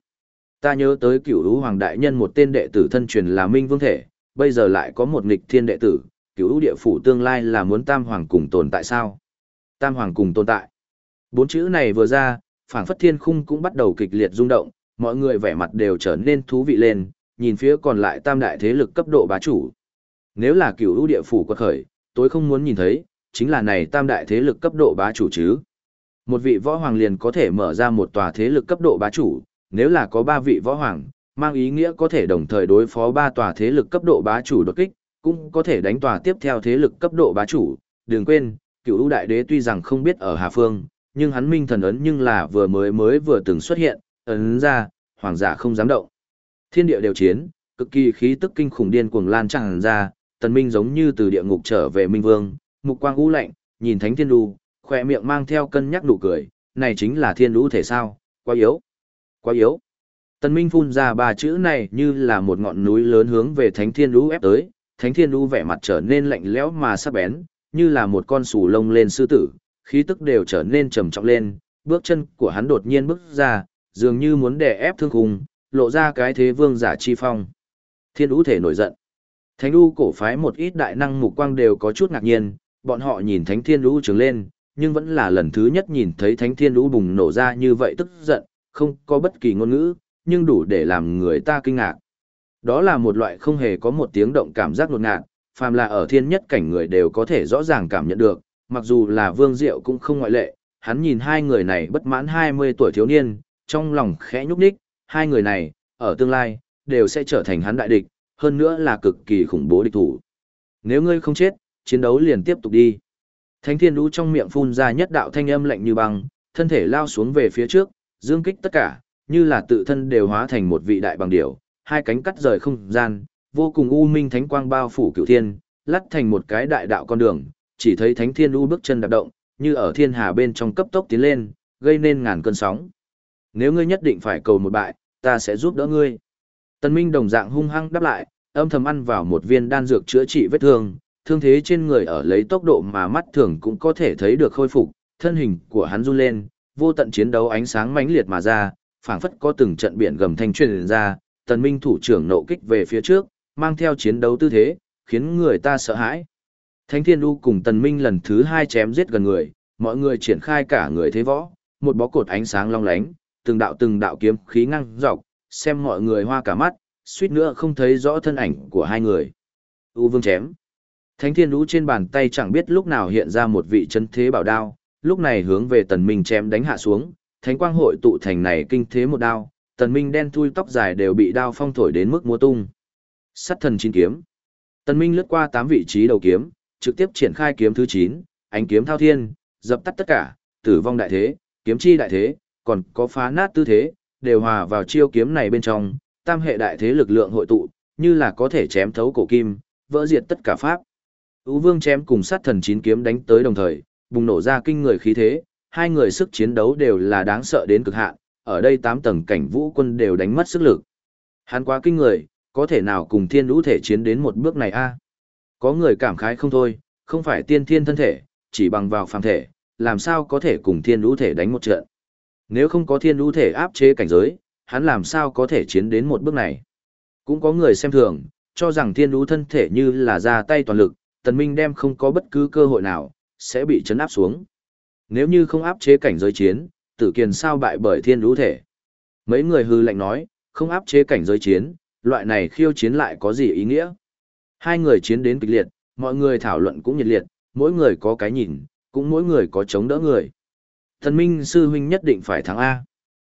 Ta nhớ tới cửu ưu hoàng đại nhân một tên đệ tử thân truyền là minh vương thể, bây giờ lại có một nghịch thiên đệ tử, cửu ưu địa phủ tương lai là muốn tam hoàng cùng tồn tại sao? Tam hoàng cùng tồn tại. Bốn chữ này vừa ra, phảng phất thiên khung cũng bắt đầu kịch liệt rung động, mọi người vẻ mặt đều trở nên thú vị lên, nhìn phía còn lại tam đại thế lực cấp độ bá chủ. Nếu là cửu ưu địa phủ quật khởi, tôi không muốn nhìn thấy, chính là này tam đại thế lực cấp độ bá chủ chứ. Một vị võ hoàng liền có thể mở ra một tòa thế lực cấp độ bá chủ, nếu là có ba vị võ hoàng, mang ý nghĩa có thể đồng thời đối phó ba tòa thế lực cấp độ bá chủ đột kích, cũng có thể đánh tòa tiếp theo thế lực cấp độ bá chủ. Đừng quên, cựu ưu đại đế tuy rằng không biết ở Hà Phương, nhưng hắn minh thần ấn nhưng là vừa mới mới vừa từng xuất hiện, ấn ra, hoàng giả không dám động. Thiên địa đều chiến, cực kỳ khí tức kinh khủng điên cuồng lan tràn ra, tần minh giống như từ địa ngục trở về minh vương, mục quang u lạnh, nhìn thánh thiên đu, khỏe miệng mang theo cân nhắc nụ cười, này chính là thiên đu thể sao, quá yếu, quá yếu. Tần minh phun ra ba chữ này như là một ngọn núi lớn hướng về thánh thiên đu ép tới, thánh thiên đu vẻ mặt trở nên lạnh lẽo mà sắc bén, như là một con sù lông lên sư tử, khí tức đều trở nên trầm trọng lên, bước chân của hắn đột nhiên bước ra, dường như muốn đè ép thương khung, lộ ra cái thế vương giả chi phong. Thiên đu thể nổi giận. Thánh đu cổ phái một ít đại năng mục quang đều có chút ngạc nhiên, bọn họ nhìn thánh thiên đu trứng lên, nhưng vẫn là lần thứ nhất nhìn thấy thánh thiên đu bùng nổ ra như vậy tức giận, không có bất kỳ ngôn ngữ, nhưng đủ để làm người ta kinh ngạc. Đó là một loại không hề có một tiếng động cảm giác đột ngạt, phàm là ở thiên nhất cảnh người đều có thể rõ ràng cảm nhận được, mặc dù là Vương Diệu cũng không ngoại lệ, hắn nhìn hai người này bất mãn 20 tuổi thiếu niên, trong lòng khẽ nhúc nhích, hai người này, ở tương lai, đều sẽ trở thành hắn đại địch, hơn nữa là cực kỳ khủng bố địch thủ. Nếu ngươi không chết, chiến đấu liền tiếp tục đi. Thánh thiên lũ trong miệng phun ra nhất đạo thanh âm lạnh như băng, thân thể lao xuống về phía trước, dương kích tất cả, như là tự thân đều hóa thành một vị đại bằng điểu, hai cánh cắt rời không gian, vô cùng u minh thánh quang bao phủ cửu thiên, lắt thành một cái đại đạo con đường, chỉ thấy thánh thiên u bước chân đạp động, như ở thiên hà bên trong cấp tốc tiến lên, gây nên ngàn cơn sóng. Nếu ngươi nhất định phải cầu một bại, ta sẽ giúp đỡ ngươi. tần Minh đồng dạng hung hăng đáp lại, âm thầm ăn vào một viên đan dược chữa trị vết thương, thương thế trên người ở lấy tốc độ mà mắt thường cũng có thể thấy được khôi phục, thân hình của hắn run lên, vô tận chiến đấu ánh sáng mãnh liệt mà ra, phảng phất có từng trận biển gầm thanh truyền ra, Tần Minh thủ trưởng nộ kích về phía trước, mang theo chiến đấu tư thế, khiến người ta sợ hãi. Thánh Thiên U cùng Tần Minh lần thứ hai chém giết gần người, mọi người triển khai cả người thế võ, một bó cột ánh sáng long lánh, từng đạo từng đạo kiếm khí ngang dọc, xem mọi người hoa cả mắt, suýt nữa không thấy rõ thân ảnh của hai người. U Vương chém. Thánh Thiên U trên bàn tay chẳng biết lúc nào hiện ra một vị chân thế bảo đao, lúc này hướng về Tần Minh chém đánh hạ xuống, thánh quang hội tụ thành này kinh thế một đao, Tần Minh đen thui tóc dài đều bị đao phong thổi đến mức múa tung. Sắt thần chín kiếm. Tần Minh lướt qua tám vị trí đầu kiếm, trực tiếp triển khai kiếm thứ 9, ánh kiếm thao thiên, dập tắt tất cả, tử vong đại thế, kiếm chi đại thế, còn có phá nát tư thế, đều hòa vào chiêu kiếm này bên trong, tam hệ đại thế lực lượng hội tụ, như là có thể chém thấu cổ kim, vỡ diệt tất cả pháp. Ú Vương chém cùng sát thần chín kiếm đánh tới đồng thời, bùng nổ ra kinh người khí thế, hai người sức chiến đấu đều là đáng sợ đến cực hạn, ở đây tám tầng cảnh vũ quân đều đánh mất sức lực. Hắn quá kinh người, có thể nào cùng thiên lũ thể chiến đến một bước này a? Có người cảm khái không thôi, không phải tiên thiên thân thể, chỉ bằng vào phàm thể, làm sao có thể cùng thiên lũ thể đánh một trận. Nếu không có thiên lũ thể áp chế cảnh giới, hắn làm sao có thể chiến đến một bước này. Cũng có người xem thường, cho rằng thiên lũ thân thể như là ra tay toàn lực, tần minh đem không có bất cứ cơ hội nào, sẽ bị chấn áp xuống. Nếu như không áp chế cảnh giới chiến, tử kiền sao bại bởi thiên lũ thể. Mấy người hư lạnh nói, không áp chế cảnh giới chiến, loại này khiêu chiến lại có gì ý nghĩa? Hai người chiến đến kịch liệt, mọi người thảo luận cũng nhiệt liệt, mỗi người có cái nhìn, cũng mỗi người có chống đỡ người. Thần Minh sư huynh nhất định phải thắng A.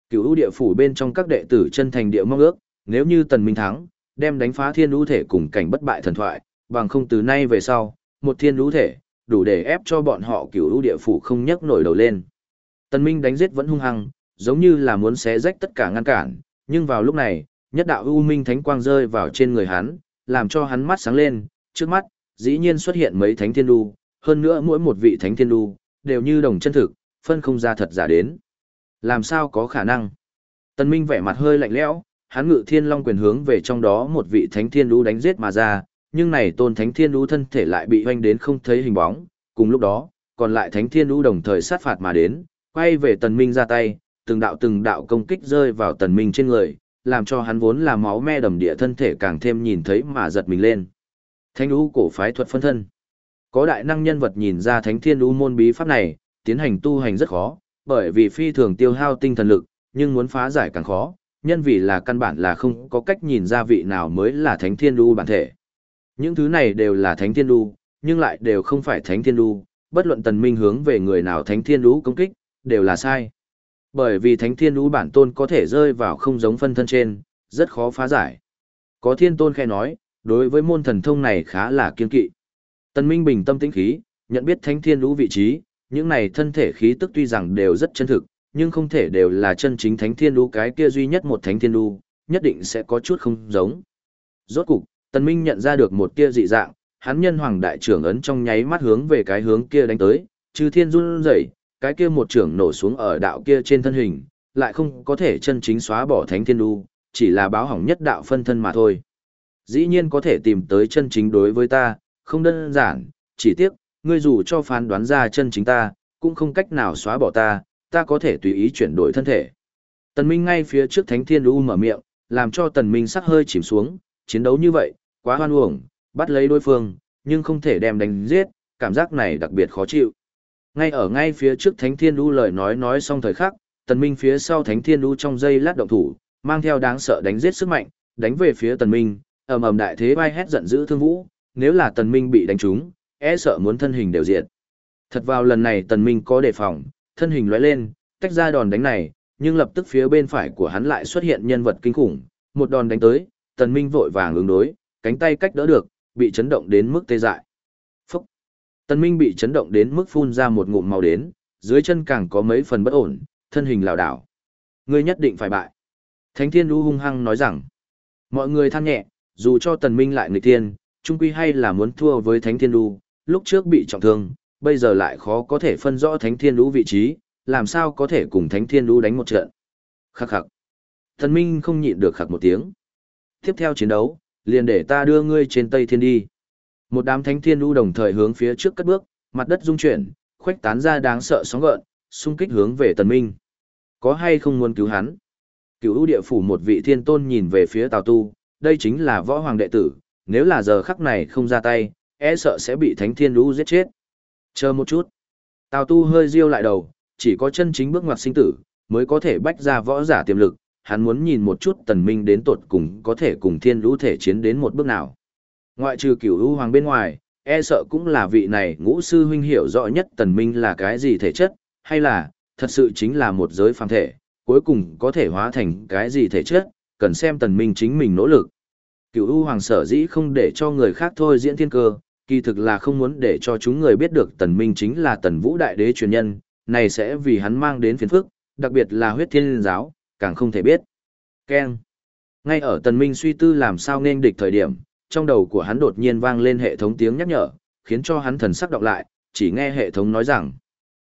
Cửu ưu địa phủ bên trong các đệ tử chân thành địa mong ước, nếu như Tần Minh thắng, đem đánh phá thiên ưu thể cùng cảnh bất bại thần thoại, bằng không từ nay về sau, một thiên ưu thể, đủ để ép cho bọn họ cửu ưu địa phủ không nhấc nổi đầu lên. Tần Minh đánh giết vẫn hung hăng, giống như là muốn xé rách tất cả ngăn cản, nhưng vào lúc này, nhất đạo u minh thánh quang rơi vào trên người hắn, làm cho hắn mắt sáng lên, trước mắt, dĩ nhiên xuất hiện mấy thánh thiên đu, hơn nữa mỗi một vị thánh thiên đu, đều như đồng chân thực, phân không ra thật giả đến. Làm sao có khả năng? Tần Minh vẻ mặt hơi lạnh lẽo, hắn ngự thiên long quyền hướng về trong đó một vị thánh thiên đu đánh giết mà ra, nhưng này tôn thánh thiên đu thân thể lại bị hoanh đến không thấy hình bóng, cùng lúc đó, còn lại thánh thiên đu đồng thời sát phạt mà đến, quay về tần minh ra tay, từng đạo từng đạo công kích rơi vào tần minh trên người, làm cho hắn vốn là máu me đầm địa thân thể càng thêm nhìn thấy mà giật mình lên. Thánh U cổ phái thuật phân thân. Có đại năng nhân vật nhìn ra thánh thiên đu môn bí pháp này, tiến hành tu hành rất khó, bởi vì phi thường tiêu hao tinh thần lực, nhưng muốn phá giải càng khó, nhân vì là căn bản là không có cách nhìn ra vị nào mới là thánh thiên đu bản thể. Những thứ này đều là thánh thiên đu, nhưng lại đều không phải thánh thiên đu, bất luận tần minh hướng về người nào thánh thiên đu công kích, đều là sai. Bởi vì thánh thiên đũ bản tôn có thể rơi vào không giống phân thân trên, rất khó phá giải. Có thiên tôn khe nói, đối với môn thần thông này khá là kiên kỵ. tân Minh bình tâm tĩnh khí, nhận biết thánh thiên đũ vị trí, những này thân thể khí tức tuy rằng đều rất chân thực, nhưng không thể đều là chân chính thánh thiên đu cái kia duy nhất một thánh thiên đu, nhất định sẽ có chút không giống. Rốt cục, Tần Minh nhận ra được một kia dị dạng, hắn nhân hoàng đại trưởng ấn trong nháy mắt hướng về cái hướng kia đánh tới, chư thiên run rẩy, cái kia một trưởng nổ xuống ở đạo kia trên thân hình, lại không có thể chân chính xóa bỏ thánh thiên đu, chỉ là báo hỏng nhất đạo phân thân mà thôi. Dĩ nhiên có thể tìm tới chân chính đối với ta, không đơn giản, chỉ tiếc, ngươi dù cho phán đoán ra chân chính ta, cũng không cách nào xóa bỏ ta, ta có thể tùy ý chuyển đổi thân thể. Tần Minh ngay phía trước Thánh Thiên đu mở miệng, làm cho Tần Minh sắc hơi chìm xuống, chiến đấu như vậy, quá hoan uổng, bắt lấy đối phương, nhưng không thể đem đánh giết, cảm giác này đặc biệt khó chịu. Ngay ở ngay phía trước Thánh Thiên Đu lời nói nói xong thời khắc, Tần Minh phía sau Thánh Thiên Đu trong dây lát động thủ, mang theo đáng sợ đánh giết sức mạnh, đánh về phía Tần Minh, ầm ầm đại thế bay hét giận dữ thương vũ, nếu là tần minh bị đánh trúng, e sợ muốn thân hình đều diệt. Thật vào lần này tần minh có đề phòng, thân hình lóe lên, tách ra đòn đánh này, nhưng lập tức phía bên phải của hắn lại xuất hiện nhân vật kinh khủng, một đòn đánh tới, tần minh vội vàng ứng đối, cánh tay cách đỡ được, bị chấn động đến mức tê dại. Tần minh bị chấn động đến mức phun ra một ngụm màu đến, dưới chân càng có mấy phần bất ổn, thân hình lảo đảo. Ngươi nhất định phải bại. Thánh thiên lũ hung hăng nói rằng, mọi người than nhẹ, dù cho tần minh lại người tiên, trung quy hay là muốn thua với thánh thiên lũ, lúc trước bị trọng thương, bây giờ lại khó có thể phân rõ thánh thiên lũ vị trí, làm sao có thể cùng thánh thiên lũ đánh một trận. Khắc khắc. Tần minh không nhịn được khắc một tiếng. Tiếp theo chiến đấu, liền để ta đưa ngươi trên Tây Thiên đi. Một đám thánh thiên lũ đồng thời hướng phía trước cất bước, mặt đất rung chuyển, khuếch tán ra đáng sợ sóng gợn, xung kích hướng về tần minh. Có hay không muốn cứu hắn? Cửu ưu địa phủ một vị thiên tôn nhìn về phía Tào Tu, đây chính là võ hoàng đệ tử, nếu là giờ khắc này không ra tay, e sợ sẽ bị thánh thiên lũ giết chết. Chờ một chút. Tào Tu hơi riêu lại đầu, chỉ có chân chính bước ngoặt sinh tử, mới có thể bách ra võ giả tiềm lực, hắn muốn nhìn một chút tần minh đến tột cùng có thể cùng thiên lũ thể chiến đến một bước nào. Ngoại trừ cửu u hoàng bên ngoài, e sợ cũng là vị này ngũ sư huynh hiểu rõ nhất tần minh là cái gì thể chất, hay là, thật sự chính là một giới phàm thể, cuối cùng có thể hóa thành cái gì thể chất, cần xem tần minh chính mình nỗ lực. Cửu u hoàng sở dĩ không để cho người khác thôi diễn thiên cơ, kỳ thực là không muốn để cho chúng người biết được tần minh chính là tần vũ đại đế truyền nhân, này sẽ vì hắn mang đến phiền phức, đặc biệt là huyết thiên giáo, càng không thể biết. Ken. Ngay ở tần minh suy tư làm sao nên địch thời điểm, trong đầu của hắn đột nhiên vang lên hệ thống tiếng nhắc nhở, khiến cho hắn thần sắc đọc lại, chỉ nghe hệ thống nói rằng.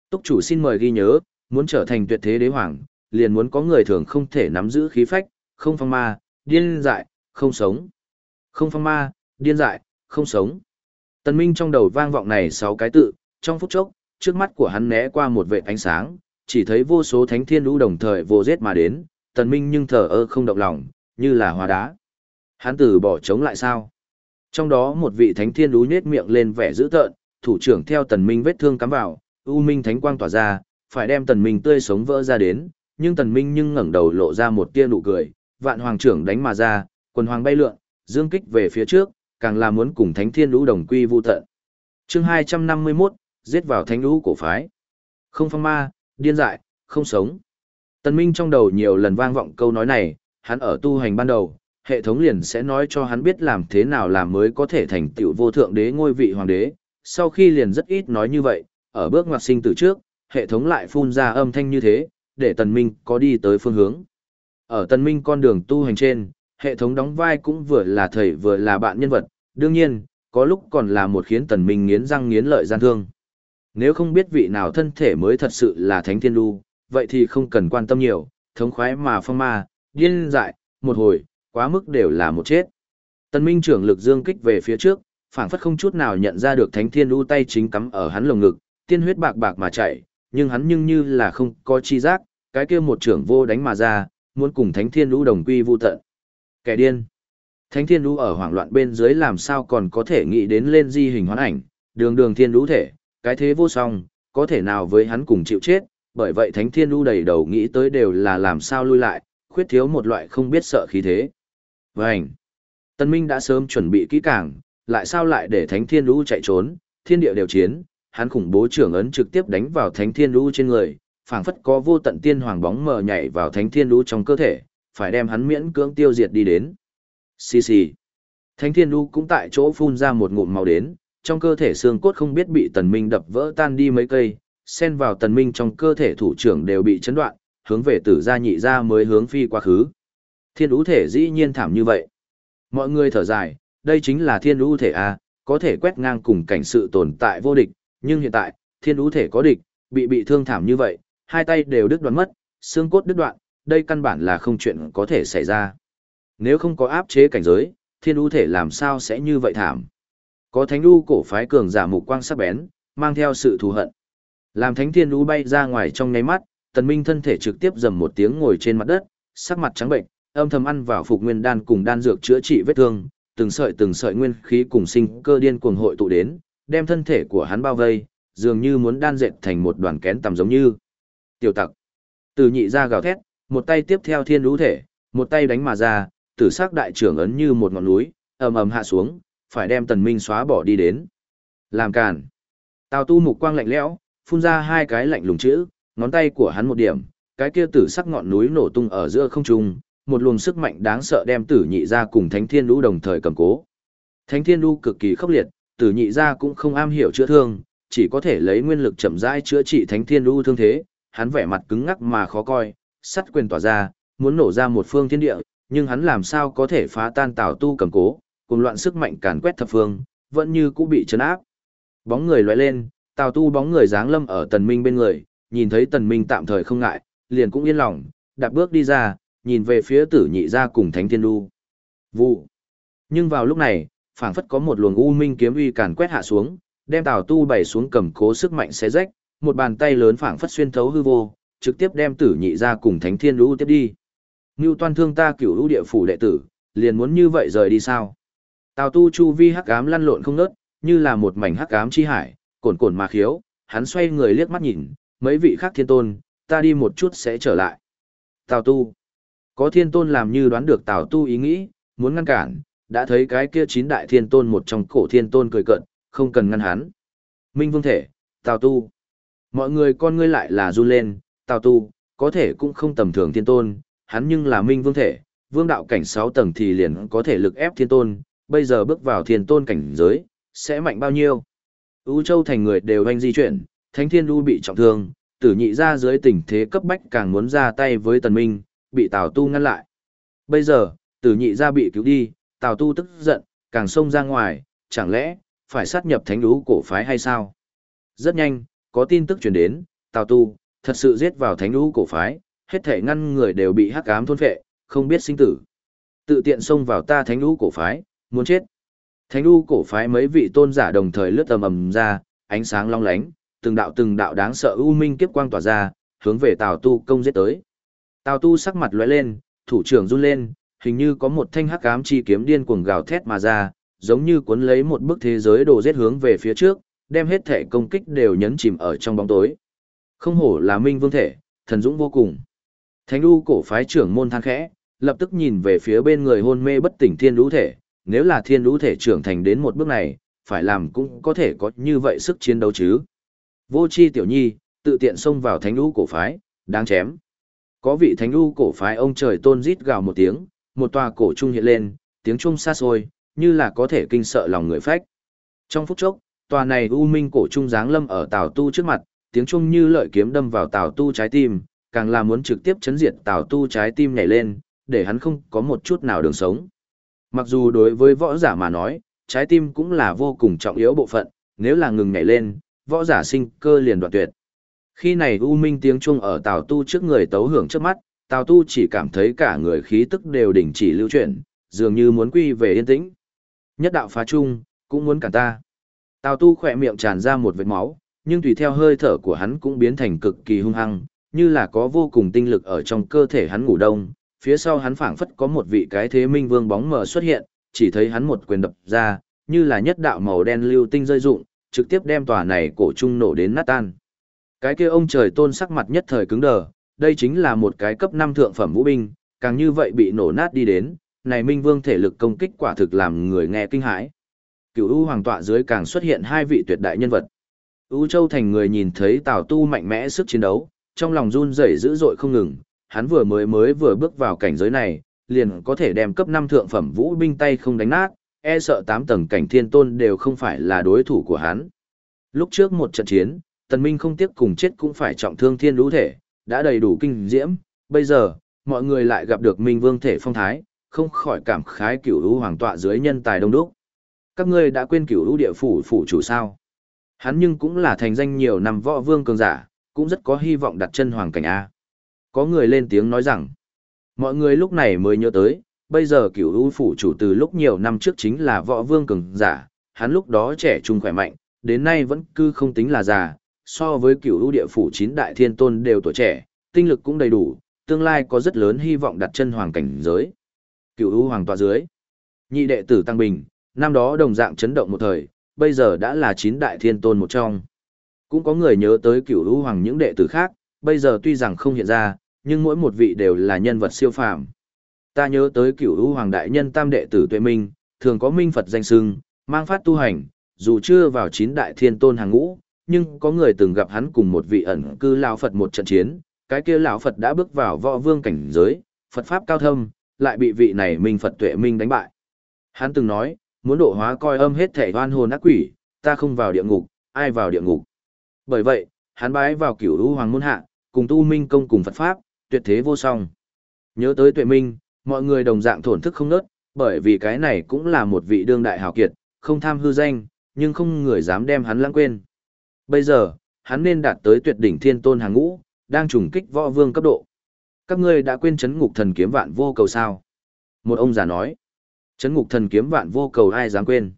Túc chủ xin mời ghi nhớ, muốn trở thành tuyệt thế đế hoàng, liền muốn có người thường không thể nắm giữ khí phách, không phong ma, điên dại, không sống. Không phong ma, điên dại, không sống. Tần Minh trong đầu vang vọng này sáu cái tự, trong phút chốc, trước mắt của hắn né qua một vệt ánh sáng, chỉ thấy vô số thánh thiên lũ đồng thời vô giết mà đến, Tần Minh nhưng thở ơ không động lòng, như là hóa đá. Hắn từ bỏ chống lại sao? Trong đó một vị thánh thiên đú nhết miệng lên vẻ dữ tợn, thủ trưởng theo Tần Minh vết thương cắm vào, u minh thánh quang tỏa ra, phải đem Tần Minh tươi sống vỡ ra đến, nhưng Tần Minh nhưng ngẩng đầu lộ ra một tia nụ cười, vạn hoàng trưởng đánh mà ra, quần hoàng bay lượn, dương kích về phía trước, càng là muốn cùng thánh thiên lũ đồng quy vu tận. Chương 251, giết vào thánh lũ cổ phái. Không phong ma, điên dại, không sống. Tần Minh trong đầu nhiều lần vang vọng câu nói này, hắn ở tu hành ban đầu, hệ thống liền sẽ nói cho hắn biết làm thế nào làm mới có thể thành tựu vô thượng đế ngôi vị hoàng đế. Sau khi liền rất ít nói như vậy, ở bước ngoặt sinh từ trước, hệ thống lại phun ra âm thanh như thế, để Tần Minh có đi tới phương hướng. Ở Tần Minh con đường tu hành trên, hệ thống đóng vai cũng vừa là thầy vừa là bạn nhân vật, đương nhiên, có lúc còn là một khiến Tần Minh nghiến răng nghiến lợi gian thương. Nếu không biết vị nào thân thể mới thật sự là Thánh Thiên Đu, vậy thì không cần quan tâm nhiều, thống khoái mà phong ma, điên dại, một hồi, quá mức đều là một chết. Tần Minh trưởng lực dương kích về phía trước, phảng phất không chút nào nhận ra được Thánh Thiên U tay chính cắm ở hắn lồng ngực, tiên huyết bạc bạc mà chảy, nhưng hắn nhưng như là không có chi giác, cái kia một trưởng vô đánh mà ra, muốn cùng Thánh Thiên U đồng quy vu tận. Kẻ điên. Thánh Thiên U ở hoảng loạn bên dưới làm sao còn có thể nghĩ đến lên di hình hoán ảnh, đường đường thiên lũ thể, cái thế vô song, có thể nào với hắn cùng chịu chết, bởi vậy Thánh Thiên U đầy đầu nghĩ tới đều là làm sao lui lại, khuyết thiếu một loại không biết sợ khí thế. Vânh. Tân Minh đã sớm chuẩn bị kỹ càng, lại sao lại để Thánh Thiên Lũ chạy trốn, thiên địa đều chiến, hắn khủng bố trưởng ấn trực tiếp đánh vào Thánh Thiên Lũ trên người, phảng phất có vô tận tiên hoàng bóng mờ nhảy vào thánh thiên lũ trong cơ thể, phải đem hắn miễn cưỡng tiêu diệt đi đến. Xì xì. Thánh thiên lũ cũng tại chỗ phun ra một ngụm màu đến, trong cơ thể xương cốt không biết bị tần minh đập vỡ tan đi mấy cây, xen vào tần minh trong cơ thể thủ trưởng đều bị chấn đoạn, hướng về tử gia nhị gia mới hướng phi quá khứ. Thiên ưu thể dĩ nhiên thảm như vậy. Mọi người thở dài, đây chính là thiên ưu thể A, có thể quét ngang cùng cảnh sự tồn tại vô địch, nhưng hiện tại, thiên ưu thể có địch, bị bị thương thảm như vậy, hai tay đều đứt đoạn mất, xương cốt đứt đoạn, đây căn bản là không chuyện có thể xảy ra. Nếu không có áp chế cảnh giới, thiên ưu thể làm sao sẽ như vậy thảm. Có thánh ưu cổ phái cường giả mục quang sắc bén, mang theo sự thù hận. Làm thánh thiên ưu bay ra ngoài trong nháy mắt, tần minh thân thể trực tiếp dầm một tiếng ngồi trên mặt đất, sắc mặt trắng bệnh, âm thầm ăn vào phục nguyên đan cùng đan dược chữa trị vết thương, từng sợi từng sợi nguyên khí cùng sinh cơ điên cuồng hội tụ đến, đem thân thể của hắn bao vây, dường như muốn đan dệt thành một đoàn kén tầm giống như. Tiểu tặc. Từ nhị ra gào thét, một tay tiếp theo thiên lũ thể, một tay đánh mà ra, tử sắc đại trưởng ấn như một ngọn núi, ầm ầm hạ xuống, phải đem tần minh xóa bỏ đi đến. Làm cản. Tào tu mục quang lạnh lẽo, phun ra hai cái lạnh lùng chữ, ngón tay của hắn một điểm, cái kia tử sắc ngọn núi nổ tung ở giữa không trung, một luồng sức mạnh đáng sợ đem tử nhị ra cùng thánh thiên lũ đồng thời cầm cố. Thánh thiên lũ cực kỳ khốc liệt, tử nhị ra cũng không am hiểu chữa thương, chỉ có thể lấy nguyên lực chậm rãi chữa trị thánh thiên lũ thương thế, hắn vẻ mặt cứng ngắc mà khó coi, sắt quyền tỏa ra, muốn nổ ra một phương thiên địa, nhưng hắn làm sao có thể phá tan tào tu cầm cố, cùng loạn sức mạnh càn quét thập phương, vẫn như cũ bị chấn áp. Bóng người lóe lên, tào tu bóng người dáng lâm ở tần minh bên người, nhìn thấy tần minh tạm thời không ngại, liền cũng yên lòng, đạp bước đi ra, nhìn về phía tử nhị gia cùng thánh thiên đu. Vụ. Nhưng vào lúc này, phảng phất có một luồng u minh kiếm uy càn quét hạ xuống, đem tào tu bày xuống cầm cố sức mạnh xé rách, một bàn tay lớn phảng phất xuyên thấu hư vô, trực tiếp đem tử nhị ra cùng thánh thiên đu tiếp đi. Ngưu toan thương ta cửu lũ địa phủ đệ tử, liền muốn như vậy rời đi sao? Tào tu chu vi hắc ám lăn lộn không nớt, như là một mảnh hắc ám chi hải, cồn cồn mà khiếu, hắn xoay người liếc mắt nhìn, mấy vị khác thiên tôn, ta đi một chút sẽ trở lại. Tào tu. Có thiên tôn làm như đoán được tào tu ý nghĩ, muốn ngăn cản, đã thấy cái kia chín đại thiên tôn một trong cổ thiên tôn cười cợt không cần ngăn hắn. Minh vương thể, tào tu. Mọi người con ngươi lại là run lên, tào tu, có thể cũng không tầm thường thiên tôn, hắn nhưng là minh vương thể, vương đạo cảnh 6 tầng thì liền có thể lực ép thiên tôn, bây giờ bước vào thiên tôn cảnh giới, sẽ mạnh bao nhiêu. U Châu thành người đều anh di chuyển, Thánh Thiên Du bị trọng thương, tử nhị ra dưới tình thế cấp bách càng muốn ra tay với Tần Minh, bị Tào Tu ngăn lại. Bây giờ, tử nhị ra bị cứu đi, Tào Tu tức giận, càng xông ra ngoài, chẳng lẽ, phải sát nhập thánh đú cổ phái hay sao? Rất nhanh, có tin tức truyền đến, Tào Tu, thật sự giết vào thánh đú cổ phái, hết thể ngăn người đều bị hắc ám thôn phệ, không biết sinh tử. Tự tiện xông vào ta thánh đú cổ phái, muốn chết. Thánh đu cổ phái mấy vị tôn giả đồng thời lướt tầm ầm ra, ánh sáng long lánh, từng đạo từng đạo đáng sợ u minh kiếp quang tỏa ra, hướng về Tào Tu công giết tới. Tào Tu sắc mặt lóe lên, thủ trưởng run lên, hình như có một thanh hắc ám chi kiếm điên cuồng gào thét mà ra, giống như cuốn lấy một bức thế giới đồ giết hướng về phía trước, đem hết thể công kích đều nhấn chìm ở trong bóng tối. Không hổ là minh vương thể, thần dũng vô cùng. Thánh đu cổ phái trưởng môn than khẽ, lập tức nhìn về phía bên người hôn mê bất tỉnh thiên đũ thể, nếu là thiên đũ thể trưởng thành đến một bước này, phải làm cũng có thể có như vậy sức chiến đấu chứ. Vô chi tiểu nhi, tự tiện xông vào thánh đũ cổ phái, đáng chém. Có vị thánh u cổ phái ông trời tôn rít gào một tiếng, một tòa cổ trung hiện lên, tiếng trung xa xôi, như là có thể kinh sợ lòng người phách. Trong phút chốc, tòa này u minh cổ trung giáng lâm ở Tào Tu trước mặt, tiếng trung như lợi kiếm đâm vào Tào Tu trái tim, càng là muốn trực tiếp chấn diệt Tào Tu trái tim nhảy lên, để hắn không có một chút nào đường sống. Mặc dù đối với võ giả mà nói, trái tim cũng là vô cùng trọng yếu bộ phận, nếu là ngừng nhảy lên, võ giả sinh cơ liền đoạn tuyệt. Khi này U Minh tiếng chuông ở Tào Tu trước người tấu hưởng trước mắt, Tào Tu chỉ cảm thấy cả người khí tức đều đình chỉ lưu chuyển, dường như muốn quy về yên tĩnh. Nhất đạo phá trung, cũng muốn cản ta. Tào Tu khỏe miệng tràn ra một vệt máu, nhưng tùy theo hơi thở của hắn cũng biến thành cực kỳ hung hăng, như là có vô cùng tinh lực ở trong cơ thể hắn ngủ đông, phía sau hắn phảng phất có một vị cái thế minh vương bóng mờ xuất hiện, chỉ thấy hắn một quyền đập ra, như là nhất đạo màu đen lưu tinh rơi rụng, trực tiếp đem tòa này cổ trung nổ đến nát tan. Cái kia ông trời tôn sắc mặt nhất thời cứng đờ, đây chính là một cái cấp 5 thượng phẩm vũ binh, càng như vậy bị nổ nát đi đến, này minh vương thể lực công kích quả thực làm người nghe kinh hãi. Cửu U hoàng tọa dưới càng xuất hiện hai vị tuyệt đại nhân vật. U Châu thành người nhìn thấy Tào Tu mạnh mẽ sức chiến đấu, trong lòng run rẩy dữ dội không ngừng, hắn vừa mới mới vừa bước vào cảnh giới này, liền có thể đem cấp 5 thượng phẩm vũ binh tay không đánh nát, e sợ 8 tầng cảnh thiên tôn đều không phải là đối thủ của hắn. Lúc trước một trận chiến, tần minh không tiếc cùng chết cũng phải trọng thương thiên lũ thể, đã đầy đủ kinh diễm, bây giờ, mọi người lại gặp được minh vương thể phong thái, không khỏi cảm khái cửu lũ hoàng tọa dưới nhân tài đông đúc. Các ngươi đã quên cửu lũ địa phủ phủ chủ sao? Hắn nhưng cũng là thành danh nhiều năm võ vương cường giả, cũng rất có hy vọng đặt chân hoàng cảnh A. Có người lên tiếng nói rằng, mọi người lúc này mới nhớ tới, bây giờ cửu lũ phủ chủ từ lúc nhiều năm trước chính là võ vương cường giả, hắn lúc đó trẻ trung khỏe mạnh, đến nay vẫn cư không tính là già, so với cửu u địa phủ chín đại thiên tôn đều tuổi trẻ, tinh lực cũng đầy đủ, tương lai có rất lớn hy vọng đặt chân hoàng cảnh giới. Cửu u hoàng tọa dưới, nhị đệ tử Tăng Bình, năm đó đồng dạng chấn động một thời, bây giờ đã là chín đại thiên tôn một trong. Cũng có người nhớ tới cửu u hoàng những đệ tử khác, bây giờ tuy rằng không hiện ra, nhưng mỗi một vị đều là nhân vật siêu phàm. Ta nhớ tới cửu u hoàng đại nhân tam đệ tử tuệ minh, thường có minh Phật danh sưng, Mang phát tu hành, dù chưa vào chín đại thiên tôn hàng ngũ, nhưng có người từng gặp hắn cùng một vị ẩn cư lão Phật một trận chiến, cái kia lão Phật đã bước vào võ vương cảnh giới, Phật pháp cao thâm, lại bị vị này Minh Phật tuệ minh đánh bại. Hắn từng nói, muốn độ hóa coi âm hết thể oan hồn ác quỷ, ta không vào địa ngục, ai vào địa ngục. Bởi vậy, hắn bái vào cửu Vũ hoàng môn hạ, cùng tu minh công cùng Phật pháp, tuyệt thế vô song. Nhớ tới tuệ minh, mọi người đồng dạng thổn thức không nớt, bởi vì cái này cũng là một vị đương đại hào kiệt, không tham hư danh, nhưng không người dám đem hắn lãng quên. Bây giờ, hắn nên đạt tới tuyệt đỉnh thiên tôn hàng ngũ, đang trùng kích võ vương cấp độ. Các ngươi đã quên chấn ngục thần kiếm vạn vô cầu sao? Một ông già nói. Chấn ngục thần kiếm vạn vô cầu ai dám quên?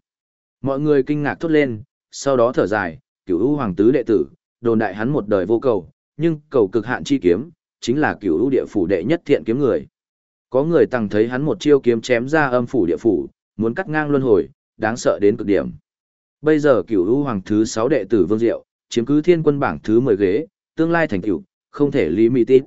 Mọi người kinh ngạc thốt lên, sau đó thở dài, cửu u hoàng tứ đệ tử, đồn đại hắn một đời vô cầu, nhưng cầu cực hạn chi kiếm, chính là cửu u địa phủ đệ nhất thiện kiếm người. Có người tăng thấy hắn một chiêu kiếm chém ra âm phủ địa phủ, muốn cắt ngang luân hồi, đáng sợ đến cực điểm. Bây giờ cửu u hoàng thứ 6 đệ tử Vương Diệu, chiếm cứ thiên quân bảng thứ 10 ghế, tương lai thành cửu, không thể lý mì tít.